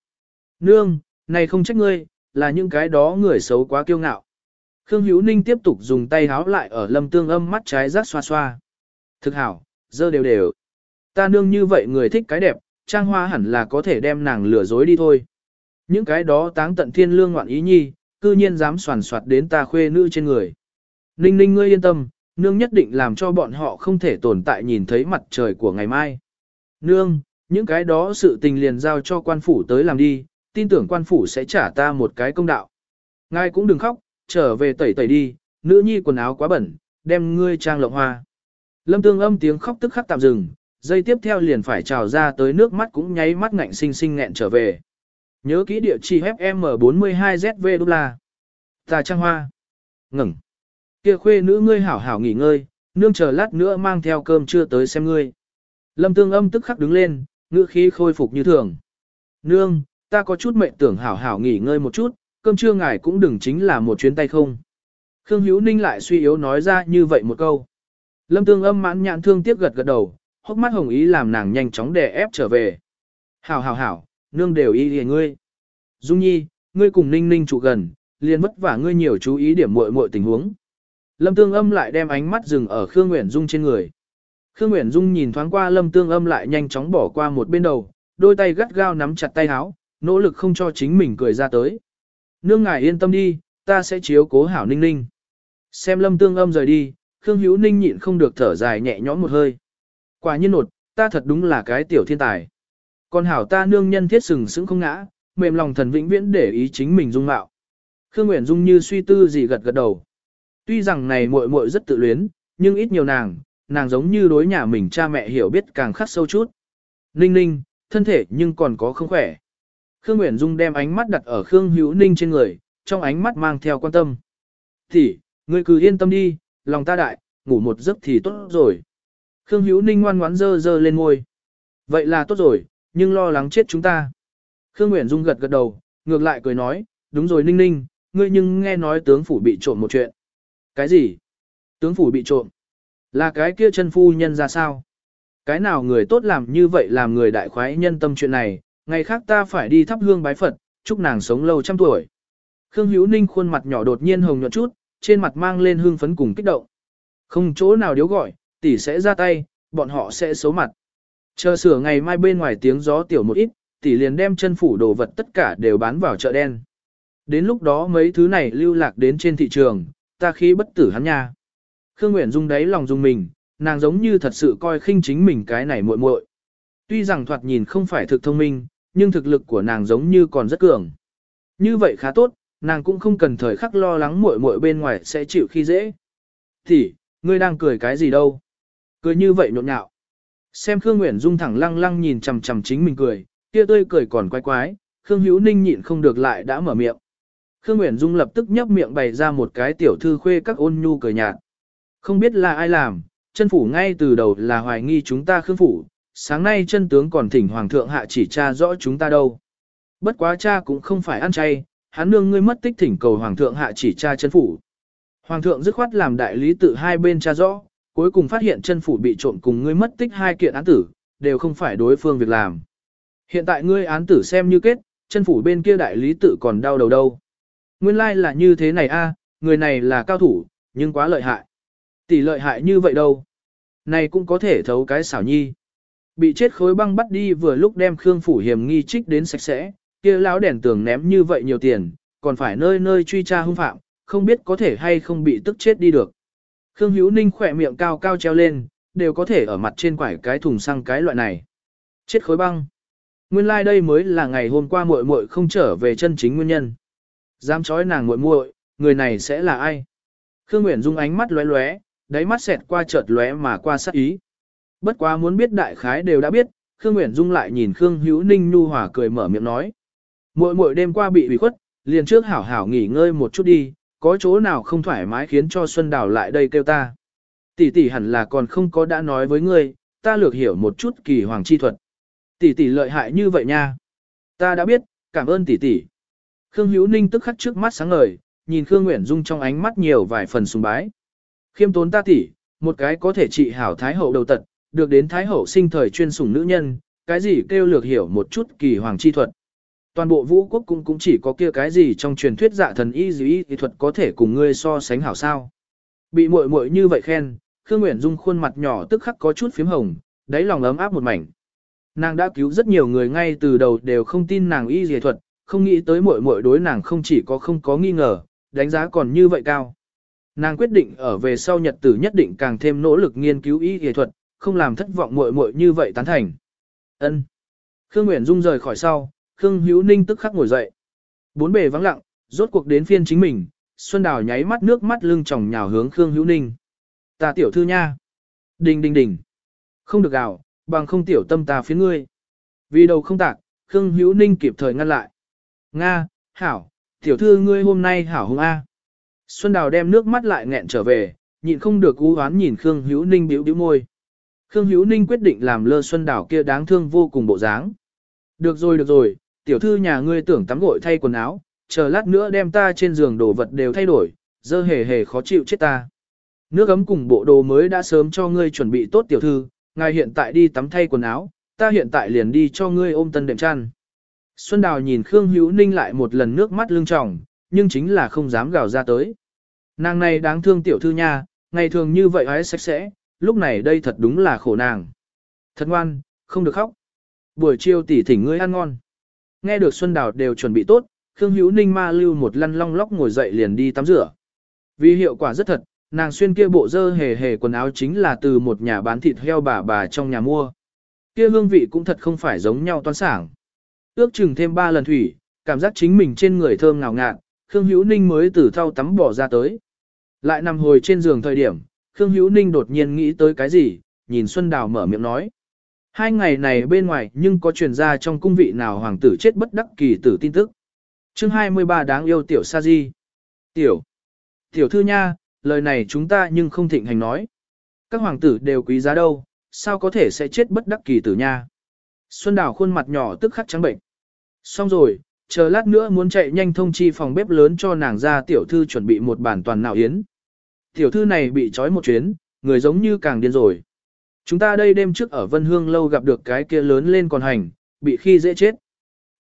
Nương, này không trách ngươi, là những cái đó người xấu quá kiêu ngạo. Khương Hữu Ninh tiếp tục dùng tay háo lại ở lâm tương âm mắt trái rát xoa xoa. Thực hảo, dơ đều đều. Ta nương như vậy người thích cái đẹp, trang hoa hẳn là có thể đem nàng lừa dối đi thôi. Những cái đó táng tận thiên lương ngoạn ý nhi, cư nhiên dám soàn soạt đến ta khuê nữ trên người. Ninh ninh ngươi yên tâm, nương nhất định làm cho bọn họ không thể tồn tại nhìn thấy mặt trời của ngày mai. Nương, những cái đó sự tình liền giao cho quan phủ tới làm đi, tin tưởng quan phủ sẽ trả ta một cái công đạo. Ngài cũng đừng khóc, trở về tẩy tẩy đi, nữ nhi quần áo quá bẩn, đem ngươi trang lộng hoa. Lâm tương âm tiếng khóc tức khắc tạm dừng, dây tiếp theo liền phải trào ra tới nước mắt cũng nháy mắt ngạnh sinh sinh nghẹn trở về. Nhớ kỹ địa chỉ FM42ZV đô la. Tà trang hoa. Ngừng. Kia khuê nữ ngươi hảo hảo nghỉ ngơi, nương chờ lát nữa mang theo cơm chưa tới xem ngươi. Lâm tương âm tức khắc đứng lên, ngữ khí khôi phục như thường. Nương, ta có chút mệnh tưởng hảo hảo nghỉ ngơi một chút, cơm trưa ngài cũng đừng chính là một chuyến tay không. Khương Hữu Ninh lại suy yếu nói ra như vậy một câu. Lâm tương âm mãn nhãn thương tiếc gật gật đầu, hốc mắt hồng ý làm nàng nhanh chóng đè ép trở về. Hảo hảo hảo, nương đều y lìa ngươi. Dung nhi, ngươi cùng ninh ninh trụ gần, liền vất vả ngươi nhiều chú ý điểm muội muội tình huống. Lâm tương âm lại đem ánh mắt dừng ở Khương Nguyễn Dung trên người. Khương Nguyễn Dung nhìn thoáng qua Lâm tương âm lại nhanh chóng bỏ qua một bên đầu, đôi tay gắt gao nắm chặt tay áo, nỗ lực không cho chính mình cười ra tới. Nương ngài yên tâm đi, ta sẽ chiếu cố hảo ninh ninh. Xem Lâm tương âm rời đi, Khương Hữu Ninh nhịn không được thở dài nhẹ nhõm một hơi. Quả nhiên nột, ta thật đúng là cái tiểu thiên tài. Còn hảo ta nương nhân thiết sừng sững không ngã, mềm lòng thần vĩnh viễn để ý chính mình dung mạo. Khương Nguyễn Dung như suy tư gì gật gật đầu. Tuy rằng này muội muội rất tự luyến, nhưng ít nhiều nàng, nàng giống như đối nhà mình cha mẹ hiểu biết càng khắc sâu chút. Ninh ninh, thân thể nhưng còn có không khỏe. Khương Nguyễn Dung đem ánh mắt đặt ở Khương Hữu Ninh trên người, trong ánh mắt mang theo quan tâm. Thì, ngươi cứ yên tâm đi, lòng ta đại, ngủ một giấc thì tốt rồi. Khương Hữu Ninh ngoan ngoãn dơ dơ lên ngôi. Vậy là tốt rồi, nhưng lo lắng chết chúng ta. Khương Nguyễn Dung gật gật đầu, ngược lại cười nói, đúng rồi Ninh Ninh, ngươi nhưng nghe nói tướng phủ bị trộm một chuyện. Cái gì? Tướng phủ bị trộm? Là cái kia chân phu nhân ra sao? Cái nào người tốt làm như vậy làm người đại khoái nhân tâm chuyện này, ngày khác ta phải đi thắp hương bái Phật, chúc nàng sống lâu trăm tuổi. Khương Hữu Ninh khuôn mặt nhỏ đột nhiên hồng nhuận chút, trên mặt mang lên hương phấn cùng kích động. Không chỗ nào điếu gọi, tỷ sẽ ra tay, bọn họ sẽ xấu mặt. Chờ sửa ngày mai bên ngoài tiếng gió tiểu một ít, tỷ liền đem chân phủ đồ vật tất cả đều bán vào chợ đen. Đến lúc đó mấy thứ này lưu lạc đến trên thị trường, ta khí bất tử hắn nha. Khương Nguyễn Dung đáy lòng dung mình, nàng giống như thật sự coi khinh chính mình cái này muội muội. Tuy rằng thoạt nhìn không phải thực thông minh, nhưng thực lực của nàng giống như còn rất cường. Như vậy khá tốt, nàng cũng không cần thời khắc lo lắng muội muội bên ngoài sẽ chịu khi dễ. Thì, ngươi đang cười cái gì đâu? Cười như vậy nhộn nhạo. Xem Khương Nguyễn Dung thẳng lăng lăng nhìn chằm chằm chính mình cười, kia tươi cười còn quái quái, Khương Hữu Ninh nhịn không được lại đã mở miệng. Khương Nguyễn Dung lập tức nhấp miệng bày ra một cái tiểu thư khuê các ôn nhu cười nhạt. Không biết là ai làm, chân phủ ngay từ đầu là hoài nghi chúng ta Khương phủ, sáng nay chân tướng còn thỉnh hoàng thượng hạ chỉ tra rõ chúng ta đâu. Bất quá cha cũng không phải ăn chay, hắn nương ngươi mất tích thỉnh cầu hoàng thượng hạ chỉ tra chân phủ. Hoàng thượng dứt khoát làm đại lý tự hai bên tra rõ, cuối cùng phát hiện chân phủ bị trộm cùng ngươi mất tích hai kiện án tử, đều không phải đối phương việc làm. Hiện tại ngươi án tử xem như kết, chân phủ bên kia đại lý tự còn đau đầu đâu. Nguyên lai like là như thế này a, người này là cao thủ, nhưng quá lợi hại. Tỷ lợi hại như vậy đâu. Này cũng có thể thấu cái xảo nhi. Bị chết khối băng bắt đi vừa lúc đem Khương Phủ hiểm nghi trích đến sạch sẽ, kia lão đèn tường ném như vậy nhiều tiền, còn phải nơi nơi truy tra hung phạm, không biết có thể hay không bị tức chết đi được. Khương Hữu Ninh khỏe miệng cao cao treo lên, đều có thể ở mặt trên quải cái thùng xăng cái loại này. Chết khối băng. Nguyên lai like đây mới là ngày hôm qua muội muội không trở về chân chính nguyên nhân. Dám chói nàng muội muội, người này sẽ là ai? Khương Nguyễn Dung ánh mắt lóe lóe, đáy mắt xẹt qua chợt lóe mà qua sát ý. Bất quá muốn biết đại khái đều đã biết, Khương Nguyễn Dung lại nhìn Khương Hữu Ninh nhu hòa cười mở miệng nói. Muội muội đêm qua bị ủy khuất, liền trước hảo hảo nghỉ ngơi một chút đi, có chỗ nào không thoải mái khiến cho Xuân Đào lại đây kêu ta. Tỷ tỷ hẳn là còn không có đã nói với ngươi, ta lược hiểu một chút kỳ hoàng chi thuật. Tỷ tỷ lợi hại như vậy nha. Ta đã biết, cảm ơn tỷ tỷ. Khương Hữu Ninh tức khắc trước mắt sáng ngời, nhìn Khương Nguyễn Dung trong ánh mắt nhiều vài phần sùng bái. Khiêm tốn ta tỷ, một cái có thể trị hảo thái hậu đầu tật, được đến thái hậu sinh thời chuyên sủng nữ nhân, cái gì kêu lược hiểu một chút kỳ hoàng chi thuật. Toàn bộ vũ quốc cũng cũng chỉ có kia cái gì trong truyền thuyết dạ thần y dĩ y thuật có thể cùng ngươi so sánh hảo sao. Bị muội muội như vậy khen, Khương Nguyễn Dung khuôn mặt nhỏ tức khắc có chút phím hồng, đáy lòng ấm áp một mảnh. Nàng đã cứu rất nhiều người ngay từ đầu đều không tin nàng y dì thuật, không nghĩ tới muội muội đối nàng không chỉ có không có nghi ngờ, đánh giá còn như vậy cao. Nàng quyết định ở về sau nhật tử nhất định càng thêm nỗ lực nghiên cứu y y thuật, không làm thất vọng muội muội như vậy tán thành. Ân. Khương Nguyễn Dung rời khỏi sau, Khương Hữu Ninh tức khắc ngồi dậy. Bốn bề vắng lặng, rốt cuộc đến phiên chính mình, Xuân Đào nháy mắt nước mắt lưng tròng nhào hướng Khương Hữu Ninh. Ta tiểu thư nha. Đình đình đình. Không được gào, bằng không tiểu tâm ta phía ngươi. Vì đầu không tạc, Khương Hữu Ninh kịp thời ngăn lại. Nga, hảo, tiểu thư ngươi hôm nay hảo hung A. Xuân Đào đem nước mắt lại nghẹn trở về, nhịn không được cú hoán nhìn Khương Hữu Ninh biểu biểu môi. Khương Hữu Ninh quyết định làm lơ Xuân Đào kia đáng thương vô cùng bộ dáng. Được rồi được rồi, tiểu thư nhà ngươi tưởng tắm gội thay quần áo, chờ lát nữa đem ta trên giường đồ vật đều thay đổi, dơ hề hề khó chịu chết ta. Nước ấm cùng bộ đồ mới đã sớm cho ngươi chuẩn bị tốt tiểu thư, ngài hiện tại đi tắm thay quần áo, ta hiện tại liền đi cho ngươi ôm tân đệm chăn. Xuân Đào nhìn Khương Hữu Ninh lại một lần nước mắt lưng tròng, nhưng chính là không dám gào ra tới. Nàng này đáng thương tiểu thư nha, ngày thường như vậy hãy sạch sẽ, lúc này đây thật đúng là khổ nàng. Thật ngoan, không được khóc. Buổi chiều tỉ thỉnh ngươi ăn ngon. Nghe được Xuân Đào đều chuẩn bị tốt, Khương Hữu Ninh ma lưu một lăn long lóc ngồi dậy liền đi tắm rửa. Vì hiệu quả rất thật, nàng xuyên kia bộ dơ hề hề quần áo chính là từ một nhà bán thịt heo bà bà trong nhà mua. Kia hương vị cũng thật không phải giống nhau toan sảng. Ước chừng thêm ba lần thủy, cảm giác chính mình trên người thơm ngào ngạt, Khương Hữu Ninh mới từ thau tắm bỏ ra tới. Lại nằm hồi trên giường thời điểm, Khương Hữu Ninh đột nhiên nghĩ tới cái gì, nhìn Xuân Đào mở miệng nói. Hai ngày này bên ngoài nhưng có truyền ra trong cung vị nào hoàng tử chết bất đắc kỳ tử tin tức. chương 23 đáng yêu tiểu sa di. Tiểu. Tiểu thư nha, lời này chúng ta nhưng không thịnh hành nói. Các hoàng tử đều quý giá đâu, sao có thể sẽ chết bất đắc kỳ tử nha. Xuân Đào khuôn mặt nhỏ tức khắc trắng bệnh. Xong rồi, chờ lát nữa muốn chạy nhanh thông chi phòng bếp lớn cho nàng ra tiểu thư chuẩn bị một bản toàn nào yến. Tiểu thư này bị trói một chuyến, người giống như càng điên rồi. Chúng ta đây đêm trước ở Vân Hương lâu gặp được cái kia lớn lên còn hành, bị khi dễ chết.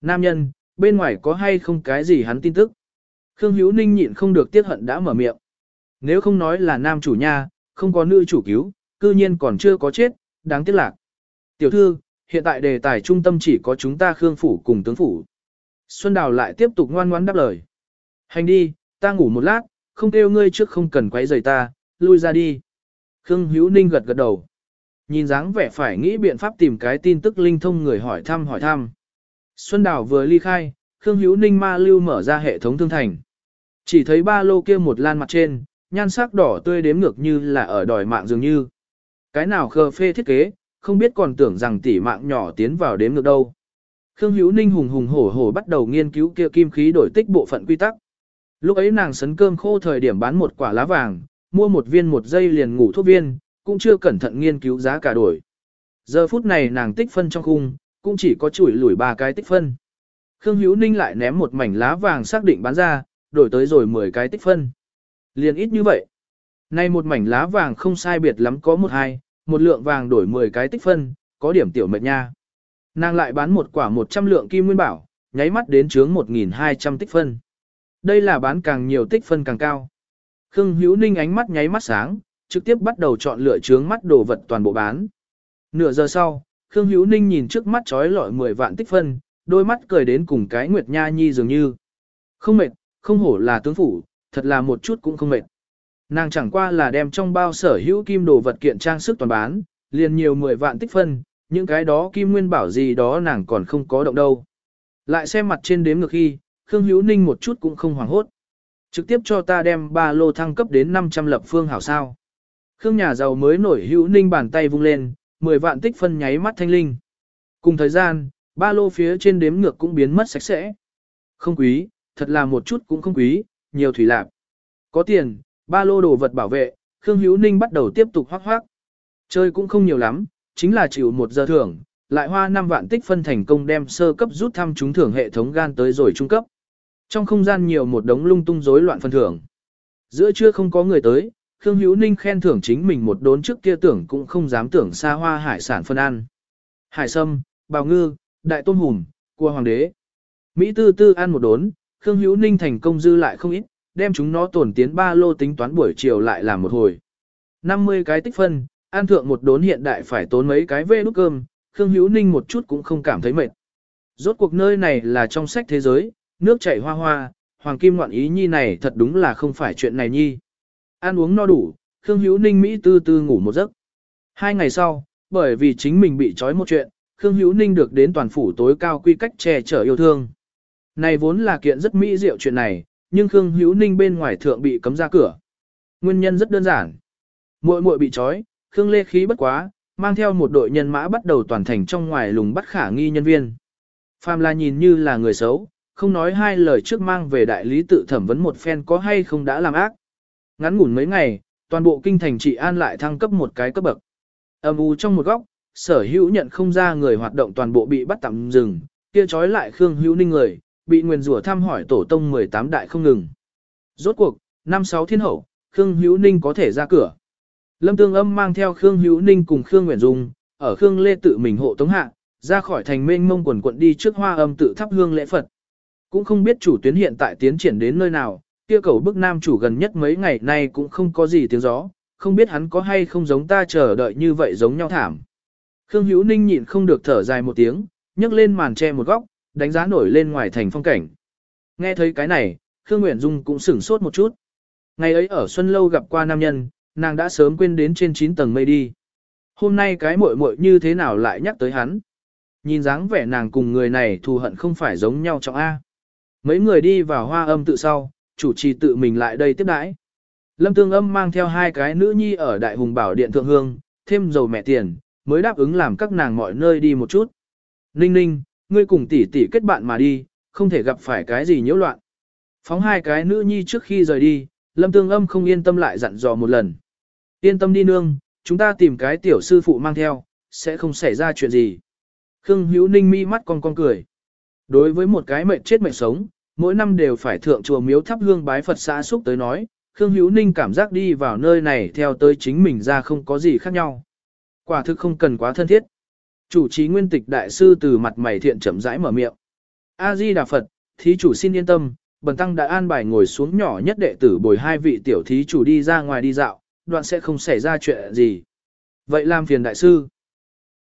Nam nhân, bên ngoài có hay không cái gì hắn tin tức. Khương Hữu Ninh nhịn không được tiếc hận đã mở miệng. Nếu không nói là nam chủ nha, không có nữ chủ cứu, cư nhiên còn chưa có chết, đáng tiếc lạc. Tiểu thư, hiện tại đề tài trung tâm chỉ có chúng ta Khương Phủ cùng tướng Phủ. Xuân Đào lại tiếp tục ngoan ngoãn đáp lời. Hành đi, ta ngủ một lát, không kêu ngươi trước không cần quấy rầy ta, lui ra đi. Khương Hữu Ninh gật gật đầu. Nhìn dáng vẻ phải nghĩ biện pháp tìm cái tin tức linh thông người hỏi thăm hỏi thăm. Xuân Đào vừa ly khai, Khương Hữu Ninh ma lưu mở ra hệ thống thương thành. Chỉ thấy ba lô kia một lan mặt trên, nhan sắc đỏ tươi đếm ngược như là ở đòi mạng dường như. Cái nào khờ phê thiết kế, không biết còn tưởng rằng tỷ mạng nhỏ tiến vào đếm ngược đâu. Khương Hữu Ninh hùng hùng hổ hổ bắt đầu nghiên cứu kia kim khí đổi tích bộ phận quy tắc. Lúc ấy nàng sấn cơm khô thời điểm bán một quả lá vàng, mua một viên một giây liền ngủ thuốc viên, cũng chưa cẩn thận nghiên cứu giá cả đổi. Giờ phút này nàng tích phân trong khung, cũng chỉ có chuỗi lủi ba cái tích phân. Khương Hữu Ninh lại ném một mảnh lá vàng xác định bán ra, đổi tới rồi 10 cái tích phân. Liền ít như vậy. Nay một mảnh lá vàng không sai biệt lắm có một hai, một lượng vàng đổi 10 cái tích phân, có điểm tiểu mệt nha. Nàng lại bán một quả 100 lượng kim nguyên bảo, nháy mắt đến chướng 1.200 tích phân. Đây là bán càng nhiều tích phân càng cao. Khương Hữu Ninh ánh mắt nháy mắt sáng, trực tiếp bắt đầu chọn lựa chướng mắt đồ vật toàn bộ bán. Nửa giờ sau, Khương Hữu Ninh nhìn trước mắt trói lọi 10 vạn tích phân, đôi mắt cười đến cùng cái Nguyệt Nha Nhi dường như. Không mệt, không hổ là tướng phủ, thật là một chút cũng không mệt. Nàng chẳng qua là đem trong bao sở hữu kim đồ vật kiện trang sức toàn bán, liền nhiều 10 vạn tích phân, những cái đó kim nguyên bảo gì đó nàng còn không có động đâu. Lại xem mặt trên đếm ngược khi, Khương Hữu Ninh một chút cũng không hoảng hốt. Trực tiếp cho ta đem ba lô thăng cấp đến 500 lập phương hảo sao. Khương nhà giàu mới nổi Hữu Ninh bàn tay vung lên, 10 vạn tích phân nháy mắt thanh linh. Cùng thời gian, ba lô phía trên đếm ngược cũng biến mất sạch sẽ. Không quý, thật là một chút cũng không quý, nhiều thủy lạc. Có tiền, ba lô đồ vật bảo vệ, Khương Hữu Ninh bắt đầu tiếp tục hoác hoác. Chơi cũng không nhiều lắm, chính là chịu một giờ thưởng, lại hoa 5 vạn tích phân thành công đem sơ cấp rút thăm trúng thưởng hệ thống gan tới rồi trung cấp. Trong không gian nhiều một đống lung tung rối loạn phân thưởng. Giữa trưa không có người tới, Khương Hữu Ninh khen thưởng chính mình một đốn trước kia tưởng cũng không dám tưởng xa hoa hải sản phân ăn. Hải sâm, bào ngư, đại tôm hùm, cua hoàng đế. Mỹ tư tư ăn một đốn, Khương Hữu Ninh thành công dư lại không ít, đem chúng nó tổn tiến ba lô tính toán buổi chiều lại làm một hồi. 50 cái tích phân, ăn thượng một đốn hiện đại phải tốn mấy cái vê nút cơm, Khương Hữu Ninh một chút cũng không cảm thấy mệt. Rốt cuộc nơi này là trong sách thế giới, nước chảy hoa hoa, hoàng kim ngoạn ý nhi này thật đúng là không phải chuyện này nhi. Ăn uống no đủ, Khương Hữu Ninh Mỹ tư tư ngủ một giấc. Hai ngày sau, bởi vì chính mình bị trói một chuyện, Khương Hữu Ninh được đến toàn phủ tối cao quy cách che chở yêu thương. Này vốn là kiện rất mỹ diệu chuyện này, nhưng Khương Hữu Ninh bên ngoài thượng bị cấm ra cửa. Nguyên nhân rất đơn giản. Muội muội bị trói, Khương Lê khí bất quá, mang theo một đội nhân mã bắt đầu toàn thành trong ngoài lùng bắt khả nghi nhân viên. Phàm là nhìn như là người xấu, không nói hai lời trước mang về đại lý tự thẩm vấn một phen có hay không đã làm ác. Ngắn ngủn mấy ngày, toàn bộ kinh thành trị an lại thăng cấp một cái cấp bậc. Âm u trong một góc, sở hữu nhận không ra người hoạt động toàn bộ bị bắt tạm dừng, kia trói lại Khương Hữu Ninh người, bị nguyền rủa thăm hỏi tổ tông 18 đại không ngừng. Rốt cuộc, năm sáu thiên hậu, Khương Hữu Ninh có thể ra cửa. Lâm Tương Âm mang theo Khương Hữu Ninh cùng Khương Nguyễn Dung, ở Khương Lê tự mình hộ tống hạ, ra khỏi thành mênh mông quần quận đi trước hoa âm tự thắp hương lễ Phật. Cũng không biết chủ tuyến hiện tại tiến triển đến nơi nào, kia cầu bức nam chủ gần nhất mấy ngày nay cũng không có gì tiếng gió, không biết hắn có hay không giống ta chờ đợi như vậy giống nhau thảm. Khương Hữu Ninh nhịn không được thở dài một tiếng, nhấc lên màn che một góc, đánh giá nổi lên ngoài thành phong cảnh. Nghe thấy cái này, Khương Nguyễn Dung cũng sửng sốt một chút. Ngày ấy ở Xuân Lâu gặp qua nam nhân, nàng đã sớm quên đến trên 9 tầng mây đi. Hôm nay cái muội muội như thế nào lại nhắc tới hắn. Nhìn dáng vẻ nàng cùng người này thù hận không phải giống nhau trọng A. Mấy người đi vào hoa âm tự sau, chủ trì tự mình lại đây tiếp đãi. Lâm Tương Âm mang theo hai cái nữ nhi ở Đại Hùng Bảo Điện Thượng Hương, thêm dầu mẹ tiền, mới đáp ứng làm các nàng mọi nơi đi một chút. Ninh ninh, ngươi cùng tỷ tỷ kết bạn mà đi, không thể gặp phải cái gì nhiễu loạn. Phóng hai cái nữ nhi trước khi rời đi, Lâm Tương Âm không yên tâm lại dặn dò một lần. Yên tâm đi nương, chúng ta tìm cái tiểu sư phụ mang theo, sẽ không xảy ra chuyện gì. Khương Hữu Ninh mi mắt con con cười. Đối với một cái mệnh chết mệnh sống, mỗi năm đều phải thượng chùa miếu thắp hương bái Phật xã xúc tới nói, Khương Hữu Ninh cảm giác đi vào nơi này theo tới chính mình ra không có gì khác nhau. Quả thực không cần quá thân thiết. Chủ trì nguyên tịch đại sư từ mặt mày thiện chậm rãi mở miệng. A-di Đà Phật, thí chủ xin yên tâm, bần tăng đã an bài ngồi xuống nhỏ nhất đệ tử bồi hai vị tiểu thí chủ đi ra ngoài đi dạo, đoạn sẽ không xảy ra chuyện gì. Vậy làm phiền đại sư.